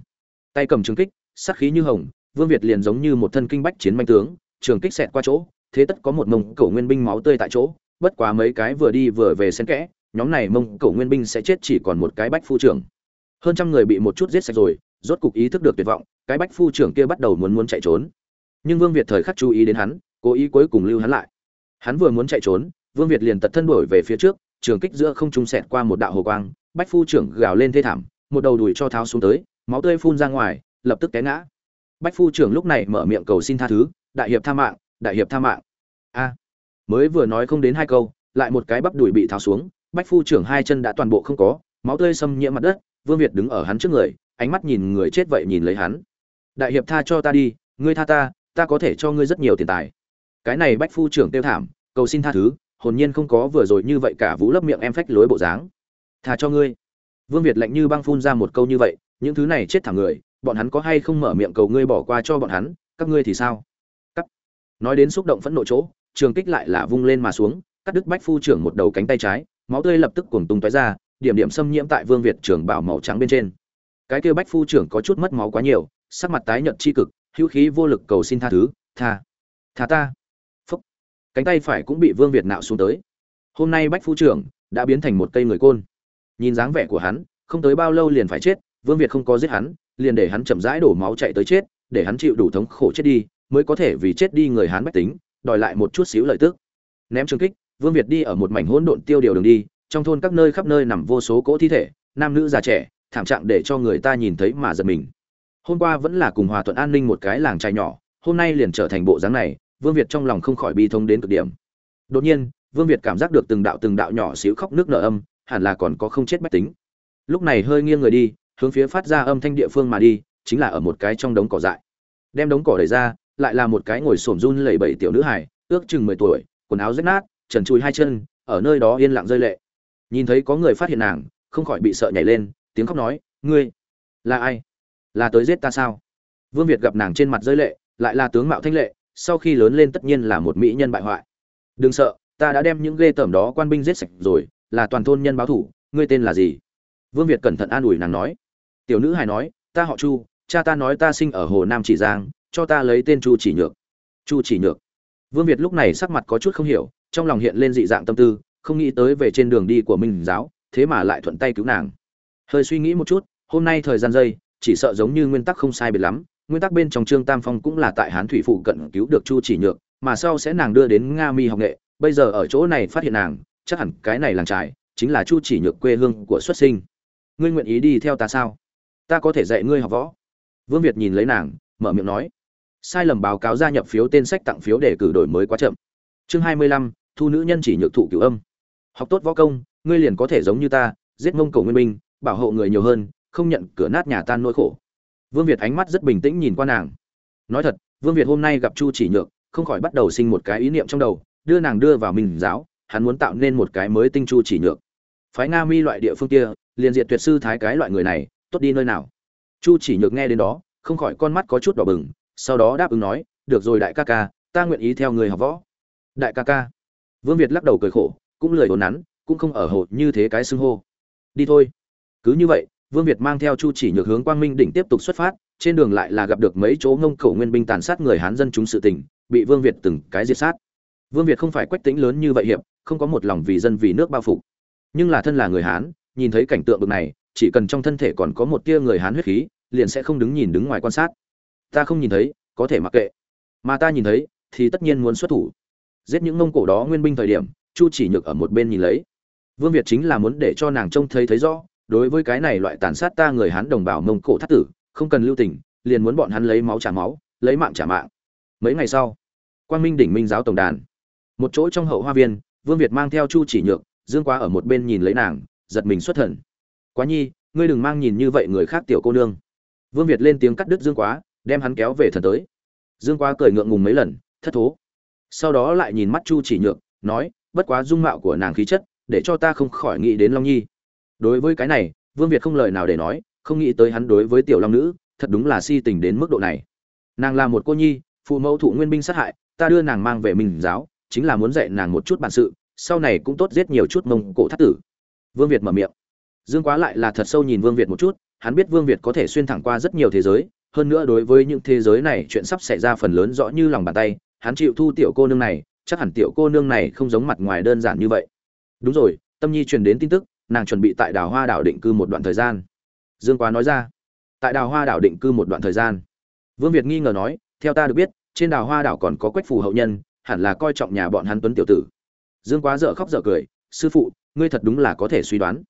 Tay cầm trường kích sắc khí như hồng, vương việt liền giống như một thân kinh bách chiến manh tướng, trường kích xẹt qua chỗ, thế tất có một mông cổ nguyên binh máu tươi tại chỗ, bất quá mấy cái vừa đi vừa về xen kẽ, nhóm này mông cổ nguyên binh sẽ chết chỉ còn một cái bách phu trưởng. Hơn trăm người bị một chút giết sạch rồi, rốt cục ý thức được tuyệt vọng, cái bách phu trưởng kia bắt đầu muốn muốn chạy trốn. Nhưng vương việt thời khắc chú ý đến hắn, cố ý cuối cùng lưu hắn lại. Hắn vừa muốn chạy trốn, vương việt liền tật thân đổi về phía trước, trường kích giữa không trung sẹt qua một đạo hồ quang bách phu trưởng gào lên thê thảm, một đầu đùi cho tháo xuống tới, máu tươi phun ra ngoài, lập tức té ngã. Bách phu trưởng lúc này mở miệng cầu xin tha thứ, đại hiệp tha mạng, đại hiệp tha mạng. A. Mới vừa nói không đến hai câu, lại một cái bắp đùi bị tháo xuống, bách phu trưởng hai chân đã toàn bộ không có, máu tươi xâm nhiễm mặt đất, vương việt đứng ở hắn trước người, ánh mắt nhìn người chết vậy nhìn lấy hắn. Đại hiệp tha cho ta đi, ngươi tha ta ta có thể cho ngươi rất nhiều tiền tài. Cái này bách phu trưởng tiêu thảm, cầu xin tha thứ, hồn nhiên không có vừa rồi như vậy cả vũ lấp miệng em phách lối bộ dáng thà cho ngươi. Vương việt lạnh như băng phun ra một câu như vậy, những thứ này chết thẳng người, bọn hắn có hay không mở miệng cầu ngươi bỏ qua cho bọn hắn, các ngươi thì sao? Cắt. Nói đến xúc động phẫn nộ chỗ, trường kích lại là vung lên mà xuống, cắt đứt bách phu trưởng một đầu cánh tay trái, máu tươi lập tức cuồng tung tóe ra, điểm điểm xâm nhiễm tại vương việt trưởng bảo màu trắng bên trên. Cái kia bách phu trưởng có chút mất máu quá nhiều, sắc mặt tái nhợt chi cực, hữu khí vô lực cầu xin tha thứ, tha tha ta. Phúc. Cánh tay phải cũng bị vương việt nạo xuống tới. Hôm nay bách phu trưởng đã biến thành một cây người côn nhìn dáng vẻ của hắn, không tới bao lâu liền phải chết, vương việt không có giết hắn, liền để hắn chậm rãi đổ máu chạy tới chết, để hắn chịu đủ thống khổ chết đi, mới có thể vì chết đi người hắn bách tính, đòi lại một chút xíu lợi tức. Ném trường kích, vương việt đi ở một mảnh hỗn độn tiêu điều đường đi, trong thôn các nơi khắp nơi nằm vô số cỗ thi thể, nam nữ già trẻ, thảm trạng để cho người ta nhìn thấy mà giật mình. Hôm qua vẫn là cùng hòa thuận an ninh một cái làng trai nhỏ, hôm nay liền trở thành bộ dáng này, vương việt trong lòng không khỏi bi thông đến cực điểm. Đột nhiên, vương việt cảm giác được từng đạo từng đạo nhỏ xíu khóc nước nở âm hẳn là còn có không chết bách tính. Lúc này hơi nghiêng người đi, hướng phía phát ra âm thanh địa phương mà đi, chính là ở một cái trong đống cỏ dại. Đem đống cỏ đẩy ra, lại là một cái ngồi xổm run lẩy bẩy tiểu nữ hải ước chừng mười tuổi, quần áo rách nát, trần chùi hai chân, ở nơi đó yên lặng rơi lệ. Nhìn thấy có người phát hiện nàng, không khỏi bị sợ nhảy lên, tiếng khóc nói, ngươi là ai? Là tới giết ta sao? Vương việt gặp nàng trên mặt rơi lệ, lại là tướng mạo thanh lệ, sau khi lớn lên tất nhiên là một mỹ nhân bại hoại. Đừng sợ, ta đã đem những ghê tởm đó quan binh giết sạch rồi là toàn thôn nhân báo thủ, ngươi tên là gì? Vương việt cẩn thận an ủi nàng nói. Tiểu nữ hài nói, ta họ chu, cha ta nói ta sinh ở hồ nam chỉ giang, cho ta lấy tên chu chỉ nhược. Chu chỉ nhược. Vương việt lúc này sắc mặt có chút không hiểu, trong lòng hiện lên dị dạng tâm tư, không nghĩ tới về trên đường đi của minh giáo, thế mà lại thuận tay cứu nàng. Hơi suy nghĩ một chút, hôm nay thời gian dây, chỉ sợ giống như nguyên tắc không sai biệt lắm, nguyên tắc bên trong trương tam phong cũng là tại hán thủy phụ cận cứu được chu chỉ nhược, mà sau sẽ nàng đưa đến nga mi học nghệ, bây giờ ở chỗ này phát hiện nàng chắc hẳn cái này làng trại chính là chu chỉ nhược quê hương của xuất sinh. Ngươi nguyện ý đi theo ta sao? Ta có thể dạy ngươi học võ. Vương việt nhìn lấy nàng, mở miệng nói. Sai lầm báo cáo gia nhập phiếu tên sách tặng phiếu để cử đổi mới quá chậm. Chương hai mươi lăm, thu nữ nhân chỉ nhược thụ cửu âm. Học tốt võ công, ngươi liền có thể giống như ta, giết mông cầu nguyên minh bảo hộ người nhiều hơn, không nhận cửa nát nhà tan nỗi khổ. Vương việt ánh mắt rất bình tĩnh nhìn qua nàng. Nói thật, vương việt hôm nay gặp chu chỉ nhược, không khỏi bắt đầu sinh một cái ý niệm trong đầu, đưa nàng đưa vào mình giáo hắn muốn tạo nên một cái mới tinh chu chỉ nhược. Phái nga mi loại địa phương kia, liền diệt tuyệt sư thái cái loại người này, tốt đi nơi nào. Chu chỉ nhược nghe đến đó, không khỏi con mắt có chút đỏ bừng, sau đó đáp ứng nói, được rồi đại ca ca, ta nguyện ý theo người học võ. Đại ca ca. Vương việt lắc đầu cười khổ, cũng lười đồn nắn, cũng không ở hộ như thế cái xưng hô. Đi thôi. Cứ như vậy, vương việt mang theo chu chỉ nhược hướng quang minh đỉnh tiếp tục xuất phát, trên đường lại là gặp được mấy chỗ ngông khẩu nguyên binh tàn sát người hán dân chúng sự tình, bị vương việt từng cái diệt sát vương việt không phải quách tính lớn như vậy hiệp, không có một lòng vì dân vì nước bao phục nhưng là thân là người hán, nhìn thấy cảnh tượng bực này, chỉ cần trong thân thể còn có một tia người hán huyết khí, liền sẽ không đứng nhìn đứng ngoài quan sát. Ta không nhìn thấy, có thể mặc kệ. Mà ta nhìn thấy, thì tất nhiên muốn xuất thủ. Giết những mông cổ đó nguyên binh thời điểm, chu chỉ nhược ở một bên nhìn lấy. Vương việt chính là muốn để cho nàng trông thấy thấy rõ, đối với cái này loại tàn sát ta người hán đồng bào mông cổ thất tử, không cần lưu tình, liền muốn bọn hắn lấy máu trả máu, lấy mạng trả mạng. Mấy ngày sau, quang minh đỉnh minh giáo tổng đàn một chỗ trong hậu hoa viên, vương việt mang theo chu chỉ nhược, dương quá ở một bên nhìn lấy nàng, giật mình xuất thần. Quá nhi, ngươi đừng mang nhìn như vậy người khác tiểu cô nương. Vương việt lên tiếng cắt đứt dương quá, đem hắn kéo về thần tới. Dương quá cười ngượng ngùng mấy lần, thất thố. Sau đó lại nhìn mắt chu chỉ nhược, nói, bất quá dung mạo của nàng khí chất, để cho ta không khỏi nghĩ đến long nhi. Đối với cái này, vương việt không lời nào để nói, không nghĩ tới hắn đối với tiểu long nữ, thật đúng là si tình đến mức độ này. Nàng là một cô nhi, phụ mẫu thụ nguyên binh sát hại, ta đưa nàng mang về mình giáo chính là muốn dạy nàng một chút bản sự, sau này cũng tốt giết nhiều chút mông cổ thắt tử. Vương việt mở miệng. Dương quá lại là thật sâu nhìn vương việt một chút, hắn biết vương việt có thể xuyên thẳng qua rất nhiều thế giới, hơn nữa đối với những thế giới này chuyện sắp xảy ra phần lớn rõ như lòng bàn tay, hắn chịu thu tiểu cô nương này, chắc hẳn tiểu cô nương này không giống mặt ngoài đơn giản như vậy. Đúng rồi, tâm nhi truyền đến tin tức, nàng chuẩn bị tại Đảo hoa đảo định cư một đoạn thời gian. Dương quá nói ra. Tại Đảo hoa đảo định cư một đoạn thời gian. Vương việt nghi ngờ nói, theo ta được biết, trên Đảo hoa đảo còn có quách phù hậu nhân hẳn là coi trọng nhà bọn hắn tuấn tiểu tử. Dương quá dở khóc dở cười, sư phụ, ngươi thật đúng là có thể suy đoán.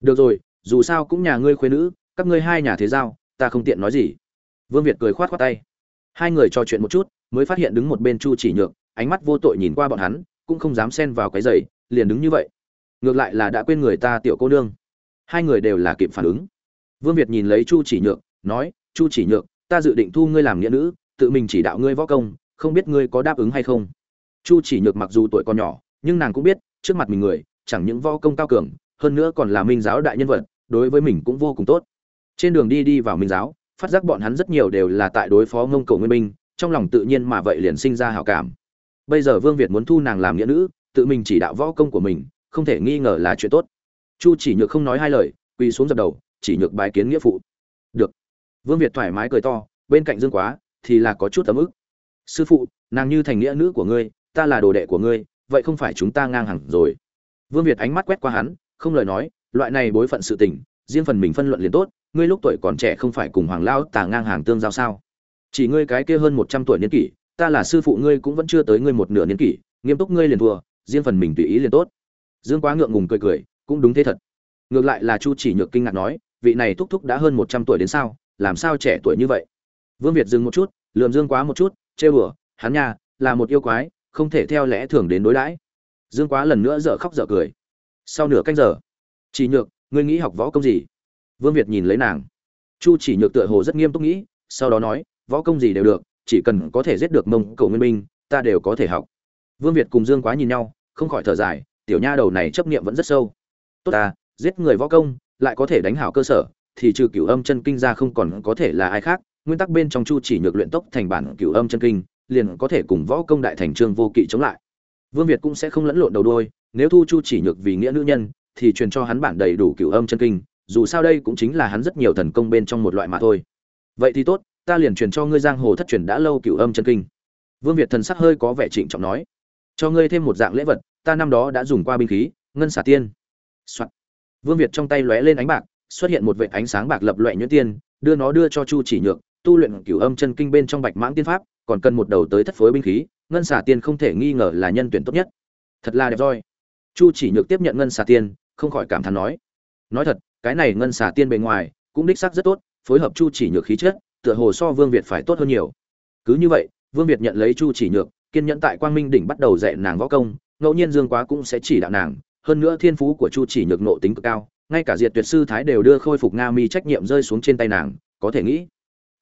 Được rồi, dù sao cũng nhà ngươi khuê nữ, các ngươi hai nhà thế giao, ta không tiện nói gì. Vương việt cười khoát khoát tay. Hai người trò chuyện một chút, mới phát hiện đứng một bên chu chỉ nhược, ánh mắt vô tội nhìn qua bọn hắn, cũng không dám xen vào cái giày, liền đứng như vậy. Ngược lại là đã quên người ta tiểu cô nương. Hai người đều là kịp phản ứng. Vương việt nhìn lấy chu chỉ nhược, nói, chu chỉ nhược, ta dự định thu ngươi làm nghĩa nữ, tự mình chỉ đạo ngươi võ công không biết ngươi có đáp ứng hay không. Chu chỉ nhược mặc dù tuổi còn nhỏ, nhưng nàng cũng biết, trước mặt mình người, chẳng những võ công cao cường, hơn nữa còn là minh giáo đại nhân vật, đối với mình cũng vô cùng tốt. Trên đường đi đi vào minh giáo, phát giác bọn hắn rất nhiều đều là tại đối phó ngông cầu nguyên minh, trong lòng tự nhiên mà vậy liền sinh ra hảo cảm. Bây giờ vương việt muốn thu nàng làm nghĩa nữ, tự mình chỉ đạo võ công của mình, không thể nghi ngờ là chuyện tốt. Chu chỉ nhược không nói hai lời, quỳ xuống dập đầu, chỉ nhược bái kiến nghĩa phụ. Được. Vương việt thoải mái cười to, bên cạnh dương quá thì là có chút ấm ức sư phụ, nàng như thành nghĩa nữ của ngươi, ta là đồ đệ của ngươi, vậy không phải chúng ta ngang hàng rồi. Vương việt ánh mắt quét qua hắn, không lời nói, loại này bối phận sự tình, riêng phần mình phân luận liền tốt, ngươi lúc tuổi còn trẻ không phải cùng hoàng lao tà ngang hàng tương giao sao? Chỉ ngươi cái kia hơn một trăm tuổi niên kỷ, ta là sư phụ ngươi cũng vẫn chưa tới ngươi một nửa niên kỷ, nghiêm túc ngươi liền thua, riêng phần mình tùy ý liền tốt. Dương quá ngượng ngùng cười cười, cũng đúng thế thật. Ngược lại là chu chỉ nhược kinh ngạc nói, vị này thúc thúc đã hơn một trăm tuổi đến sao, làm sao trẻ tuổi như vậy? Vương việt dừng một chút, lườm dương quá một chút trêu đùa, hắn nha là một yêu quái không thể theo lẽ thường đến đối đãi. Dương quá lần nữa dở khóc dở cười. Sau nửa canh giờ chỉ nhược ngươi nghĩ học võ công gì? Vương việt nhìn lấy nàng. Chu chỉ nhược tựa hồ rất nghiêm túc nghĩ sau đó nói võ công gì đều được chỉ cần có thể giết được mông Cổ nguyên minh ta đều có thể học. Vương việt cùng dương quá nhìn nhau không khỏi thở dài tiểu nha đầu này chấp niệm vẫn rất sâu. Tốt ta giết người võ công lại có thể đánh hảo cơ sở thì trừ cửu âm chân kinh ra không còn có thể là ai khác nguyên tắc bên trong chu chỉ nhược luyện tốc thành bản cửu âm chân kinh, liền có thể cùng võ công đại thành trương vô kỵ chống lại. Vương việt cũng sẽ không lẫn lộn đầu đôi nếu thu chu chỉ nhược vì nghĩa nữ nhân, thì truyền cho hắn bản đầy đủ cửu âm chân kinh, dù sao đây cũng chính là hắn rất nhiều thần công bên trong một loại mà thôi. Vậy thì tốt, ta liền truyền cho ngươi giang hồ thất truyền đã lâu cửu âm chân kinh. Vương việt thần sắc hơi có vẻ trịnh trọng nói, cho ngươi thêm một dạng lễ vật, ta năm đó đã dùng qua binh khí, ngân xả tiên、Soạn. vương việt trong tay lóe lên ánh bạc, xuất hiện một vệt ánh sáng bạc lập loại nhuyễn tiên, đưa nó đưa cho chu chỉ nhược tu luyện cửu âm chân kinh bên trong bạch mãng tiên pháp, còn cần một đầu tới thất phối binh khí, ngân xả tiên không thể nghi ngờ là nhân tuyển tốt nhất. Thật là đẹp roi. Chu chỉ nhược tiếp nhận ngân xả tiên, không khỏi cảm thán nói. Nói thật, cái này ngân xả tiên bề ngoài, cũng đích xác rất tốt, phối hợp chu chỉ nhược khí chất, tựa hồ so vương việt phải tốt hơn nhiều. Cứ như vậy, vương việt nhận lấy chu chỉ nhược, kiên nhẫn tại quang minh đỉnh bắt đầu dạy nàng võ công, ngẫu nhiên dương quá cũng sẽ chỉ đạo nàng, hơn nữa thiên phú của chu chỉ nhược nộ tính cực cao, ngay cả diệt tuyệt sư thái đều đưa khôi phục nga mi trách nhiệm rơi xuống trên tay nàng, có thể nghĩ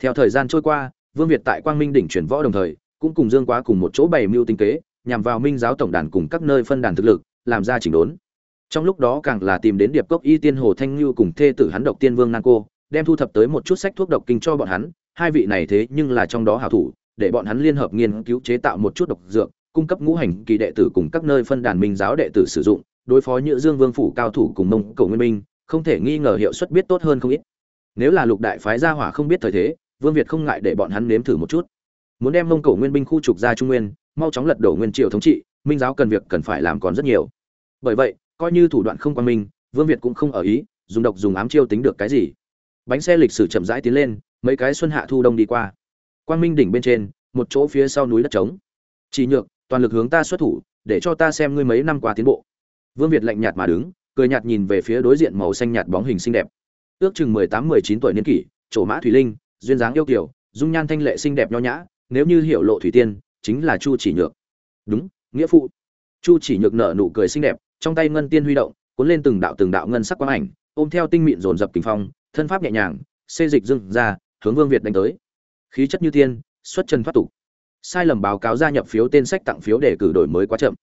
theo thời gian trôi qua, vương việt tại quang minh đỉnh chuyển võ đồng thời, cũng cùng dương quá cùng một chỗ bày mưu tinh kế, nhằm vào minh giáo tổng đàn cùng các nơi phân đàn thực lực, làm ra chỉnh đốn. Trong lúc đó càng là tìm đến điệp cốc y tiên hồ thanh như cùng thê tử hắn độc tiên vương nan cô, đem thu thập tới một chút sách thuốc độc kinh cho bọn hắn, hai vị này thế nhưng là trong đó hảo thủ, để bọn hắn liên hợp nghiên cứu chế tạo một chút độc dược, cung cấp ngũ hành kỳ đệ tử cùng các nơi phân đàn minh giáo đệ tử sử dụng, đối phó nhữ dương vương phủ cao thủ cùng mông cổ nguyên minh, không thể nghi ngờ hiệu suất biết tốt hơn không ít. Nếu là lục đại phái gia hỏa không biết thời thế vương việt không ngại để bọn hắn nếm thử một chút. Muốn đem mông cổ nguyên binh khu trục ra trung nguyên, mau chóng lật đổ nguyên triều thống trị, minh giáo cần việc cần phải làm còn rất nhiều. Bởi vậy, coi như thủ đoạn không quan minh, vương việt cũng không ở ý, dùng độc dùng ám chiêu tính được cái gì. Bánh xe lịch sử chậm rãi tiến lên, mấy cái xuân hạ thu đông đi qua. Quang minh đỉnh bên trên, một chỗ phía sau núi đất trống. Chỉ nhược, toàn lực hướng ta xuất thủ, để cho ta xem ngươi mấy năm qua tiến bộ. Vương việt lạnh nhạt mà đứng, cười nhạt nhìn về phía đối diện màu xanh nhạt bóng hình xinh đẹp. Ước chừng mười tám, mười chín tuổi niên kỷ trổ mã thủy linh duyên dáng yêu kiều, dung nhan thanh lệ xinh đẹp nho nhã, nếu như hiểu lộ thủy tiên, chính là chu chỉ nhược. Đúng, nghĩa phụ. Chu chỉ nhược nở nụ cười xinh đẹp, trong tay ngân tiên huy động, cuốn lên từng đạo từng đạo ngân sắc quang ảnh, ôm theo tinh mịn dồn dập kinh phong, thân pháp nhẹ nhàng, xê dịch dưng ra, hướng vương việt đánh tới. Khí chất như tiên, xuất chân thoát tục. Sai lầm báo cáo gia nhập phiếu tên sách tặng phiếu để cử đổi mới quá chậm.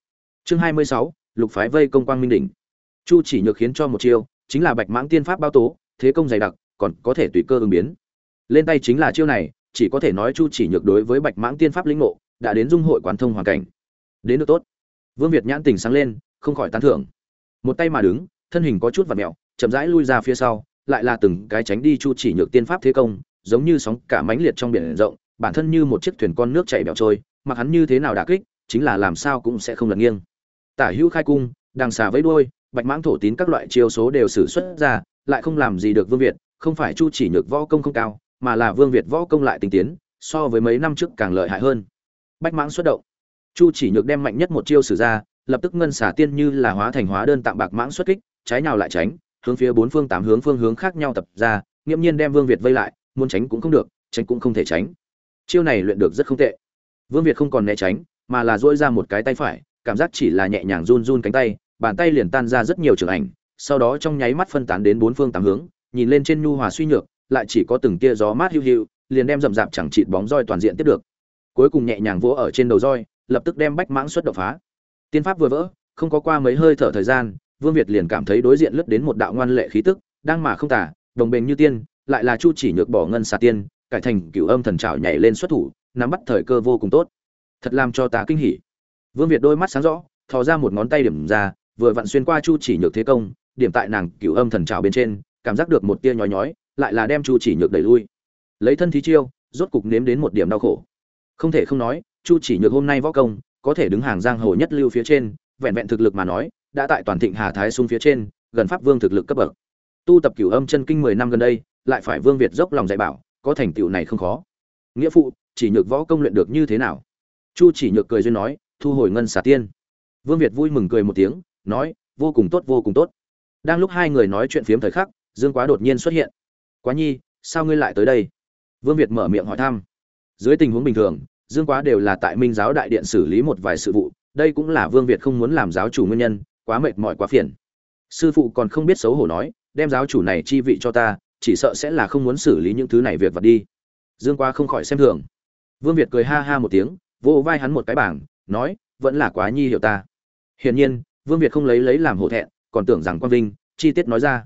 Chương hai mươi sáu, lục phái vây công quang minh đỉnh. Chu chỉ nhược khiến cho một chiêu, chính là bạch mãng tiên pháp bao tố, thế công dày đặc, còn có thể tùy cơ ứng biến lên tay chính là chiêu này, chỉ có thể nói chu chỉ nhược đối với bạch mãng tiên pháp lĩnh ngộ đã đến dung hội quán thông hoàn cảnh. Đến được tốt. Vương việt nhãn tình sáng lên, không khỏi tán thưởng. Một tay mà đứng, thân hình có chút vặt mẹo, chậm rãi lui ra phía sau, lại là từng cái tránh đi chu chỉ nhược tiên pháp thế công, giống như sóng cả mãnh liệt trong biển rộng, bản thân như một chiếc thuyền con nước chảy bẹo trôi, mặc hắn như thế nào đả kích, chính là làm sao cũng sẽ không lật nghiêng. Tả hữu khai cung đằng xà với đuôi, bạch mãng thổ tín các loại chiêu số đều sử xuất ra, lại không làm gì được vương việt, không phải chu chỉ nhược võ công không cao mà là vương việt võ công lại tinh tiến, so với mấy năm trước càng lợi hại hơn. Bạch mãng xuất động. Chu chỉ nhược đem mạnh nhất một chiêu sử ra, lập tức ngân xả tiên như là hóa thành hóa đơn tạm bạc mãng xuất kích, trái nào lại tránh, hướng phía bốn phương tám hướng phương hướng khác nhau tập ra nghiêm nhiên đem vương việt vây lại, muốn tránh cũng không được, tránh cũng không thể tránh. Chiêu này luyện được rất không tệ. Vương việt không còn né tránh, mà là duỗi ra một cái tay phải, cảm giác chỉ là nhẹ nhàng run run cánh tay, bàn tay liền tan ra rất nhiều trường ảnh, sau đó trong nháy mắt phân tán đến bốn phương tám hướng, nhìn lên trên nhu hòa suy nhược lại chỉ có từng tia gió mát hiu hiu, liền đem rậm rạp chẳng chịt bóng roi toàn diện tiếp được. Cuối cùng nhẹ nhàng vỗ ở trên đầu roi, lập tức đem bách mãng xuất đột phá. Tiên pháp vừa vỡ, không có qua mấy hơi thở thời gian, vương việt liền cảm thấy đối diện lướt đến một đạo ngoan lệ khí tức, đang mà không tả, đồng bền như tiên, lại là chu chỉ nhược bỏ ngân xà tiên, cải thành cửu âm thần trảo nhảy lên xuất thủ, nắm bắt thời cơ vô cùng tốt. Thật làm cho ta kinh hỉ. Vương việt đôi mắt sáng rõ, thò ra một ngón tay điểm ra, vừa vặn xuyên qua chu chỉ nhược thế công, điểm tại nàng cửu âm thần trảo bên trên, cảm giác được một tia nhói nhói lại là đem chu chỉ nhược đẩy lui. Lấy thân thí chiêu, rốt cục nếm đến một điểm đau khổ. Không thể không nói, chu chỉ nhược hôm nay võ công, có thể đứng hàng giang hồ nhất lưu phía trên, vẹn vẹn thực lực mà nói, đã tại toàn thịnh hà thái xung phía trên, gần pháp vương thực lực cấp bậc. Tu tập cửu âm chân kinh mười năm gần đây, lại phải vương việt dốc lòng dạy bảo, có thành tựu này không khó. Nghĩa phụ, chỉ nhược võ công luyện được như thế nào? Chu chỉ nhược cười duyên nói, thu hồi ngân xà tiên. Vương việt vui mừng cười một tiếng, nói, vô cùng tốt, vô cùng tốt. Đang lúc hai người nói chuyện phiếm thời khắc, dương quá đột nhiên xuất hiện quá nhi, sao ngươi lại tới đây? Vương việt mở miệng hỏi thăm. Dưới tình huống bình thường, dương quá đều là tại minh giáo đại điện xử lý một vài sự vụ, đây cũng là vương việt không muốn làm giáo chủ nguyên nhân, quá mệt mỏi quá phiền. Sư phụ còn không biết xấu hổ nói, đem giáo chủ này chi vị cho ta, chỉ sợ sẽ là không muốn xử lý những thứ này việc vật đi. Dương quá không khỏi xem thường. Vương việt cười ha ha một tiếng, vỗ vai hắn một cái bảng, nói, vẫn là quá nhi hiểu ta. Hiển nhiên, vương việt không lấy lấy làm hổ thẹn, còn tưởng rằng quang vinh, chi tiết nói ra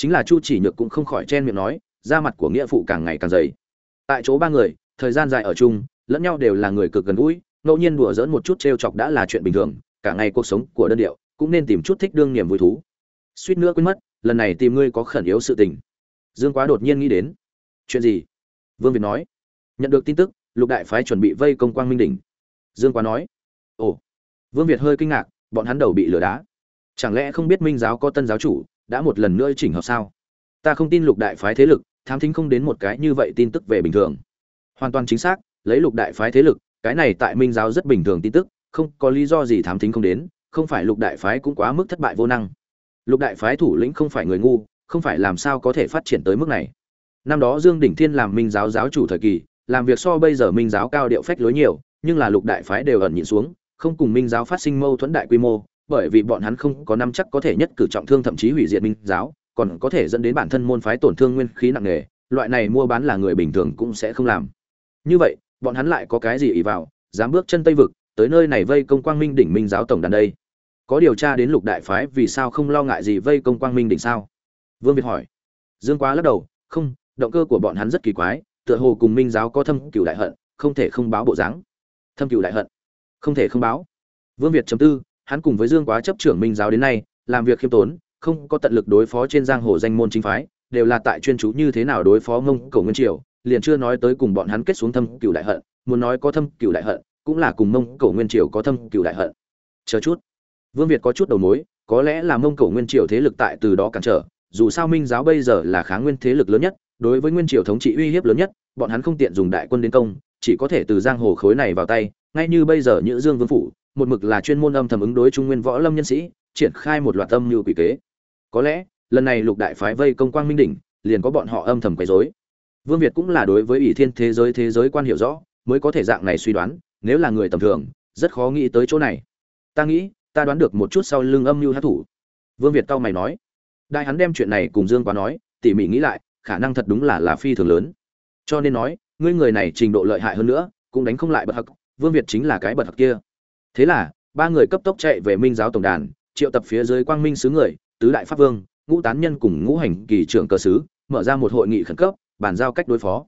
chính là chu chỉ nhược cũng không khỏi chen miệng nói, da mặt của nghĩa phụ càng ngày càng dày. Tại chỗ ba người, thời gian dài ở chung, lẫn nhau đều là người cực gần gũi, ngẫu nhiên đùa dỡn một chút t chọc đã là chuyện bình thường, cả ngày cuộc sống của đơn điệu, cũng nên tìm chút thích đương niềm vui thú. Suýt nữa quên mất, lần này tìm ngươi có khẩn yếu sự tình. Dương quá đột nhiên nghĩ đến. Chuyện gì? Vương việt nói. Nhận được tin tức, lục đại phái chuẩn bị vây công quang minh đỉnh. Dương quá nói. Ồ. Vương việt hơi kinh ngạc, bọn hắn đầu bị lừa đá. Chẳng lẽ không biết minh giáo có tân giáo chủ đã một lần nữa chỉnh hợp sao? Ta không tin lục đại phái thế lực, thám thính không đến một cái như vậy tin tức về bình thường. Hoàn toàn chính xác, lấy lục đại phái thế lực, cái này tại minh giáo rất bình thường tin tức, không có lý do gì thám thính không đến, không phải lục đại phái cũng quá mức thất bại vô năng. Lục đại phái thủ lĩnh không phải người ngu, không phải làm sao có thể phát triển tới mức này. Năm đó dương đỉnh thiên làm minh giáo giáo chủ thời kỳ, làm việc so bây giờ minh giáo cao điệu phách lối nhiều, nhưng là lục đại phái đều ẩn nhịn xuống, không cùng minh giáo phát sinh mâu thuẫn đại quy mô bởi vì bọn hắn không có năm chắc có thể nhất cử trọng thương thậm chí hủy diệt minh giáo, còn có thể dẫn đến bản thân môn phái tổn thương nguyên khí nặng nề, loại này mua bán là người bình thường cũng sẽ không làm. Như vậy, bọn hắn lại có cái gì ý vào, dám bước chân tây vực, tới nơi này vây công quang minh đỉnh minh giáo tổng đàn đây? Có điều tra đến lục đại phái vì sao không lo ngại gì vây công quang minh đỉnh sao? Vương việt hỏi. Dương quá lắc đầu, không, động cơ của bọn hắn rất kỳ quái, tựa hồ cùng minh giáo có thâm cửu đại hận, không thể không báo bộ dáng. Thâm cửu đại hận? Không thể không báo. Vương việt chấm tư hắn cùng với dương quá chấp trưởng minh giáo đến nay, làm việc khiêm tốn, không có tận lực đối phó trên giang hồ danh môn chính phái, đều là tại chuyên chú như thế nào đối phó mông cổ nguyên triều, liền chưa nói tới cùng bọn hắn kết xuống thâm cửu đại hận, muốn nói có thâm cửu đại hận, cũng là cùng mông cổ nguyên triều có thâm cửu đại hận. Chờ chút. Vương việt có chút đầu mối, có lẽ là mông cổ nguyên triều thế lực tại từ đó cản trở, dù sao minh giáo bây giờ là kháng nguyên thế lực lớn nhất, đối với nguyên triều thống trị uy hiếp lớn nhất, bọn hắn không tiện dùng đại quân đến công, chỉ có thể từ giang hồ khối này vào tay, ngay như bây giờ nhữ dương vương phủ một mực là chuyên môn âm thầm ứng đối trung nguyên võ lâm nhân sĩ, triển khai một loạt âm như quỷ kế. Có lẽ, lần này lục đại phái vây công quang minh đỉnh, liền có bọn họ âm thầm quấy rối. Vương việt cũng là đối với ỷ thiên thế giới thế giới quan hiểu rõ, mới có thể dạng này suy đoán, nếu là người tầm thường, rất khó nghĩ tới chỗ này. Ta nghĩ, ta đoán được một chút sau lưng âm mưu hát thủ. Vương việt tao mày nói. Đại hắn đem chuyện này cùng dương quá nói, tỉ mỉ nghĩ lại, khả năng thật đúng là là phi thường lớn. Cho nên nói, ngươi người này trình độ lợi hại hơn nữa, cũng đánh không lại bậc hặc vương việt chính là cái bậc hặc kia thế là, ba người cấp tốc chạy về minh giáo tổng đàn, triệu tập phía dưới quang minh sứ người, tứ đại pháp vương, ngũ tán nhân cùng ngũ hành kỳ trưởng cơ sứ, mở ra một hội nghị khẩn cấp, bàn giao cách đối phó.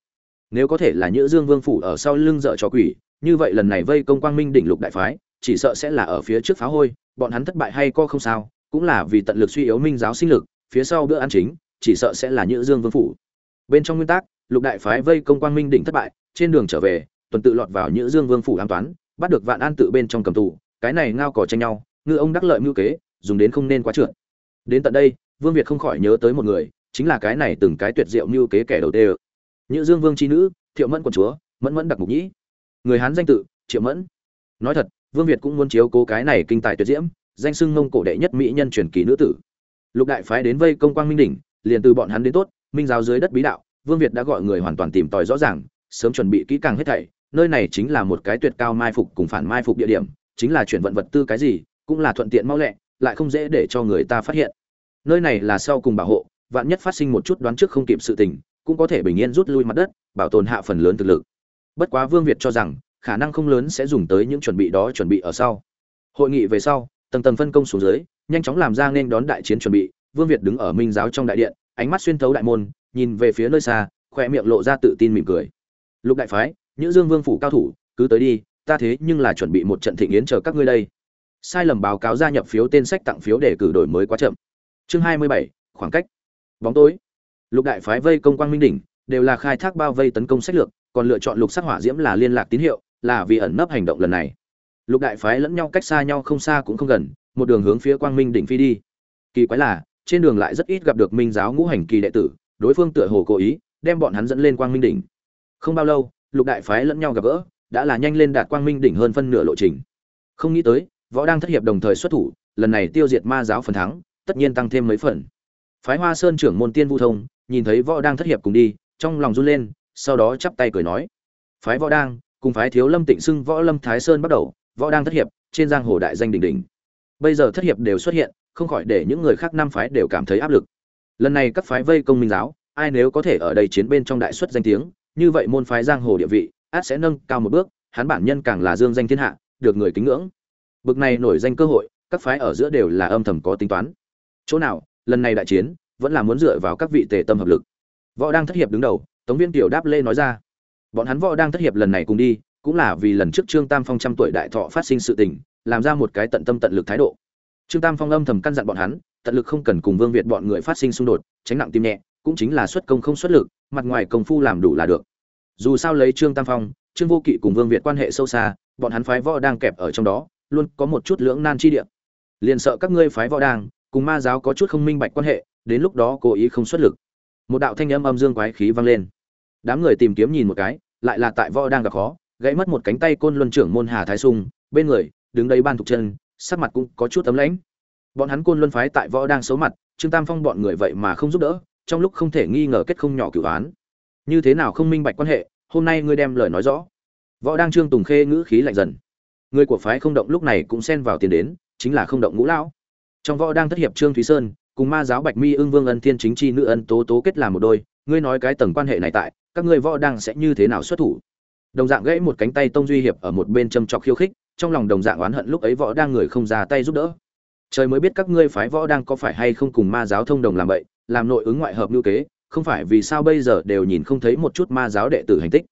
Nếu có thể là nhữ dương vương phủ ở sau lưng dợ cho quỷ, như vậy lần này vây công quang minh đỉnh lục đại phái, chỉ sợ sẽ là ở phía trước phá hôi, bọn hắn thất bại hay co không sao, cũng là vì tận lực suy yếu minh giáo sinh lực, phía sau bữa ăn chính, chỉ sợ sẽ là nhữ dương vương phủ. Bên trong nguyên tắc, lục đại phái vây công quang minh đỉnh thất bại, trên đường trở về, tuần tự lọt vào nhữ dương vương phủ an toán bắt được vạn an tự bên trong cầm tù, cái này ngao cỏ tranh nhau, ngư ông đắc lợi mưu kế, dùng đến không nên quá trượt. Đến tận đây, vương việt không khỏi nhớ tới một người, chính là cái này từng cái tuyệt diệu mưu kế kẻ đầu tê nhữ dương vương c nữ, thiệu mẫn quần chúa, mẫn mẫn đặc mục nhĩ. Người hán danh tự, triệu mẫn. Nói thật, vương việt cũng muốn chiếu cố cái này kinh tài tuyệt diễm, danh sưng mông cổ đệ nhất mỹ nhân truyền kỳ nữ tử. Lục đại phái đến vây công quang minh đỉnh, liền từ bọn hắn đến tốt, minh giáo dưới đất bí đạo, vương việt đã gọi người hoàn toàn tìm tòi rõ ràng, sớm chuẩn bị kỹ càng hết thảy nơi này chính là một cái tuyệt cao mai phục cùng phản mai phục địa điểm, chính là chuyển vận vật tư cái gì, cũng là thuận tiện mau lẹ, lại không dễ để cho người ta phát hiện. Nơi này là sau cùng bảo hộ, vạn nhất phát sinh một chút đoán trước không kịp sự tình, cũng có thể bình yên rút lui mặt đất, bảo tồn hạ phần lớn thực lực. Bất quá vương việt cho rằng, khả năng không lớn sẽ dùng tới những chuẩn bị đó chuẩn bị ở sau. Hội nghị về sau, tầng tầng phân công xuống dưới, nhanh chóng làm ra nên đón đại chiến chuẩn bị, vương việt đứng ở minh giáo trong đại điện, ánh mắt xuyên thấu đại môn, nhìn về phía nơi xa, khoe miệng lộ ra tự tin mỉm cười. Lục đại phái nhữ dương vương phủ cao thủ, cứ tới đi, ta thế nhưng là chuẩn bị một trận thịnh yến chờ các ngươi đây. Sai lầm báo cáo gia nhập phiếu tên sách tặng phiếu để cử đổi mới quá chậm. Chương hai mươi bảy, khoảng cách. Bóng tối. Lục đại phái vây công quang minh đỉnh, đều là khai thác bao vây tấn công sách lược, còn lựa chọn lục sắc hỏa diễm là liên lạc tín hiệu, là vì ẩn nấp hành động lần này. Lục đại phái lẫn nhau cách xa nhau không xa cũng không gần, một đường hướng phía quang minh đỉnh phi đi. Kỳ quái là, trên đường lại rất ít gặp được minh giáo ngũ hành kỳ đệ tử, đối phương tựa hồ cố ý, đem bọn hắn dẫn lên quang minh đỉnh. Không bao lâu lục đại phái lẫn nhau gặp gỡ, đã là nhanh lên đạt quang minh đỉnh hơn phân nửa lộ trình. Không nghĩ tới, võ đang thất hiệp đồng thời xuất thủ, lần này tiêu diệt ma giáo phần thắng, tất nhiên tăng thêm mấy phần. Phái hoa sơn trưởng môn tiên vu thông, nhìn thấy võ đang thất hiệp cùng đi, trong lòng run lên, sau đó chắp tay cười nói, phái võ đang, cùng phái thiếu lâm tịnh xưng võ lâm thái sơn bắt đầu, võ đang thất hiệp, trên giang hồ đại danh đỉnh đỉnh. Bây giờ thất hiệp đều xuất hiện, không khỏi để những người khác năm phái đều cảm thấy áp lực. Lần này các phái vây công minh giáo, ai nếu có thể ở đây chiến bên trong đại xuất danh tiếng như vậy môn phái giang hồ địa vị, át sẽ nâng cao một bước, hắn bản nhân càng là dương danh thiên hạ, được người kính ngưỡng. Bực này nổi danh cơ hội, các phái ở giữa đều là âm thầm có tính toán. Chỗ nào, lần này đại chiến, vẫn là muốn dựa vào các vị tề tâm hợp lực. Võ đang thất hiệp đứng đầu, tống viên tiểu đáp lê nói ra. Bọn hắn võ đang thất hiệp lần này cùng đi, cũng là vì lần trước trương tam phong trăm tuổi đại thọ phát sinh sự tình, làm ra một cái tận tâm tận lực thái độ. Trương tam phong âm thầm căn dặn bọn hắn, tận lực không cần cùng vương việt bọn người phát sinh xung đột, tránh nặng tim nhẹ, cũng chính là xuất công không xuất lực mặt ngoài công phu làm đủ là được. Dù sao lấy trương tam phong, trương vô kỵ cùng vương việt quan hệ sâu xa, bọn hắn phái võ đang kẹp ở trong đó, luôn có một chút lưỡng nan chi địa. Liền sợ các ngươi phái võ đang, cùng ma giáo có chút không minh bạch quan hệ, đến lúc đó cố ý không xuất lực. Một đạo thanh âm âm dương quái khí vang lên. Đám người tìm kiếm nhìn một cái, lại là tại võ đang gặp khó, gãy mất một cánh tay côn luân trưởng môn hà thái sung, bên người, đứng đây ban thục chân, sắc mặt cũng có chút ấm lãnh. Bọn hắn côn luân phái tại võ đang xấu mặt, trương tam phong bọn người vậy mà không giúp đỡ trong lúc không thể nghi ngờ kết không nhỏ cửu án. Như thế nào không minh bạch quan hệ, hôm nay ngươi đem lời nói rõ. Võ đang trương tùng khê ngữ khí lạnh dần. Người của phái không động lúc này cũng xen vào tiền đến, chính là không động ngũ lão. Trong võ đang thất hiệp trương thúy sơn, cùng ma giáo bạch mi ưng vương ân thiên chính chi nữ ân tố tố kết làm một đôi, ngươi nói cái tầng quan hệ này tại, các ngươi võ đang sẽ như thế nào xuất thủ? Đồng dạng gãy một cánh tay tông duy hiệp ở một bên châm trọc khiêu khích, trong lòng đồng dạng oán hận lúc ấy võ đang người không ra tay giúp đỡ. Trời mới biết các ngươi phái võ đang có phải hay không cùng ma giáo thông đồng làm vậy làm nội ứng ngoại hợp lưu kế, không phải vì sao bây giờ đều nhìn không thấy một chút ma giáo đệ tử hành tích.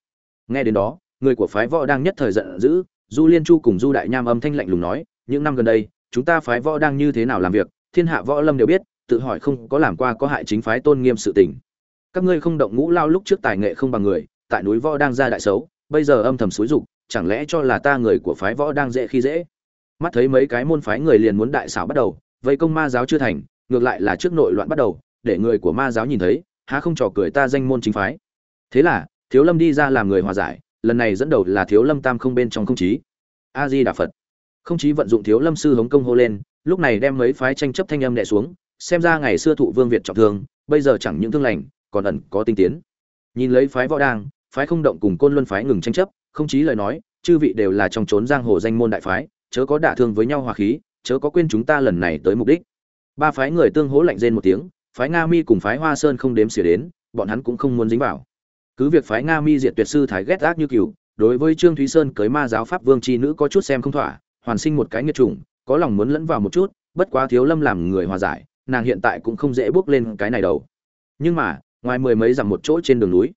Nghe đến đó, người của phái võ đang nhất thời giận dữ, du liên chu cùng du đại nham âm thanh lạnh lùng nói, những năm gần đây, chúng ta phái võ đang như thế nào làm việc, thiên hạ võ lâm đều biết, tự hỏi không có làm qua có hại chính phái tôn nghiêm sự tình. Các ngươi không động ngũ lao lúc trước tài nghệ không bằng người, tại núi võ đang ra đại xấu, bây giờ âm thầm xúi dục, chẳng lẽ cho là ta người của phái võ đang dễ khi dễ? Mắt thấy mấy cái môn phái người liền muốn đại xảo bắt đầu, vây công ma giáo chưa thành, ngược lại là trước nội loạn bắt đầu để người của ma giáo nhìn thấy, há không trò cười ta danh môn chính phái. Thế là, thiếu lâm đi ra làm người hòa giải, lần này dẫn đầu là thiếu lâm tam không bên trong không chí. A di đà phật. Không chí vận dụng thiếu lâm sư hống công hô lên, lúc này đem mấy phái tranh chấp thanh âm đè xuống, xem ra ngày xưa thụ vương việt trọng thương, bây giờ chẳng những thương lành, còn ẩn có tinh tiến. Nhìn lấy phái võ đang, phái không động cùng côn luân phái ngừng tranh chấp, không chí lời nói, chư vị đều là trong trốn giang hồ danh môn đại phái, chớ có đả thương với nhau hòa khí, chớ có quên chúng ta lần này tới mục đích. Ba phái người tương hỗ lạnh rên một tiếng phái nga mi cùng phái hoa sơn không đếm xỉa đến, bọn hắn cũng không muốn dính vào. Cứ việc phái nga mi diệt tuyệt sư thái ghét ác như cừu, đối với trương thúy sơn cưới ma giáo pháp vương c h i nữ có chút xem không thỏa, hoàn sinh một cái nghiệt chủng, có lòng muốn lẫn vào một chút, bất quá thiếu lâm làm người hòa giải, nàng hiện tại cũng không dễ bước lên cái này đầu nhưng mà, ngoài mười mấy dặm một chỗ trên đường núi,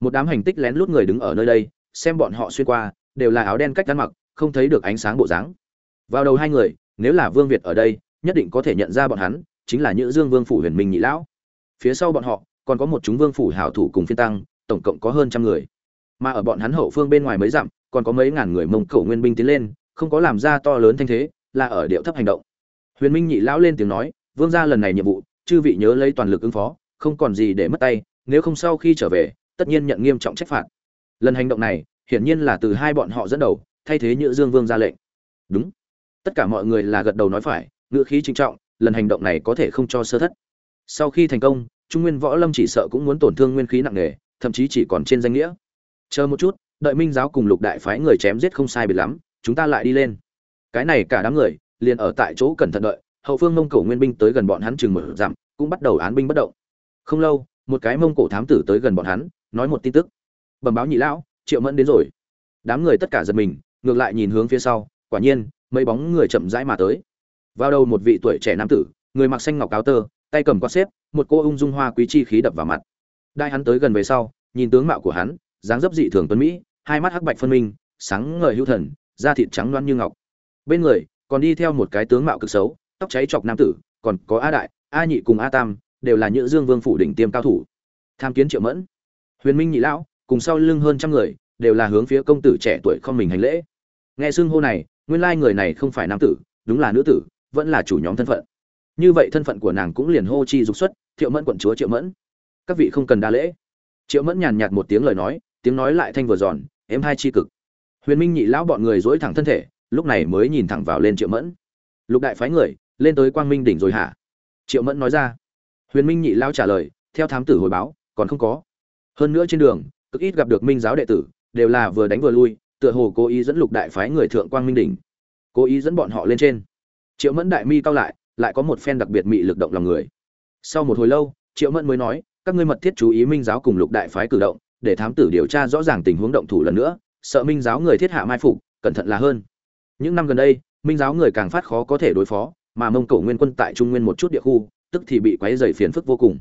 một đám hành tích lén lút người đứng ở nơi đây, xem bọn họ xuyên qua, đều là áo đen cách ăn mặc, không thấy được ánh sáng bộ dáng. Vào đầu hai người, nếu là vương việt ở đây, nhất định có thể nhận ra bọn hắn chính là Nhữ dương vương phủ huyền minh nhị lão. Phía sau bọn họ, còn có một chúng vương phủ hảo thủ cùng phiên tăng, tổng cộng có hơn trăm người. Mà ở bọn hắn hậu phương bên ngoài mấy dặm, còn có mấy ngàn người mông cổ nguyên binh tiến lên, không có làm ra to lớn thanh thế, là ở điệu thấp hành động. Huyền minh nhị lão lên tiếng nói, vương gia lần này nhiệm vụ, chư vị nhớ lấy toàn lực ứng phó, không còn gì để mất tay, nếu không sau khi trở về, tất nhiên nhận nghiêm trọng trách phạt. Lần hành động này, hiển nhiên là từ hai bọn họ dẫn đầu, thay thế nhữ dương vương ra lệnh. Đúng. Tất cả mọi người là gật đầu nói phải, ngữ khí trinh trọng lần hành động này có thể không cho sơ thất. Sau khi thành công, trung nguyên võ lâm chỉ sợ cũng muốn tổn thương nguyên khí nặng nề, thậm chí chỉ còn trên danh nghĩa. Chờ một chút, đợi minh giáo cùng lục đại phái người chém giết không sai biệt lắm, chúng ta lại đi lên. Cái này cả đám người liền ở tại chỗ cẩn thận đợi, hậu phương mông cổ nguyên binh tới gần bọn hắn chừng một dặm, cũng bắt đầu án binh bất động. Không lâu, một cái mông cổ thám tử tới gần bọn hắn, nói một tin tức. Bẩm báo nhị lão, triệu mẫn đến rồi. Đám người tất cả giật mình, ngược lại nhìn hướng phía sau, quả nhiên, mấy bóng người chậm rãi mà tới vào đầu một vị tuổi trẻ nam tử, người mặc xanh ngọc áo tơ, tay cầm quạt xếp, một cô ung dung hoa quý chi khí đập vào mặt. Đai hắn tới gần về sau, nhìn tướng mạo của hắn, dáng dấp dị thường tuấn mỹ, hai mắt hắc bạch phân minh, sáng ngời hữu thần, da thịt trắng loáng như ngọc. Bên người, còn đi theo một cái tướng mạo cực xấu, tóc cháy chọc nam tử, còn có a đại, a nhị cùng a tam, đều là những dương vương phủ đỉnh tiêm cao thủ. Tham kiến triệu mẫn. Huyền minh nhị lão, cùng sau lưng hơn trăm người, đều là hướng phía công tử trẻ tuổi không mình hành lễ. Nghe xưng hô này, nguyên lai người này không phải nam tử, đúng là nữ tử vẫn là chủ nhóm thân phận. Như vậy thân phận của nàng cũng liền hô chi dục xuất, thiệu mẫn quận chúa triệu mẫn. Các vị không cần đa lễ. Triệu mẫn nhàn nhạt một tiếng lời nói, tiếng nói lại thanh vừa giòn em hai chi cực. Huyền minh nhị lão bọn người dối thẳng thân thể, lúc này mới nhìn thẳng vào lên triệu mẫn. Lục đại phái người, lên tới quang minh đỉnh rồi hả? Triệu mẫn nói ra. Huyền minh nhị lão trả lời, theo thám tử hồi báo, còn không có. Hơn nữa trên đường, cực ít gặp được minh giáo đệ tử, đều là vừa đánh vừa lui, tựa hồ cố ý dẫn lục đại phái người thượng quang minh đỉnh. Cố ý dẫn bọn họ lên trên triệu mẫn đại mi cao lại lại có một phen đặc biệt mị lực động lòng người. Sau một hồi lâu, triệu mẫn mới nói, các ngươi mật thiết chú ý minh giáo cùng lục đại phái cử động, để thám tử điều tra rõ ràng tình huống động thủ lần nữa, sợ minh giáo người thiết hạ mai phục, cẩn thận là hơn. Những năm gần đây, minh giáo người càng phát khó có thể đối phó, mà mông cổ nguyên quân tại trung nguyên một chút địa khu, tức thì bị quấy dày phiền phức vô cùng.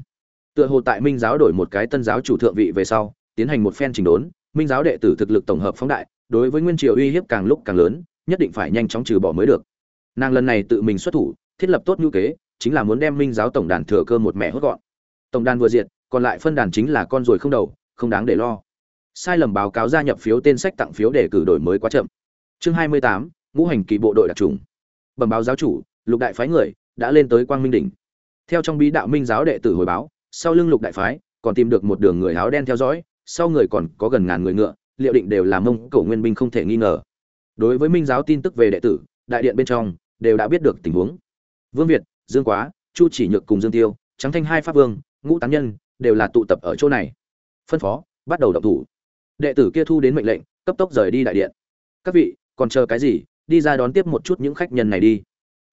Tựa hồ tại minh giáo đổi một cái tân giáo chủ thượng vị về sau, tiến hành một phen trình đốn, minh giáo đệ tử thực lực tổng hợp phóng đại, đối với nguyên triều uy hiếp càng lúc càng lớn, nhất định phải nhanh chóng trừ bỏ mới được nàng lần này tự mình xuất thủ, thiết lập tốt ngữ kế, chính là muốn đem minh giáo tổng đàn thừa cơ một mẹ hốt gọn. Tổng đàn vừa diệt, còn lại phân đàn chính là con ruồi không đầu, không đáng để lo. Sai lầm báo cáo gia nhập phiếu tên sách tặng phiếu để cử đổi mới quá chậm. Chương hai mươi tám, ngũ hành kỳ bộ đội đặc trùng. Bẩm báo giáo chủ, lục đại phái người đã lên tới quang minh đỉnh. Theo trong bí đạo minh giáo đệ tử hồi báo, sau lưng lục đại phái còn tìm được một đường người áo đen theo dõi, sau người còn có gần ngàn người ngựa, liệu định đều là mông cổ nguyên binh không thể nghi ngờ. Đối với minh giáo tin tức về đệ tử, đại điện bên trong đều đã biết được tình huống. Vương việt, dương quá, chu chỉ nhược cùng dương tiêu, trắng thanh hai pháp vương, ngũ tán nhân, đều là tụ tập ở chỗ này. Phân phó, bắt đầu động thủ. Đệ tử kia thu đến mệnh lệnh, cấp tốc rời đi đại điện. Các vị, còn chờ cái gì? Đi ra đón tiếp một chút những khách nhân này đi.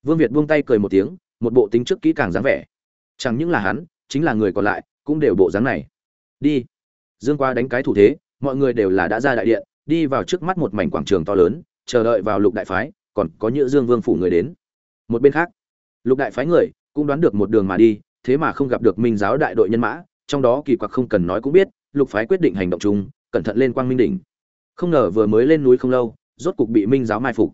Vương việt buông tay cười một tiếng, một bộ tính trước kỹ càng dáng vẻ. Chẳng những là hắn, chính là người còn lại, cũng đều bộ dáng này. Đi. Dương quá đánh cái thủ thế, mọi người đều là đã ra đại điện, đi vào trước mắt một mảnh quảng trường to lớn, chờ đợi vào lục đại phái còn có nhữ dương vương phủ người đến. Một bên khác, lục đại phái người cũng đoán được một đường mà đi, thế mà không gặp được minh giáo đại đội nhân mã, trong đó kỳ quặc không cần nói cũng biết, lục phái quyết định hành động chung, cẩn thận lên quang minh đỉnh. Không ngờ vừa mới lên núi không lâu, rốt cục bị minh giáo mai phục.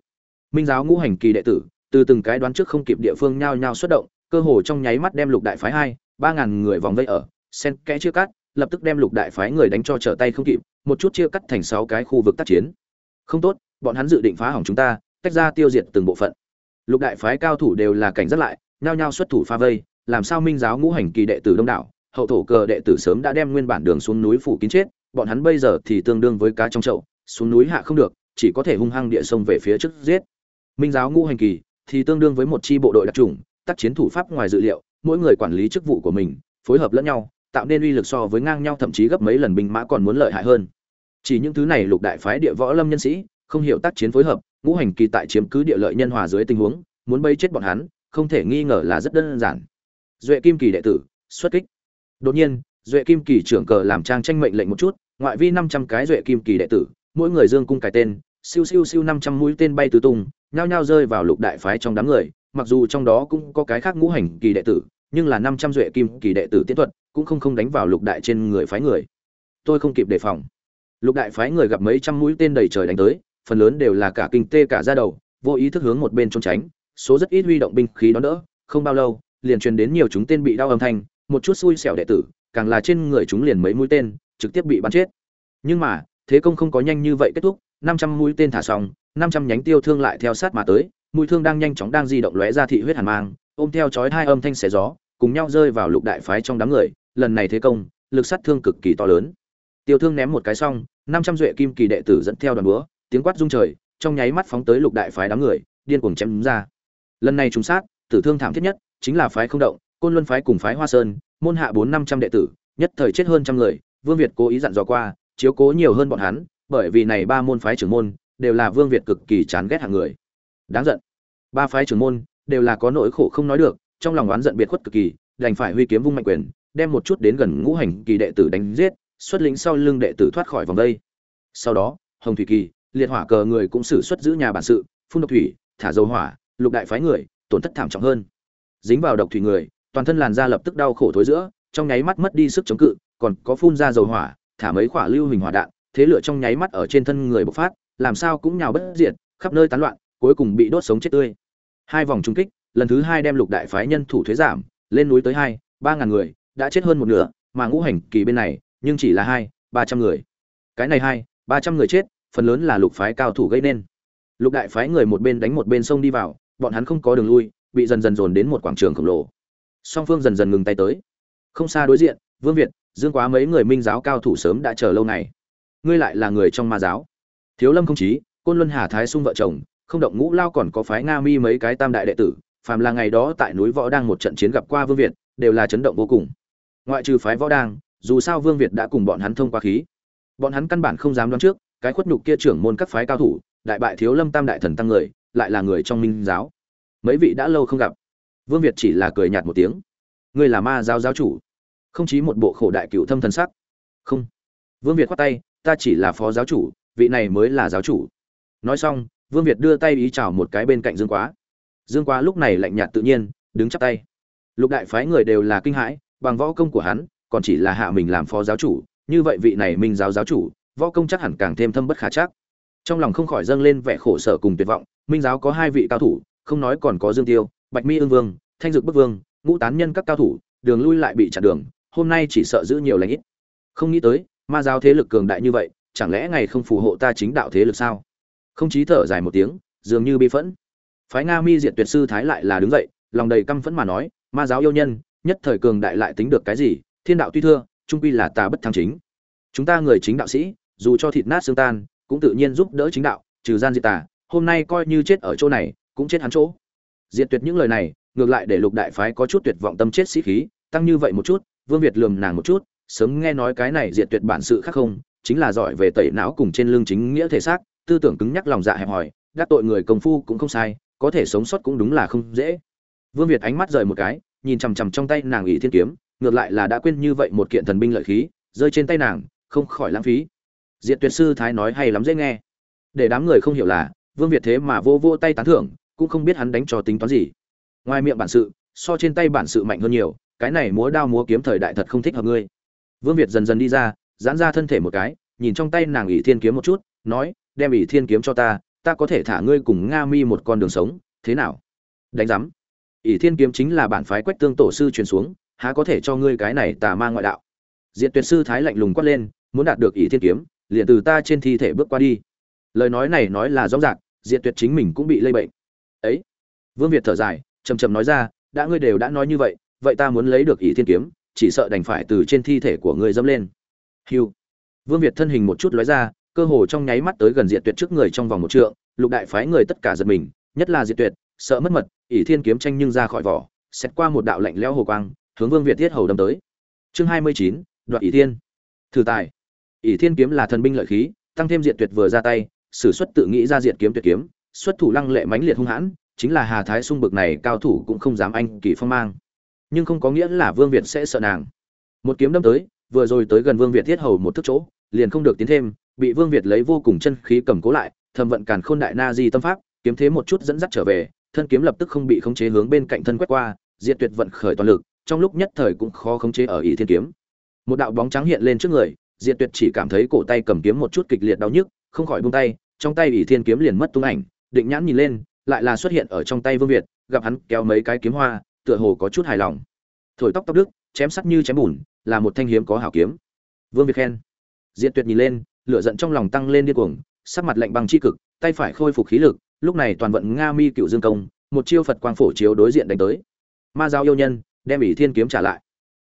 Minh giáo ngũ hành kỳ đệ tử, từ từng cái đoán trước không kịp địa phương nhao nhao xuất động, cơ hồ trong nháy mắt đem lục đại phái hai, ba ngàn người vòng vây ở sen kẽ chia cắt, lập tức đem lục đại phái người đánh cho trở tay không kịp, một chút chia cắt thành sáu cái khu vực tác chiến. Không tốt, bọn hắn dự định phá hỏng chúng ta tách ra tiêu diệt từng bộ phận. Lục đại phái cao thủ đều là cảnh giác lại, nhao nhao xuất thủ pha vây, làm sao minh giáo ngũ hành kỳ đệ tử đông đảo, hậu thổ cờ đệ tử sớm đã đem nguyên bản đường xuống núi phủ kín chết, bọn hắn bây giờ thì tương đương với cá trong chậu, xuống núi hạ không được, chỉ có thể hung hăng địa sông về phía trước giết. Minh giáo ngũ hành kỳ thì tương đương với một chi bộ đội đặc trùng tác chiến thủ pháp ngoài dự liệu, mỗi người quản lý chức vụ của mình, phối hợp lẫn nhau, tạo nên uy lực so với ngang nhau thậm chí gấp mấy lần binh mã còn muốn lợi hại hơn. Chỉ những thứ này lục đại phái địa võ lâm nhân sĩ, không hiểu tác chiến phối hợp ngũ hành kỳ tại chiếm cứ địa lợi nhân hòa dưới tình huống, muốn bây chết bọn hắn, không thể nghi ngờ là rất đơn giản. Duệ kim kỳ đệ tử, xuất kích. Đột nhiên, duệ kim kỳ trưởng cờ làm trang tranh mệnh lệnh một chút, ngoại vi năm trăm cái duệ kim kỳ đệ tử, mỗi người dương cung cái tên, siêu siêu siêu năm trăm mũi tên bay tứ tung, nhao nhao rơi vào lục đại phái trong đám người, mặc dù trong đó cũng có cái khác ngũ hành kỳ đệ tử, nhưng là năm trăm duệ kim kỳ đệ tử tiến thuật cũng không không đánh vào lục đại trên người phái người. Tôi không kịp đề phòng. Lục đại phái người gặp mấy trăm mũi tên đầy trời đánh tới phần lớn đều là cả kinh tê cả ra đầu, vô ý thức hướng một bên trốn tránh, số rất ít huy động binh khí đón đỡ, không bao lâu, liền truyền đến nhiều chúng tên bị đau âm thanh, một chút xui xẻo đệ tử, càng là trên người chúng liền mấy mũi tên, trực tiếp bị bắn chết. Nhưng mà, thế công không có nhanh như vậy kết thúc, năm trăm mũi tên thả xong, năm trăm nhánh tiêu thương lại theo sát mà tới, mũi thương đang nhanh chóng đang di động lóe ra thị huyết hàn mang, ôm theo chói hai âm thanh xé gió, cùng nhau rơi vào lục đại phái trong đám người, lần này thế công, lực sát thương cực kỳ to lớn. Tiêu thương ném một cái xong, năm trăm duệ kim kỳ đệ tử dẫn theo đoàn búa tiếng quát rung trời, trong nháy mắt phóng tới lục đại phái đám người, điên cuồng chém ra. Lần này trùng sát, tử thương thảm thiết nhất chính là phái không động, côn luân phái cùng phái hoa sơn, môn hạ bốn năm trăm đệ tử, nhất thời chết hơn trăm người, vương việt cố ý dặn dò qua, chiếu cố nhiều hơn bọn hắn, bởi vì này ba môn phái trưởng môn đều là vương việt cực kỳ chán ghét hạng người. Đáng giận. Ba phái trưởng môn đều là có nỗi khổ không nói được, trong lòng oán giận biệt khuất cực kỳ, đành phải huy kiếm vung mạnh quyền, đem một chút đến gần ngũ hành kỳ đệ tử đánh giết, xuất lĩnh sau lưng đệ tử thoát khỏi vòng đây sau đó, hồng thủy kỳ liệt hỏa cờ người cũng xử xuất giữ nhà bản sự, phun độc thủy, thả dầu hỏa, lục đại phái người, tổn thất thảm trọng hơn. Dính vào độc thủy người, toàn thân làn da lập tức đau khổ thối giữa, trong nháy mắt mất đi sức chống cự, còn có phun ra dầu hỏa, thả mấy quả lưu hình hỏa đạn, thế lửa trong nháy mắt ở trên thân người bộc phát, làm sao cũng nhào bất diệt, khắp nơi tán loạn, cuối cùng bị đốt sống chết tươi. Hai vòng trung kích, lần thứ hai đem lục đại phái nhân thủ thuế giảm, lên núi tới hai, ba ngàn người, đã chết hơn một nửa, mà ngũ hành kỳ bên này, nhưng chỉ là hai, ba trăm người. Cái này hai, ba trăm người chết phần lớn là lục phái cao thủ gây nên. Lục đại phái người một bên đánh một bên sông đi vào, bọn hắn không có đường lui, bị dần dần dồn đến một quảng trường khổng lồ. Song phương dần dần ngừng tay tới. Không xa đối diện, vương việt, dương quá mấy người minh giáo cao thủ sớm đã chờ lâu ngày. Ngươi lại là người trong ma giáo. Thiếu lâm không chí, côn luân hà thái sung vợ chồng, không động ngũ lao còn có phái nga mi mấy cái tam đại đệ tử, phàm là ngày đó tại núi võ đang một trận chiến gặp qua vương việt, đều là chấn động vô cùng. Ngoại trừ phái võ đang dù sao vương việt đã cùng bọn hắn thông qua khí. Bọn hắn căn bản không dám đoán trước cái khuất nhục kia trưởng môn các phái cao thủ, đại bại thiếu lâm tam đại thần tăng người, lại là người trong minh giáo. Mấy vị đã lâu không gặp. Vương việt chỉ là cười nhạt một tiếng. Ngươi là ma giáo giáo chủ. Không chí một bộ khổ đại cựu thâm thần sắc. Không. Vương việt khoát tay, ta chỉ là phó giáo chủ, vị này mới là giáo chủ. Nói xong, vương việt đưa tay ý chào một cái bên cạnh dương quá. Dương quá lúc này lạnh nhạt tự nhiên, đứng chắp tay. Lục đại phái người đều là kinh hãi, bằng võ công của hắn, còn chỉ là hạ mình làm phó giáo chủ, như vậy vị này minh giáo giáo chủ võ công chắc hẳn càng thêm thâm bất khả chắc. Trong lòng không khỏi dâng lên vẻ khổ sở cùng tuyệt vọng, minh giáo có hai vị cao thủ, không nói còn có dương tiêu, bạch mi ương vương, thanh dực bức vương, ngũ tán nhân các cao thủ, đường lui lại bị chặn đường, hôm nay chỉ sợ giữ nhiều lãnh ít. Không nghĩ tới, ma giáo thế lực cường đại như vậy, chẳng lẽ ngày không phù hộ ta chính đạo thế lực sao? Không chí thở dài một tiếng, dường như bi phẫn. Phái nga mi Diện tuyệt sư thái lại là đứng dậy, lòng đầy căm phẫn mà nói, ma giáo yêu nhân, nhất thời cường đại lại tính được cái gì? Thiên đạo tuy thưa, trung quy là ta bất thăng chính. Chúng ta người chính đạo sĩ dù cho thịt nát xương tan, cũng tự nhiên giúp đỡ chính đạo, trừ gian diệt tà, hôm nay coi như chết ở chỗ này, cũng chết hắn chỗ. Diệt tuyệt những lời này, ngược lại để lục đại phái có chút tuyệt vọng tâm chết sĩ khí, tăng như vậy một chút, vương việt lườm nàng một chút, sớm nghe nói cái này diệt tuyệt bản sự khác không, chính là giỏi về tẩy não cùng trên lưng chính nghĩa thể xác, tư tưởng cứng nhắc lòng dạ hẹp hòi, đắc tội người công phu cũng không sai, có thể sống sót cũng đúng là không dễ. Vương việt ánh mắt rời một cái, nhìn chằm chằm trong tay nàng ỷ thiên kiếm, ngược lại là đã quên như vậy một kiện thần binh lợi khí, rơi trên tay nàng, không khỏi lãng phí diệt tuyệt sư thái nói hay lắm dễ nghe. Để đám người không hiểu là, vương việt thế mà vô vô tay tán thưởng, cũng không biết hắn đánh cho tính toán gì. Ngoài miệng bản sự, so trên tay bản sự mạnh hơn nhiều, cái này múa đao múa kiếm thời đại thật không thích hợp ngươi. Vương việt dần dần đi ra, giãn ra thân thể một cái, nhìn trong tay nàng ỷ thiên kiếm một chút, nói, đem ỷ thiên kiếm cho ta ta có thể thả ngươi cùng nga mi một con đường sống, thế nào? Đánh giám. Ỷ thiên kiếm chính là bản phái quách tương tổ sư truyền xuống, há có thể cho ngươi cái này tà ma ngoại đạo. Diện tuyệt sư thái lạnh lùng quát lên, muốn đạt được ỷ thiên kiếm liền từ ta trên thi thể bước qua đi. Lời nói này nói là rõ ràng, Diệt tuyệt chính mình cũng bị lây bệnh. Ấy, vương việt thở dài trầm trầm nói ra, đã ngươi đều đã nói như vậy vậy ta muốn lấy được ỷ thiên kiếm, chỉ sợ đành phải từ trên thi thể của ngươi dẫm lên. Hiu vương việt thân hình một chút lóe ra, cơ hồ trong nháy mắt tới gần diệt tuyệt trước người trong vòng một trượng, lục đại phái người tất cả giật mình, nhất là diệt tuyệt, sợ mất mật, ỷ thiên kiếm tranh nhưng ra khỏi vỏ xét qua một đạo lạnh lẽo hồ quang, hướng vương việt thiết hầu đâm tới. Chương hai mươi chín đoạn ỷ thiên. Thử tài ỷ thiên kiếm là thần binh lợi khí, tăng thêm diệt tuyệt vừa ra tay, sử xuất tự nghĩ ra diệt kiếm tuyệt kiếm, xuất thủ lăng lệ mãnh liệt hung hãn, chính là hà thái sung bực này cao thủ cũng không dám anh kỳ phong mang. Nhưng không có nghĩa là vương việt sẽ sợ nàng. Một kiếm đâm tới, vừa rồi tới gần vương việt thiết hầu một thức chỗ, liền không được tiến thêm, bị vương việt lấy vô cùng chân khí cầm cố lại thầm vận càn khôn đại na di tâm pháp, kiếm thế một chút dẫn dắt trở về, thân kiếm lập tức không bị khống chế hướng bên cạnh thân quét qua, diệt tuyệt vận khởi toàn lực, trong lúc nhất thời cũng khó khống chế ở ỷ thiên kiếm. Một đạo bóng trắng hiện lên trước người diệt tuyệt chỉ cảm thấy cổ tay cầm kiếm một chút kịch liệt đau nhức, không khỏi buông tay, trong tay ỷ thiên kiếm liền mất tung ảnh, định nhãn nhìn lên, lại là xuất hiện ở trong tay vương việt, gặp hắn kéo mấy cái kiếm hoa, tựa hồ có chút hài lòng. Thổi tóc tóc đức chém sắc như chém bùn, là một thanh hiếm có hảo kiếm. Vương việt khen. Diệt tuyệt nhìn lên, lửa giận trong lòng tăng lên điên cuồng, sắc mặt lạnh băng chi cực, tay phải khôi phục khí lực, lúc này toàn vận nga mi cựu dương công, một chiêu phật quang phổ chiếu đối diện đánh tới. Ma giao yêu nhân, đem ỷ thiên kiếm trả lại.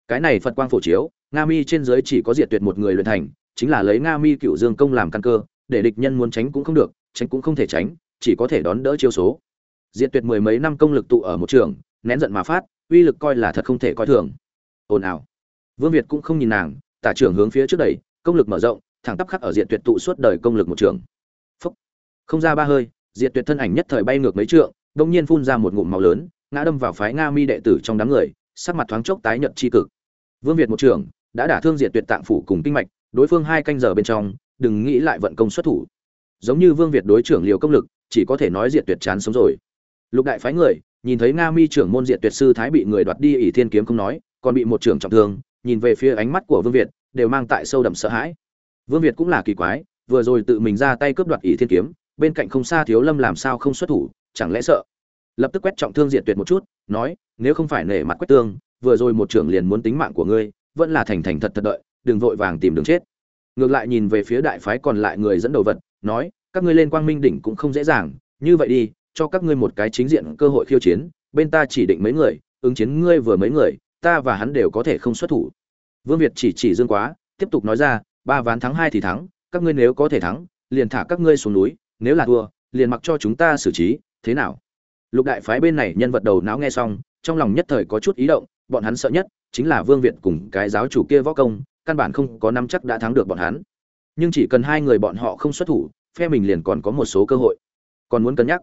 Cái này phật quang phổ chiếu nga mi trên dưới chỉ có diệt tuyệt một người luyện thành, chính là lấy nga mi cựu dương công làm căn cơ, để địch nhân muốn tránh cũng không được, tránh cũng không thể tránh, chỉ có thể đón đỡ chiêu số. Diệt tuyệt mười mấy năm công lực tụ ở một trường, nén giận mà phát, uy lực coi là thật không thể coi thường. Ồn ào. Vương việt cũng không nhìn nàng, tả trưởng hướng phía trước đẩy, công lực mở rộng, thẳng tắp khắc ở diện tuyệt tụ suốt đời công lực một trường. Phúc. không ra ba hơi, diệt tuyệt thân ảnh nhất thời bay ngược mấy trượng đông nhiên phun ra một ngụm máu lớn, ngã đâm vào phái nga mi đệ tử trong đám người, sắc mặt thoáng chốc tái nhợt chi cực. Vương việt một trường đã đả thương diệt tuyệt tạng phủ cùng kinh mạch, đối phương hai canh giờ bên trong, đừng nghĩ lại vận công xuất thủ. Giống như vương việt đối trưởng liều công lực, chỉ có thể nói diệt tuyệt chán sống rồi. Lục đại phái người, nhìn thấy nga mi trưởng môn diệt tuyệt sư thái bị người đoạt đi ỷ thiên kiếm không nói, còn bị một trưởng trọng thương, nhìn về phía ánh mắt của vương việt, đều mang tại sâu đậm sợ hãi. Vương việt cũng là kỳ quái, vừa rồi tự mình ra tay cướp đoạt ỷ thiên kiếm, bên cạnh không xa thiếu lâm làm sao không xuất thủ, chẳng lẽ sợ? Lập tức quét trọng thương diệt tuyệt một chút, nói, nếu không phải nể mặt quét tương, vừa rồi một trưởng liền muốn tính mạng của ngươi vẫn là thành thành thật thật đợi, đừng vội vàng tìm đường chết. Ngược lại nhìn về phía đại phái còn lại người dẫn đầu vật, nói, các ngươi lên quang minh đỉnh cũng không dễ dàng, như vậy đi, cho các ngươi một cái chính diện cơ hội khiêu chiến, bên ta chỉ định mấy người, ứng chiến ngươi vừa mấy người, ta và hắn đều có thể không xuất thủ. Vương việt chỉ chỉ dương quá, tiếp tục nói ra, ba ván thắng hai thì thắng, các ngươi nếu có thể thắng, liền thả các ngươi xuống núi, nếu là thua, liền mặc cho chúng ta xử trí, thế nào? Lục đại phái bên này nhân vật đầu não nghe xong, trong lòng nhất thời có chút ý động bọn hắn sợ nhất chính là vương việt cùng cái giáo chủ kia võ công, căn bản không có năm chắc đã thắng được bọn hắn. Nhưng chỉ cần hai người bọn họ không xuất thủ, phe mình liền còn có một số cơ hội. Còn muốn cân nhắc,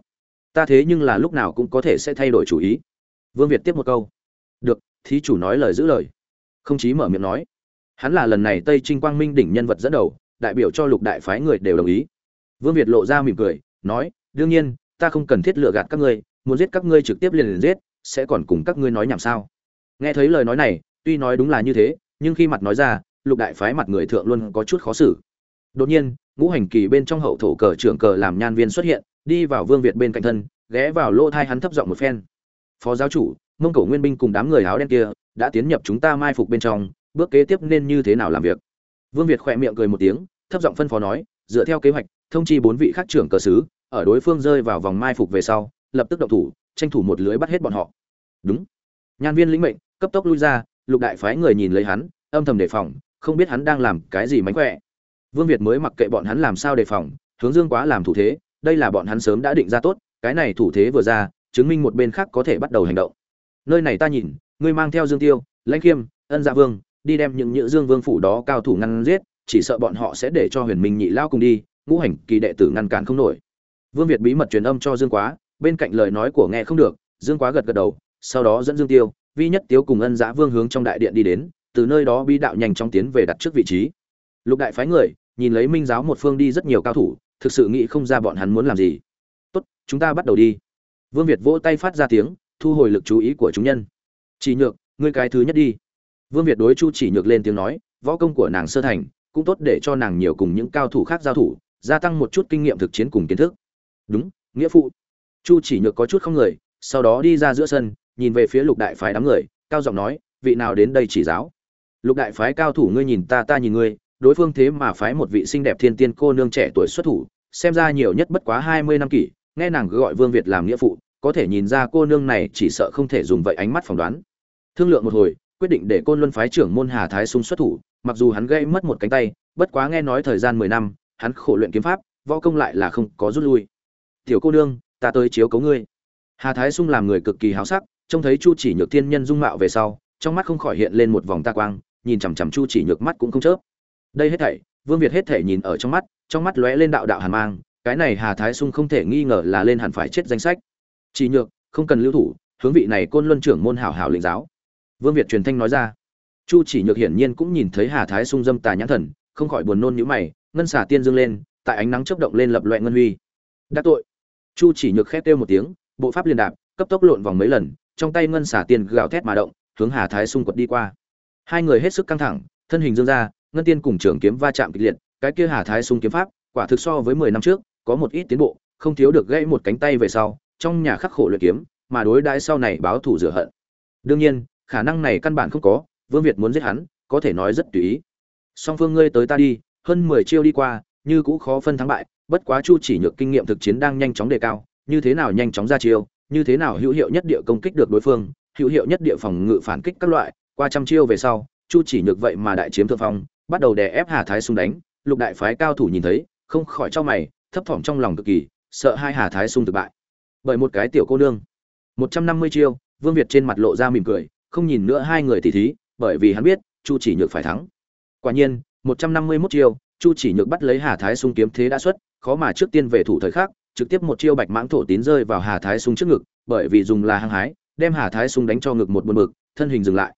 ta thế nhưng là lúc nào cũng có thể sẽ thay đổi chủ ý. Vương việt tiếp một câu. Được, thí chủ nói lời giữ lời. Không chí mở miệng nói. Hắn là lần này tây trinh quang minh đỉnh nhân vật dẫn đầu, đại biểu cho lục đại phái người đều đồng ý. Vương việt lộ ra mỉm cười, nói, đương nhiên, ta không cần thiết lựa gạt các ngươi, muốn giết các ngươi trực tiếp liền liền giết, sẽ còn cùng các ngươi nói nhảm sao? Nghe thấy lời nói này, tuy nói đúng là như thế, nhưng khi mặt nói ra, lục đại phái mặt người thượng luôn có chút khó xử. Đột nhiên, ngũ hành kỳ bên trong hậu thổ cờ trưởng cờ làm nhan viên xuất hiện, đi vào vương việt bên cạnh thân, ghé vào lỗ thai hắn thấp giọng một phen. Phó giáo chủ, mông cổ nguyên binh cùng đám người áo đen kia đã tiến nhập chúng ta mai phục bên trong, bước kế tiếp nên như thế nào làm việc? Vương việt khỏe miệng cười một tiếng, thấp giọng phân phó nói, dựa theo kế hoạch, thông chi bốn vị khác trưởng cờ sứ, ở đối phương rơi vào vòng mai phục về sau, lập tức động thủ, tranh thủ một lưới bắt hết bọn họ. Đúng. Nhan viên lĩnh mệnh cấp tốc lui ra, lục đại phái người nhìn lấy hắn, âm thầm đề phòng, không biết hắn đang làm cái gì mánh khỏe. Vương việt mới mặc kệ bọn hắn làm sao đề phòng, hướng dương quá làm thủ thế, đây là bọn hắn sớm đã định ra tốt, cái này thủ thế vừa ra, chứng minh một bên khác có thể bắt đầu hành động. Nơi này ta nhìn, ngươi mang theo dương tiêu, lãnh khiêm, ân dạ vương, đi đem những nhữ dương vương phủ đó cao thủ ngăn giết, chỉ sợ bọn họ sẽ để cho huyền minh nhị lao cùng đi, ngũ hành kỳ đệ tử ngăn cản không nổi. Vương việt bí mật truyền âm cho dương quá, bên cạnh lời nói của nghe không được, dương quá gật gật đầu, sau đó dẫn dương tiêu vi nhất tiếu cùng ân giã vương hướng trong đại điện đi đến, từ nơi đó bi đạo nhanh chóng tiến về đặt trước vị trí. Lục đại phái người, nhìn lấy minh giáo một phương đi rất nhiều cao thủ, thực sự nghĩ không ra bọn hắn muốn làm gì. Tốt, chúng ta bắt đầu đi. Vương việt vỗ tay phát ra tiếng, thu hồi lực chú ý của chúng nhân. Chỉ nhược, ngươi cái thứ nhất đi. Vương việt đối chu chỉ nhược lên tiếng nói, võ công của nàng sơ thành, cũng tốt để cho nàng nhiều cùng những cao thủ khác giao thủ, gia tăng một chút kinh nghiệm thực chiến cùng kiến thức. Đúng, nghĩa phụ. Chu chỉ nhược có chút không người, sau đó đi ra giữa sân nhìn về phía lục đại phái đám người, cao giọng nói, vị nào đến đây chỉ giáo? Lục đại phái cao thủ ngươi nhìn ta ta nhìn ngươi, đối phương thế mà phái một vị xinh đẹp thiên tiên cô nương trẻ tuổi xuất thủ, xem ra nhiều nhất bất quá hai mươi năm kỷ, nghe nàng gọi vương việt làm nghĩa phụ, có thể nhìn ra cô nương này chỉ sợ không thể dùng vậy ánh mắt phỏng đoán. Thương lượng một hồi, quyết định để côn luân phái trưởng môn hà thái sung xuất thủ, mặc dù hắn gây mất một cánh tay, bất quá nghe nói thời gian mười năm, hắn khổ luyện kiếm pháp, võ công lại là không có rút lui. Tiểu cô nương, ta tới chiếu cấu ngươi. Hà thái sung làm người cực kỳ háo sắc trông thấy chu chỉ nhược thiên nhân dung mạo về sau, trong mắt không khỏi hiện lên một vòng ta quang, nhìn chằm chằm chu chỉ nhược mắt cũng không chớp. Đây hết thảy, vương việt hết thảy nhìn ở trong mắt trong mắt lóe lên đạo đạo hàn mang, cái này hà thái sung không thể nghi ngờ là lên hẳn phải chết danh sách. Chỉ nhược, không cần lưu thủ, hướng vị này côn luân trưởng môn hảo hảo lĩnh giáo. Vương việt truyền thanh nói ra. Chu chỉ nhược hiển nhiên cũng nhìn thấy hà thái sung dâm tà nhãn thần, không khỏi buồn nôn nhíu mày, ngân xả tiên dương lên, tại ánh nắng chớp động lên lập loại ngân huy. Đắc tội. Chu chỉ nhược khét kêu một tiếng, bộ pháp liên đạp, cấp tốc lộn vòng mấy lần trong tay ngân xả tiền gào thét mà động, hướng hà thái xung quật đi qua. Hai người hết sức căng thẳng, thân hình dương ra, ngân tiên cùng trưởng kiếm va chạm kịch liệt, cái kia hà thái xung kiếm pháp, quả thực so với mười năm trước, có một ít tiến bộ, không thiếu được gãy một cánh tay về sau, trong nhà khắc khổ luyện kiếm, mà đối đãi sau này báo thù rửa hận. Đương nhiên, khả năng này căn bản không có, vương việt muốn giết hắn, có thể nói rất tùy ý. Song phương ngươi tới ta đi, hơn mười chiêu đi qua, như cũ khó phân thắng bại, bất quá chu chỉ nhược kinh nghiệm thực chiến đang nhanh chóng đề cao, như thế nào nhanh chóng ra chiêu như thế nào hữu hiệu nhất địa công kích được đối phương, hữu hiệu nhất địa phòng ngự phản kích các loại, qua trăm chiêu về sau, chu chỉ nhược vậy mà đại chiếm thượng phong, bắt đầu đè ép hà thái sung đánh, lục đại phái cao thủ nhìn thấy, không khỏi cho mày, thấp thỏm trong lòng cực kỳ, sợ hai hà thái sung thực bại. Bởi một cái tiểu cô nương, một trăm năm mươi chiêu, vương việt trên mặt lộ ra mỉm cười, không nhìn nữa hai người tỉ thí, bởi vì hắn biết, chu chỉ nhược phải thắng. Quả nhiên, một trăm năm mươi 151 chiêu, chu chỉ nhược bắt lấy hà thái sung kiếm thế đã xuất, khó mà trước tiên về thủ thời khắc trực tiếp một chiêu bạch mãng thổ tín rơi vào hà thái sung trước ngực, bởi vì dùng là hăng hái, đem hà thái sung đánh cho ngực một buồn bực, thân hình dừng lại.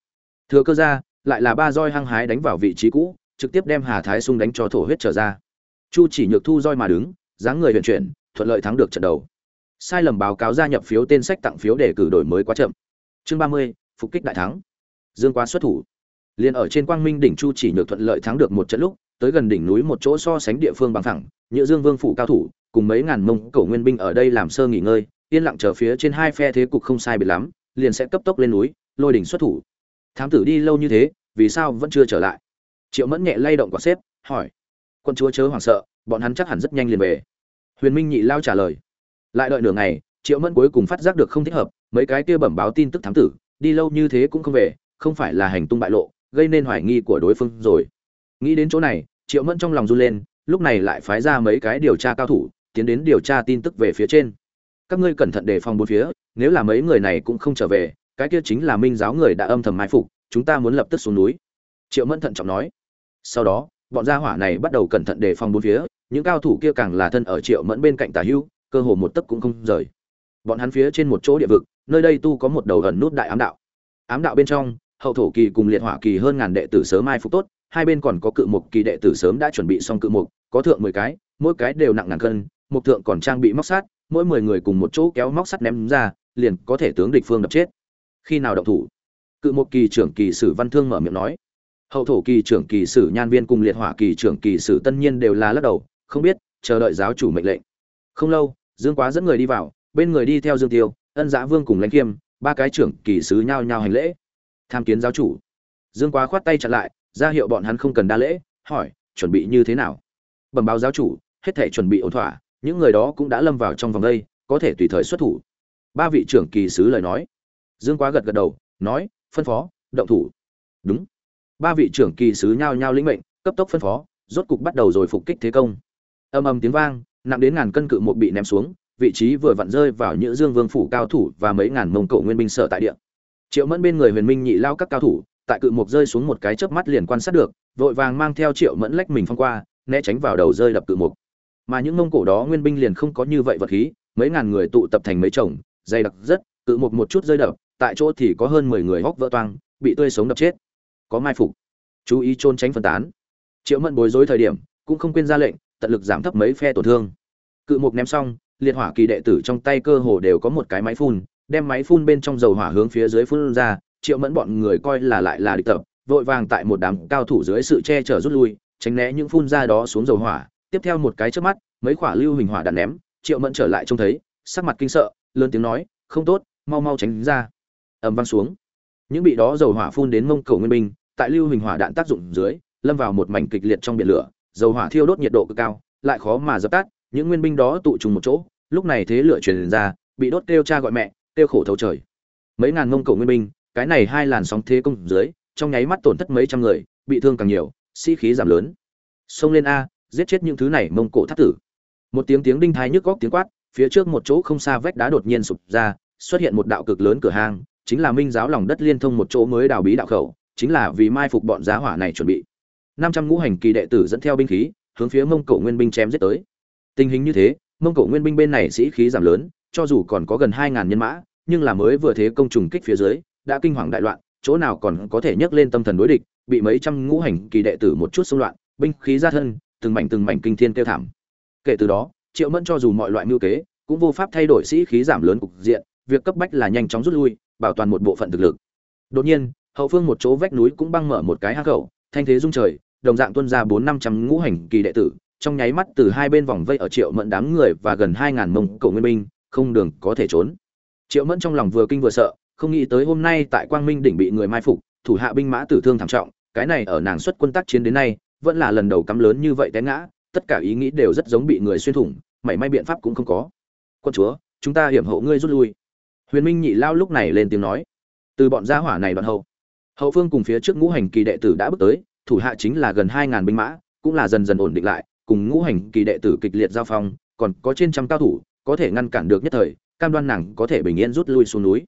Thừa cơ ra, lại là ba roi hăng hái đánh vào vị trí cũ, trực tiếp đem hà thái sung đánh cho thổ huyết trở ra. Chu chỉ nhược thu roi mà đứng, dáng người vận chuyển, thuận lợi thắng được trận đầu. Sai lầm báo cáo gia nhập phiếu tên sách tặng phiếu để cử đổi mới quá chậm. Chương ba mươi, phục kích đại thắng. Dương quá xuất thủ. Liền ở trên quang minh đỉnh chu chỉ nhược thuận lợi thắng được một trận lúc, tới gần đỉnh núi một chỗ so sánh địa phương bằng thẳng nhựa dương vương phủ cao thủ, cùng mấy ngàn mông cổ nguyên binh ở đây làm sơ nghỉ ngơi, yên lặng chờ phía trên hai phe thế cục không sai biệt lắm, liền sẽ cấp tốc lên núi, lôi đỉnh xuất thủ. Thám tử đi lâu như thế, vì sao vẫn chưa trở lại? Triệu mẫn nhẹ lay động quả xếp, hỏi. Quân chúa chớ hoảng sợ, bọn hắn chắc hẳn rất nhanh liền về. Huyền minh nhị lao trả lời. Lại đợi nửa ngày, triệu mẫn cuối cùng phát giác được không thích hợp, mấy cái kia bẩm báo tin tức thám tử, đi lâu như thế cũng không về, không phải là hành tung bại lộ, gây nên hoài nghi của đối phương rồi. Nghĩ đến chỗ này, triệu mẫn trong lòng run lên lúc này lại phái ra mấy cái điều tra cao thủ, tiến đến điều tra tin tức về phía trên. Các ngươi cẩn thận đề phòng bốn phía, nếu là mấy người này cũng không trở về, cái kia chính là minh giáo người đã âm thầm mai phục, chúng ta muốn lập tức xuống núi. Triệu mẫn thận trọng nói. Sau đó, bọn gia hỏa này bắt đầu cẩn thận đề phòng bốn phía, những cao thủ kia càng là thân ở triệu mẫn bên cạnh tả hưu, cơ hồ một tấc cũng không rời. Bọn hắn phía trên một chỗ địa vực, nơi đây tu có một đầu gần nút đại ám đạo. Ám đạo bên trong, hậu thổ kỳ cùng liệt hỏa kỳ hơn ngàn đệ tử sớm mai phục tốt hai bên còn có cự mục kỳ đệ tử sớm đã chuẩn bị xong cự mục, có thượng mười cái, mỗi cái đều nặng ngàn cân, mục thượng còn trang bị móc sắt, mỗi mười người cùng một chỗ kéo móc sắt ném ra, liền có thể tướng địch phương đập chết. Khi nào động thủ? Cự mục kỳ trưởng kỳ sử văn thương mở miệng nói. Hậu thổ kỳ trưởng kỳ sử nhan viên cùng liệt hỏa kỳ trưởng kỳ sử tân nhiên đều là lắc đầu, không biết, chờ đợi giáo chủ mệnh lệnh. Không lâu, dương quá dẫn người đi vào, bên người đi theo dương tiêu, ân giã vương cùng lãnh kiêm, ba cái trưởng kỳ sứ nhao nhao hành lễ. Tham kiến giáo chủ. Dương quá khoát tay chặn lại ra hiệu bọn hắn không cần đa lễ, hỏi, chuẩn bị như thế nào? Bẩm báo giáo chủ, hết thể chuẩn bị ổn thỏa, những người đó cũng đã lâm vào trong vòng đây, có thể tùy thời xuất thủ. Ba vị trưởng kỳ sứ lời nói. Dương quá gật gật đầu, nói, phân phó, động thủ. Đúng. Ba vị trưởng kỳ sứ nhao nhao lĩnh mệnh, cấp tốc phân phó, rốt cục bắt đầu rồi phục kích thế công. Âm âm tiếng vang, nặng đến ngàn cân cự một bị ném xuống, vị trí vừa vặn rơi vào những dương vương phủ cao thủ và mấy ngàn mông cổ nguyên binh sở tại địa. Triệu mẫn bên người huyền minh nhị lao các cao thủ tại cự mục rơi xuống một cái chớp mắt liền quan sát được, vội vàng mang theo triệu mẫn lách mình phong qua, né tránh vào đầu rơi đập cự mục. Mà những mông cổ đó nguyên binh liền không có như vậy vật khí, mấy ngàn người tụ tập thành mấy chồng, dày đặc rất, cự mục một chút rơi đập, tại chỗ thì có hơn mười người hốc vỡ toang, bị tươi sống đập chết. Có mai phục. Chú ý trôn tránh phân tán. Triệu mẫn bối rối thời điểm, cũng không quên ra lệnh, tận lực giảm thấp mấy phe tổn thương. Cự mục ném xong, liệt hỏa kỳ đệ tử trong tay cơ hồ đều có một cái máy phun, đem máy phun bên trong dầu hỏa hướng phía dưới phun ra triệu mẫn bọn người coi là lại là địch tập, vội vàng tại một đám cao thủ dưới sự che chở rút lui, tránh né những phun ra đó xuống dầu hỏa. Tiếp theo một cái trước mắt, mấy quả lưu hình hỏa đạn ném, triệu mẫn trở lại trông thấy, sắc mặt kinh sợ, lớn tiếng nói, không tốt, mau mau tránh ra. Ầm vang xuống. Những bị đó dầu hỏa phun đến mông cầu nguyên binh tại lưu hình hỏa đạn tác dụng dưới, lâm vào một mảnh kịch liệt trong biển lửa, dầu hỏa thiêu đốt nhiệt độ cực cao, lại khó mà dập tắt, những nguyên binh đó tụ trùng một chỗ, lúc này thế lửa truyền ra, bị đốt kêu cha gọi mẹ, kêu khổ thấu trời. Mấy ngàn mông cầu nguyên binh cái này hai làn sóng thế công dưới, trong nháy mắt tổn thất mấy trăm người, bị thương càng nhiều, sĩ khí giảm lớn. Xông lên a, giết chết những thứ này, mông cổ thắt tử. Một tiếng tiếng đinh thái nhức góc tiếng quát, phía trước một chỗ không xa vách đá đột nhiên sụp ra, xuất hiện một đạo cực lớn cửa hang, chính là minh giáo lòng đất liên thông một chỗ mới đào bí đạo khẩu, chính là vì mai phục bọn giá hỏa này chuẩn bị. Năm trăm ngũ hành kỳ đệ tử dẫn theo binh khí, hướng phía mông cổ nguyên binh chém giết tới. Tình hình như thế, mông cổ nguyên binh bên này sĩ khí giảm lớn, cho dù còn có gần hai ngàn nhân mã, nhưng là mới vừa thế công trùng kích phía dưới đã kinh hoàng đại loạn, chỗ nào còn có thể nhấc lên tâm thần đối địch, bị mấy trăm ngũ hành kỳ đệ tử một chút xung loạn, binh khí ra thân, từng mảnh từng mảnh kinh thiên tiêu thảm. Kể từ đó, triệu mẫn cho dù mọi loại mưu kế, cũng vô pháp thay đổi sĩ khí giảm lớn cục diện, việc cấp bách là nhanh chóng rút lui, bảo toàn một bộ phận thực lực. Đột nhiên, hậu phương một chỗ vách núi cũng băng mở một cái hang khẩu, thanh thế rung trời, đồng dạng tuân ra bốn năm trăm ngũ hành kỳ đệ tử, trong nháy mắt từ hai bên vòng vây ở triệu mẫn đám người và gần hai ngàn mông cổ nguyên binh, không đường có thể trốn. Triệu mẫn trong lòng vừa kinh vừa sợ không nghĩ tới hôm nay tại quang minh đỉnh bị người mai phục, thủ hạ binh mã tử thương thảm trọng, cái này ở nàng xuất quân tác chiến đến nay, vẫn là lần đầu cắm lớn như vậy té ngã, tất cả ý nghĩ đều rất giống bị người xuyên thủng, mảy may biện pháp cũng không có. Quân chúa, chúng ta hiểm hộ ngươi rút lui. Huyền minh nhị lao lúc này lên tiếng nói. Từ bọn gia hỏa này đoạn hậu hậu phương cùng phía trước ngũ hành kỳ đệ tử đã bước tới, thủ hạ chính là gần hai ngàn binh mã, cũng là dần dần ổn định lại, cùng ngũ hành kỳ đệ tử kịch liệt giao phong, còn có trên trăm cao thủ, có thể ngăn cản được nhất thời, cam đoan nàng có thể bình yên rút lui xuống núi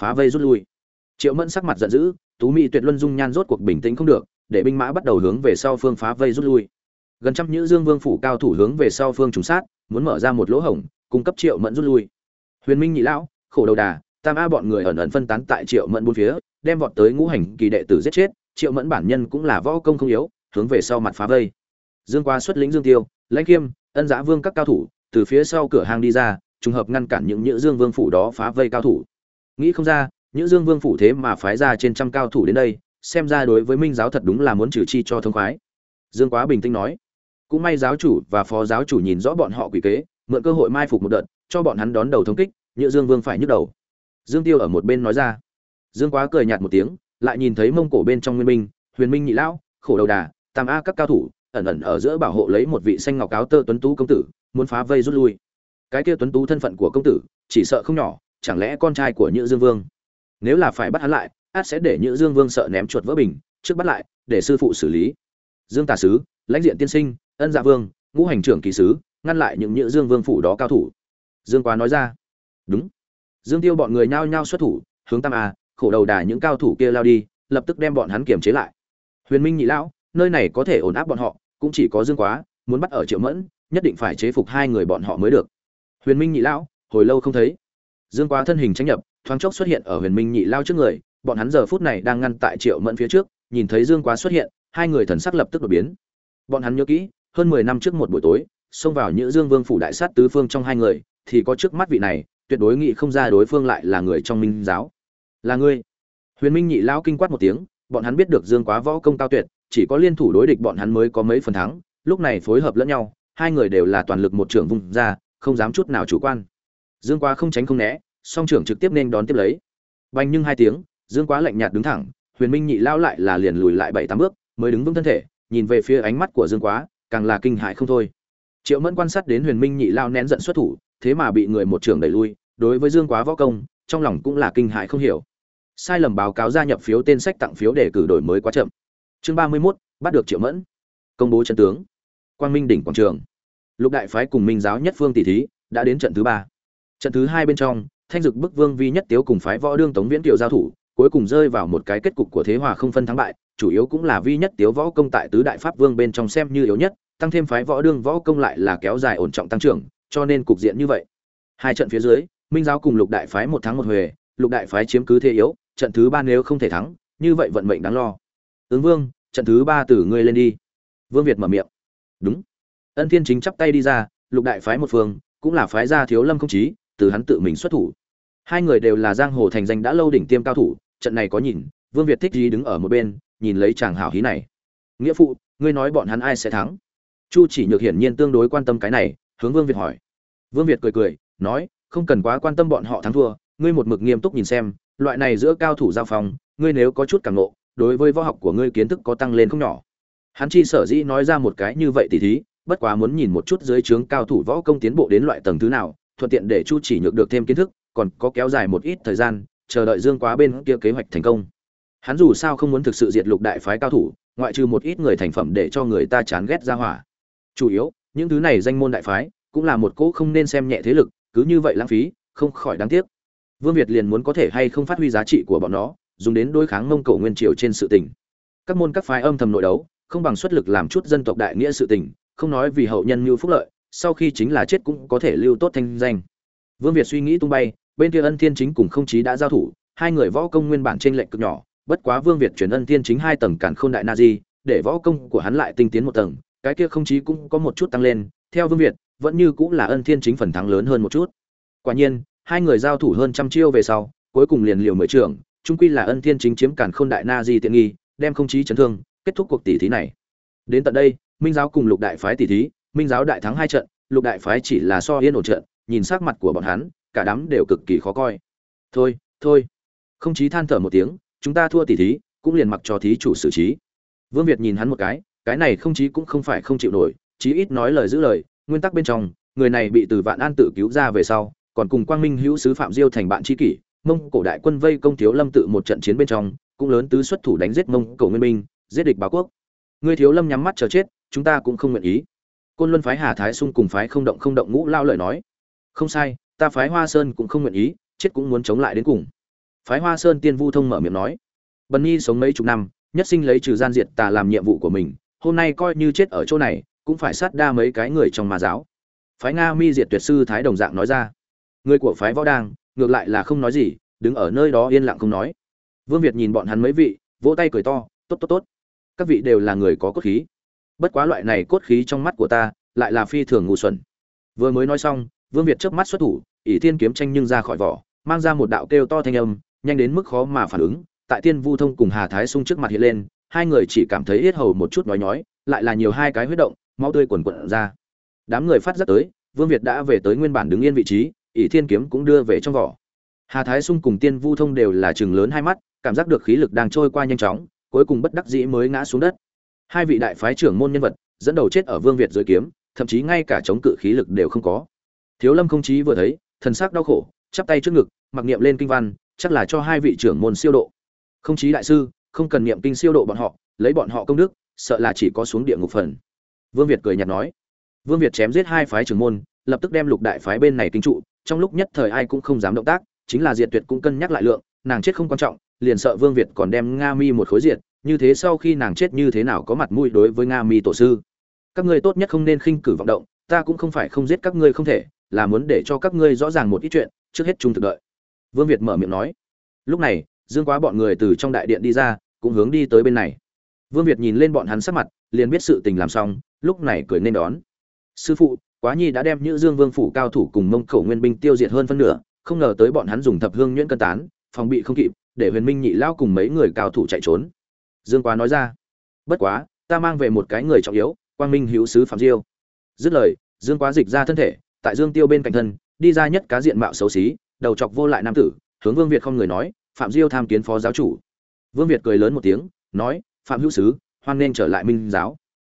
phá vây rút lui. Triệu mẫn sắc mặt giận dữ, tú mỹ tuyệt luân dung nhan rốt cuộc bình tĩnh không được, để binh mã bắt đầu hướng về sau phương phá vây rút lui. Gần trăm nhữ dương vương phủ cao thủ hướng về sau phương trùng sát, muốn mở ra một lỗ hổng, cung cấp triệu mẫn rút lui. Huyền minh nhị lão, khổ đầu đà, tam a bọn người ẩn ẩn phân tán tại triệu mẫn bốn phía, đem vọt tới ngũ hành kỳ đệ tử giết chết, triệu mẫn bản nhân cũng là võ công không yếu, hướng về sau mặt phá vây. Dương qua xuất lĩnh dương tiêu, lãnh kiêm, ân giã vương các cao thủ, từ phía sau cửa hàng đi ra, trùng hợp ngăn cản những nhữ dương vương phủ đó phá vây cao thủ nghĩ không ra, nhữ dương vương phủ thế mà phái ra trên trăm cao thủ đến đây, xem ra đối với minh giáo thật đúng là muốn trừ chi cho thông khoái. Dương quá bình tĩnh nói. Cũng may giáo chủ và phó giáo chủ nhìn rõ bọn họ quỷ kế, mượn cơ hội mai phục một đợt, cho bọn hắn đón đầu thống kích, nhữ dương vương phải nhức đầu. Dương tiêu ở một bên nói ra. Dương quá cười nhạt một tiếng, lại nhìn thấy mông cổ bên trong nguyên minh, huyền minh nhị lão, khổ đầu đà, tam a các cao thủ, ẩn ẩn ở giữa bảo hộ lấy một vị xanh ngọc áo tơ tuấn tú công tử, muốn phá vây rút lui. Cái kia tuấn tú thân phận của công tử, chỉ sợ không nhỏ chẳng lẽ con trai của nhữ dương vương? Nếu là phải bắt hắn lại, át sẽ để nhữ dương vương sợ ném chuột vỡ bình, trước bắt lại, để sư phụ xử lý. Dương tà sứ, lãnh diện tiên sinh, ân dạ vương, ngũ hành trưởng kỳ sứ, ngăn lại những nhữ dương vương phủ đó cao thủ. Dương quá nói ra. Đúng. Dương tiêu bọn người nhao nhao xuất thủ, hướng tam a, khổ đầu đà những cao thủ kia lao đi, lập tức đem bọn hắn kiềm chế lại. Huyền minh nhị lão, nơi này có thể ổn áp bọn họ, cũng chỉ có dương quá, muốn bắt ở triệu mẫn, nhất định phải chế phục hai người bọn họ mới được. Huyền minh nhị lão, hồi lâu không thấy dương quá thân hình tranh nhập, thoáng chốc xuất hiện ở huyền minh nhị lao trước người, bọn hắn giờ phút này đang ngăn tại triệu mẫn phía trước, nhìn thấy dương quá xuất hiện, hai người thần sắc lập tức đột biến. Bọn hắn nhớ kỹ, hơn mười năm trước một buổi tối, xông vào những dương vương phủ đại sát tứ phương trong hai người, thì có trước mắt vị này, tuyệt đối nghĩ không ra đối phương lại là người trong minh giáo. Là ngươi. Huyền minh nhị lão kinh quát một tiếng, bọn hắn biết được dương quá võ công cao tuyệt, chỉ có liên thủ đối địch bọn hắn mới có mấy phần thắng, lúc này phối hợp lẫn nhau, hai người đều là toàn lực một trưởng vùng ra, không dám chút nào chủ quan dương quá không tránh không né song trưởng trực tiếp nên đón tiếp lấy. Bành nhưng hai tiếng dương quá lạnh nhạt đứng thẳng huyền minh nhị lao lại là liền lùi lại bảy tám bước mới đứng vững thân thể nhìn về phía ánh mắt của dương quá càng là kinh hại không thôi. Triệu mẫn quan sát đến huyền minh nhị lao nén giận xuất thủ thế mà bị người một trưởng đẩy lui đối với dương quá võ công trong lòng cũng là kinh hại không hiểu. Sai lầm báo cáo gia nhập phiếu tên sách tặng phiếu để cử đổi mới quá chậm. Chương ba mươi 31, bắt được triệu mẫn. Công bố trận tướng. Quang minh đỉnh quảng trường. Lục đại phái cùng minh giáo nhất phương tỷ thí đã đến trận thứ ba trận thứ hai bên trong, thanh dực bức vương vi nhất tiếu cùng phái võ đương tống viễn kiều giao thủ, cuối cùng rơi vào một cái kết cục của thế hòa không phân thắng bại, chủ yếu cũng là vi nhất tiếu võ công tại tứ đại pháp vương bên trong xem như yếu nhất, tăng thêm phái võ đương võ công lại là kéo dài ổn trọng tăng trưởng, cho nên cục diện như vậy. Hai trận phía dưới, minh giáo cùng lục đại phái một thắng một huề, lục đại phái chiếm cứ thế yếu, trận thứ ba nếu không thể thắng, như vậy vận mệnh đáng lo. Ứng vương, trận thứ ba từ ngươi lên đi. Vương việt mở miệng. Đúng. Ân thiên chính chắp tay đi ra, lục đại phái một phương, cũng là phái gia thiếu lâm không chí từ hắn tự mình xuất thủ. Hai người đều là giang hồ thành danh đã lâu đỉnh tiêm cao thủ trận này có nhìn vương việt thích gì đứng ở một bên nhìn lấy chàng hảo hí này. Nghĩa phụ ngươi nói bọn hắn ai sẽ thắng? Chu chỉ nhược hiển nhiên tương đối quan tâm cái này hướng vương việt hỏi. Vương việt cười cười nói không cần quá quan tâm bọn họ thắng thua ngươi một mực nghiêm túc nhìn xem loại này giữa cao thủ giao phòng, ngươi nếu có chút cảm nộ đối với võ học của ngươi kiến thức có tăng lên không nhỏ. Hắn chi sở dĩ nói ra một cái như vậy tỉ thí bất quá muốn nhìn một chút dưới trướng cao thủ võ công tiến bộ đến loại tầng thứ nào thuận tiện để chu chỉ nhược được thêm kiến thức, còn có kéo dài một ít thời gian, chờ đợi dương quá bên kia kế hoạch thành công. Hắn dù sao không muốn thực sự diệt lục đại phái cao thủ, ngoại trừ một ít người thành phẩm để cho người ta chán ghét ra hỏa. Chủ yếu, những thứ này danh môn đại phái, cũng là một cỗ không nên xem nhẹ thế lực, cứ như vậy lãng phí, không khỏi đáng tiếc. Vương việt liền muốn có thể hay không phát huy giá trị của bọn nó, dùng đến đối kháng mông cổ nguyên triều trên sự tình. Các môn các phái âm thầm nội đấu, không bằng xuất lực làm chút dân tộc đại nghĩa sự tình, không nói vì hậu nhân như phúc lợi sau khi chính là chết cũng có thể lưu tốt thanh danh. Vương việt suy nghĩ tung bay, bên kia ân thiên chính cùng không chí đã giao thủ, hai người võ công nguyên bản trên lệch cực nhỏ, bất quá vương việt chuyển ân thiên chính hai tầng cản khôn đại na di, để võ công của hắn lại tinh tiến một tầng, cái kia không chí cũng có một chút tăng lên, theo vương việt, vẫn như cũng là ân thiên chính phần thắng lớn hơn một chút. Quả nhiên, hai người giao thủ hơn trăm chiêu về sau, cuối cùng liền liều mười trưởng trung quy là ân thiên chính chiếm cản khôn đại na di tiện nghi, đem không chí chấn thương, kết thúc cuộc tỷ thí này. Đến tận đây, minh giáo cùng lục đại phái tỷ thí minh giáo đại thắng hai trận, lục đại phái chỉ là so yên ổn trận, nhìn sắc mặt của bọn hắn, cả đám đều cực kỳ khó coi. Thôi thôi. Không chí than thở một tiếng, chúng ta thua tỷ thí, cũng liền mặc cho thí chủ xử trí. Vương việt nhìn hắn một cái cái này không chí cũng không phải không chịu nổi, chí ít nói lời giữ lời, nguyên tắc bên trong, người này bị từ vạn an tự cứu ra về sau, còn cùng quang minh hữu sứ phạm diêu thành bạn tri kỷ, mông cổ đại quân vây công thiếu lâm tự một trận chiến bên trong, cũng lớn tứ xuất thủ đánh giết mông cổ nguyên minh giết địch báo quốc. Người thiếu lâm nhắm mắt chờ chết, chúng ta cũng không nguyện ý côn luân phái hà thái sung cùng phái không động không động ngũ lao lời nói. Không sai, ta phái hoa sơn cũng không nguyện ý, chết cũng muốn chống lại đến cùng. Phái hoa sơn tiên vu thông mở miệng nói. Bần nhi sống mấy chục năm, nhất sinh lấy trừ gian diệt tà làm nhiệm vụ của mình, hôm nay coi như chết ở chỗ này, cũng phải sát đa mấy cái người trong mà giáo. Phái nga mi diệt tuyệt sư thái đồng dạng nói ra. Người của phái võ đang, ngược lại là không nói gì, đứng ở nơi đó yên lặng không nói. Vương việt nhìn bọn hắn mấy vị, vỗ tay cười to, tốt tốt tốt. Các vị đều là người có cốt khí bất quá loại này cốt khí trong mắt của ta, lại là phi thường ngu xuẩn. Vừa mới nói xong, vương việt chớp mắt xuất thủ, ỷ thiên kiếm tranh nhưng ra khỏi vỏ, mang ra một đạo kêu to thanh âm, nhanh đến mức khó mà phản ứng. Tại tiên vu thông cùng hà thái sung trước mặt hiện lên, hai người chỉ cảm thấy hết hầu một chút nói nhói, lại là nhiều hai cái huyết động, máu tươi quần quận ra. Đám người phát giác tới, vương việt đã về tới nguyên bản đứng yên vị trí, ỷ thiên kiếm cũng đưa về trong vỏ. Hà thái sung cùng tiên vu thông đều là chừng lớn hai mắt, cảm giác được khí lực đang trôi qua nhanh chóng, cuối cùng bất đắc dĩ mới ngã xuống đất hai vị đại phái trưởng môn nhân vật, dẫn đầu chết ở vương việt dưới kiếm, thậm chí ngay cả chống cự khí lực đều không có. Thiếu lâm không chí vừa thấy, thần sắc đau khổ, chắp tay trước ngực, mặc niệm lên kinh văn, chắc là cho hai vị trưởng môn siêu độ. Không chí đại sư, không cần niệm kinh siêu độ bọn họ, lấy bọn họ công đức, sợ là chỉ có xuống địa ngục phần. Vương việt cười nhạt nói. Vương việt chém giết hai phái trưởng môn, lập tức đem lục đại phái bên này kinh trụ, trong lúc nhất thời ai cũng không dám động tác, chính là diệt tuyệt cũng cân nhắc lại lượng, nàng chết không quan trọng, liền sợ vương việt còn đem nga mi một khối diệt như thế sau khi nàng chết như thế nào có mặt mũi đối với nga mi tổ sư? Các ngươi tốt nhất không nên khinh cử vọng động, ta cũng không phải không giết các ngươi không thể, là muốn để cho các ngươi rõ ràng một ít chuyện, trước hết trung thực đợi. Vương việt mở miệng nói. Lúc này, dương quá bọn người từ trong đại điện đi ra, cũng hướng đi tới bên này. Vương việt nhìn lên bọn hắn sắc mặt, liền biết sự tình làm xong, lúc này cười nên đón. Sư phụ, quá nhi đã đem Nhữ dương vương phủ cao thủ cùng mông khẩu nguyên binh tiêu diệt hơn phân nửa, không ngờ tới bọn hắn dùng thập hương nhuyễn cân tán, phòng bị không kịp, để huyền minh nhị lao cùng mấy người cao thủ chạy trốn dương quá nói ra. Bất quá, ta mang về một cái người trọng yếu, quang minh hữu sứ phạm diêu. Dứt lời, dương quá dịch ra thân thể, tại dương tiêu bên cạnh thân, đi ra nhất cá diện mạo xấu xí, đầu chọc vô lại nam tử, hướng vương việt không người nói, phạm diêu tham kiến phó giáo chủ. Vương việt cười lớn một tiếng, nói, phạm hữu sứ, hoan nên trở lại minh giáo.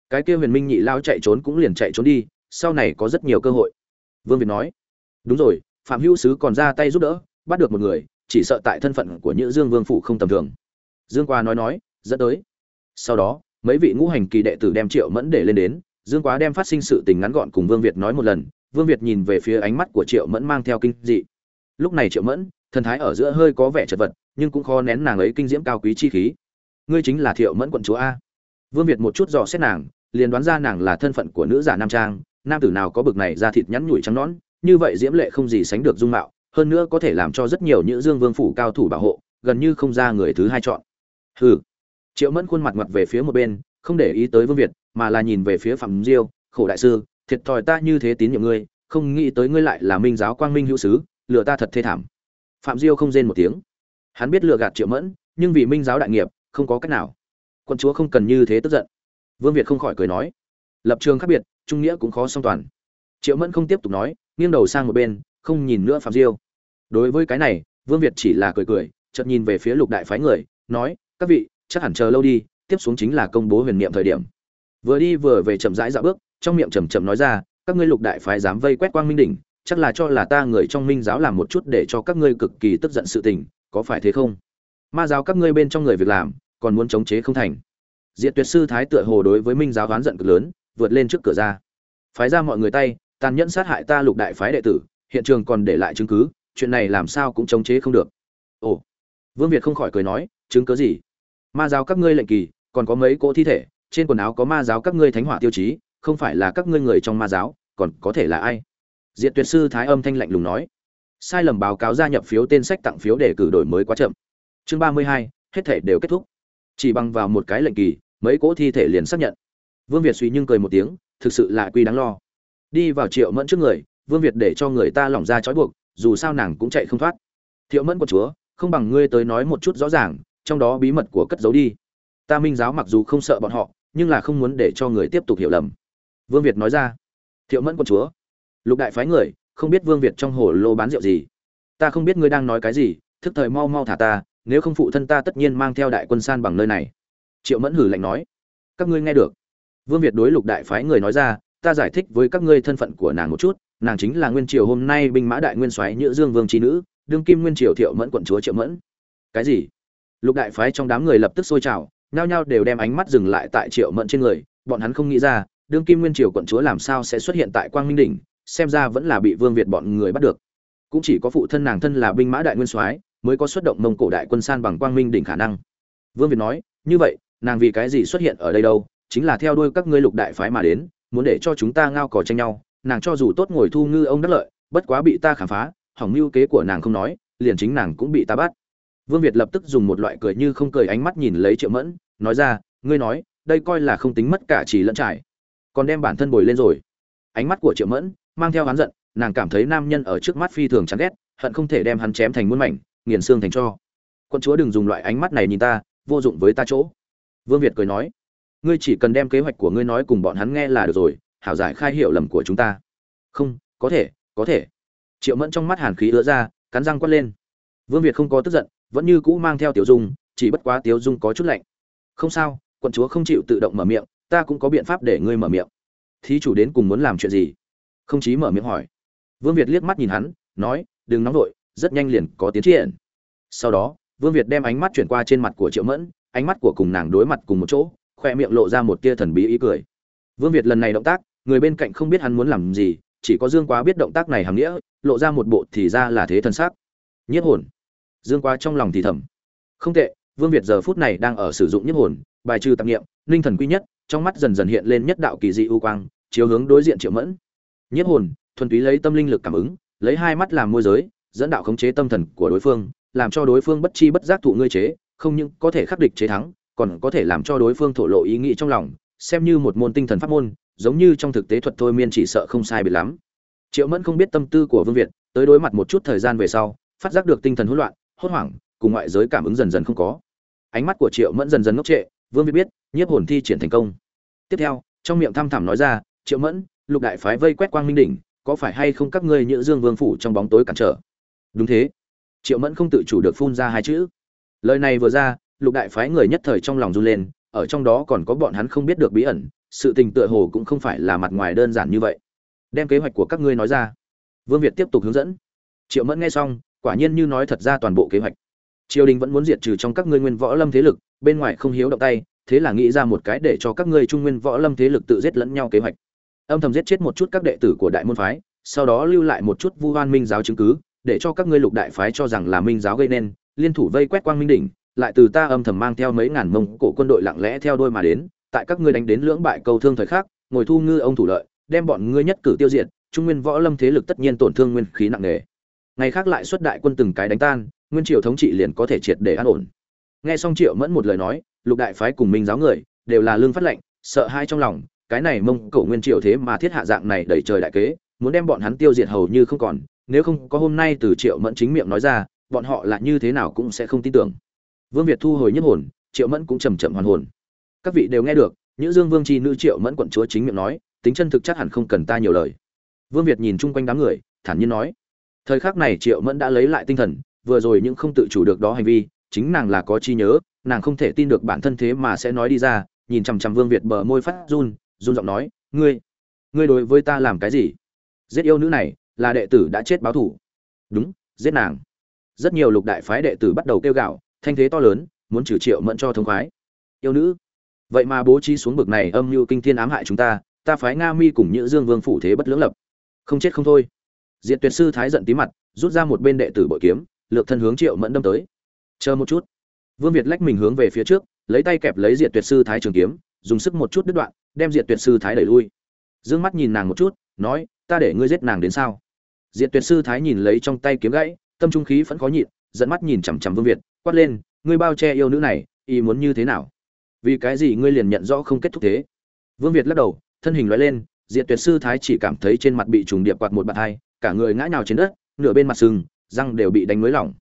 Cái kia huyền minh nhị lao chạy trốn cũng liền chạy trốn đi, sau này có rất nhiều cơ hội. Vương việt nói, đúng rồi, phạm hữu sứ còn ra tay giúp đỡ, bắt được một người, chỉ sợ tại thân phận của nhữ dương vương phụ không tầm thường. Dương qua nói nói dẫn tới. Sau đó, mấy vị ngũ hành kỳ đệ tử đem triệu mẫn để lên đến, dương quá đem phát sinh sự tình ngắn gọn cùng vương việt nói một lần, vương việt nhìn về phía ánh mắt của triệu mẫn mang theo kinh dị. Lúc này triệu mẫn, thần thái ở giữa hơi có vẻ chật vật, nhưng cũng khó nén nàng ấy kinh diễm cao quý chi khí. Ngươi chính là thiệu mẫn quận chúa a. Vương việt một chút dò xét nàng, liền đoán ra nàng là thân phận của nữ giả nam trang, nam tử nào có bực này ra thịt nhắn nhủi trắng nõn, như vậy diễm lệ không gì sánh được dung mạo, hơn nữa có thể làm cho rất nhiều nữ dương vương phủ cao thủ bảo hộ, gần như không ra người thứ hai chọn. Hừ triệu mẫn khuôn mặt ngoặt về phía một bên, không để ý tới vương việt, mà là nhìn về phía phạm diêu, khổ đại sư, thiệt thòi ta như thế tín nhiệm ngươi, không nghĩ tới ngươi lại là minh giáo quang minh hữu sứ, lừa ta thật thê thảm. Phạm diêu không rên một tiếng. Hắn biết lừa gạt triệu mẫn, nhưng vì minh giáo đại nghiệp, không có cách nào. Quân chúa không cần như thế tức giận. Vương việt không khỏi cười nói, lập trường khác biệt, trung nghĩa cũng khó song toàn. Triệu mẫn không tiếp tục nói, nghiêng đầu sang một bên, không nhìn nữa phạm diêu. Đối với cái này, vương việt chỉ là cười cười, chợt nhìn về phía lục đại phái người, nói, các vị chắc hẳn chờ lâu đi, tiếp xuống chính là công bố huyền niệm thời điểm. Vừa đi vừa về chậm rãi dạo bước, trong miệng chầm chậm nói ra, các ngươi lục đại phái dám vây quét quang minh đỉnh, chắc là cho là ta người trong minh giáo làm một chút để cho các ngươi cực kỳ tức giận sự tình, có phải thế không? Ma giáo các ngươi bên trong người việc làm, còn muốn chống chế không thành. Diệt tuyệt sư thái tựa hồ đối với minh giáo oán giận cực lớn, vượt lên trước cửa ra. Phái ra mọi người tay, tàn nhẫn sát hại ta lục đại phái đệ tử, hiện trường còn để lại chứng cứ, chuyện này làm sao cũng chống chế không được. Ồ. Vương việt không khỏi cười nói, chứng cứ gì? Ma giáo các ngươi lệnh kỳ, còn có mấy cỗ thi thể, trên quần áo có ma giáo các ngươi thánh hỏa tiêu chí, không phải là các ngươi người trong ma giáo, còn có thể là ai? Diện tuyệt sư thái âm thanh lạnh lùng nói. Sai lầm báo cáo gia nhập phiếu tên sách tặng phiếu để cử đổi mới quá chậm. Chương ba mươi hai, hết thể đều kết thúc. Chỉ bằng vào một cái lệnh kỳ, mấy cỗ thi thể liền xác nhận. Vương việt suy nhưng cười một tiếng, thực sự là quy đáng lo. Đi vào triệu mẫn trước người, vương việt để cho người ta lỏng ra trói buộc, dù sao nàng cũng chạy không thoát. Thiệu mẫn của chúa, không bằng ngươi tới nói một chút rõ ràng trong đó bí mật của cất giấu đi. Ta minh giáo mặc dù không sợ bọn họ, nhưng là không muốn để cho người tiếp tục hiểu lầm. Vương việt nói ra. Thiệu mẫn quân chúa, lục đại phái người, không biết vương việt trong hồ lô bán rượu gì. Ta không biết ngươi đang nói cái gì, thức thời mau mau thả ta, nếu không phụ thân ta tất nhiên mang theo đại quân san bằng nơi này. Triệu mẫn hử lạnh nói. Các ngươi nghe được. Vương việt đối lục đại phái người nói ra, ta giải thích với các ngươi thân phận của nàng một chút, nàng chính là nguyên triều hôm nay binh mã đại nguyên soái nhữ dương vương trí nữ, đương kim nguyên triều thiệu mẫn quận chúa triệu mẫn. Cái gì? Lục đại phái trong đám người lập tức sôi trào, nhao nhao đều đem ánh mắt dừng lại tại triệu mẫn trên người, bọn hắn không nghĩ ra, đương kim nguyên triều quận chúa làm sao sẽ xuất hiện tại quang minh đỉnh, xem ra vẫn là bị vương việt bọn người bắt được. Cũng chỉ có phụ thân nàng thân là binh mã đại nguyên soái mới có xuất động mông cổ đại quân san bằng quang minh đỉnh khả năng. Vương việt nói, như vậy, nàng vì cái gì xuất hiện ở đây đâu? Chính là theo đuôi các ngươi lục đại phái mà đến, muốn để cho chúng ta ngao cò tranh nhau, nàng cho dù tốt ngồi thu ngư ông đắc lợi, bất quá bị ta khám phá, hỏng mưu kế của nàng không nói, liền chính nàng cũng bị ta bắt vương việt lập tức dùng một loại cười như không cười ánh mắt nhìn lấy triệu mẫn, nói ra, ngươi nói, đây coi là không tính mất cả chỉ lẫn trải. Còn đem bản thân bồi lên rồi. Ánh mắt của triệu mẫn mang theo hắn giận, nàng cảm thấy nam nhân ở trước mắt phi thường chán ghét, hận không thể đem hắn chém thành muôn mảnh, nghiền xương thành cho. Quân chúa đừng dùng loại ánh mắt này nhìn ta, vô dụng với ta chỗ. Vương việt cười nói, ngươi chỉ cần đem kế hoạch của ngươi nói cùng bọn hắn nghe là được rồi, hảo giải khai hiểu lầm của chúng ta. Không, có thể có thể. Triệu mẫn trong mắt hàn khí ứa ra, cắn răng quát lên. Vương việt không có tức giận vẫn như cũ mang theo tiểu dung, chỉ bất quá tiểu dung có chút lạnh. Không sao, quận chúa không chịu tự động mở miệng, ta cũng có biện pháp để ngươi mở miệng. Thí chủ đến cùng muốn làm chuyện gì? Không chí mở miệng hỏi. Vương việt liếc mắt nhìn hắn, nói, đừng nóng vội, rất nhanh liền có tiến triển. Sau đó, vương việt đem ánh mắt chuyển qua trên mặt của triệu mẫn, ánh mắt của cùng nàng đối mặt cùng một chỗ, khoe miệng lộ ra một tia thần bí ý cười. Vương việt lần này động tác, người bên cạnh không biết hắn muốn làm gì, chỉ có dương quá biết động tác này hàm nghĩa, lộ ra một bộ thì ra là thế thân xác. Nhiếp hồn dương quá trong lòng thì thầm. Không tệ, vương việt giờ phút này đang ở sử dụng nhiếp hồn, bài trừ tạp nghiệm ninh thần quy nhất, trong mắt dần dần hiện lên nhất đạo kỳ dị u quang, chiếu hướng đối diện triệu mẫn. Nhiếp hồn, thuần túy lấy tâm linh lực cảm ứng, lấy hai mắt làm môi giới, dẫn đạo khống chế tâm thần của đối phương, làm cho đối phương bất chi bất giác thụ ngươi chế, không những có thể khắc địch chế thắng, còn có thể làm cho đối phương thổ lộ ý nghĩ trong lòng, xem như một môn tinh thần pháp môn, giống như trong thực tế thuật thôi miên chỉ sợ không sai biệt lắm. Triệu mẫn không biết tâm tư của vương việt, tới đối mặt một chút thời gian về sau, phát giác được tinh thần hỗn loạn hốt hoảng, cùng ngoại giới cảm ứng dần dần không có. Ánh mắt của triệu mẫn dần dần ngốc trệ, vương việt biết, nhiếp hồn thi triển thành công. Tiếp theo, trong miệng thăm thẳm nói ra, triệu mẫn, lục đại phái vây quét quang minh đỉnh, có phải hay không các ngươi nhữ dương vương phủ trong bóng tối cản trở? Đúng thế. Triệu mẫn không tự chủ được phun ra hai chữ. Lời này vừa ra, lục đại phái người nhất thời trong lòng run lên, ở trong đó còn có bọn hắn không biết được bí ẩn, sự tình tựa hồ cũng không phải là mặt ngoài đơn giản như vậy. Đem kế hoạch của các ngươi nói ra. Vương việt tiếp tục hướng dẫn. Triệu mẫn nghe xong quả nhiên như nói thật ra toàn bộ kế hoạch. Triều đình vẫn muốn diệt trừ trong các ngươi nguyên võ lâm thế lực, bên ngoài không hiếu động tay, thế là nghĩ ra một cái để cho các ngươi trung nguyên võ lâm thế lực tự giết lẫn nhau kế hoạch. Âm thầm giết chết một chút các đệ tử của đại môn phái, sau đó lưu lại một chút vu hoan minh giáo chứng cứ, để cho các ngươi lục đại phái cho rằng là minh giáo gây nên, liên thủ vây quét quang minh đỉnh, lại từ ta âm thầm mang theo mấy ngàn mông cổ quân đội lặng lẽ theo đôi mà đến, tại các ngươi đánh đến lưỡng bại cầu thương thời khắc, ngồi thu ngư ông thủ lợi, đem bọn ngươi nhất cử tiêu diệt, trung nguyên võ lâm thế lực tất nhiên tổn thương nguyên khí nặng nề ngày khác lại xuất đại quân từng cái đánh tan, nguyên triều thống trị liền có thể triệt để an ổn. Nghe xong triệu mẫn một lời nói, lục đại phái cùng minh giáo người, đều là lương phát lệnh, sợ hai trong lòng, cái này mông cổ nguyên triều thế mà thiết hạ dạng này đẩy trời đại kế, muốn đem bọn hắn tiêu diệt hầu như không còn, nếu không có hôm nay từ triệu mẫn chính miệng nói ra, bọn họ là như thế nào cũng sẽ không tin tưởng. Vương việt thu hồi nhất hồn, triệu mẫn cũng chầm chậm hoàn hồn. Các vị đều nghe được những dương vương chi nữ triệu mẫn quận chúa chính miệng nói, tính chân thực chắc hẳn không cần ta nhiều lời. Vương việt nhìn chung quanh đám người, thản nhiên nói thời khắc này triệu mẫn đã lấy lại tinh thần, vừa rồi những không tự chủ được đó hành vi, chính nàng là có chi nhớ, nàng không thể tin được bản thân thế mà sẽ nói đi ra, nhìn chằm chằm vương việt bờ môi phát run run giọng nói, ngươi ngươi đối với ta làm cái gì? Giết yêu nữ này là đệ tử đã chết báo thủ đúng, giết nàng. Rất nhiều lục đại phái đệ tử bắt đầu kêu gạo thanh thế to lớn, muốn trừ triệu mẫn cho thông khoái. Yêu nữ, vậy mà bố trí xuống bực này âm mưu kinh thiên ám hại chúng ta ta phái nga mi cùng nhữ dương vương phủ thế bất lưỡng lập. Không chết không thôi. Diệt tuyệt sư thái giận tí mặt, rút ra một bên đệ tử bội kiếm, lược thân hướng triệu mẫn đâm tới. Chờ một chút. Vương việt lách mình hướng về phía trước, lấy tay kẹp lấy Diệt tuyệt sư thái trường kiếm, dùng sức một chút đứt đoạn, đem Diệt tuyệt sư thái đẩy lui. D ư ơ n g mắt nhìn nàng một chút, nói, ta để ngươi giết nàng đến sao? Diệt tuyệt sư thái nhìn lấy trong tay kiếm gãy, tâm trung khí vẫn khó nhịn dẫn mắt nhìn chằm chằm vương việt, quát lên, ngươi bao che yêu nữ này, ý muốn như thế nào? Vì cái gì ngươi liền nhận rõ không kết thúc thế? Vương việt lắc đầu, thân hình lóe lên, Diệt tuyệt sư thái chỉ cảm thấy trên mặt bị trùng điệp quạt một bạt hai cả người ngã nhào trên đất, nửa bên mặt sừng, răng đều bị đánh mới lỏng.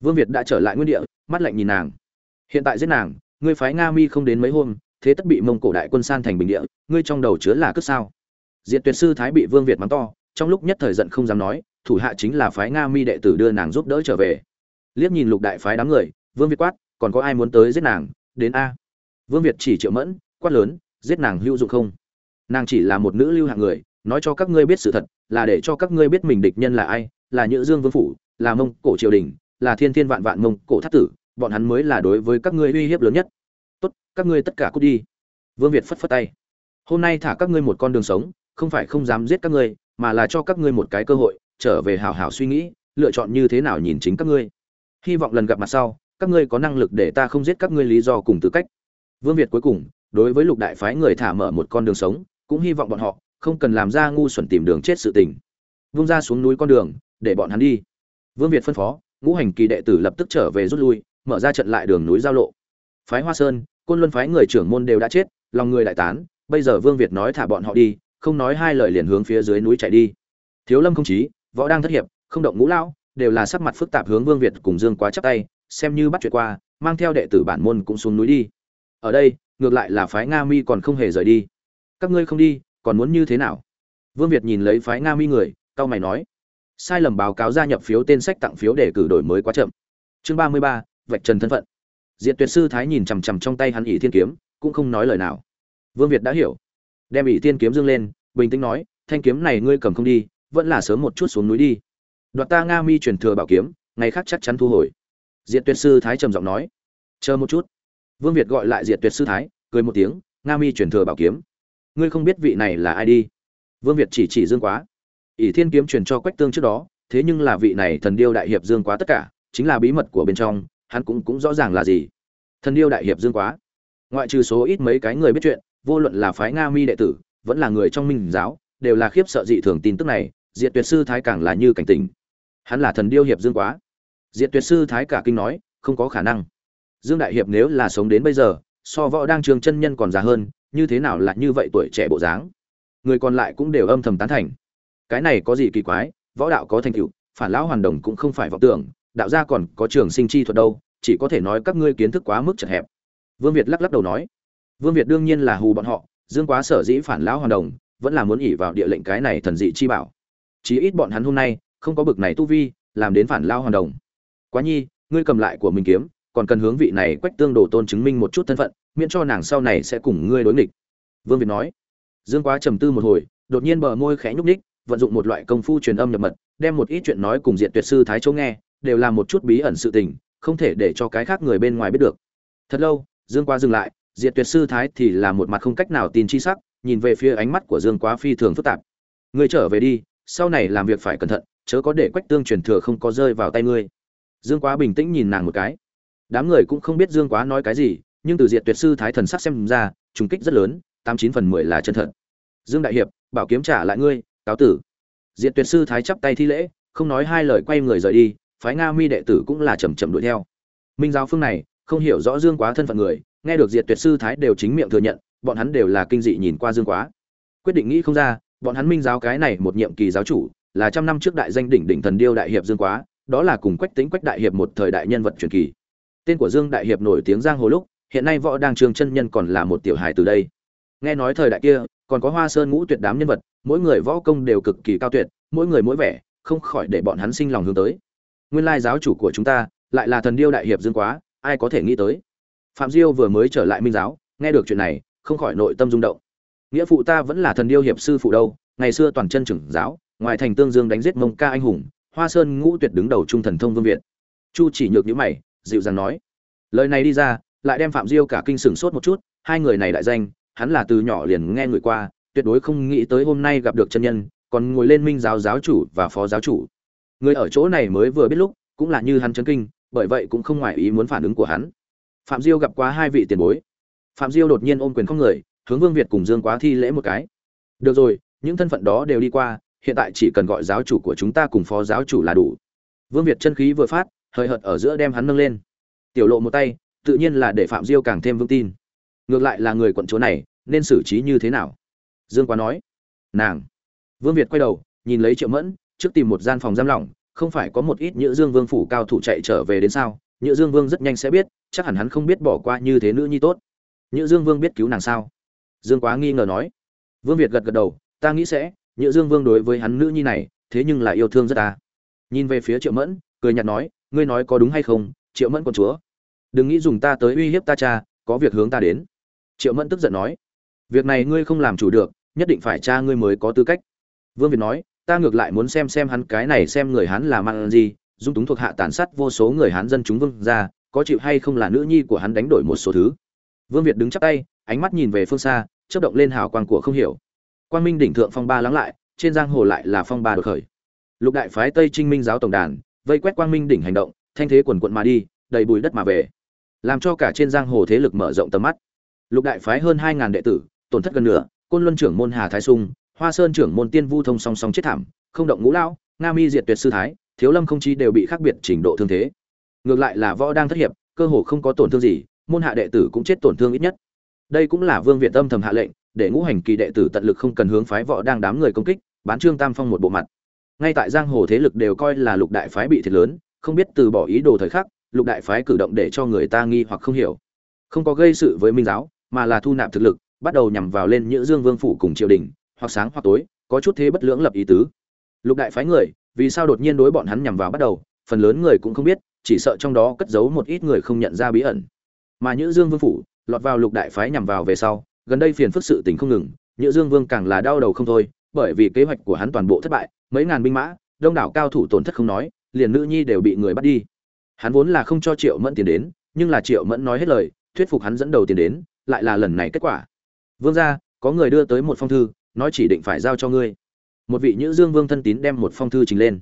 Vương việt đã trở lại nguyên địa, mắt lạnh nhìn nàng. Hiện tại giết nàng, ngươi phái nga mi không đến mấy hôm, thế tất bị mông cổ đại quân san thành bình địa, ngươi trong đầu chứa là cất sao? Diện tuyệt sư thái bị vương việt mắng to, trong lúc nhất thời giận không dám nói, thủ hạ chính là phái nga mi đệ tử đưa nàng giúp đỡ trở về. Liếc nhìn lục đại phái đám người, vương việt quát, còn có ai muốn tới giết nàng? Đến a. Vương việt chỉ triệu mẫn, quát lớn, giết nàng hữu dụng không? Nàng chỉ là một nữ lưu hạng người, nói cho các ngươi biết sự thật là để cho các ngươi biết mình địch nhân là ai, là nhữ dương vương phủ, là mông cổ triều đình, là thiên thiên vạn vạn mông cổ thất tử, bọn hắn mới là đối với các ngươi uy hiếp lớn nhất. Tốt, các ngươi tất cả cút đi. Vương việt phất phất tay. Hôm nay thả các ngươi một con đường sống, không phải không dám giết các ngươi, mà là cho các ngươi một cái cơ hội, trở về hào hào suy nghĩ, lựa chọn như thế nào nhìn chính các ngươi. Hy vọng lần gặp mặt sau, các ngươi có năng lực để ta không giết các ngươi lý do cùng tư cách. Vương việt cuối cùng, đối với lục đại phái người thả mở một con đường sống, cũng hy vọng bọn họ không cần làm ra ngu xuẩn tìm đường chết sự tình. Vung ra xuống núi con đường, để bọn hắn đi. Vương việt phân phó, ngũ hành kỳ đệ tử lập tức trở về rút lui, mở ra trận lại đường núi giao lộ. Phái hoa sơn, côn luân phái người trưởng môn đều đã chết, lòng người đại tán, bây giờ vương việt nói thả bọn họ đi, không nói hai lời liền hướng phía dưới núi chạy đi. Thiếu lâm không chí, võ đang thất hiệp, không động ngũ lão, đều là sắc mặt phức tạp hướng vương việt cùng dương quá chắp tay, xem như bắt chuyện qua, mang theo đệ tử bản môn cũng xuống núi đi. Ở đây, ngược lại là phái nga mi còn không hề rời đi. Các ngươi không đi còn muốn như thế nào? Vương việt nhìn lấy phái nga mi người cao mày nói. Sai lầm báo cáo gia nhập phiếu tên sách tặng phiếu để cử đổi mới quá chậm. Chương ba mươi ba, vạch trần thân phận. Diện tuyệt sư thái nhìn chằm chằm trong tay hắn ỷ thiên kiếm, cũng không nói lời nào. Vương việt đã hiểu. Đem ỷ thiên kiếm dương lên, bình tĩnh nói, thanh kiếm này ngươi cầm không đi, vẫn là sớm một chút xuống núi đi. Đoạt ta nga mi truyền thừa bảo kiếm, ngày khác chắc chắn thu hồi. Diện tuyệt sư thái trầm giọng nói. Chờ một chút. Vương việt gọi lại diện tuyệt sư thái, cười một tiếng, nga mi truyền thừa bảo kiếm ngươi không biết vị này là ai đi. Vương việt chỉ chỉ dương quá. Ỷ thiên kiếm truyền cho quách tương trước đó, thế nhưng là vị này thần điêu đại hiệp dương quá tất cả, chính là bí mật của bên trong, hắn cũng cũng rõ ràng là gì. Thần điêu đại hiệp dương quá. Ngoại trừ số ít mấy cái người biết chuyện, vô luận là phái nga mi đệ tử, vẫn là người trong minh giáo, đều là khiếp sợ dị thường tin tức này, diệt tuyệt sư thái càng là như cảnh tình hắn là thần điêu hiệp dương quá. Diệt tuyệt sư thái cả kinh nói, không có khả năng. Dương đại hiệp nếu là sống đến bây giờ, so võ đang trường chân nhân còn già hơn như thế nào là như vậy tuổi trẻ bộ dáng? Người còn lại cũng đều âm thầm tán thành. Cái này có gì kỳ quái, võ đạo có thành tựu, phản lão hoàn đồng cũng không phải vọng tưởng, đạo gia còn có trường sinh chi thuật đâu, chỉ có thể nói các ngươi kiến thức quá mức chật hẹp. Vương việt lắc lắc đầu nói, vương việt đương nhiên là hù bọn họ, dương quá sở dĩ phản lão hoàn đồng, vẫn là muốn ỉ vào địa lệnh cái này thần dị chi bảo. Chí ít bọn hắn hôm nay, không có bực này tu vi, làm đến phản lao hoàn đồng. Quá nhi, ngươi cầm lại của mình kiếm, còn cần hướng vị này quách tương đồ tôn chứng minh một chút thân phận miễn cho nàng sau này sẽ cùng ngươi đối nghịch. Vương việt nói. Dương quá trầm tư một hồi, đột nhiên bờ môi khẽ nhúc ních vận dụng một loại công phu truyền âm nhập mật, đem một ít chuyện nói cùng diện tuyệt sư thái châu nghe, đều là một chút bí ẩn sự tình, không thể để cho cái khác người bên ngoài biết được. Thật lâu, dương quá dừng lại, diệt tuyệt sư thái thì là một mặt không cách nào tin chi sắc, nhìn về phía ánh mắt của dương quá phi thường phức tạp. Ngươi trở về đi, sau này làm việc phải cẩn thận, chớ có để quách tương truyền thừa không có rơi vào tay ngươi. Dương quá bình tĩnh nhìn nàng một cái. Đám người cũng không biết dương quá nói cái gì nhưng từ diệt tuyệt sư thái thần sắc xem ra, trùng kích rất lớn, tám chín phần mười là chân thật. Dương đại hiệp, bảo kiếm trả lại ngươi, cáo tử. Diệt tuyệt sư thái chắp tay thi lễ, không nói hai lời quay người rời đi, phái nga mi đệ tử cũng là chầm chậm đuổi theo. Minh giáo phương này, không hiểu rõ dương quá thân phận người, nghe được diệt tuyệt sư thái đều chính miệng thừa nhận, bọn hắn đều là kinh dị nhìn qua dương quá. Quyết định nghĩ không ra, bọn hắn minh giáo cái này một nhiệm kỳ giáo chủ, là trăm năm trước đại danh đỉnh đỉnh thần điêu đại hiệp dương quá, đó là cùng quách tính quách đại hiệp một thời đại nhân vật truyền kỳ. Tên của dương đại hiệp nổi tiếng giang hồ lúc hiện nay võ đang trường chân nhân còn là một tiểu hài từ đây. Nghe nói thời đại kia, còn có hoa sơn ngũ tuyệt đám nhân vật, mỗi người võ công đều cực kỳ cao tuyệt, mỗi người mỗi vẻ, không khỏi để bọn hắn sinh lòng hướng tới. Nguyên lai giáo chủ của chúng ta, lại là thần điêu đại hiệp dương quá, ai có thể nghĩ tới? Phạm diêu vừa mới trở lại minh giáo, nghe được chuyện này, không khỏi nội tâm rung động. Nghĩa phụ ta vẫn là thần điêu hiệp sư phụ đâu, ngày xưa toàn chân trưởng giáo, ngoài thành tương dương đánh giết mông ca anh hùng, hoa sơn ngũ tuyệt đứng đầu trung thần thông vương việt. Chu chỉ nhược nhữ mày, dịu dàng nói, lời này đi ra lại đem phạm diêu cả kinh sửng sốt một chút, hai người này đại danh, hắn là từ nhỏ liền nghe người qua, tuyệt đối không nghĩ tới hôm nay gặp được chân nhân, còn ngồi lên minh giáo giáo chủ và phó giáo chủ. Người ở chỗ này mới vừa biết lúc, cũng là như hắn chấn kinh, bởi vậy cũng không ngoài ý muốn phản ứng của hắn. Phạm diêu gặp quá hai vị tiền bối. Phạm diêu đột nhiên ôm quyền không người, hướng vương việt cùng dương quá thi lễ một cái. Được rồi, những thân phận đó đều đi qua, hiện tại chỉ cần gọi giáo chủ của chúng ta cùng phó giáo chủ là đủ. Vương việt chân khí vừa phát, hời hợt ở giữa đem hắn nâng lên. Tiểu lộ một tay tự nhiên là để phạm diêu càng thêm vững tin. Ngược lại là người quận chúa này, nên xử trí như thế nào? Dương quá nói. Nàng. Vương việt quay đầu, nhìn lấy triệu mẫn, trước tìm một gian phòng giam lỏng, không phải có một ít nhữ dương vương phủ cao thủ chạy trở về đến sao? Nhữ dương vương rất nhanh sẽ biết, chắc hẳn hắn không biết bỏ qua như thế nữ nhi tốt. Nhữ dương vương biết cứu nàng sao? Dương quá nghi ngờ nói. Vương việt gật gật đầu, ta nghĩ sẽ, nhữ dương vương đối với hắn nữ nhi này, thế nhưng là yêu thương rất ta nhìn về phía triệu mẫn, cười nhạt nói, ngươi nói có đúng hay không? Triệu mẫn con chúa đừng nghĩ dùng ta tới uy hiếp ta cha, có việc hướng ta đến. Triệu mẫn tức giận nói. Việc này ngươi không làm chủ được, nhất định phải cha ngươi mới có tư cách. Vương việt nói, ta ngược lại muốn xem xem hắn cái này xem người hắn là mang gì, dung túng thuộc hạ tàn sát vô số người hắn dân chúng vương ra có chịu hay không là nữ nhi của hắn đánh đổi một số thứ. Vương việt đứng chắp tay, ánh mắt nhìn về phương xa, chớp động lên hào quang của không hiểu. Quang minh đỉnh thượng phong ba lắng lại, trên giang hồ lại là phong ba được khởi. Lục đại phái tây trinh minh giáo tổng đàn, vây quét quang minh đỉnh hành động, thanh thế quần quận mà đi đầy bùi đất mà về làm cho cả trên giang hồ thế lực mở rộng tầm mắt. Lục đại phái hơn hai ngàn đệ tử, tổn thất gần nửa, côn luân trưởng môn hà thái sung, hoa sơn trưởng môn tiên vu thông song song chết thảm, không động ngũ lão, nga mi diệt tuyệt sư thái, thiếu lâm không chi đều bị khác biệt trình độ thương thế. Ngược lại là võ đang thất hiệp, cơ hồ không có tổn thương gì, môn hạ đệ tử cũng chết tổn thương ít nhất. Đây cũng là vương việt tâm thầm hạ lệnh, để ngũ hành kỳ đệ tử tận lực không cần hướng phái võ đang đám người công kích, bán trương tam phong một bộ mặt. Ngay tại giang hồ thế lực đều coi là lục đại phái bị thiệt lớn, không biết từ bỏ ý đồ thời khắc lục đại phái cử động để cho người ta nghi hoặc không hiểu. Không có gây sự với minh giáo, mà là thu nạp thực lực, bắt đầu nhằm vào lên nhữ dương vương phủ cùng triều đình, hoặc sáng hoặc tối, có chút thế bất lưỡng lập ý tứ. Lục đại phái người, vì sao đột nhiên đối bọn hắn nhằm vào bắt đầu, phần lớn người cũng không biết, chỉ sợ trong đó cất giấu một ít người không nhận ra bí ẩn. Mà nhữ dương vương phủ, lọt vào lục đại phái nhằm vào về sau, gần đây phiền phức sự tình không ngừng, nhữ dương vương càng là đau đầu không thôi, bởi vì kế hoạch của hắn toàn bộ thất bại, mấy ngàn binh mã, đông đảo cao thủ tổn thất không nói, liền nữ nhi đều bị người bắt đi hắn vốn là không cho triệu mẫn tiền đến, nhưng là triệu mẫn nói hết lời, thuyết phục hắn dẫn đầu tiền đến, lại là lần này kết quả. Vương gia, có người đưa tới một phong thư, nói chỉ định phải giao cho ngươi. Một vị nhữ dương vương thân tín đem một phong thư trình lên.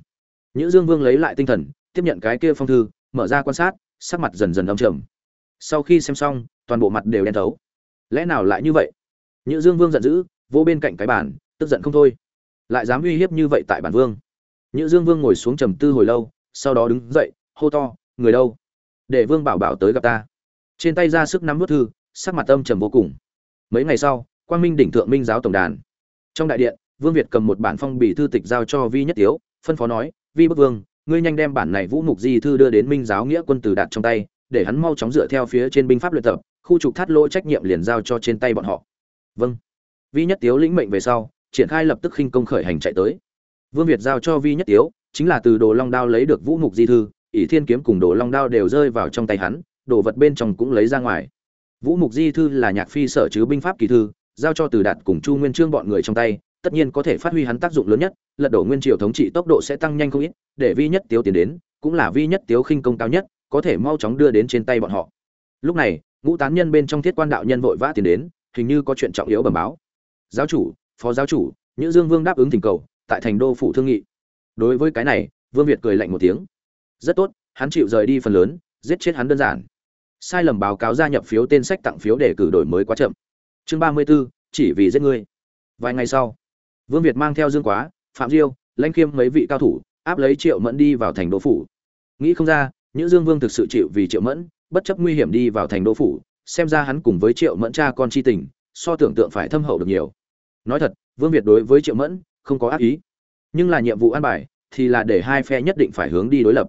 Nhữ dương vương lấy lại tinh thần, tiếp nhận cái kia phong thư, mở ra quan sát, sắc mặt dần dần âm trầm. Sau khi xem xong, toàn bộ mặt đều đen thấu. Lẽ nào lại như vậy? Nhữ dương vương giận dữ vô bên cạnh cái bàn, tức giận không thôi. Lại dám uy hiếp như vậy tại bản vương? Nhữ dương vương ngồi xuống trầm tư hồi lâu, sau đó đứng dậy, hô to người đâu? Để vương bảo bảo tới gặp ta. Trên tay ra sức nắm bức thư, sắc mặt âm trầm vô cùng. Mấy ngày sau, quang minh đỉnh thượng minh giáo tổng đàn. Trong đại điện, vương việt cầm một bản phong bì thư tịch giao cho vi nhất tiếu, phân phó nói, vi bức vương, ngươi nhanh đem bản này vũ mục di thư đưa đến minh giáo nghĩa quân tử đạt trong tay, để hắn mau chóng dựa theo phía trên binh pháp luyện tập, khu trục thắt lỗ trách nhiệm liền giao cho trên tay bọn họ. Vâng. Vi nhất tiếu lĩnh mệnh về sau, triển khai lập tức khinh công khởi hành chạy tới. Vương việt giao cho vi nhất tiếu, chính là từ đồ long đao lấy được vũ mục di thư ỷ thiên kiếm cùng đồ long đao đều rơi vào trong tay hắn, đồ vật bên trong cũng lấy ra ngoài. Vũ mục di thư là nhạc phi sở chứ binh pháp kỳ thư, giao cho từ đạt cùng chu nguyên trương bọn người trong tay, tất nhiên có thể phát huy hắn tác dụng lớn nhất, lật đổ nguyên triều thống trị tốc độ sẽ tăng nhanh không ít, để vi nhất tiếu tiến đến, cũng là vi nhất tiếu khinh công cao nhất, có thể mau chóng đưa đến trên tay bọn họ. Lúc này, ngũ tán nhân bên trong thiết quan đạo nhân vội vã tiến đến, hình như có chuyện trọng yếu bẩm báo. Giáo chủ, phó giáo chủ những dương vương đáp ứng thỉnh cầu, tại thành đô phủ thương nghị. Đối với cái này, vương việt cười lạnh một tiếng rất tốt hắn chịu rời đi phần lớn giết chết hắn đơn giản. Sai lầm báo cáo gia nhập phiếu tên sách tặng phiếu để cử đổi mới quá chậm. Chương ba mươi 34, chỉ vì giết ngươi. Vài ngày sau vương việt mang theo dương quá phạm diêu lãnh khiêm mấy vị cao thủ áp lấy triệu mẫn đi vào thành đô phủ. Nghĩ không ra những dương vương thực sự chịu vì triệu mẫn bất chấp nguy hiểm đi vào thành đô phủ xem ra hắn cùng với triệu mẫn cha con chi tình so tưởng tượng phải thâm hậu được nhiều. Nói thật vương việt đối với triệu mẫn không có ác ý. Nhưng là nhiệm vụ an bài thì là để hai phe nhất định phải hướng đi đối lập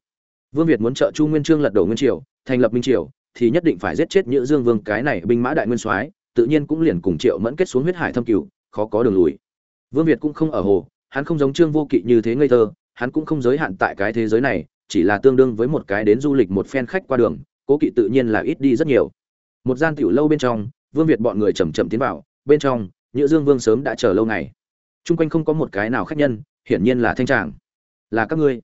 vương việt muốn trợ chu nguyên trương lật đổ nguyên triều, thành lập minh triều, thì nhất định phải giết chết nhữ dương vương cái này binh mã đại nguyên soái, tự nhiên cũng liền cùng triệu mẫn kết xuống huyết hải thâm cửu, khó có đường lùi. Vương việt cũng không ở hồ, hắn không giống trương vô kỵ như thế ngây thơ, hắn cũng không giới hạn tại cái thế giới này, chỉ là tương đương với một cái đến du lịch một phen khách qua đường, cố kỵ tự nhiên là ít đi rất nhiều. Một gian tiểu lâu bên trong, vương việt bọn người chậm chậm tiến vào, bên trong, nhữ dương vương sớm đã chờ lâu ngày. Trung quanh không có một cái nào khách nhân, hiển nhiên là thanh tràng. Là các ngươi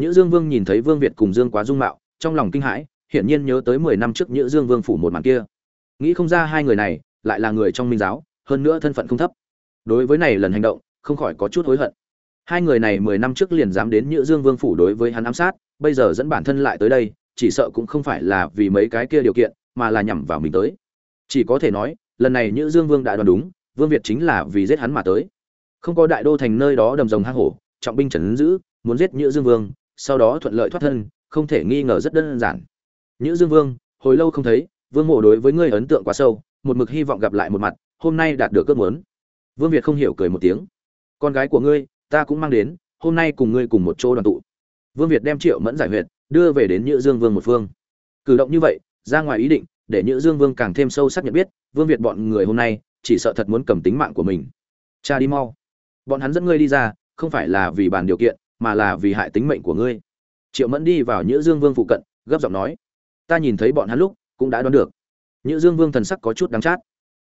nhữ dương vương nhìn thấy vương việt cùng dương quá dung mạo, trong lòng kinh hãi, hiển nhiên nhớ tới mười năm trước nhữ dương vương phủ một màn kia. Nghĩ không ra hai người này lại là người trong minh giáo, hơn nữa thân phận không thấp. Đối với này lần hành động, không khỏi có chút hối hận. Hai người này mười năm trước liền dám đến nhữ dương vương phủ đối với hắn ám sát, bây giờ dẫn bản thân lại tới đây, chỉ sợ cũng không phải là vì mấy cái kia điều kiện, mà là nhằm vào mình tới. Chỉ có thể nói, lần này nhữ dương vương đã đoán đúng, vương việt chính là vì giết hắn mà tới. Không có đại đô thành nơi đó đầm rồng hang hổ, trọng binh trấn giữ, muốn giết nhữ dương vương sau đó thuận lợi thoát thân, không thể nghi ngờ rất đơn giản. Nhữ dương vương, hồi lâu không thấy, vương mộ đối với ngươi ấn tượng quá sâu, một mực hy vọng gặp lại một mặt, hôm nay đạt được ước muốn. Vương việt không hiểu cười một tiếng. Con gái của ngươi, ta cũng mang đến, hôm nay cùng ngươi cùng một chỗ đoàn tụ. Vương việt đem triệu mẫn giải huyệt, đưa về đến nhữ dương vương một phương. Cử động như vậy, ra ngoài ý định, để nhữ dương vương càng thêm sâu sắc nhận biết, vương việt bọn người hôm nay, chỉ sợ thật muốn cầm tính mạng của mình. Cha đi mau. Bọn hắn dẫn ngươi đi ra, không phải là vì bàn điều kiện mà là vì hại tính mệnh của ngươi. Triệu mẫn đi vào nhữ dương vương phụ cận, gấp giọng nói, ta nhìn thấy bọn hắn lúc cũng đã đoán được. Nhữ dương vương thần sắc có chút đắng chát.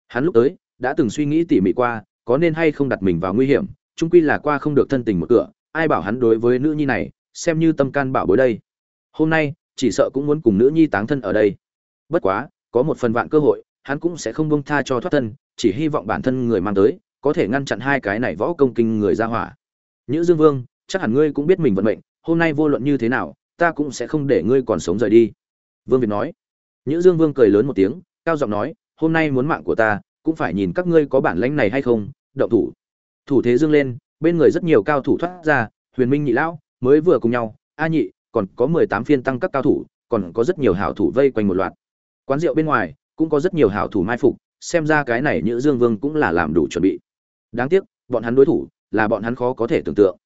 Hắn lúc tới, đã từng suy nghĩ tỉ mỉ qua, có nên hay không đặt mình vào nguy hiểm trung quy là qua không được thân tình một cửa, ai bảo hắn đối với nữ nhi này, xem như tâm can bảo bối đây. Hôm nay, chỉ sợ cũng muốn cùng nữ nhi táng thân ở đây. Bất quá, có một phần vạn cơ hội, hắn cũng sẽ không bông tha cho thoát thân, chỉ hy vọng bản thân người mang tới, có thể ngăn chặn hai cái này võ công kinh người ra hỏa. Nhữ dương vương chắc hẳn ngươi cũng biết mình vận mệnh, hôm nay vô luận như thế nào, ta cũng sẽ không để ngươi còn sống rời đi. Vương việt nói. Nhữ dương vương cười lớn một tiếng, cao giọng nói, hôm nay muốn mạng của ta, cũng phải nhìn các ngươi có bản lãnh này hay không, động thủ. Thủ thế dương lên, bên người rất nhiều cao thủ thoát ra, huyền minh nhị lão mới vừa cùng nhau, a nhị, còn có mười tám phiên tăng các cao thủ, còn có rất nhiều hảo thủ vây quanh một loạt. Quán rượu bên ngoài, cũng có rất nhiều hảo thủ mai phục, xem ra cái này nhữ dương vương cũng là làm đủ chuẩn bị. Đáng tiếc, bọn hắn đối thủ là bọn hắn khó có thể tưởng tượng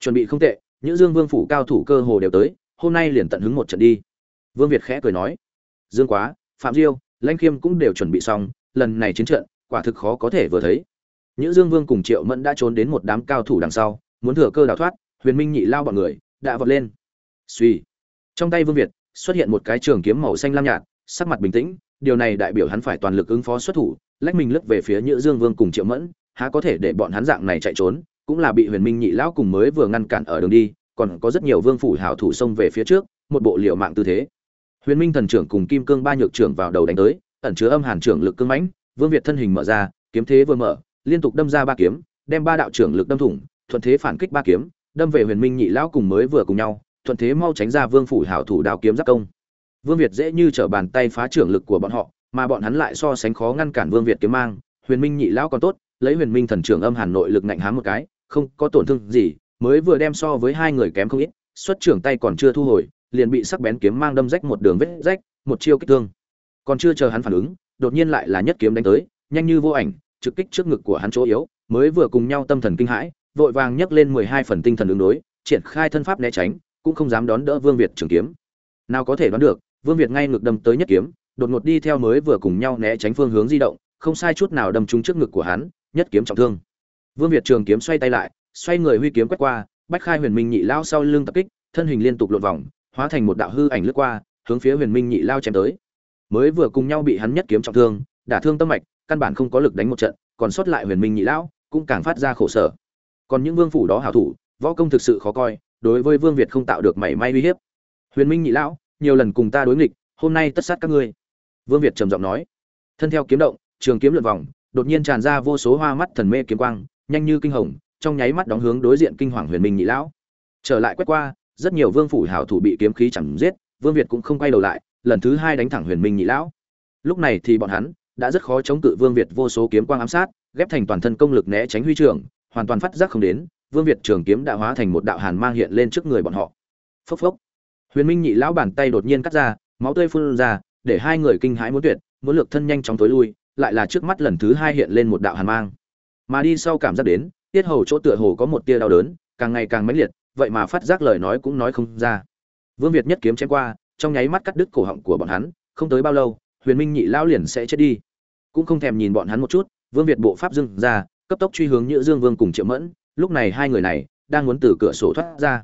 chuẩn bị không tệ, nhữ dương vương phủ cao thủ cơ hồ đều tới, hôm nay liền tận hứng một trận đi. Vương việt khẽ cười nói, dương quá, phạm diêu, lãnh khiêm cũng đều chuẩn bị xong, lần này chiến trận, quả thực khó có thể vừa thấy. Nhữ dương vương cùng triệu mẫn đã trốn đến một đám cao thủ đằng sau, muốn thừa cơ đào thoát, huyền minh nhị lao bọn người, đã vọt lên. Suy trong tay vương việt, xuất hiện một cái trường kiếm màu xanh lam nhạt, sắc mặt bình tĩnh, điều này đại biểu hắn phải toàn lực ứng phó xuất thủ, lách mình lướt về phía nhữ dương vương cùng triệu mẫn, há có thể để bọn hắn dạng này chạy trốn cũng là bị huyền minh nhị lão cùng mới vừa ngăn cản ở đường đi, còn có rất nhiều vương phủ hảo thủ xông về phía trước, một bộ liều mạng tư thế. Huyền minh thần trưởng cùng kim cương ba nhược trưởng vào đầu đánh tới, ẩn chứa âm hàn trưởng lực cương mãnh, vương việt thân hình mở ra, kiếm thế vừa mở, liên tục đâm ra ba kiếm, đem ba đạo trưởng lực đâm thủng, thuận thế phản kích ba kiếm, đâm về huyền minh nhị lão cùng mới vừa cùng nhau, thuận thế mau tránh ra vương phủ hảo thủ đào kiếm giáp công. Vương việt dễ như trở bàn tay phá trưởng lực của bọn họ, mà bọn hắn lại so sánh khó ngăn cản vương việt kiếm mang, huyền minh nhị lão còn tốt, lấy huyền minh thần trưởng âm hàn nội lực ngạnh hám một cái không có tổn thương gì, mới vừa đem so với hai người kém không ít, xuất trưởng tay còn chưa thu hồi, liền bị sắc bén kiếm mang đâm rách một đường vết rách, một chiêu kích thương. Còn chưa chờ hắn phản ứng, đột nhiên lại là nhất kiếm đánh tới, nhanh như vô ảnh, trực kích trước ngực của hắn chỗ yếu, mới vừa cùng nhau tâm thần kinh hãi, vội vàng nhấc lên mười hai phần tinh thần ứng đối, triển khai thân pháp né tránh, cũng không dám đón đỡ vương việt trường kiếm. Nào có thể đoán được, vương việt ngay ngực đâm tới nhất kiếm, đột ngột đi theo mới vừa cùng nhau né tránh phương hướng di động, không sai chút nào đâm trúng trước ngực của hắn, nhất kiếm trọng thương vương việt trường kiếm xoay tay lại, xoay người huy kiếm quét qua, bách khai huyền minh nhị lao sau lưng tập kích, thân hình liên tục lộn vòng, hóa thành một đạo hư ảnh lướt qua, hướng phía huyền minh nhị lao chém tới. Mới vừa cùng nhau bị hắn nhất kiếm trọng thương, đả thương tâm mạch, căn bản không có lực đánh một trận, còn sót lại huyền minh nhị lão cũng càng phát ra khổ sở. Còn những vương phủ đó hảo thủ, võ công thực sự khó coi, đối với vương việt không tạo được mảy may uy hiếp. Huyền minh nhị lão nhiều lần cùng ta đối nghịch, hôm nay tất sát các ngươi. Vương việt trầm giọng nói. Thân theo kiếm động, trường kiếm lượn vòng, đột nhiên tràn ra vô số hoa mắt thần mê kiếm quang nhanh như kinh hồng, trong nháy mắt đóng hướng đối diện kinh hoàng huyền minh nhị lão. Trở lại quét qua, rất nhiều vương phủ hảo thủ bị kiếm khí chẳng giết, vương việt cũng không quay đầu lại, lần thứ hai đánh thẳng huyền minh nhị lão. Lúc này thì bọn hắn đã rất khó chống cự vương việt vô số kiếm quang ám sát, ghép thành toàn thân công lực né tránh huy trưởng, hoàn toàn phát giác không đến, vương việt trường kiếm đã hóa thành một đạo hàn mang hiện lên trước người bọn họ. Phốc phốc. Huyền minh nhị lão bàn tay đột nhiên cắt ra, máu tươi phun ra, để hai người kinh hãi muốn tuyệt, muốn lược thân nhanh chóng tối lui, lại là trước mắt lần thứ hai hiện lên một đạo hàn mang mà đi sau cảm giác đến, tiết hầu chỗ tựa hồ có một tia đau đớn, càng ngày càng mãnh liệt, vậy mà phát giác lời nói cũng nói không ra. Vương việt nhất kiếm chém qua, trong nháy mắt cắt đứt cổ họng của bọn hắn, không tới bao lâu, huyền minh nhị lão liền sẽ chết đi. Cũng không thèm nhìn bọn hắn một chút, vương việt bộ pháp dưng ra, cấp tốc truy hướng nhữ dương vương cùng triệu mẫn, lúc này hai người này đang muốn từ cửa sổ thoát ra.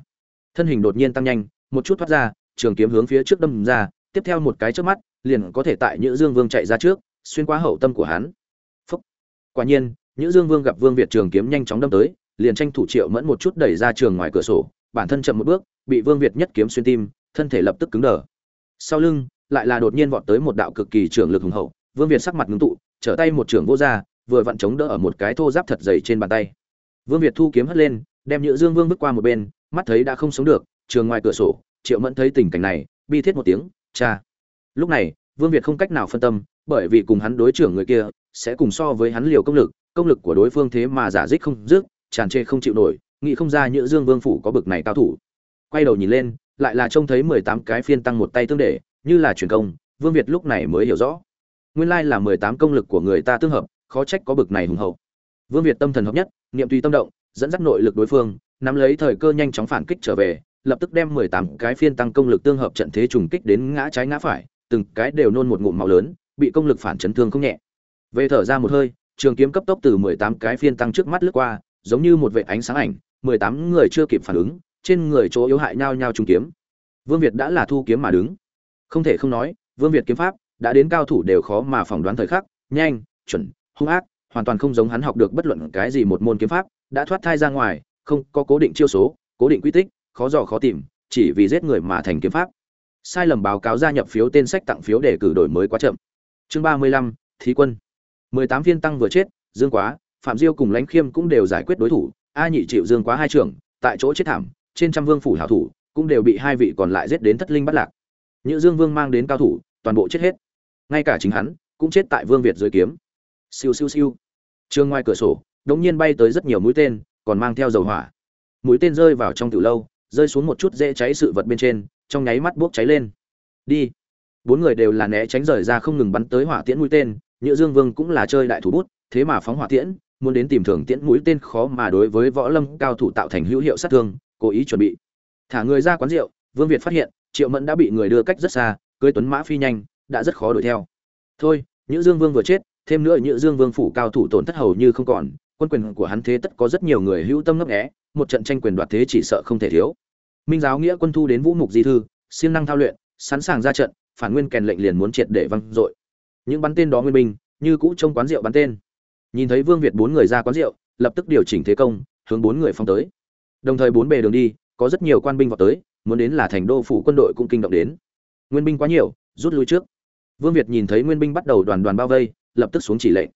Thân hình đột nhiên tăng nhanh, một chút thoát ra, trường kiếm hướng phía trước đâm ra, tiếp theo một cái trước mắt, liền có thể tại nhữ dương vương chạy ra trước, xuyên qua hậu tâm của hắn. Phúc. quả nhiên nhữ dương vương gặp vương việt trường kiếm nhanh chóng đâm tới, liền tranh thủ triệu mẫn một chút đẩy ra trường ngoài cửa sổ, bản thân chậm một bước, bị vương việt nhất kiếm xuyên tim, thân thể lập tức cứng đờ. Sau lưng, lại là đột nhiên vọt tới một đạo cực kỳ trưởng lực hùng hậu, vương việt sắc mặt ngưng tụ, trở tay một trường vô ra, vừa vặn chống đỡ ở một cái thô giáp thật dày trên bàn tay. Vương việt thu kiếm hất lên, đem nhữ dương vương bước qua một bên, mắt thấy đã không sống được, trường ngoài cửa sổ, triệu mẫn thấy tình cảnh này, bi thiết một tiếng, cha. Lúc này, vương việt không cách nào phân tâm, bởi vì cùng hắn đối trưởng người kia, sẽ cùng so với hắn liều công lực công lực của đối phương thế mà giả dích không dứt, tràn trề không chịu nổi, nghĩ không ra nhữ dương vương phủ có bực này cao thủ. Quay đầu nhìn lên, lại là trông thấy mười tám cái phiên tăng một tay tương để, như là truyền công, vương việt lúc này mới hiểu rõ. Nguyên lai là mười tám công lực của người ta tương hợp, khó trách có bực này hùng hậu. Vương việt tâm thần hợp nhất, niệm tùy tâm động, dẫn dắt nội lực đối phương, nắm lấy thời cơ nhanh chóng phản kích trở về, lập tức đem mười tám cái phiên tăng công lực tương hợp trận thế trùng kích đến ngã trái ngã phải, từng cái đều nôn một ngụm máu lớn, bị công lực phản chấn thương không nhẹ. Về thở ra một hơi trường kiếm cấp tốc từ mười tám cái phiên tăng trước mắt lướt qua, giống như một vệt ánh sáng ảnh, mười tám người chưa kịp phản ứng, trên người chỗ yếu hại nhau nhau trung kiếm. Vương việt đã là thu kiếm mà đứng. Không thể không nói, vương việt kiếm pháp đã đến cao thủ đều khó mà phỏng đoán thời khắc, nhanh, chuẩn, hung ác, hoàn toàn không giống hắn học được bất luận cái gì một môn kiếm pháp, đã thoát thai ra ngoài, không có cố định chiêu số, cố định quy tích, khó dò khó tìm, chỉ vì giết người mà thành kiếm pháp. Sai lầm báo cáo gia nhập phiếu tên sách tặng phiếu để cử đổi mới quá chậm. Chương ba mươi lăm, thí quân mười tám viên tăng vừa chết dương quá phạm diêu cùng lãnh khiêm cũng đều giải quyết đối thủ a nhị chịu dương quá hai trưởng tại chỗ chết thảm trên trăm vương phủ hảo thủ cũng đều bị hai vị còn lại giết đến thất linh bắt lạc Nhữ Dương Vương mang đến cao thủ, toàn bộ chết hết. Ngay cả chính hắn cũng chết tại Vương Việt dưới kiếm. Siêu siêu siêu. Trường ngoài cửa sổ, đống nhiên bay tới rất nhiều mũi tên, còn mang theo dầu hỏa. Mũi tên rơi vào trong tiểu lâu, rơi xuống một chút dễ cháy sự vật bên trên, trong nháy mắt bốc cháy lên. Đi. Bốn người đều là né tránh rời ra không ngừng bắn tới hỏa tiễn mũi tên, Nhữ Dương Vương cũng là chơi đại thủ bút, thế mà phóng hỏa tiễn, muốn đến tìm thưởng tiễn mũi tên khó mà đối với võ lâm cao thủ tạo thành hữu hiệu sát thương, cố ý chuẩn bị. Thả người ra quán rượu, Vương Việt phát hiện, triệu mẫn đã bị người đưa cách rất xa cưới tuấn mã phi nhanh đã rất khó đuổi theo. Thôi nhữ dương vương vừa chết thêm nữa nhữ dương vương phủ cao thủ tổn thất hầu như không còn quân quyền của hắn thế tất có rất nhiều người hữu tâm ngấp nghé một trận tranh quyền đoạt thế chỉ sợ không thể thiếu. Minh giáo nghĩa quân thu đến vũ mục di thư siêng năng thao luyện sẵn sàng ra trận phản nguyên kèn lệnh liền muốn triệt để văng dội những bắn tên đó nguyên binh, như cũ trong quán rượu bắn tên. Nhìn thấy vương việt bốn người ra quán rượu, lập tức điều chỉnh thế công, hướng bốn người phong tới. Đồng thời bốn bề đường đi, có rất nhiều quan binh vào tới, muốn đến là thành đô phủ quân đội cũng kinh động đến. Nguyên binh quá nhiều, rút lui trước. Vương việt nhìn thấy nguyên binh bắt đầu đoàn đoàn bao vây, lập tức xuống chỉ lệnh.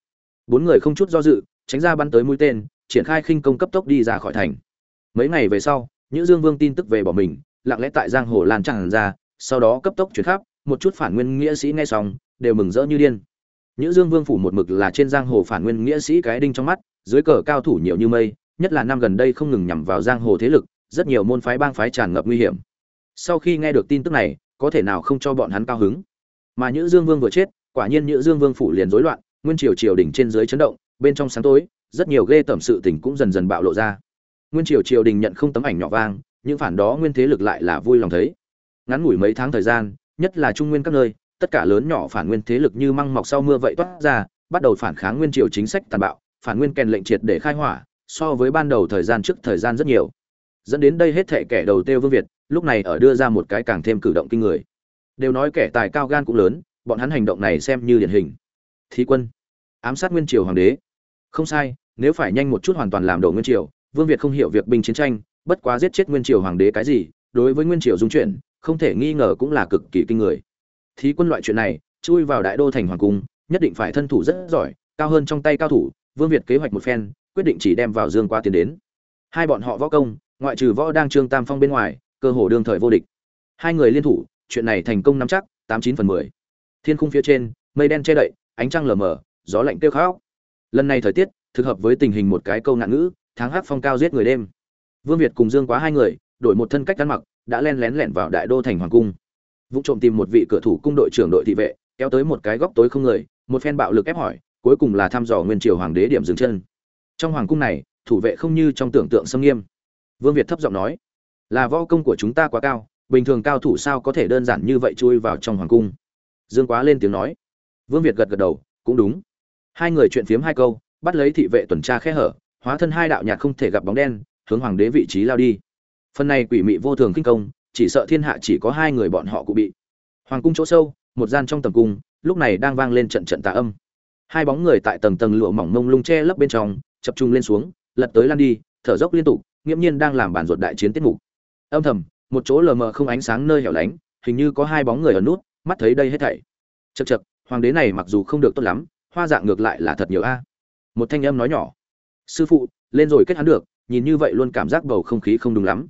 Bốn người không chút do dự, tránh ra bắn tới mũi tên, triển khai khinh công cấp tốc đi ra khỏi thành. Mấy ngày về sau, nhữ dương vương tin tức về bỏ mình, lặng lẽ tại giang hồ lan tràn ra, sau đó cấp tốc chuyển khắp, một chút phản nguyên nghĩa sĩ nghe xong đều mừng rỡ như điên. Nhữ dương vương phủ một mực là trên giang hồ phản nguyên nghĩa sĩ cái đinh trong mắt, dưới cờ cao thủ nhiều như mây, nhất là năm gần đây không ngừng nhằm vào giang hồ thế lực, rất nhiều môn phái bang phái tràn ngập nguy hiểm. Sau khi nghe được tin tức này, có thể nào không cho bọn hắn cao hứng? Mà nhữ dương vương vừa chết, quả nhiên nhữ dương vương phủ liền rối loạn, nguyên triều triều đình trên dưới chấn động, bên trong sáng tối, rất nhiều ghê tẩm sự tình cũng dần dần bạo lộ ra. Nguyên triều triều đình nhận không tấm ảnh nhỏ vang, những phản đó nguyên thế lực lại là vui lòng thấy. Ngắn ngủi mấy tháng thời gian, nhất là trung nguyên các nơi tất cả lớn nhỏ phản nguyên thế lực như măng mọc sau mưa vậy toát ra bắt đầu phản kháng nguyên triều chính sách tàn bạo phản nguyên kèn lệnh triệt để khai hỏa so với ban đầu thời gian trước thời gian rất nhiều. Dẫn đến đây hết thệ kẻ đầu tiêu vương việt lúc này ở đưa ra một cái càng thêm cử động kinh người. Đều nói kẻ tài cao gan cũng lớn bọn hắn hành động này xem như điển hình. Thí quân ám sát nguyên triều hoàng đế. Không sai nếu phải nhanh một chút hoàn toàn làm đổ nguyên triều vương việt không hiểu việc binh chiến tranh bất quá giết chết nguyên triều hoàng đế cái gì đối với nguyên triều dung chuyện, không thể nghi ngờ cũng là cực kỳ kinh người thí quân loại chuyện này, chui vào đại đô thành hoàng cung, nhất định phải thân thủ rất giỏi, cao hơn trong tay cao thủ, vương việt kế hoạch một phen, quyết định chỉ đem vào dương qua tiền đến. Hai bọn họ võ công, ngoại trừ võ đang trương tam phong bên ngoài, cơ hồ đương thời vô địch. Hai người liên thủ, chuyện này thành công nắm chắc, tám chín phần mười. Thiên khung phía trên, mây đen che đậy, ánh trăng lờ mờ, gió lạnh kêu khóc. Lần này thời tiết, thực hợp với tình hình một cái câu nạn ngữ, tháng hát phong cao giết người đêm. Vương việt cùng dương quá hai người, đổi một thân cách ăn mặc, đã len lén lẻn vào đại đô thành hoàng cung vụ trộm tìm một vị cửa thủ cung đội trưởng đội thị vệ, kéo tới một cái góc tối không người, một phen bạo lực ép hỏi, cuối cùng là thăm dò nguyên triều hoàng đế điểm dừng chân. Trong hoàng cung này, thủ vệ không như trong tưởng tượng xâm nghiêm. Vương việt thấp giọng nói, là võ công của chúng ta quá cao, bình thường cao thủ sao có thể đơn giản như vậy chui vào trong hoàng cung? Dương quá lên tiếng nói. Vương việt gật gật đầu, cũng đúng. Hai người chuyện phiếm hai câu, bắt lấy thị vệ tuần tra khe hở, hóa thân hai đạo nhạt không thể gặp bóng đen, hướng hoàng đế vị trí lao đi. Phần này quỷ mị vô thường kinh công chỉ sợ thiên hạ chỉ có hai người bọn họ cụ bị. Hoàng cung chỗ sâu, một gian trong tầm cung, lúc này đang vang lên trận trận tà âm. Hai bóng người tại tầng tầng lụa mỏng mông lung che lấp bên trong, chập trung lên xuống, lật tới lăn đi, thở dốc liên tục, nghiễm nhiên đang làm bản ruột đại chiến tiết mục. Âm thầm, một chỗ lờ mờ không ánh sáng nơi hẻo lánh, hình như có hai bóng người ở nút, mắt thấy đây hết thảy. Chật chật hoàng đế này mặc dù không được tốt lắm, hoa dạng ngược lại là thật nhiều a. Một thanh âm nói nhỏ. Sư phụ, lên rồi kết hắn được, nhìn như vậy luôn cảm giác bầu không khí không đúng lắm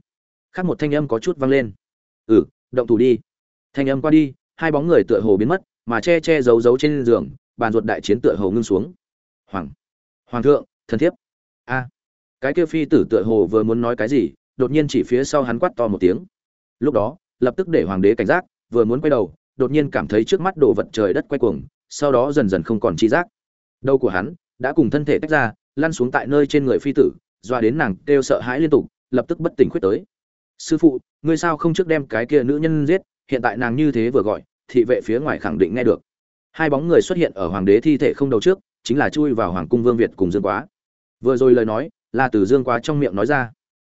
khác một thanh âm có chút vang lên. Ừ động thủ đi. Thanh âm qua đi, hai bóng người tựa hồ biến mất, mà che che giấu giấu trên giường, bàn ruột đại chiến tựa hồ ngưng xuống. Hoàng hoàng thượng, thần thiếp. A. Cái kia phi tử tựa hồ vừa muốn nói cái gì, đột nhiên chỉ phía sau hắn quát to một tiếng. Lúc đó, lập tức để hoàng đế cảnh giác, vừa muốn quay đầu, đột nhiên cảm thấy trước mắt đồ vật trời đất quay cuồng, sau đó dần dần không còn chi giác. Đầu của hắn đã cùng thân thể tách ra, lăn xuống tại nơi trên người phi tử, doa đến nàng kêu sợ hãi liên tục, lập tức bất tỉnh khuyết tới sư phụ, ngươi sao không trước đem cái kia nữ nhân giết? Hiện tại nàng như thế vừa gọi, thị vệ phía ngoài khẳng định nghe được. Hai bóng người xuất hiện ở hoàng đế thi thể không đầu trước, chính là chui vào hoàng cung vương việt cùng dương quá. Vừa rồi lời nói, là từ dương quá trong miệng nói ra.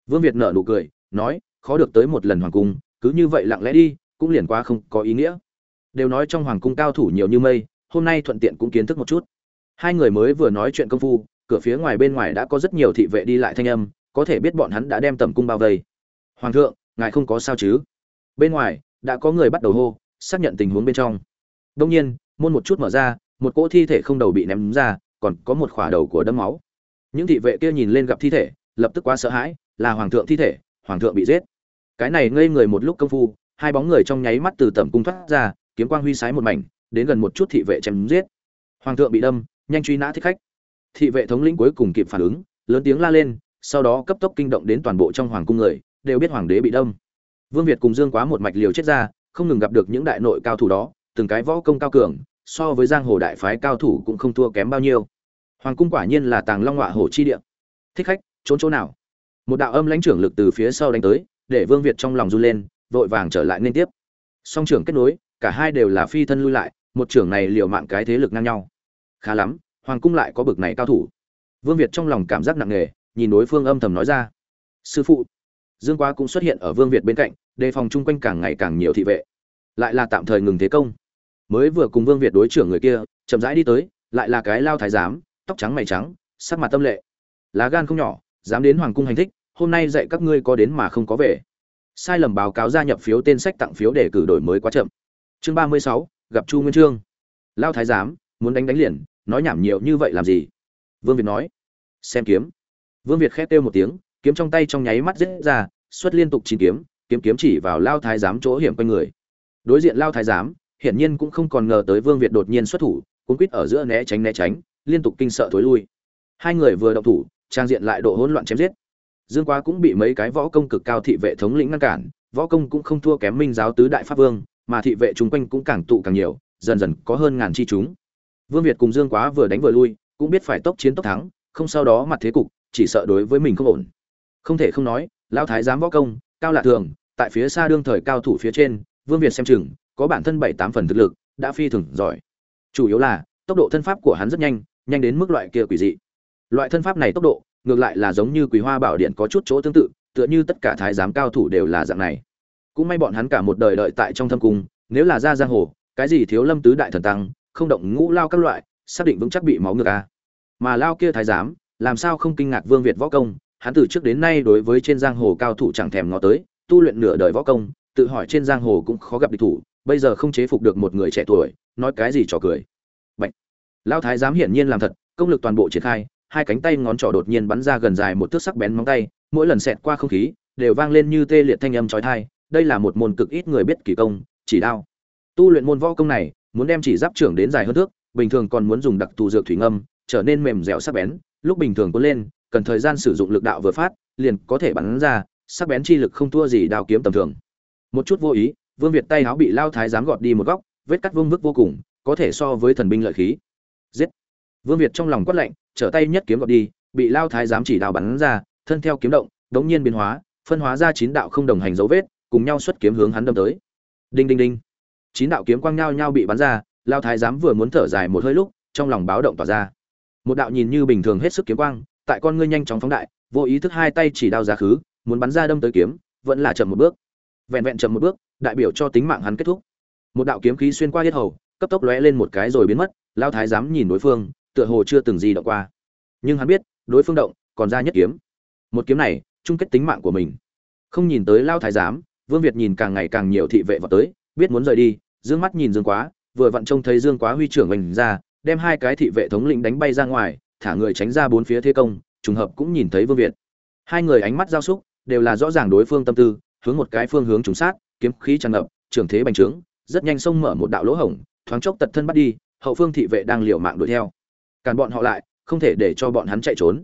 Vương việt nở nụ cười, nói, khó được tới một lần hoàng cung, cứ như vậy lặng lẽ đi, cũng liền quá không có ý nghĩa. Đều nói trong hoàng cung cao thủ nhiều như mây, hôm nay thuận tiện cũng kiến thức một chút. Hai người mới vừa nói chuyện công phu, cửa phía ngoài bên ngoài đã có rất nhiều thị vệ đi lại thanh âm, có thể biết bọn hắn đã đem tầm cung bao vây hoàng thượng, ngài không có sao chứ? Bên ngoài, đã có người bắt đầu hô, xác nhận tình huống bên trong. Đông nhiên, môn một chút mở ra, một cỗ thi thể không đầu bị ném ra, còn có một khỏa đầu của đâm máu. Những thị vệ kia nhìn lên gặp thi thể, lập tức quá sợ hãi, là hoàng thượng thi thể, hoàng thượng bị giết. Cái này ngây người một lúc công phu, hai bóng người trong nháy mắt từ tầm cung thoát ra, kiếm quang huy sái một mảnh, đến gần một chút thị vệ chém giết. Hoàng thượng bị đâm, nhanh truy nã thích khách. Thị vệ thống lĩnh cuối cùng kịp phản ứng, lớn tiếng la lên, sau đó cấp tốc kinh động đến toàn bộ trong hoàng cung người đều biết hoàng đế bị đâm. Vương việt cùng dương quá một mạch liều chết ra, không ngừng gặp được những đại nội cao thủ đó, từng cái võ công cao cường, so với giang hồ đại phái cao thủ cũng không thua kém bao nhiêu. Hoàng cung quả nhiên là tàng long họa hổ chi địa. Thích khách, trốn chỗ nào? Một đạo âm lãnh trưởng lực từ phía sau đánh tới, để vương việt trong lòng run lên, vội vàng trở lại liên tiếp. Song trưởng kết nối, cả hai đều là phi thân lui lại, một trưởng này liều mạng cái thế lực ngang nhau. Khá lắm, hoàng cung lại có bực này cao thủ. Vương việt trong lòng cảm giác nặng nề, nhìn đối phương âm thầm nói ra. Sư phụ dương quá cũng xuất hiện ở vương việt bên cạnh, đề phòng chung quanh càng ngày càng nhiều thị vệ. Lại là tạm thời ngừng thế công. Mới vừa cùng vương việt đối trưởng người kia, chậm rãi đi tới, lại là cái lao thái giám, tóc trắng mày trắng, sắc mặt tâm lệ. Lá gan không nhỏ, dám đến hoàng cung hành thích, hôm nay dạy các ngươi có đến mà không có về. Sai lầm báo cáo gia nhập phiếu tên sách tặng phiếu để cử đổi mới quá chậm. Chương ba mươi sáu, gặp chu nguyên trương. Lao thái giám, muốn đánh đánh liền, nói nhảm nhiều như vậy làm gì? Vương việt nói. Xem kiếm. Vương việt khét kêu một tiếng kiếm trong tay trong nháy mắt rết ra, xuất liên tục chín kiếm kiếm kiếm chỉ vào lao thái giám chỗ hiểm quanh người. Đối diện lao thái giám, hiển nhiên cũng không còn ngờ tới vương việt đột nhiên xuất thủ, cuốn quýt ở giữa né tránh né tránh, liên tục kinh sợ thối lui. Hai người vừa động thủ, trang diện lại độ hỗn loạn chém giết. Dương quá cũng bị mấy cái võ công cực cao thị vệ thống lĩnh ngăn cản, võ công cũng không thua kém minh giáo tứ đại pháp vương, mà thị vệ chung quanh cũng càng tụ càng nhiều, dần dần có hơn ngàn chi chúng. Vương việt cùng dương quá vừa đánh vừa lui, cũng biết phải tốc chiến tốc thắng, không sau đó mặt thế cục, chỉ sợ đối với mình không ổn không thể không nói, lão thái giám võ công, cao lạ thường, tại phía xa đương thời cao thủ phía trên, vương việt xem chừng, có bản thân bảy tám phần thực lực, đã phi thường giỏi. Chủ yếu là, tốc độ thân pháp của hắn rất nhanh nhanh đến mức loại kia quỷ dị. Loại thân pháp này tốc độ, ngược lại là giống như quý hoa bảo điện có chút chỗ tương tự, tựa như tất cả thái giám cao thủ đều là dạng này. Cũng may bọn hắn cả một đời đợi tại trong thâm cung, nếu là ra giang hồ, cái gì thiếu lâm tứ đại thần tăng, không động ngũ lao các loại, xác định vững chắc bị máu ngược a. Mà lao kia thái giám, làm sao không kinh ngạc vương việt võ công hắn từ trước đến nay đối với trên giang hồ cao thủ chẳng thèm ngó tới, tu luyện nửa đời võ công, tự hỏi trên giang hồ cũng khó gặp địch thủ, bây giờ không chế phục được một người trẻ tuổi, nói cái gì trò cười Bạch. Lão thái giám hiển nhiên làm thật, công lực toàn bộ triển khai, hai cánh tay ngón trỏ đột nhiên bắn ra gần dài một thước sắc bén móng tay, mỗi lần xẹt qua không khí, đều vang lên như tê liệt thanh âm chói tai, đây là một môn cực ít người biết kỳ công, chỉ đao tu luyện môn võ công này, muốn đem chỉ giáp trưởng đến dài hơn thước, bình thường còn muốn dùng đặc thù dược thủy ngâm, trở nên mềm dẻo sắc bén, lúc bình thường cuốn lên cần thời gian sử dụng lực đạo vừa phát, liền có thể bắn ra, sắc bén chi lực không thua gì đao kiếm tầm thường. Một chút vô ý, vương việt tay áo bị lao thái giám gọt đi một góc, vết cắt vương vức vô cùng, có thể so với thần binh lợi khí. Giết! Vương việt trong lòng quát lạnh, trở tay nhất kiếm gọt đi, bị lao thái giám chỉ đạo bắn ra, thân theo kiếm động, đống nhiên biến hóa, phân hóa ra chín đạo không đồng hành dấu vết, cùng nhau xuất kiếm hướng hắn đâm tới. Đinh đinh đinh! Chín đạo kiếm quang nhau nhau bị bắn ra, lao thái giám vừa muốn thở dài một hơi lúc, trong lòng báo động tỏa ra. Một đạo nhìn như bình thường hết sức kiếm quang tại con ngươi nhanh chóng phóng đại, vô ý thức hai tay chỉ đao ra khứ, muốn bắn ra đâm tới kiếm, vẫn là chậm một bước. Vẹn vẹn chậm một bước, đại biểu cho tính mạng hắn kết thúc. Một đạo kiếm khí xuyên qua hết hầu, cấp tốc lóe lên một cái rồi biến mất, lao thái giám nhìn đối phương, tựa hồ chưa từng gì động qua. Nhưng hắn biết, đối phương động, còn ra nhất kiếm. Một kiếm này, chung kết tính mạng của mình. Không nhìn tới lao thái giám vương việt nhìn càng ngày càng nhiều thị vệ vào tới, biết muốn rời đi, dương mắt nhìn dương quá, vừa vặn trông thấy dương quá huy trưởng mình ra, đem hai cái thị vệ thống lĩnh đánh bay ra ngoài thả người tránh ra bốn phía thế công, trùng hợp cũng nhìn thấy vương việt. Hai người ánh mắt giao xúc, đều là rõ ràng đối phương tâm tư, hướng một cái phương hướng trùng sát, kiếm khí tràn ngập trường thế bành trướng, rất nhanh xông mở một đạo lỗ hổng, thoáng chốc tật thân bắt đi, hậu phương thị vệ đang liều mạng đuổi theo. Càn bọn họ lại, không thể để cho bọn hắn chạy trốn.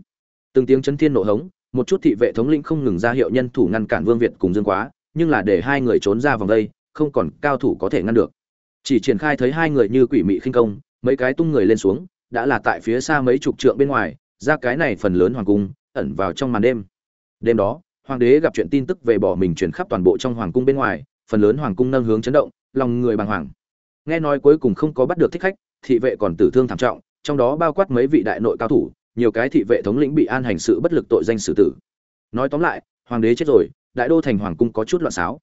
Từng tiếng chấn thiên nổ hống, một chút thị vệ thống lĩnh không ngừng ra hiệu nhân thủ ngăn cản vương việt cùng dương quá, nhưng là để hai người trốn ra vòng đây, không còn cao thủ có thể ngăn được. Chỉ triển khai thấy hai người như quỷ mị khinh công, mấy cái tung người lên xuống đã là tại phía xa mấy chục trượng bên ngoài, ra cái này phần lớn hoàng cung, ẩn vào trong màn đêm. Đêm đó, hoàng đế gặp chuyện tin tức về bỏ mình truyền khắp toàn bộ trong hoàng cung bên ngoài, phần lớn hoàng cung nâng hướng chấn động, lòng người bàng hoàng. Nghe nói cuối cùng không có bắt được thích khách, thị vệ còn tử thương thảm trọng, trong đó bao quát mấy vị đại nội cao thủ, nhiều cái thị vệ thống lĩnh bị an hành sự bất lực tội danh xử tử. Nói tóm lại, hoàng đế chết rồi, đại đô thành hoàng cung có chút loạn xáo.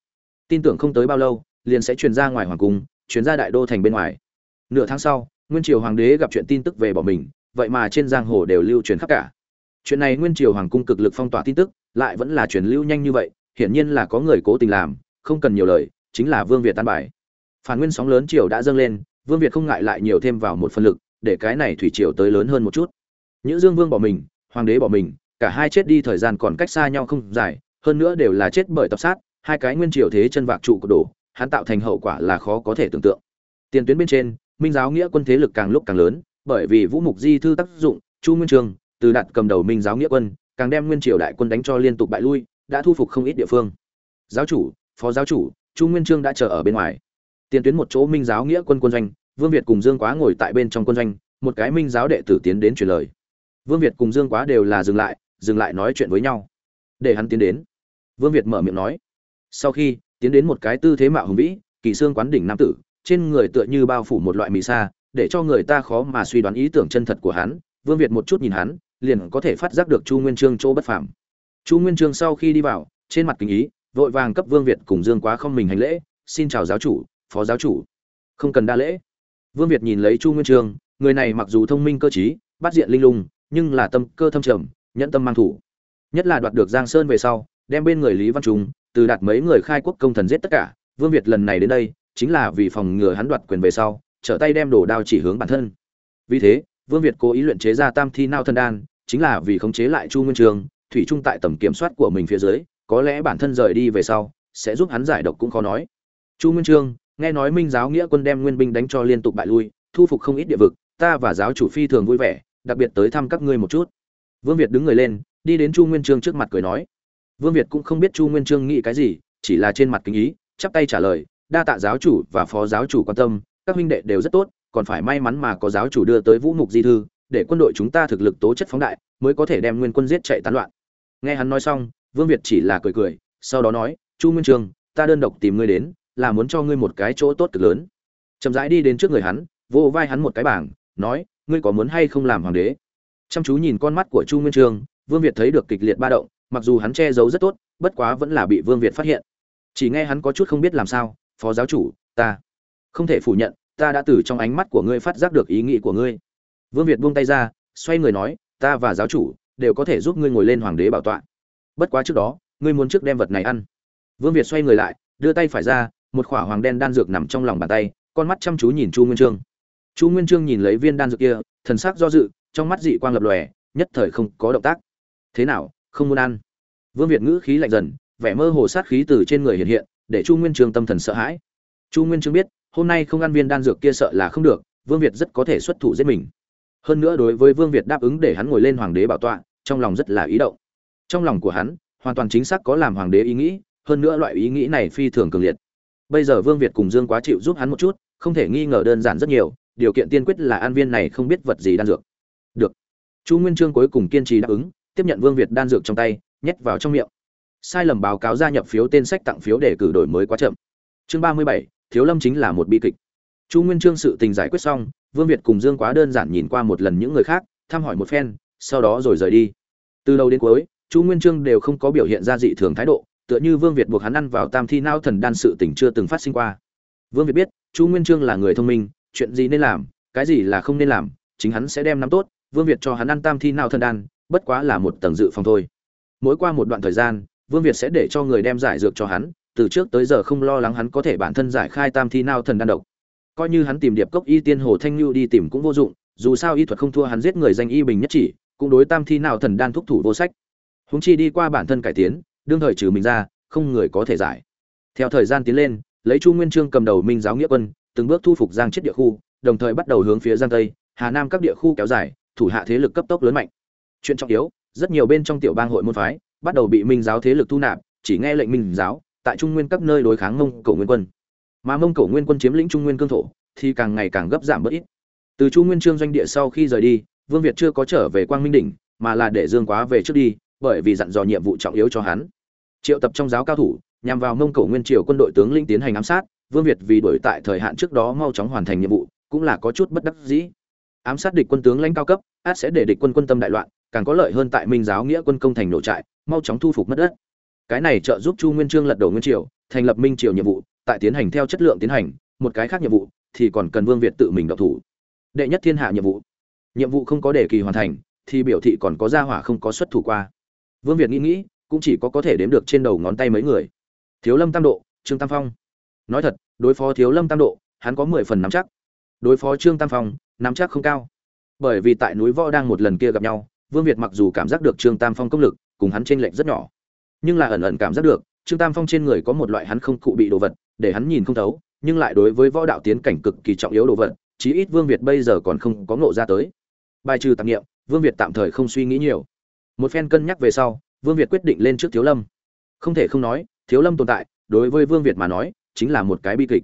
Tin tưởng không tới bao lâu, liền sẽ truyền ra ngoài hoàng cung, truyền ra đại đô thành bên ngoài. Nửa tháng sau nguyên triều hoàng đế gặp chuyện tin tức về bỏ mình vậy mà trên giang hồ đều lưu truyền khắp cả. Chuyện này nguyên triều hoàng cung cực lực phong tỏa tin tức lại vẫn là truyền lưu nhanh như vậy hiển nhiên là có người cố tình làm không cần nhiều lời chính là vương việt tan bài. Phản nguyên sóng lớn triều đã dâng lên vương việt không ngại lại nhiều thêm vào một phần lực để cái này thủy triều tới lớn hơn một chút. Nhữ Dương Vương bỏ mình, hoàng đế bỏ mình, cả hai chết đi thời gian còn cách xa nhau không dài, hơn nữa đều là chết bởi tập sát, hai cái nguyên triều thế chân vạc trụ của đổ, hắn tạo thành hậu quả là khó có thể tưởng tượng. Tiền tuyến bên trên, Minh giáo nghĩa quân thế lực càng lúc càng lớn, bởi vì Vũ Mục Di thư tác dụng, Chu Nguyên Trường từ đạt cầm đầu Minh giáo nghĩa quân, càng đem nguyên triều đại quân đánh cho liên tục bại lui, đã thu phục không ít địa phương. Giáo chủ, phó giáo chủ, Chu Nguyên Trương đã chờ ở bên ngoài. Tiền tuyến một chỗ Minh giáo nghĩa quân quân doanh, Vương Việt cùng Dương Quá ngồi tại bên trong quân doanh, một cái Minh giáo đệ tử tiến đến truyền lời. Vương Việt cùng Dương Quá đều là dừng lại, dừng lại nói chuyện với nhau. Để hắn tiến đến. Vương Việt mở miệng nói. Sau khi tiến đến một cái tư thế mạo hùng vĩ, kỳ xương quán đỉnh nam tử, trên người tựa như bao phủ một loại mì sa, để cho người ta khó mà suy đoán ý tưởng chân thật của hắn. Vương Việt một chút nhìn hắn, liền có thể phát giác được Chu Nguyên Chương chỗ bất phàm. Chu Nguyên Chương sau khi đi vào, trên mặt kính ý, vội vàng cấp Vương Việt cùng Dương Quá không mình hành lễ, "Xin chào giáo chủ, phó giáo chủ." Không cần đa lễ. Vương Việt nhìn lấy Chu Nguyên Chương, người này mặc dù thông minh cơ trí, bắt diện linh lung, nhưng là tâm cơ thâm trầm, nhẫn tâm mang thủ. Nhất là đoạt được Giang Sơn về sau, đem bên người Lý Văn Trung, từ đạt mấy người khai quốc công thần giết tất cả, Vương Việt lần này đến đây, chính là vì phòng ngừa hắn đoạt quyền về sau, trở tay đem đổ đao chỉ hướng bản thân. Vì thế, Vương Việt cố ý luyện chế ra Tam Thi Nao thân Đan, chính là vì khống chế lại Chu Nguyên Trường, thủy trung tại tầm kiểm soát của mình phía dưới, có lẽ bản thân rời đi về sau, sẽ giúp hắn giải độc cũng khó nói. Chu Nguyên Trương, nghe nói Minh giáo nghĩa quân đem nguyên binh đánh cho liên tục bại lui, thu phục không ít địa vực, ta và giáo chủ phi thường vui vẻ, đặc biệt tới thăm các ngươi một chút vương việt đứng người lên đi đến chu nguyên trương trước mặt cười nói vương việt cũng không biết chu nguyên trương nghĩ cái gì chỉ là trên mặt kính ý chắp tay trả lời đa tạ giáo chủ và phó giáo chủ quan tâm các huynh đệ đều rất tốt còn phải may mắn mà có giáo chủ đưa tới vũ mục di thư để quân đội chúng ta thực lực tố chất phóng đại mới có thể đem nguyên quân giết chạy tán loạn. Nghe hắn nói xong vương việt chỉ là cười cười sau đó nói chu nguyên Trường, ta đơn độc tìm ngươi đến là muốn cho ngươi một cái chỗ tốt cực lớn. Chậm rãi đi đến trước người hắn vỗ vai hắn một cái bảng nói ngươi có muốn hay không làm hoàng đế? Chăm chú nhìn con mắt của chu nguyên Trường, vương việt thấy được kịch liệt ba động mặc dù hắn che giấu rất tốt bất quá vẫn là bị vương việt phát hiện. Chỉ nghe hắn có chút không biết làm sao phó giáo chủ, ta không thể phủ nhận, ta đã từ trong ánh mắt của ngươi phát giác được ý nghĩ của ngươi. Vương việt buông tay ra, xoay người nói, ta và giáo chủ đều có thể giúp ngươi ngồi lên hoàng đế bảo tọa. Bất quá trước đó, ngươi muốn trước đem vật này ăn. Vương việt xoay người lại, đưa tay phải ra, một khỏa hoàng đen đan dược nằm trong lòng bàn tay, con mắt chăm chú nhìn chu nguyên trương. Chu nguyên trương nhìn lấy viên đan dược kia, thần sắc do dự, trong mắt dị quang lập lòe, nhất thời không có động tác. Thế nào, không muốn ăn? Vương việt ngữ khí lạnh dần, vẻ mơ hồ sát khí từ trên người hiện hiện để chu nguyên trương tâm thần sợ hãi. Chu nguyên trương biết, hôm nay không ăn viên đan dược kia sợ là không được, vương việt rất có thể xuất thủ giết mình. Hơn nữa đối với vương việt đáp ứng để hắn ngồi lên hoàng đế bảo tọa, trong lòng rất là ý động. Trong lòng của hắn, hoàn toàn chính xác có làm hoàng đế ý nghĩ, hơn nữa loại ý nghĩ này phi thường cường liệt. Bây giờ vương việt cùng dương quá chịu giúp hắn một chút, không thể nghi ngờ đơn giản rất nhiều, điều kiện tiên quyết là an viên này không biết vật gì đan dược. Được. Chu nguyên trương cuối cùng kiên trì đáp ứng, tiếp nhận vương việt đan dược trong tay, nhét vào trong miệng sai lầm báo cáo gia nhập phiếu tên sách tặng phiếu để cử đổi mới quá chậm. Chương ba mươi bảy, thiếu lâm chính là một bi kịch. Chu nguyên trương sự tình giải quyết xong, vương việt cùng dương quá đơn giản nhìn qua một lần những người khác, thăm hỏi một phen, sau đó rồi rời đi. Từ đầu đến cuối, chu nguyên trương đều không có biểu hiện ra dị thường thái độ, tựa như vương việt buộc hắn ăn vào tam thi nao thần đan sự tình chưa từng phát sinh qua. Vương việt biết, chu nguyên trương là người thông minh, chuyện gì nên làm, cái gì là không nên làm, chính hắn sẽ đem nắm tốt, vương việt cho hắn ăn tam thi nao thần đan, bất quá là một tầng dự phòng thôi. Mỗi qua một đoạn thời gian vương việt sẽ để cho người đem giải dược cho hắn, từ trước tới giờ không lo lắng hắn có thể bản thân giải khai tam thi nao thần đan độc. Coi như hắn tìm điệp cốc y tiên hồ thanh lưu đi tìm cũng vô dụng, dù sao y thuật không thua hắn giết người danh y bình nhất chỉ, cũng đối tam thi nào thần đan thúc thủ vô sách. Huống chi đi qua bản thân cải tiến, đương thời trừ mình ra, không người có thể giải. Theo thời gian tiến lên, lấy chu nguyên Chương cầm đầu minh giáo nghĩa quân, từng bước thu phục giang chết địa khu, đồng thời bắt đầu hướng phía giang tây, hà nam các địa khu kéo dài, thủ hạ thế lực cấp tốc lớn mạnh. Chuyện trọng yếu, rất nhiều bên trong tiểu bang hội môn phái bắt đầu bị minh giáo thế lực thu nạp, chỉ nghe lệnh minh giáo, tại trung nguyên các nơi đối kháng mông cổ nguyên quân. Mà mông cổ nguyên quân chiếm lĩnh trung nguyên cương thổ, thì càng ngày càng gấp giảm bớt ít. Từ chu nguyên trương doanh địa sau khi rời đi, vương việt chưa có trở về quang minh đỉnh, mà là để dương quá về trước đi, bởi vì dặn dò nhiệm vụ trọng yếu cho hắn. Triệu tập trong giáo cao thủ, nhằm vào mông cổ nguyên triều quân đội tướng linh tiến hành ám sát, vương việt vì đổi tại thời hạn trước đó mau chóng hoàn thành nhiệm vụ, cũng là có chút bất đắc dĩ. Ám sát địch quân tướng lãnh cao cấp, át sẽ để địch quân quân tâm đại loạn càng có lợi hơn tại minh giáo nghĩa quân công thành nổ trại, mau chóng thu phục mất đất. Cái này trợ giúp chu nguyên trương lật đổ nguyên triều, thành lập minh triều nhiệm vụ, tại tiến hành theo chất lượng tiến hành, một cái khác nhiệm vụ thì còn cần vương việt tự mình độc thủ. Đệ nhất thiên hạ nhiệm vụ. Nhiệm vụ không có đề kỳ hoàn thành, thì biểu thị còn có gia hỏa không có xuất thủ qua. Vương việt nghĩ nghĩ, cũng chỉ có có thể đếm được trên đầu ngón tay mấy người. Thiếu lâm tam độ, trương tam phong. Nói thật, đối phó thiếu lâm tam độ, hắn có mười phần nắm chắc. Đối phó trương tam phong, nắm chắc không cao. Bởi vì tại núi võ đang một lần kia gặp nhau vương việt mặc dù cảm giác được trương tam phong công lực cùng hắn chênh lệch rất nhỏ. Nhưng là ẩn ẩn cảm giác được trương tam phong trên người có một loại hắn không cụ bị đồ vật để hắn nhìn không thấu nhưng lại đối với võ đạo tiến cảnh cực kỳ trọng yếu đồ vật chí ít vương việt bây giờ còn không có ngộ ra tới. Bài trừ tạp niệm, vương việt tạm thời không suy nghĩ nhiều. Một phen cân nhắc về sau vương việt quyết định lên trước thiếu lâm. Không thể không nói thiếu lâm tồn tại đối với vương việt mà nói chính là một cái bi kịch.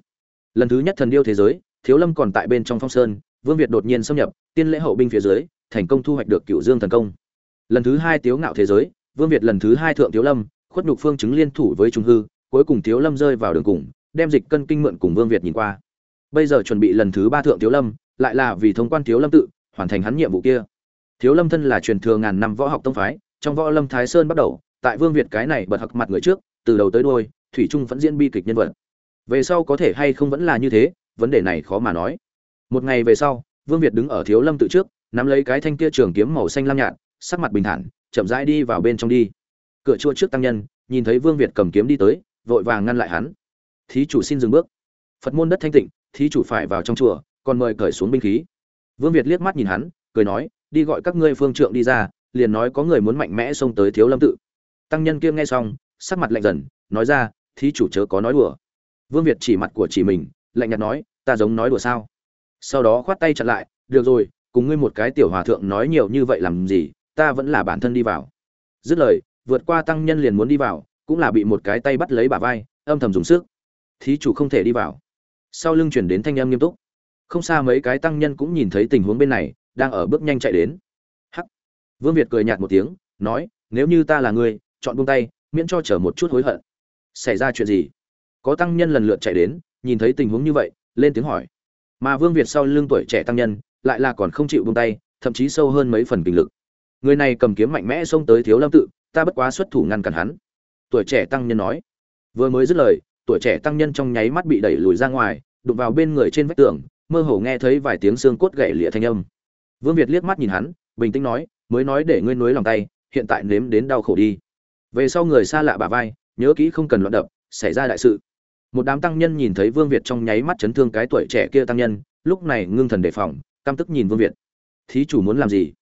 Lần thứ nhất thần điêu thế giới thiếu lâm còn tại bên trong phong sơn vương việt đột nhiên xâm nhập tiên lễ hậu binh phía dưới thành công thu hoạch được cựu dương thần công. Lần thứ hai tiếu ngạo thế giới, vương việt lần thứ hai thượng thiếu lâm, khuất nhục phương chứng liên thủ với trung hư, cuối cùng thiếu lâm rơi vào đường cùng, đem dịch cân kinh mượn cùng vương việt nhìn qua. Bây giờ chuẩn bị lần thứ ba thượng thiếu lâm, lại là vì thông quan thiếu lâm tự, hoàn thành hắn nhiệm vụ kia. Thiếu lâm thân là truyền thừa ngàn năm võ học tông phái, trong võ lâm thái sơn bắt đầu, tại vương việt cái này bật hặc mặt người trước, từ đầu tới đôi thủy trung vẫn diễn bi kịch nhân vật. Về sau có thể hay không vẫn là như thế, vấn đề này khó mà nói. Một ngày về sau, vương việt đứng ở thiếu lâm tự trước nắm lấy cái thanh kia trường kiếm màu xanh lam nhạt, sắc mặt bình thản, chậm rãi đi vào bên trong đi. Cửa chua trước tăng nhân, nhìn thấy vương việt cầm kiếm đi tới, vội vàng ngăn lại hắn. Thí chủ xin dừng bước. Phật môn đất thanh tịnh, thí chủ phải vào trong chùa, còn mời cởi xuống binh khí. Vương việt liếc mắt nhìn hắn, cười nói, đi gọi các ngươi phương trượng đi ra, liền nói có người muốn mạnh mẽ xông tới thiếu lâm tự. Tăng nhân kia nghe xong, sắc mặt lạnh dần, nói ra, thí chủ chớ có nói đùa. Vương việt chỉ mặt của chỉ mình, lạnh nhạt nói, ta giống nói đùa sao? Sau đó khoát tay chặn lại, được rồi cùng ngươi một cái tiểu hòa thượng nói nhiều như vậy làm gì, ta vẫn là bản thân đi vào. Dứt lời, vượt qua tăng nhân liền muốn đi vào, cũng là bị một cái tay bắt lấy bả vai, âm thầm dùng sức. Thí chủ không thể đi vào. Sau lưng chuyển đến thanh âm nghiêm túc. Không xa mấy cái tăng nhân cũng nhìn thấy tình huống bên này, đang ở bước nhanh chạy đến. Hắc. Vương việt cười nhạt một tiếng, nói, nếu như ta là ngươi, chọn buông tay, miễn cho chở một chút hối hận. Xảy ra chuyện gì? Có tăng nhân lần lượt chạy đến, nhìn thấy tình huống như vậy, lên tiếng hỏi. Mà vương việt sau lưng tuổi trẻ tăng nhân lại là còn không chịu buông tay, thậm chí sâu hơn mấy phần kinh lực. Người này cầm kiếm mạnh mẽ xông tới thiếu lâm tự, ta bất quá xuất thủ ngăn cản hắn. Tuổi trẻ tăng nhân nói. Vừa mới dứt lời, tuổi trẻ tăng nhân trong nháy mắt bị đẩy lùi ra ngoài, đụng vào bên người trên vách tường, mơ hồ nghe thấy vài tiếng xương cốt gãy lịa thanh âm. Vương việt liếc mắt nhìn hắn, bình tĩnh nói, mới nói để ngươi nuối lòng tay, hiện tại nếm đến đau khổ đi. Về sau người xa lạ bà vai, nhớ kỹ không cần loạn đập, xảy ra đại sự. Một đám tăng nhân nhìn thấy vương việt trong nháy mắt chấn thương cái tuổi trẻ kia tăng nhân, lúc này ngưng thần đề phòng căm tức nhìn vương việt. Thí chủ muốn làm gì?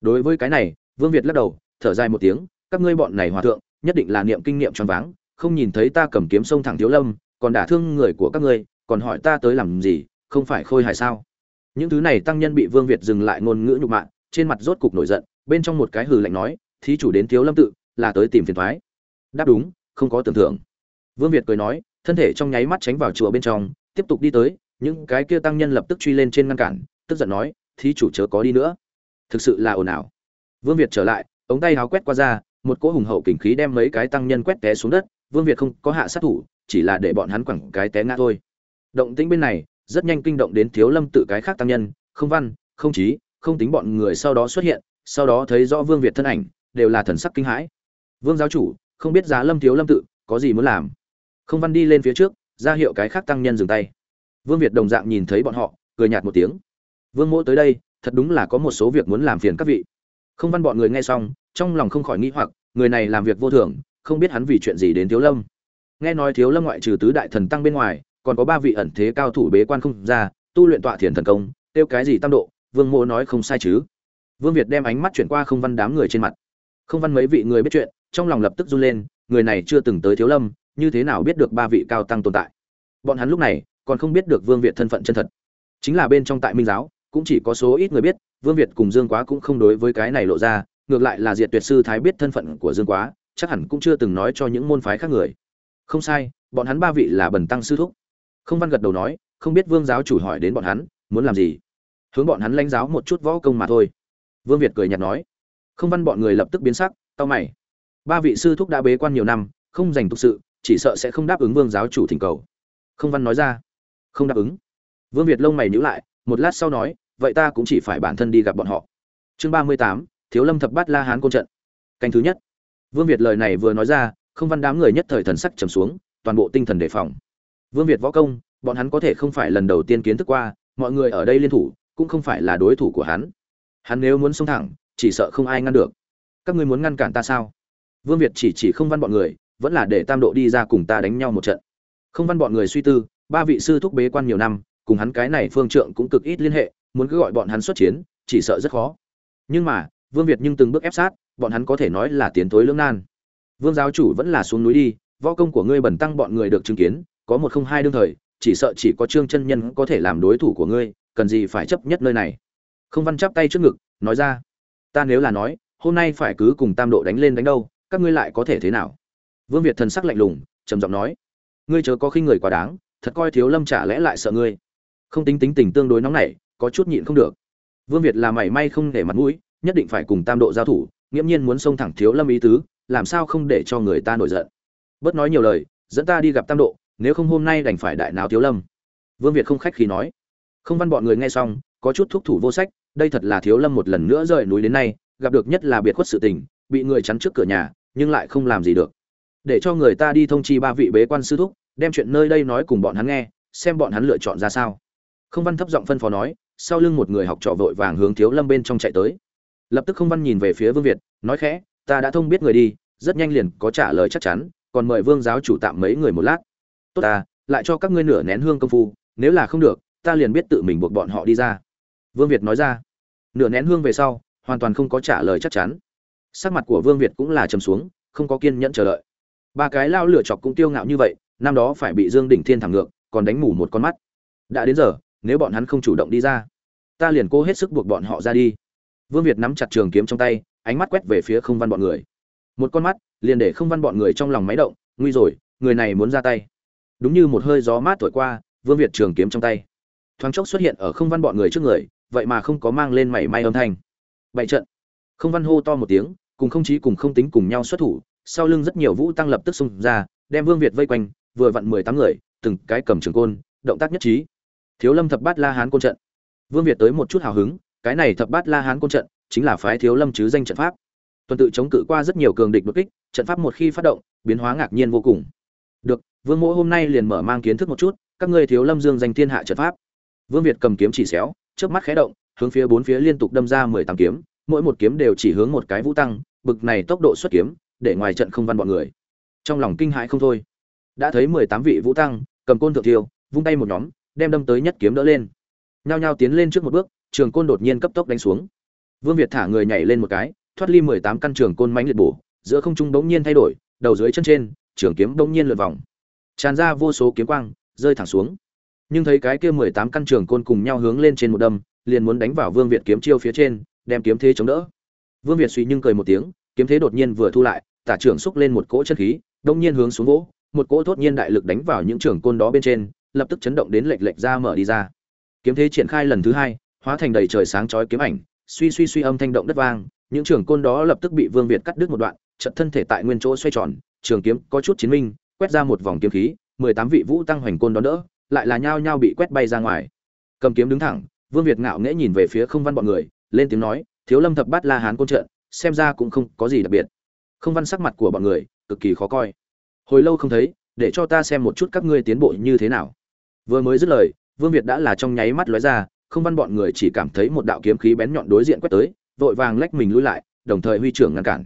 Đối với cái này, vương việt lắc đầu, thở dài một tiếng, các ngươi bọn này hòa thượng, nhất định là niệm kinh nghiệm tròn váng, không nhìn thấy ta cầm kiếm sông thẳng thiếu lâm, còn đả thương người của các ngươi, còn hỏi ta tới làm gì, không phải khôi hài sao? Những thứ này tăng nhân bị vương việt dừng lại ngôn ngữ nhục mạ, trên mặt rốt cục nổi giận, bên trong một cái hừ lạnh nói, thí chủ đến thiếu lâm tự, là tới tìm phiền thoái đáp đúng, không có tưởng thưởng. Vương việt cười nói, thân thể trong nháy mắt tránh vào chùa bên trong, tiếp tục đi tới, những cái kia tăng nhân lập tức truy lên trên ngăn cản tức giận nói, thí chủ chớ có đi nữa. Thực sự là ồn ào. Vương việt trở lại, ống tay háo quét qua ra, một cỗ hùng hậu kình khí đem mấy cái tăng nhân quét té xuống đất, vương việt không có hạ sát thủ, chỉ là để bọn hắn quẳng cái té ngã thôi. Động tĩnh bên này, rất nhanh kinh động đến thiếu lâm tự cái khác tăng nhân, không văn, không trí, không tính bọn người sau đó xuất hiện, sau đó thấy rõ vương việt thân ảnh, đều là thần sắc kinh hãi. Vương giáo chủ, không biết giá lâm thiếu lâm tự, có gì muốn làm? Không văn đi lên phía trước, ra hiệu cái khác tăng nhân dừng tay. Vương việt đồng dạng nhìn thấy bọn họ, cười nhạt một tiếng vương mỗ tới đây, thật đúng là có một số việc muốn làm phiền các vị. Không văn bọn người nghe xong, trong lòng không khỏi nghĩ hoặc, người này làm việc vô thường, không biết hắn vì chuyện gì đến thiếu lâm. Nghe nói thiếu lâm ngoại trừ tứ đại thần tăng bên ngoài, còn có ba vị ẩn thế cao thủ bế quan không ra, tu luyện tọa thiền thần công, tiêu cái gì tam độ, vương Mỗ nói không sai chứ. Vương việt đem ánh mắt chuyển qua không văn đám người trên mặt. Không văn mấy vị người biết chuyện, trong lòng lập tức run lên, người này chưa từng tới thiếu lâm, như thế nào biết được ba vị cao tăng tồn tại? Bọn hắn lúc này, còn không biết được vương việt thân phận chân thật. Chính là bên trong tại minh giáo cũng chỉ có số ít người biết, vương việt cùng dương quá cũng không đối với cái này lộ ra, ngược lại là diệt tuyệt sư thái biết thân phận của dương quá, chắc hẳn cũng chưa từng nói cho những môn phái khác người. Không sai, bọn hắn ba vị là bần tăng sư thúc. Không văn gật đầu nói, không biết vương giáo chủ hỏi đến bọn hắn, muốn làm gì? Hướng bọn hắn lãnh giáo một chút võ công mà thôi. Vương việt cười nhạt nói. Không văn bọn người lập tức biến sắc tao mày. Ba vị sư thúc đã bế quan nhiều năm, không dành thực sự, chỉ sợ sẽ không đáp ứng vương giáo chủ thỉnh cầu. Không văn nói ra. Không đáp ứng. Vương việt lông mày nhíu lại một lát sau nói, vậy ta cũng chỉ phải bản thân đi gặp bọn họ. Chương ba mươi tám, thiếu lâm thập bát la hán côn trận. Canh thứ nhất. Vương việt lời này vừa nói ra, không văn đám người nhất thời thần sắc trầm xuống, toàn bộ tinh thần đề phòng. Vương việt võ công, bọn hắn có thể không phải lần đầu tiên kiến thức qua, mọi người ở đây liên thủ, cũng không phải là đối thủ của hắn. Hắn nếu muốn xông thẳng, chỉ sợ không ai ngăn được. Các ngươi muốn ngăn cản ta sao? Vương việt chỉ chỉ không văn bọn người, vẫn là để tam độ đi ra cùng ta đánh nhau một trận. Không văn bọn người suy tư, ba vị sư thúc bế quan nhiều năm cùng hắn cái này phương trượng cũng cực ít liên hệ, muốn cứ gọi bọn hắn xuất chiến, chỉ sợ rất khó. Nhưng mà, vương việt nhưng từng bước ép sát, bọn hắn có thể nói là tiến tối lưỡng nan. Vương giáo chủ vẫn là xuống núi đi, võ công của ngươi bẩn tăng bọn người được chứng kiến, có một không hai đương thời, chỉ sợ chỉ có trương chân nhân có thể làm đối thủ của ngươi, cần gì phải chấp nhất nơi này. Không văn chắp tay trước ngực, nói ra, ta nếu là nói, hôm nay phải cứ cùng tam độ đánh lên đánh đâu, các ngươi lại có thể thế nào? Vương việt thần sắc lạnh lùng, trầm giọng nói, ngươi chớ có khi người quá đáng, thật coi thiếu lâm trả lẽ lại sợ ngươi không tính tính tình tương đối nóng nảy, có chút nhịn không được. Vương việt là mảy may không để mặt mũi, nhất định phải cùng tam độ giao thủ, nghiễm nhiên muốn xông thẳng thiếu lâm ý tứ, làm sao không để cho người ta nổi giận. Bớt nói nhiều lời, dẫn ta đi gặp tam độ, nếu không hôm nay đành phải đại nào thiếu lâm. Vương việt không khách khí nói. Không văn bọn người nghe xong, có chút thúc thủ vô sách, đây thật là thiếu lâm một lần nữa rời núi đến nay, gặp được nhất là biệt khuất sự tình, bị người chắn trước cửa nhà, nhưng lại không làm gì được. Để cho người ta đi thông chi ba vị bế quan sư thúc, đem chuyện nơi đây nói cùng bọn hắn nghe, xem bọn hắn lựa chọn ra sao không văn thấp giọng phân phó nói, sau lưng một người học trò vội vàng hướng thiếu lâm bên trong chạy tới. Lập tức không văn nhìn về phía vương việt, nói khẽ, ta đã thông biết người đi, rất nhanh liền có trả lời chắc chắn, còn mời vương giáo chủ tạm mấy người một lát. Tốt ta, lại cho các ngươi nửa nén hương công phu, nếu là không được, ta liền biết tự mình buộc bọn họ đi ra. Vương việt nói ra. Nửa nén hương về sau, hoàn toàn không có trả lời chắc chắn. Sắc mặt của vương việt cũng là trầm xuống, không có kiên nhẫn chờ đợi. Ba cái lao lửa chọc cũng tiêu ngạo như vậy, năm đó phải bị dương đỉnh thiên thẳng ngược, còn đánh mù một con mắt. Đã đến giờ nếu bọn hắn không chủ động đi ra, ta liền cố hết sức buộc bọn họ ra đi. Vương việt nắm chặt trường kiếm trong tay, ánh mắt quét về phía không văn bọn người. Một con mắt liền để không văn bọn người trong lòng máy động, nguy rồi, người này muốn ra tay. Đúng như một hơi gió mát thổi qua, vương việt trường kiếm trong tay. Thoáng chốc xuất hiện ở không văn bọn người trước người, vậy mà không có mang lên mảy may âm thanh. Bại trận. Không văn hô to một tiếng, cùng không chí cùng không tính cùng nhau xuất thủ, sau lưng rất nhiều vũ tăng lập tức xung ra, đem vương việt vây quanh, vừa vặn mười tám người, từng cái cầm trường côn, động tác nhất trí thiếu lâm thập bát la hán côn trận. Vương việt tới một chút hào hứng, cái này thập bát la hán côn trận chính là phái thiếu lâm chứ danh trận pháp. Tuần tự chống cự qua rất nhiều cường địch đột kích, trận pháp một khi phát động, biến hóa ngạc nhiên vô cùng. Được, vương mỗ hôm nay liền mở mang kiến thức một chút, các ngươi thiếu lâm dương danh thiên hạ trận pháp. Vương việt cầm kiếm chỉ xéo trước mắt khé động, hướng phía bốn phía liên tục đâm ra mười tám kiếm, mỗi một kiếm đều chỉ hướng một cái vũ tăng, bực này tốc độ xuất kiếm, để ngoài trận không văn bọn người. Trong lòng kinh hãi không thôi. Đã thấy mười tám vị vũ tăng, cầm côn thượng thiêu, vung tay một nhóm đem đâm tới nhất kiếm đỡ lên. Nhao nhao tiến lên trước một bước, trường côn đột nhiên cấp tốc đánh xuống. Vương việt thả người nhảy lên một cái, thoát ly mười tám căn trường côn mánh liệt bổ, giữa không trung bỗng nhiên thay đổi, đầu dưới chân trên, trường kiếm bỗng nhiên lượt vòng. Tràn ra vô số kiếm quang, rơi thẳng xuống. Nhưng thấy cái kia mười tám căn trường côn cùng nhau hướng lên trên một đâm, liền muốn đánh vào vương việt kiếm chiêu phía trên, đem kiếm thế chống đỡ. Vương việt suy nhưng cười một tiếng, kiếm thế đột nhiên vừa thu lại, tả trưởng xúc lên một cỗ chân khí đông nhiên hướng xuống vỗ, một cỗ thốt nhiên đại lực đánh vào những trường côn đó bên trên lập tức chấn động đến lệch lệch ra mở đi ra. Kiếm thế triển khai lần thứ hai, hóa thành đầy trời sáng chói kiếm ảnh, suy suy suy âm thanh động đất vang, những trường côn đó lập tức bị vương việt cắt đứt một đoạn trận thân thể tại nguyên chỗ xoay tròn, trường kiếm có chút chiến minh, quét ra một vòng kiếm khí, mười tám vị vũ tăng hoành côn đó đỡ, lại là nhao nhao bị quét bay ra ngoài. Cầm kiếm đứng thẳng, vương việt ngạo nghễ nhìn về phía không văn bọn người, lên tiếng nói, thiếu lâm thập bát la hán côn trận, xem ra cũng không có gì đặc biệt. Không văn sắc mặt của bọn người, cực kỳ khó coi. Hồi lâu không thấy, để cho ta xem một chút các ngươi tiến bộ như thế nào vừa mới dứt lời, vương việt đã là trong nháy mắt lóe ra, không văn bọn người chỉ cảm thấy một đạo kiếm khí bén nhọn đối diện quét tới, vội vàng lách mình lui lại, đồng thời huy trưởng ngăn cản.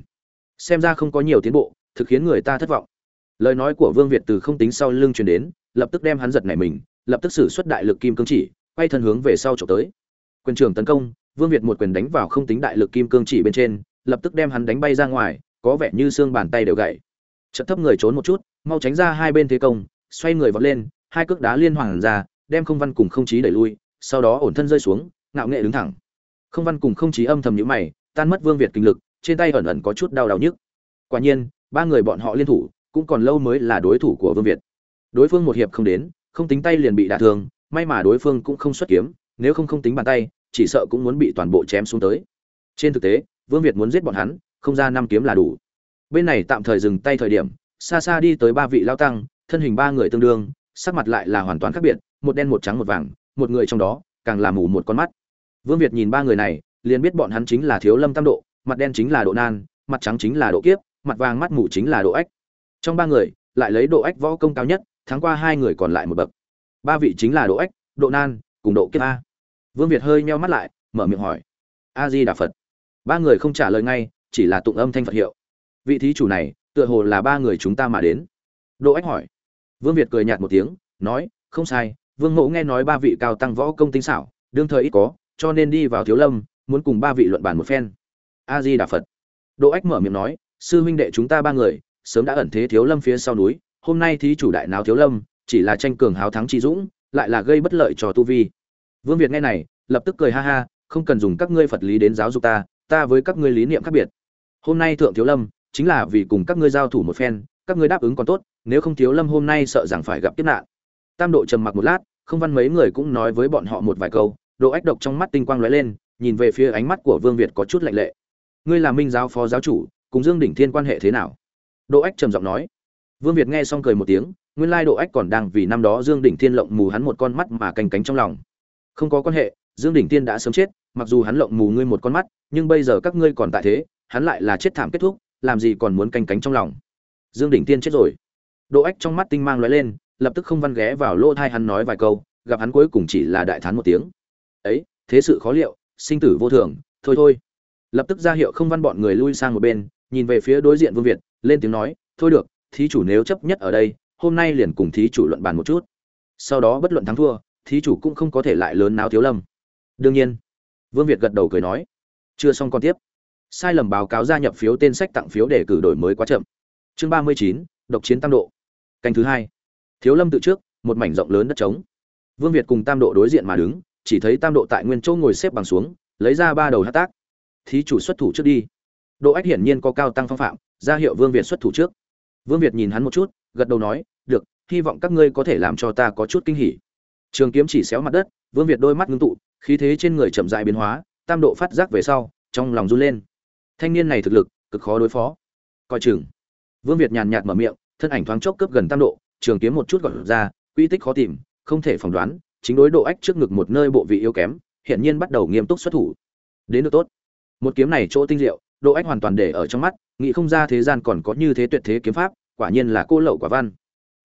Xem ra không có nhiều tiến bộ, thực khiến người ta thất vọng. Lời nói của vương việt từ không tính sau lưng truyền đến, lập tức đem hắn giật nảy mình, lập tức sử xuất đại lực kim cương chỉ, quay thân hướng về sau trộm tới. Quyền trưởng tấn công, vương việt một quyền đánh vào không tính đại lực kim cương chỉ bên trên, lập tức đem hắn đánh bay ra ngoài, có vẻ như xương bàn tay đều gãy. Chợt thấp người trốn một chút, mau tránh ra hai bên thế công, xoay người vọt lên hai cước đá liên hoàn ra, đem không văn cùng không chí đẩy lui, sau đó ổn thân rơi xuống, ngạo nghệ đứng thẳng. Không văn cùng không chí âm thầm nhíu mày, tan mất vương việt kinh lực, trên tay ẩn ẩn có chút đau đau nhức. Quả nhiên, ba người bọn họ liên thủ, cũng còn lâu mới là đối thủ của vương việt. Đối phương một hiệp không đến, không tính tay liền bị đả thương, may mà đối phương cũng không xuất kiếm, nếu không không tính bàn tay, chỉ sợ cũng muốn bị toàn bộ chém xuống tới. Trên thực tế, vương việt muốn giết bọn hắn, không ra năm kiếm là đủ. Bên này tạm thời dừng tay thời điểm, xa xa đi tới ba vị lao tăng, thân hình ba người tương đương sắc mặt lại là hoàn toàn khác biệt, một đen một trắng một vàng, một người trong đó, càng là mù một con mắt. Vương việt nhìn ba người này, liền biết bọn hắn chính là thiếu lâm tam độ, mặt đen chính là độ nan, mặt trắng chính là độ kiếp, mặt vàng mắt mù chính là độ ách. Trong ba người, lại lấy độ ách võ công cao nhất, thắng qua hai người còn lại một bậc. Ba vị chính là độ ách, độ nan, cùng độ kiếp a. Vương việt hơi meo mắt lại, mở miệng hỏi a di đà phật ba người không trả lời ngay, chỉ là tụng âm thanh phật hiệu. Vị thí chủ này, tựa hồ là ba người chúng ta mà đến. Độ ách hỏi vương việt cười nhạt một tiếng, nói, không sai, vương Ngộ nghe nói ba vị cao tăng võ công tinh xảo, đương thời ít có, cho nên đi vào thiếu lâm, muốn cùng ba vị luận bàn một phen. A di đà phật độ ách mở miệng nói, sư huynh đệ chúng ta ba người, sớm đã ẩn thế thiếu lâm phía sau núi, hôm nay thí chủ đại náo thiếu lâm, chỉ là tranh cường háo thắng chi dũng, lại là gây bất lợi cho tu vi. Vương việt nghe này, lập tức cười ha ha, không cần dùng các ngươi phật lý đến giáo dục ta ta với các ngươi lý niệm khác biệt. Hôm nay thượng thiếu lâm, chính là vì cùng các ngươi giao thủ một phen, các ngươi đáp ứng còn tốt nếu không thiếu lâm hôm nay sợ rằng phải gặp kiếp nạn. Tam độ trầm mặc một lát, không văn mấy người cũng nói với bọn họ một vài câu, độ ách độc trong mắt tinh quang lóe lên, nhìn về phía ánh mắt của vương việt có chút lạnh lệ. Ngươi là minh giáo phó giáo chủ, cùng dương đỉnh thiên quan hệ thế nào? Độ ách trầm giọng nói. Vương việt nghe xong cười một tiếng, nguyên lai độ ách còn đang vì năm đó dương đỉnh thiên lộng mù hắn một con mắt mà canh cánh trong lòng. Không có quan hệ, dương đỉnh thiên đã sớm chết, mặc dù hắn lộng mù ngươi một con mắt, nhưng bây giờ các ngươi còn tại thế, hắn lại là chết thảm kết thúc, làm gì còn muốn canh cánh trong lòng? Dương đỉnh tiên chết rồi độ ách trong mắt tinh mang lóe lên, lập tức không văn ghé vào lỗ thai hắn nói vài câu, gặp hắn cuối cùng chỉ là đại thán một tiếng. Ấy, thế sự khó liệu, sinh tử vô thường, thôi thôi. Lập tức ra hiệu không văn bọn người lui sang một bên, nhìn về phía đối diện vương việt, lên tiếng nói, thôi được, thí chủ nếu chấp nhất ở đây, hôm nay liền cùng thí chủ luận bàn một chút. Sau đó bất luận thắng thua, thí chủ cũng không có thể lại lớn náo thiếu lâm. Đương nhiên, vương việt gật đầu cười nói, chưa xong con tiếp. Sai lầm báo cáo gia nhập phiếu tên sách tặng phiếu để cử đổi mới quá chậm. Chương ba mươi chín, độc chiến tam độ canh thứ hai. Thiếu lâm tự trước, một mảnh rộng lớn đất trống. Vương việt cùng tam độ đối diện mà đứng, chỉ thấy tam độ tại nguyên chỗ ngồi xếp bằng xuống, lấy ra ba đầu hát tác. Thí chủ xuất thủ trước đi. Độ ách hiển nhiên có cao tăng phong phạm, ra hiệu vương việt xuất thủ trước. Vương việt nhìn hắn một chút, gật đầu nói, được, hy vọng các ngươi có thể làm cho ta có chút kinh hỉ. Trường kiếm chỉ xéo mặt đất, vương việt đôi mắt ngưng tụ, khí thế trên người chậm dại biến hóa, tam độ phát giác về sau, trong lòng run lên. Thanh niên này thực lực, cực khó đối phó. Coi chừng. Vương việt nhàn nhạt mở miệng thân ảnh thoáng chốc cướp gần tam độ, trường kiếm một chút gọi ra, quy tích khó tìm, không thể phỏng đoán, chính đối độ ách trước ngực một nơi bộ vị yếu kém hiện nhiên bắt đầu nghiêm túc xuất thủ. Đến được tốt. Một kiếm này chỗ tinh diệu, độ ách hoàn toàn để ở trong mắt, nghĩ không ra thế gian còn có như thế tuyệt thế kiếm pháp, quả nhiên là cô lậu quả văn.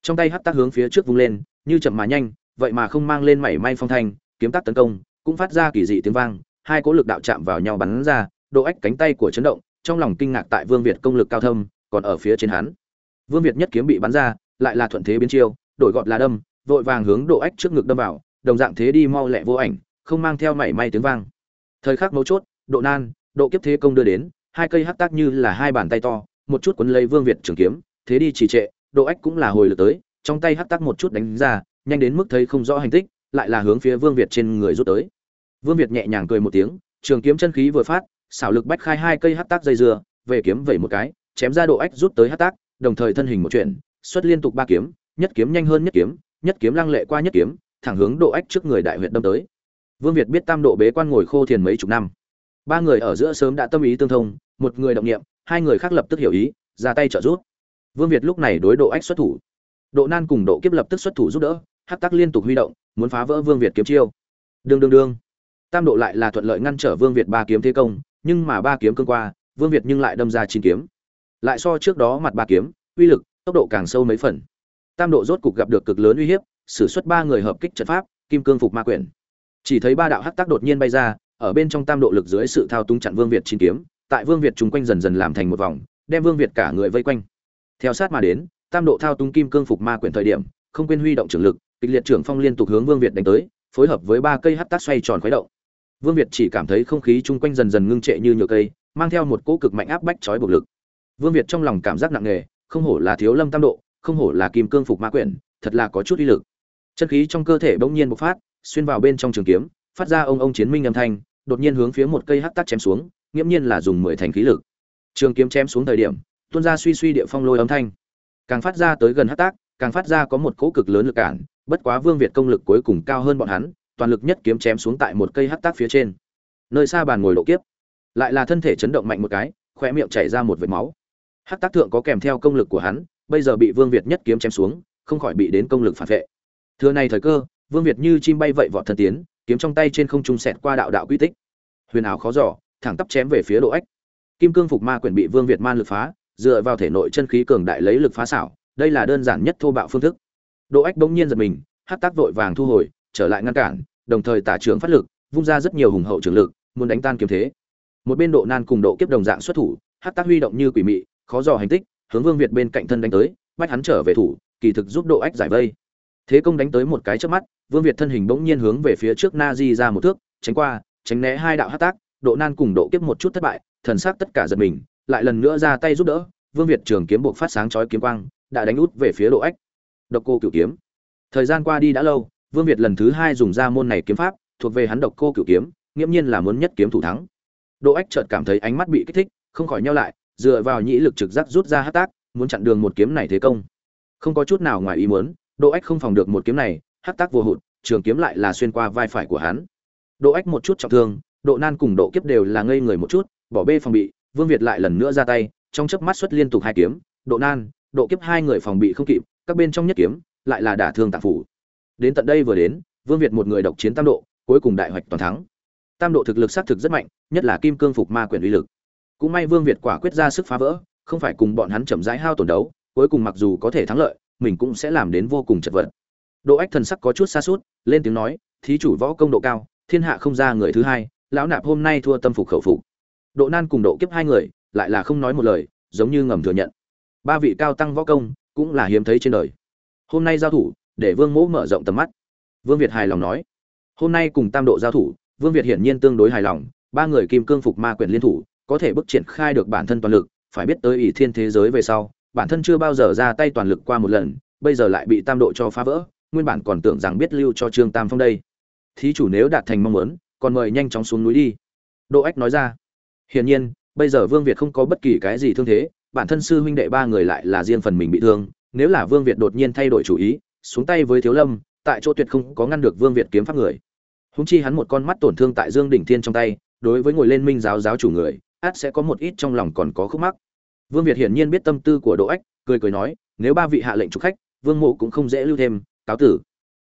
Trong tay hắc tác hướng phía trước vung lên, như chậm mà nhanh, vậy mà không mang lên mảy may phong thanh, kiếm tác tấn công, cũng phát ra kỳ dị tiếng vang, hai cỗ lực đạo chạm vào nhau bắn ra, độ ách cánh tay của chấn động, trong lòng kinh ngạc tại vương việt công lực cao thâm, còn ở phía trên hắn vương việt nhất kiếm bị bắn ra, lại là thuận thế biến chiêu, đổi gọt là đâm, vội vàng hướng độ ách trước ngực đâm vào, đồng dạng thế đi mau lẹ vô ảnh, không mang theo mảy may tiếng vang. Thời khắc mấu chốt, độ nan, độ kiếp thế công đưa đến, hai cây hắc tác như là hai bàn tay to, một chút quấn lấy vương việt trường kiếm, thế đi trì trệ, độ ách cũng là hồi lực tới, trong tay hắc tác một chút đánh ra, nhanh đến mức thấy không rõ hành tích, lại là hướng phía vương việt trên người rút tới. Vương việt nhẹ nhàng cười một tiếng, trường kiếm chân khí vừa phát, xảo lực bách khai hai cây hắc tác dây dưa, về kiếm vẩy một cái, chém ra độ ách rút tới hắc tác đồng thời thân hình một chuyện xuất liên tục ba kiếm nhất kiếm nhanh hơn nhất kiếm nhất kiếm lăng lệ qua nhất kiếm thẳng hướng độ ách trước người đại huyện đâm tới. Vương việt biết tam độ bế quan ngồi khô thiền mấy chục năm. Ba người ở giữa sớm đã tâm ý tương thông một người động niệm, hai người khác lập tức hiểu ý ra tay trợ giúp. Vương việt lúc này đối độ ách xuất thủ. Độ nan cùng độ kiếp lập tức xuất thủ giúp đỡ hắc tắc liên tục huy động muốn phá vỡ vương việt kiếm chiêu. Đường đường đường. tam độ lại là thuận lợi ngăn trở vương việt ba kiếm thế công nhưng mà ba kiếm cương qua vương việt nhưng lại đâm ra chín kiếm lại so trước đó mặt ba kiếm, uy lực, tốc độ càng sâu mấy phần. Tam độ rốt cục gặp được cực lớn uy hiếp, sử xuất ba người hợp kích trận pháp, kim cương phục ma quyển. Chỉ thấy ba đạo hắc tác đột nhiên bay ra, ở bên trong tam độ lực dưới sự thao túng chặn vương việt chín kiếm, tại vương việt chúng quanh dần dần làm thành một vòng, đem vương việt cả người vây quanh. Theo sát mà đến, tam độ thao túng kim cương phục ma quyển thời điểm, không quên huy động trưởng lực, kịch liệt trưởng phong liên tục hướng vương việt đánh tới, phối hợp với ba cây hắc tác xoay tròn khuấy động. Vương việt chỉ cảm thấy không khí chung quanh dần dần ngưng trệ như nhựa cây, mang theo một cỗ cực mạnh áp bách chói buộc lực vương việt trong lòng cảm giác nặng nề, không hổ là thiếu lâm tam độ, không hổ là kim cương phục ma quyển, thật là có chút uy lực. Chân khí trong cơ thể bỗng nhiên bộc phát, xuyên vào bên trong trường kiếm, phát ra ông ông chiến minh âm thanh, đột nhiên hướng phía một cây hắc tác chém xuống nghiêm nhiên là dùng mười thành khí lực. Trường kiếm chém xuống thời điểm, tuôn ra suy suy địa phong lôi âm thanh. Càng phát ra tới gần hắc tác càng phát ra có một cỗ cực lớn lực cản, bất quá vương việt công lực cuối cùng cao hơn bọn hắn, toàn lực nhất kiếm chém xuống tại một cây hắc tác phía trên. Nơi xa bàn ngồi độ kiếp. Lại là thân thể chấn động mạnh một cái khoe miệng chảy ra một vệt máu hắc tác thượng có kèm theo công lực của hắn, bây giờ bị vương việt nhất kiếm chém xuống, không khỏi bị đến công lực phản vệ. Thừa này thời cơ, vương việt như chim bay vậy vọt thần tiến, kiếm trong tay trên không trung xẹt qua đạo đạo quy tích. Huyền ảo khó giỏ thẳng tắp chém về phía độ ách. Kim cương phục ma quyển bị vương việt man lực phá, dựa vào thể nội chân khí cường đại lấy lực phá xảo, đây là đơn giản nhất thô bạo phương thức. Độ ách bỗng nhiên giật mình hát tác vội vàng thu hồi, trở lại ngăn cản, đồng thời tả trưởng phát lực, vung ra rất nhiều hùng hậu trường lực, muốn đánh tan kiếm thế. Một bên độ nan cùng độ kiếp đồng dạng xuất thủ hát tác huy động như quỷ mị khó dò hành tích, hướng vương việt bên cạnh thân đánh tới bách hắn trở về thủ, kỳ thực giúp độ ách giải vây. Thế công đánh tới một cái trước mắt, vương việt thân hình bỗng nhiên hướng về phía trước na di ra một thước, tránh qua, tránh né hai đạo hát tác, độ nan cùng độ kiếp một chút thất bại, thần sắc tất cả giật mình, lại lần nữa ra tay giúp đỡ, vương việt trường kiếm buộc phát sáng chói kiếm quang, đã đánh út về phía độ ách. Độc cô cửu kiếm. Thời gian qua đi đã lâu, vương việt lần thứ hai dùng ra môn này kiếm pháp, thuộc về hắn độc cô cửu kiếm, nghiễm nhiên là muốn nhất kiếm thủ thắng. Độ ách chợt cảm thấy ánh mắt bị kích thích, không khỏi nhau lại dựa vào nhĩ lực trực giác rút ra hát tác, muốn chặn đường một kiếm này thế công. Không có chút nào ngoài ý muốn độ ách không phòng được một kiếm này, hát tác vô hụt, trường kiếm lại là xuyên qua vai phải của hắn. Độ ách một chút trọng thương độ nan cùng độ kiếp đều là ngây người một chút, bỏ bê phòng bị, vương việt lại lần nữa ra tay, trong chớp mắt xuất liên tục hai kiếm độ nan độ kiếp hai người phòng bị không kịp, các bên trong nhất kiếm lại là đả thương tạng phủ. Đến tận đây vừa đến, vương việt một người độc chiến tam độ, cuối cùng đại hoạch toàn thắng. Tam độ thực lực xác thực rất mạnh, nhất là kim cương phục ma quyền uy lực cũng may vương việt quả quyết ra sức phá vỡ, không phải cùng bọn hắn chậm rãi hao tổn đấu, cuối cùng mặc dù có thể thắng lợi, mình cũng sẽ làm đến vô cùng chật vật. Độ ách thần sắc có chút xa suốt lên tiếng nói, thí chủ võ công độ cao, thiên hạ không ra người thứ hai, lão nạp hôm nay thua tâm phục khẩu phục. Độ nan cùng độ kiếp hai người, lại là không nói một lời, giống như ngầm thừa nhận. Ba vị cao tăng võ công, cũng là hiếm thấy trên đời. Hôm nay giao thủ, để vương mỗ mở rộng tầm mắt. Vương việt hài lòng nói. Hôm nay cùng tam độ giao thủ, vương việt hiển nhiên tương đối hài lòng, ba người kim cương phục ma quyển liên thủ có thể bức triển khai được bản thân toàn lực, phải biết tới ỷ thiên thế giới về sau, bản thân chưa bao giờ ra tay toàn lực qua một lần, bây giờ lại bị tam độ cho phá vỡ, nguyên bản còn tưởng rằng biết lưu cho trương tam phong đây. Thí chủ nếu đạt thành mong muốn, còn mời nhanh chóng xuống núi đi. Độ ách nói ra. Hiển nhiên, bây giờ vương việt không có bất kỳ cái gì thương thế, bản thân sư huynh đệ ba người lại là riêng phần mình bị thương, nếu là vương việt đột nhiên thay đổi chủ ý, xuống tay với thiếu lâm, tại chỗ tuyệt không có ngăn được vương việt kiếm pháp người. Húng chi hắn một con mắt tổn thương tại dương đỉnh thiên trong tay, đối với ngồi lên minh giáo giáo chủ người át sẽ có một ít trong lòng còn có khúc mắc. Vương việt hiển nhiên biết tâm tư của đỗ ách, cười cười nói, nếu ba vị hạ lệnh trục khách, vương mộ cũng không dễ lưu thêm, cáo tử.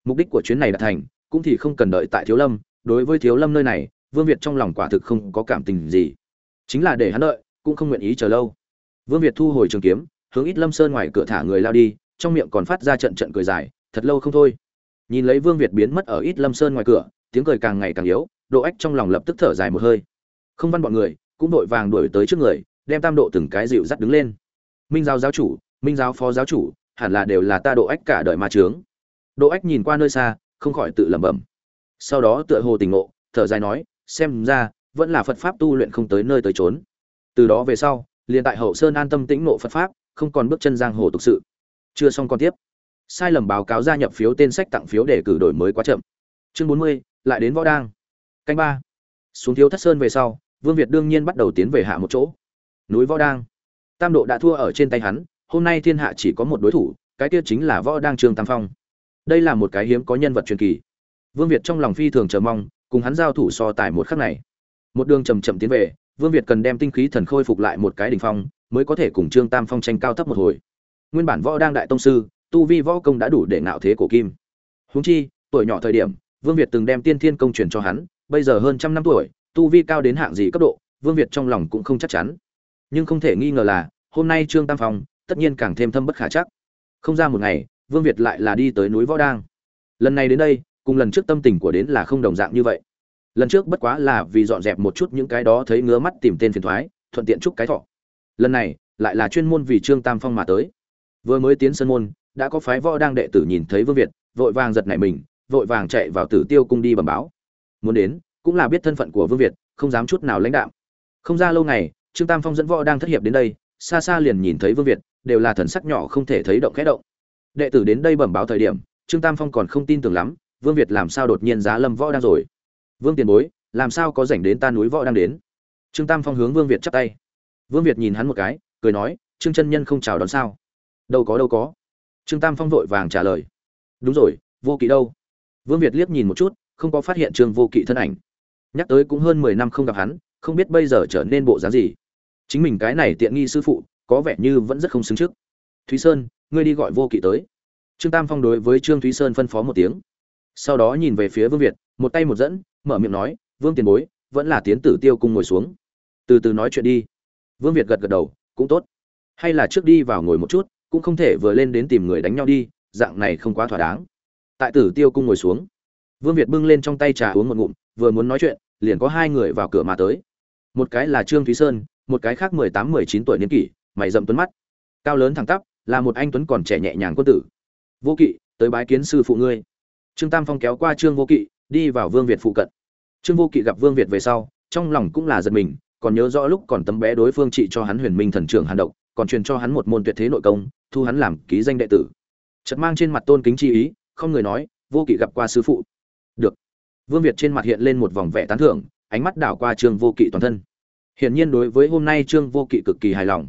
Mục đích của chuyến này đã thành, cũng thì không cần đợi tại thiếu lâm, đối với thiếu lâm nơi này, vương việt trong lòng quả thực không có cảm tình gì. Chính là để hắn đợi, cũng không nguyện ý chờ lâu. Vương việt thu hồi trường kiếm, hướng ít lâm sơn ngoài cửa thả người lao đi, trong miệng còn phát ra trận trận cười dài, thật lâu không thôi. Nhìn lấy vương việt biến mất ở ít lâm sơn ngoài cửa, tiếng cười càng ngày càng yếu độ ách trong lòng lập tức thở dài một hơi. Không văn bọn người cũng vội vàng đuổi tới trước người, đem tam độ từng cái dịu dắt đứng lên. Minh giáo giáo chủ, minh giáo phó giáo chủ, hẳn là đều là ta độ ách cả đời ma trướng độ ách nhìn qua nơi xa, không khỏi tự lẩm bẩm. Sau đó tựa hồ tình ngộ, thở dài nói, xem ra, vẫn là phật pháp tu luyện không tới nơi tới trốn từ đó về sau, liền tại hậu sơn an tâm tĩnh ngộ phật pháp, không còn bước chân giang hồ thực sự. Chưa xong còn tiếp. Sai lầm báo cáo gia nhập phiếu tên sách tặng phiếu để cử đổi mới quá chậm. Chương bốn mươi, lại đến võ đang. Canh ba. Xuống thiếu thất sơn về sau vương việt đương nhiên bắt đầu tiến về hạ một chỗ. Núi võ đang. Tam độ đã thua ở trên tay hắn, hôm nay thiên hạ chỉ có một đối thủ, cái kia chính là võ đang trương tam phong. Đây là một cái hiếm có nhân vật truyền kỳ. Vương việt trong lòng phi thường chờ mong, cùng hắn giao thủ so tài một khắc này. Một đường chậm chậm tiến về, vương việt cần đem tinh khí thần khôi phục lại một cái đỉnh phong, mới có thể cùng trương tam phong tranh cao thấp một hồi. Nguyên bản võ đang đại tông sư, tu vi võ công đã đủ để ngạo thế cổ kim. Huống chi, tuổi nhỏ thời điểm, vương việt từng đem tiên thiên công truyền cho hắn, bây giờ hơn trăm năm tuổi tu vi cao đến hạng gì cấp độ, vương việt trong lòng cũng không chắc chắn. Nhưng không thể nghi ngờ là, hôm nay trương tam phong, tất nhiên càng thêm thâm bất khả chắc. Không ra một ngày, vương việt lại là đi tới núi võ đang. Lần này đến đây, cùng lần trước tâm tình của đến là không đồng dạng như vậy. Lần trước bất quá là vì dọn dẹp một chút những cái đó thấy ngứa mắt tìm tên phiền thoái, thuận tiện chúc cái thọ. Lần này, lại là chuyên môn vì trương tam phong mà tới. Vừa mới tiến sân môn, đã có phái võ đang đệ tử nhìn thấy vương việt, vội vàng giật nảy mình, vội vàng chạy vào tử tiêu cung đi bẩm báo. Muốn đến cũng là biết thân phận của vương việt, không dám chút nào lãnh đạo không ra lâu ngày, trương tam phong dẫn võ đang thất hiệp đến đây, xa xa liền nhìn thấy vương việt, đều là thần sắc nhỏ không thể thấy động khẽ động. Đệ tử đến đây bẩm báo thời điểm, trương tam phong còn không tin tưởng lắm, vương việt làm sao đột nhiên giá lâm võ đang rồi? Vương tiền bối, làm sao có rảnh đến ta núi võ đang đến? Trương tam phong hướng vương việt chắp tay. Vương việt nhìn hắn một cái, cười nói, trương chân nhân không chào đón sao? Đâu có đâu có. Trương tam phong vội vàng trả lời. Đúng rồi, vô kỵ đâu. Vương việt liếc nhìn một chút, không có phát hiện trương vô kỵ thân ảnh nhắc tới cũng hơn mười năm không gặp hắn, không biết bây giờ trở nên bộ dáng gì. Chính mình cái này tiện nghi sư phụ, có vẻ như vẫn rất không xứng trước. Thúy sơn, ngươi đi gọi vô kỵ tới. Trương tam phong đối với trương thúy sơn phân phó một tiếng. Sau đó nhìn về phía vương việt, một tay một dẫn, mở miệng nói, vương tiền bối, vẫn là tiến tử tiêu cung ngồi xuống. Từ từ nói chuyện đi. Vương việt gật gật đầu, cũng tốt. Hay là trước đi vào ngồi một chút, cũng không thể vừa lên đến tìm người đánh nhau đi, dạng này không quá thỏa đáng. Tại tử tiêu cung ngồi xuống, vương việt bưng lên trong tay trà uống một ngụm vừa muốn nói chuyện, liền có hai người vào cửa mà tới. Một cái là trương thúy sơn, một cái khác mười tám, mười chín tuổi niên kỷ, mày rậm tuấn mắt. Cao lớn thẳng tắp, là một anh tuấn còn trẻ nhẹ nhàng quân tử. Vô kỵ, tới bái kiến sư phụ ngươi. Trương tam phong kéo qua trương vô kỵ, đi vào vương việt phụ cận. Trương vô kỵ gặp vương việt về sau, trong lòng cũng là giật mình, còn nhớ rõ lúc còn tấm bé đối phương trị cho hắn huyền minh thần trưởng hàn độc, còn truyền cho hắn một môn tuyệt thế nội công, thu hắn làm ký danh đệ tử. Chợt mang trên mặt tôn kính chi ý, không người nói, vô kỵ gặp qua sư phụ. Được vương việt trên mặt hiện lên một vòng vẻ tán thưởng, ánh mắt đảo qua trương vô kỵ toàn thân. Hiển nhiên đối với hôm nay trương vô kỵ cực kỳ hài lòng.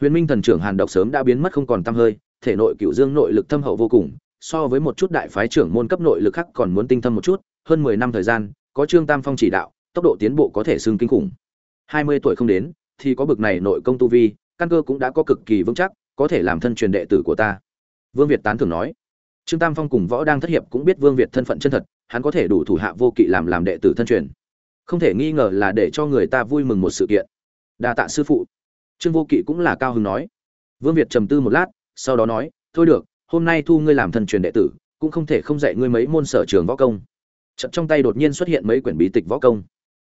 Huyền minh thần trưởng hàn độc sớm đã biến mất không còn tăm hơi, thể nội cựu dương nội lực thâm hậu vô cùng, so với một chút đại phái trưởng môn cấp nội lực khác còn muốn tinh thâm một chút, hơn mười năm thời gian, có trương tam phong chỉ đạo, tốc độ tiến bộ có thể xưng kinh khủng. Hai mươi tuổi không đến, thì có bực này nội công tu vi, căn cơ cũng đã có cực kỳ vững chắc, có thể làm thân truyền đệ tử của ta. Vương việt tán thưởng nói trương tam phong cùng võ đang thất hiệp cũng biết vương việt thân phận chân thật, hắn có thể đủ thủ hạ vô kỵ làm làm đệ tử thân truyền. Không thể nghi ngờ là để cho người ta vui mừng một sự kiện. Đa tạ sư phụ. Trương vô kỵ cũng là cao hứng nói. Vương việt trầm tư một lát, sau đó nói, thôi được, hôm nay thu ngươi làm thân truyền đệ tử, cũng không thể không dạy ngươi mấy môn sở trường võ công. Trận trong tay đột nhiên xuất hiện mấy quyển bí tịch võ công.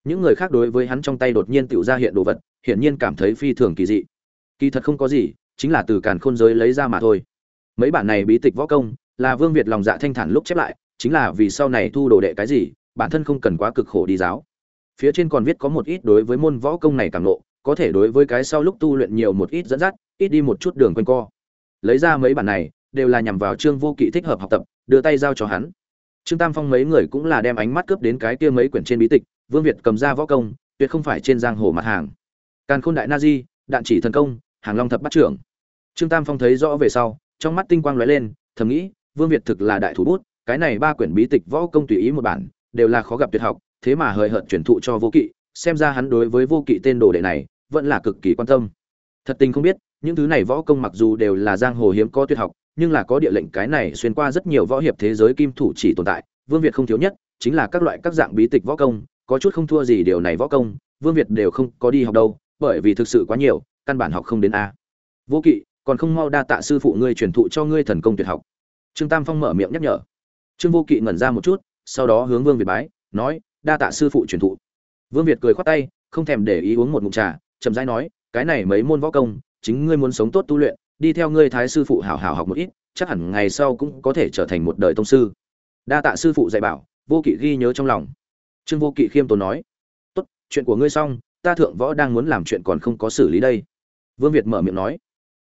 Những người khác đối với hắn trong tay đột nhiên tự ra hiện đồ vật, hiển nhiên cảm thấy phi thường kỳ dị. Kỳ thật không có gì, chính là từ càn khôn giới lấy ra mà thôi. Mấy bản này bí tịch võ công là vương việt lòng dạ thanh thản lúc chép lại, chính là vì sau này thu đồ đệ cái gì, bản thân không cần quá cực khổ đi giáo. Phía trên còn viết có một ít đối với môn võ công này càng lộ có thể đối với cái sau lúc tu luyện nhiều một ít dẫn dắt, ít đi một chút đường quanh co. Lấy ra mấy bản này, đều là nhằm vào trương vô kỵ thích hợp học tập, đưa tay giao cho hắn. Trương tam phong mấy người cũng là đem ánh mắt cướp đến cái kia mấy quyển trên bí tịch, vương việt cầm ra võ công, tuyệt không phải trên giang hồ mặt hàng. Càn khôn đại na di, đạn chỉ thần công, hàng long thập bắt trưởng. Trương tam phong thấy rõ về sau, trong mắt tinh quang lóe lên, thầm nghĩ vương việt thực là đại thủ bút, cái này ba quyển bí tịch võ công tùy ý một bản, đều là khó gặp tuyệt học, thế mà hời hợt truyền thụ cho vô kỵ, xem ra hắn đối với vô kỵ tên đồ đệ này, vẫn là cực kỳ quan tâm. Thật tình không biết, những thứ này võ công mặc dù đều là giang hồ hiếm có tuyệt học, nhưng là có địa lệnh cái này xuyên qua rất nhiều võ hiệp thế giới kim thủ chỉ tồn tại, vương việt không thiếu nhất, chính là các loại các dạng bí tịch võ công, có chút không thua gì điều này võ công, vương việt đều không có đi học đâu, bởi vì thực sự quá nhiều, căn bản học không đến a. Vô kỵ, còn không mau đa tạ sư phụ ngươi truyền thụ cho ngươi thần công tuyệt học trương tam phong mở miệng nhắc nhở. Trương vô kỵ ngẩn ra một chút, sau đó hướng vương việt bái, nói, đa tạ sư phụ truyền thụ. Vương việt cười khoát tay, không thèm để ý uống một ngụm trà, chậm rãi nói, cái này mấy môn võ công, chính ngươi muốn sống tốt tu luyện, đi theo ngươi thái sư phụ hảo hảo học một ít, chắc hẳn ngày sau cũng có thể trở thành một đời tông sư. Đa tạ sư phụ dạy bảo, vô kỵ ghi nhớ trong lòng. Trương vô kỵ khiêm tốn nói, tốt, chuyện của ngươi xong, ta thượng võ đang muốn làm chuyện còn không có xử lý đây. Vương việt mở miệng nói.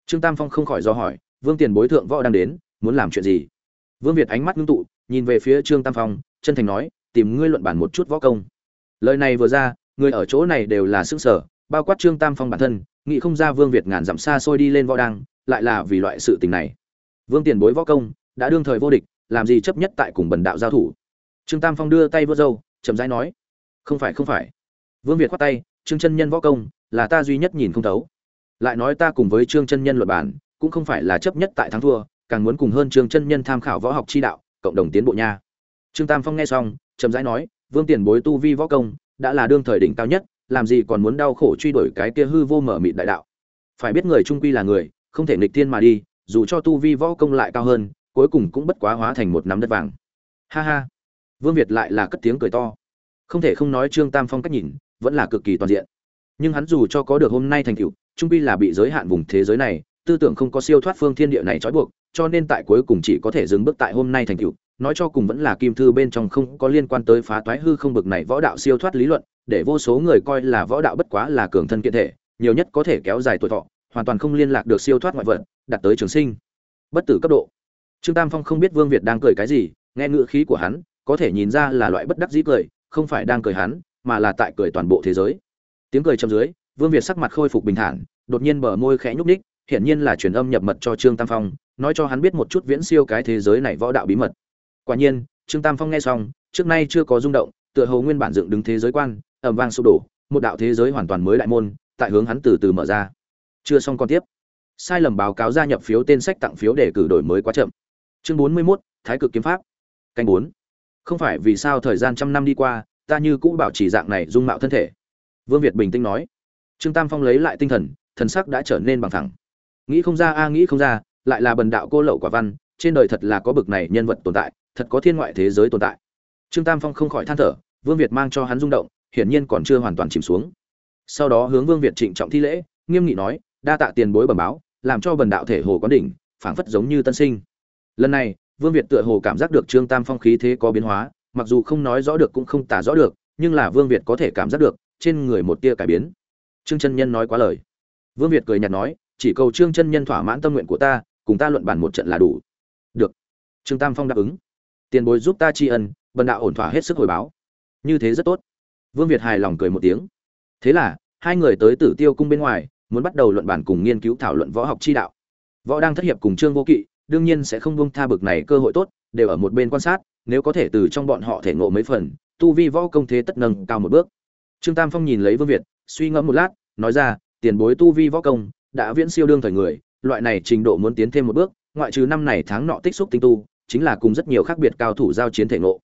Trương tam phong không khỏi do hỏi, vương tiền bối thượng võ đang đến muốn làm chuyện gì? Vương việt ánh mắt ngưng tụ, nhìn về phía trương tam phong, chân thành nói, tìm ngươi luận bản một chút võ công. Lời này vừa ra, người ở chỗ này đều là xương sở bao quát trương tam phong bản thân, nghĩ không ra vương việt ngàn dặm xa xôi đi lên võ đăng, lại là vì loại sự tình này. Vương tiền bối võ công, đã đương thời vô địch, làm gì chấp nhất tại cùng bần đạo giao thủ? Trương tam phong đưa tay vớt râu, chậm rãi nói, không phải không phải. Vương việt khoát tay, trương chân nhân võ công, là ta duy nhất nhìn không thấu. Lại nói ta cùng với trương chân nhân luật bản, cũng không phải là chấp nhất tại thắng thua càng muốn cùng hơn trương chân nhân tham khảo võ học chi đạo, cộng đồng tiến bộ nha. Trương tam phong nghe xong, chậm rãi nói, vương tiền bối tu vi võ công đã là đương thời đỉnh cao nhất, làm gì còn muốn đau khổ truy đuổi cái kia hư vô mở mịt đại đạo. Phải biết người trung quy là người, không thể nghịch thiên mà đi, dù cho tu vi võ công lại cao hơn, cuối cùng cũng bất quá hóa thành một nắm đất vàng. Ha ha. Vương việt lại là cất tiếng cười to. Không thể không nói trương tam phong cách nhìn, vẫn là cực kỳ toàn diện. Nhưng hắn dù cho có được hôm nay thành tựu, trung quy là bị giới hạn vùng thế giới này, tư tưởng không có siêu thoát phương thiên địa này trói buộc cho nên tại cuối cùng chỉ có thể dừng bước tại hôm nay thành tựu. Nói cho cùng vẫn là kim thư bên trong không có liên quan tới phá toái hư không bực này võ đạo siêu thoát lý luận, để vô số người coi là võ đạo bất quá là cường thân kiện thể, nhiều nhất có thể kéo dài tuổi thọ, hoàn toàn không liên lạc được siêu thoát ngoại vật, đạt tới trường sinh. Bất tử cấp độ. Trương tam phong không biết vương việt đang cười cái gì, nghe ngữ khí của hắn, có thể nhìn ra là loại bất đắc dĩ cười, không phải đang cười hắn, mà là tại cười toàn bộ thế giới. Tiếng cười trong dưới, vương việt sắc mặt khôi phục bình thản, đột nhiên bờ môi khẽ nhúc ních hiển nhiên là truyền âm nhập mật cho trương tam phong nói cho hắn biết một chút viễn siêu cái thế giới này võ đạo bí mật. Quả nhiên trương tam phong nghe xong trước nay chưa có rung động tựa hồ nguyên bản dựng đứng thế giới quan ầm vang sụp đổ một đạo thế giới hoàn toàn mới đại môn tại hướng hắn từ từ mở ra. Chưa xong còn tiếp. Sai lầm báo cáo gia nhập phiếu tên sách tặng phiếu để cử đổi mới quá chậm. Chương bốn mươi 41, thái cực kiếm pháp. Canh bốn. Không phải vì sao thời gian trăm năm đi qua ta như cũ bảo trì dạng này dung mạo thân thể. Vương việt bình tĩnh nói. Trương tam phong lấy lại tinh thần thần sắc đã trở nên bằng thẳng nghĩ không ra, a, nghĩ không ra, lại là bần đạo cô lậu quả văn, trên đời thật là có bực này nhân vật tồn tại, thật có thiên ngoại thế giới tồn tại. Trương tam phong không khỏi than thở, vương việt mang cho hắn rung động, hiển nhiên còn chưa hoàn toàn chìm xuống. Sau đó hướng vương việt trịnh trọng thi lễ, nghiêm nghị nói, đa tạ tiền bối bẩm báo, làm cho bần đạo thể hồ quán đỉnh, phảng phất giống như tân sinh. Lần này, vương việt tựa hồ cảm giác được trương tam phong khí thế có biến hóa, mặc dù không nói rõ được cũng không tả rõ được, nhưng là vương việt có thể cảm giác được, trên người một tia cải biến. Trương chân nhân nói quá lời. Vương việt cười nhạt nói chỉ cầu trương chân nhân thỏa mãn tâm nguyện của ta, cùng ta luận bàn một trận là đủ. Được. Trương tam phong đáp ứng. Tiền bối giúp ta tri ân, bần đạo ổn thỏa hết sức hồi báo. Như thế rất tốt. Vương việt hài lòng cười một tiếng. Thế là, hai người tới tử tiêu cung bên ngoài, muốn bắt đầu luận bản cùng nghiên cứu thảo luận võ học chi đạo. Võ đang thất hiệp cùng trương vô kỵ, đương nhiên sẽ không buông tha bực này cơ hội tốt, đều ở một bên quan sát, nếu có thể từ trong bọn họ thể ngộ mấy phần, tu vi võ công thế tất nâng cao một bước. Trương tam phong nhìn lấy vương việt, suy ngẫm một lát, nói ra, tiền bối tu vi võ công đã viễn siêu đương thời người, loại này trình độ muốn tiến thêm một bước, ngoại trừ năm này tháng nọ tích xúc tinh tu, chính là cùng rất nhiều khác biệt cao thủ giao chiến thể ngộ.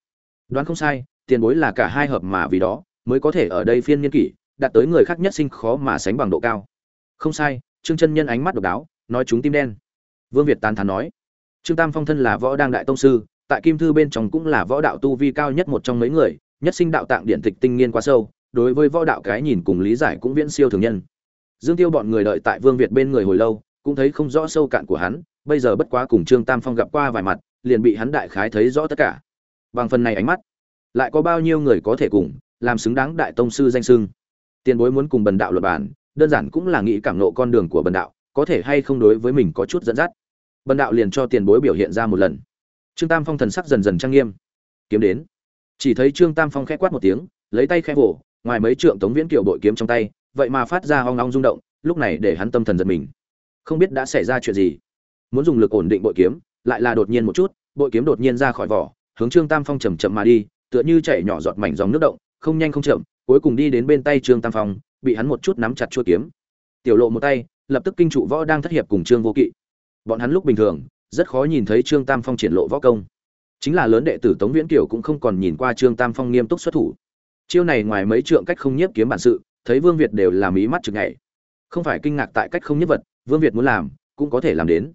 Đoán không sai, tiền bối là cả hai hợp mà vì đó, mới có thể ở đây phiên niên kỷ, đạt tới người khác nhất sinh khó mà sánh bằng độ cao. Không sai, trương chân nhân ánh mắt độc đáo, nói chúng tim đen. Vương việt tán thán nói, trương tam phong thân là võ đang đại tông sư, tại kim thư bên trong cũng là võ đạo tu vi cao nhất một trong mấy người, nhất sinh đạo tạng điện tịch tinh nghiên quá sâu, đối với võ đạo cái nhìn cùng lý giải cũng viễn siêu thường nhân dương tiêu bọn người đợi tại vương việt bên người hồi lâu, cũng thấy không rõ sâu cạn của hắn, bây giờ bất quá cùng trương tam phong gặp qua vài mặt, liền bị hắn đại khái thấy rõ tất cả. Bằng phần này ánh mắt, lại có bao nhiêu người có thể cùng, làm xứng đáng đại tông sư danh xưng. tiền bối muốn cùng bần đạo luật bản đơn giản cũng là nghĩ cảm nộ con đường của bần đạo, có thể hay không đối với mình có chút dẫn dắt? Bần đạo liền cho tiền bối biểu hiện ra một lần. Trương tam phong thần sắc dần dần trang nghiêm. Kiếm đến. Chỉ thấy trương tam phong khẽ quát một tiếng, lấy tay khẽ vỗ, ngoài mấy trượng tống viễn kiều bội kiếm trong tay vậy mà phát ra hoang long rung động, lúc này để hắn tâm thần giật mình. Không biết đã xảy ra chuyện gì. Muốn dùng lực ổn định bội kiếm, lại là đột nhiên một chút, bội kiếm đột nhiên ra khỏi vỏ, hướng trương tam phong chầm chậm mà đi, tựa như chảy nhỏ giọt mảnh dòng nước động, không nhanh không chậm, cuối cùng đi đến bên tay trương tam phong, bị hắn một chút nắm chặt chuôi kiếm. Tiểu lộ một tay, lập tức kinh trụ võ đang thất hiệp cùng trương vô kỵ. Bọn hắn lúc bình thường, rất khó nhìn thấy trương tam phong triển lộ võ công. Chính là lớn đệ tử tống viễn kiều cũng không còn nhìn qua trương tam phong nghiêm túc xuất thủ. Chiêu này ngoài mấy trượng cách không nhiếp kiếm bản sự thấy vương việt đều làm ý mắt chực ngày không phải kinh ngạc tại cách không nhất vật, vương việt muốn làm, cũng có thể làm đến.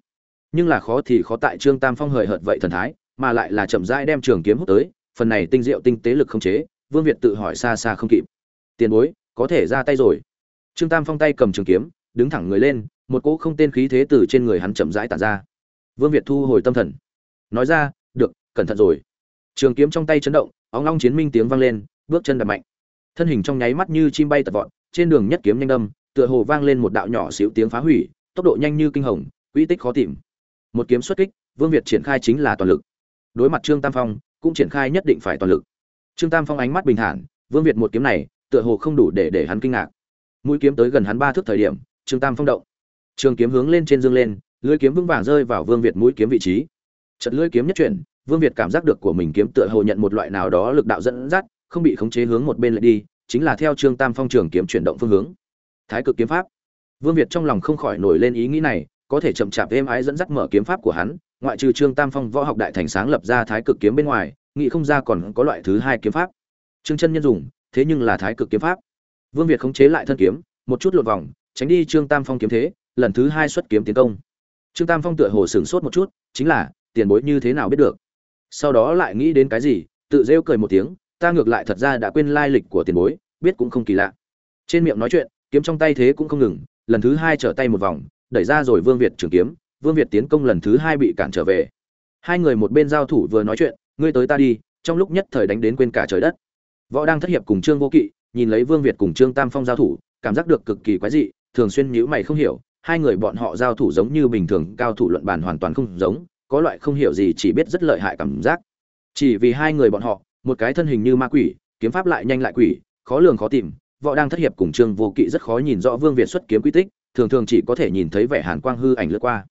Nhưng là khó thì khó tại trương tam phong hời hợt vậy thần thái, mà lại là chậm rãi đem trường kiếm hút tới, phần này tinh diệu tinh tế lực không chế, vương việt tự hỏi xa xa không kịp. Tiền bối, có thể ra tay rồi. Trương tam phong tay cầm trường kiếm, đứng thẳng người lên, một cỗ không tên khí thế từ trên người hắn chậm rãi tản ra. Vương việt thu hồi tâm thần. Nói ra, được, cẩn thận rồi. Trường kiếm trong tay chấn động óng long chiến minh tiếng vang lên, bước chân đập mạnh thân hình trong nháy mắt như chim bay tật vọt, trên đường nhất kiếm nhanh đâm, tựa hồ vang lên một đạo nhỏ xíu tiếng phá hủy, tốc độ nhanh như kinh hồng quỹ tích khó tìm. Một kiếm xuất kích, vương việt triển khai chính là toàn lực. Đối mặt trương tam phong, cũng triển khai nhất định phải toàn lực. Trương tam phong ánh mắt bình thản, vương việt một kiếm này, tựa hồ không đủ để để hắn kinh ngạc. Mũi kiếm tới gần hắn ba thước thời điểm, trương tam phong động. Trường kiếm hướng lên trên dương lên, lưỡi kiếm vững vàng rơi vào vương việt mũi kiếm vị trí. Trận lưỡi kiếm nhất chuyển, vương việt cảm giác được của mình kiếm tựa hồ nhận một loại nào đó lực đạo dẫn dắt không bị khống chế hướng một bên lại đi, chính là theo trương tam phong trường kiếm chuyển động phương hướng. Thái cực kiếm pháp. Vương việt trong lòng không khỏi nổi lên ý nghĩ này, có thể chậm chạp êm ái dẫn dắt mở kiếm pháp của hắn, ngoại trừ trương tam phong võ học đại thành sáng lập ra thái cực kiếm bên ngoài, nghĩ không ra còn có loại thứ hai kiếm pháp. Trương chân nhân dùng, thế nhưng là thái cực kiếm pháp. Vương việt khống chế lại thân kiếm, một chút lột vòng, tránh đi trương tam phong kiếm thế, lần thứ hai xuất kiếm tiến công. Trương tam phong tựa hồ sửng sốt một chút, chính là, tiền bối như thế nào biết được? Sau đó lại nghĩ đến cái gì, tự rêu cười một tiếng ta ngược lại thật ra đã quên lai lịch của tiền bối, biết cũng không kỳ lạ. Trên miệng nói chuyện, kiếm trong tay thế cũng không ngừng, lần thứ hai trở tay một vòng, đẩy ra rồi vương việt trường kiếm, vương việt tiến công lần thứ hai bị cản trở về. Hai người một bên giao thủ vừa nói chuyện, ngươi tới ta đi, trong lúc nhất thời đánh đến quên cả trời đất. Võ đang thất hiệp cùng trương vô kỵ nhìn lấy vương việt cùng trương tam phong giao thủ, cảm giác được cực kỳ quái dị, thường xuyên nhữ mày không hiểu, hai người bọn họ giao thủ giống như bình thường, cao thủ luận bàn hoàn toàn không giống, có loại không hiểu gì chỉ biết rất lợi hại cảm giác. Chỉ vì hai người bọn họ một cái thân hình như ma quỷ, kiếm pháp lại nhanh lại quỷ, khó lường khó tìm, võ đang thất hiệp cùng trương vô kỵ rất khó nhìn rõ vương việt xuất kiếm quy tích, thường thường chỉ có thể nhìn thấy vẻ hàn quang hư ảnh lướt qua.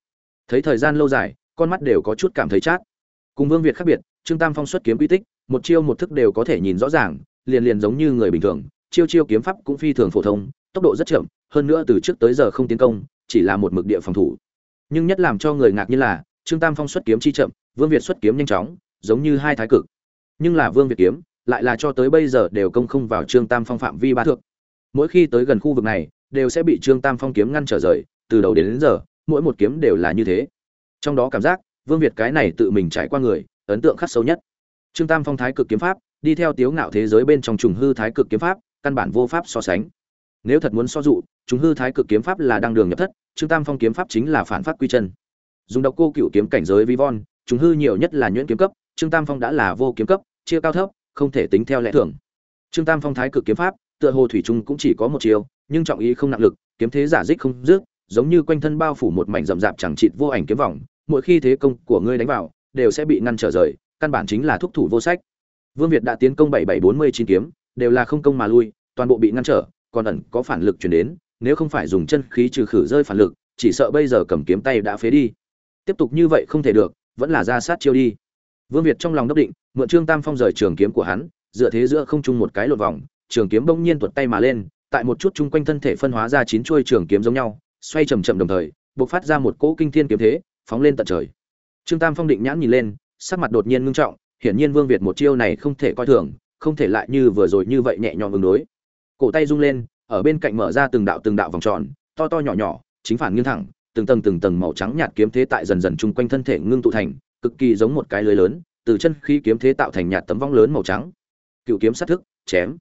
Thấy thời gian lâu dài, con mắt đều có chút cảm thấy chát. Cùng vương việt khác biệt, trương tam phong xuất kiếm quy tích, một chiêu một thức đều có thể nhìn rõ ràng, liền liền giống như người bình thường, chiêu chiêu kiếm pháp cũng phi thường phổ thông, tốc độ rất chậm, hơn nữa từ trước tới giờ không tiến công, chỉ là một mực địa phòng thủ. Nhưng nhất làm cho người ngạc nhiên là, trương tam phong xuất kiếm chi chậm, vương việt xuất kiếm nhanh chóng, giống như hai thái cực nhưng là vương việt kiếm lại là cho tới bây giờ đều công không vào trương tam phong phạm vi ba thước. Mỗi khi tới gần khu vực này đều sẽ bị trương tam phong kiếm ngăn trở rời từ đầu đến, đến giờ mỗi một kiếm đều là như thế. Trong đó cảm giác vương việt cái này tự mình trải qua người ấn tượng khắc sâu nhất. Trương tam phong thái cực kiếm pháp đi theo tiếu ngạo thế giới bên trong trùng hư thái cực kiếm pháp căn bản vô pháp so sánh. Nếu thật muốn so dụ trùng hư thái cực kiếm pháp là đăng đường nhập thất trương tam phong kiếm pháp chính là phản pháp quy chân. Dùng độc cô cựu kiếm cảnh giới vi von trùng hư nhiều nhất là nhuyễn kiếm cấp trương tam phong đã là vô kiếm cấp chia cao thấp, không thể tính theo lẽ thường. Trương tam phong thái cực kiếm pháp, tựa hồ thủy trung cũng chỉ có một chiều, nhưng trọng ý không nặng lực, kiếm thế giả dích không dứt, giống như quanh thân bao phủ một mảnh rậm rạp chẳng chịt vô ảnh kiếm vòng, mỗi khi thế công của ngươi đánh vào, đều sẽ bị ngăn trở rời, căn bản chính là thúc thủ vô sách. Vương việt đã tiến công bảy bảy bốn mươi chín kiếm, đều là không công mà lui, toàn bộ bị ngăn trở, còn ẩn có phản lực chuyển đến, nếu không phải dùng chân khí trừ khử rơi phản lực, chỉ sợ bây giờ cầm kiếm tay đã phế đi. Tiếp tục như vậy không thể được, vẫn là ra sát chiêu đi. Vương việt trong lòng đắc định mượn trương tam phong rời trường kiếm của hắn, dựa thế giữa không chung một cái lột vòng, trường kiếm bỗng nhiên tuột tay mà lên, tại một chút chung quanh thân thể phân hóa ra chín chuôi trường kiếm giống nhau, xoay chầm chậm đồng thời, bộc phát ra một cỗ kinh thiên kiếm thế, phóng lên tận trời. Trương tam phong định nhãn nhìn lên, sắc mặt đột nhiên ngưng trọng, hiển nhiên vương việt một chiêu này không thể coi thường, không thể lại như vừa rồi như vậy nhẹ nhõm ứng đối. Cổ tay rung lên, ở bên cạnh mở ra từng đạo từng đạo vòng tròn, to to nhỏ nhỏ, chính phản nghiêng thẳng, từng tầng từng tầng màu trắng nhạt kiếm thế tại dần dần chung quanh thân thể ngưng tụ thành, cực kỳ giống một cái lưới lớn từ chân khí kiếm thế tạo thành nhạt tấm vong lớn màu trắng. Cựu kiếm sát thức, chém.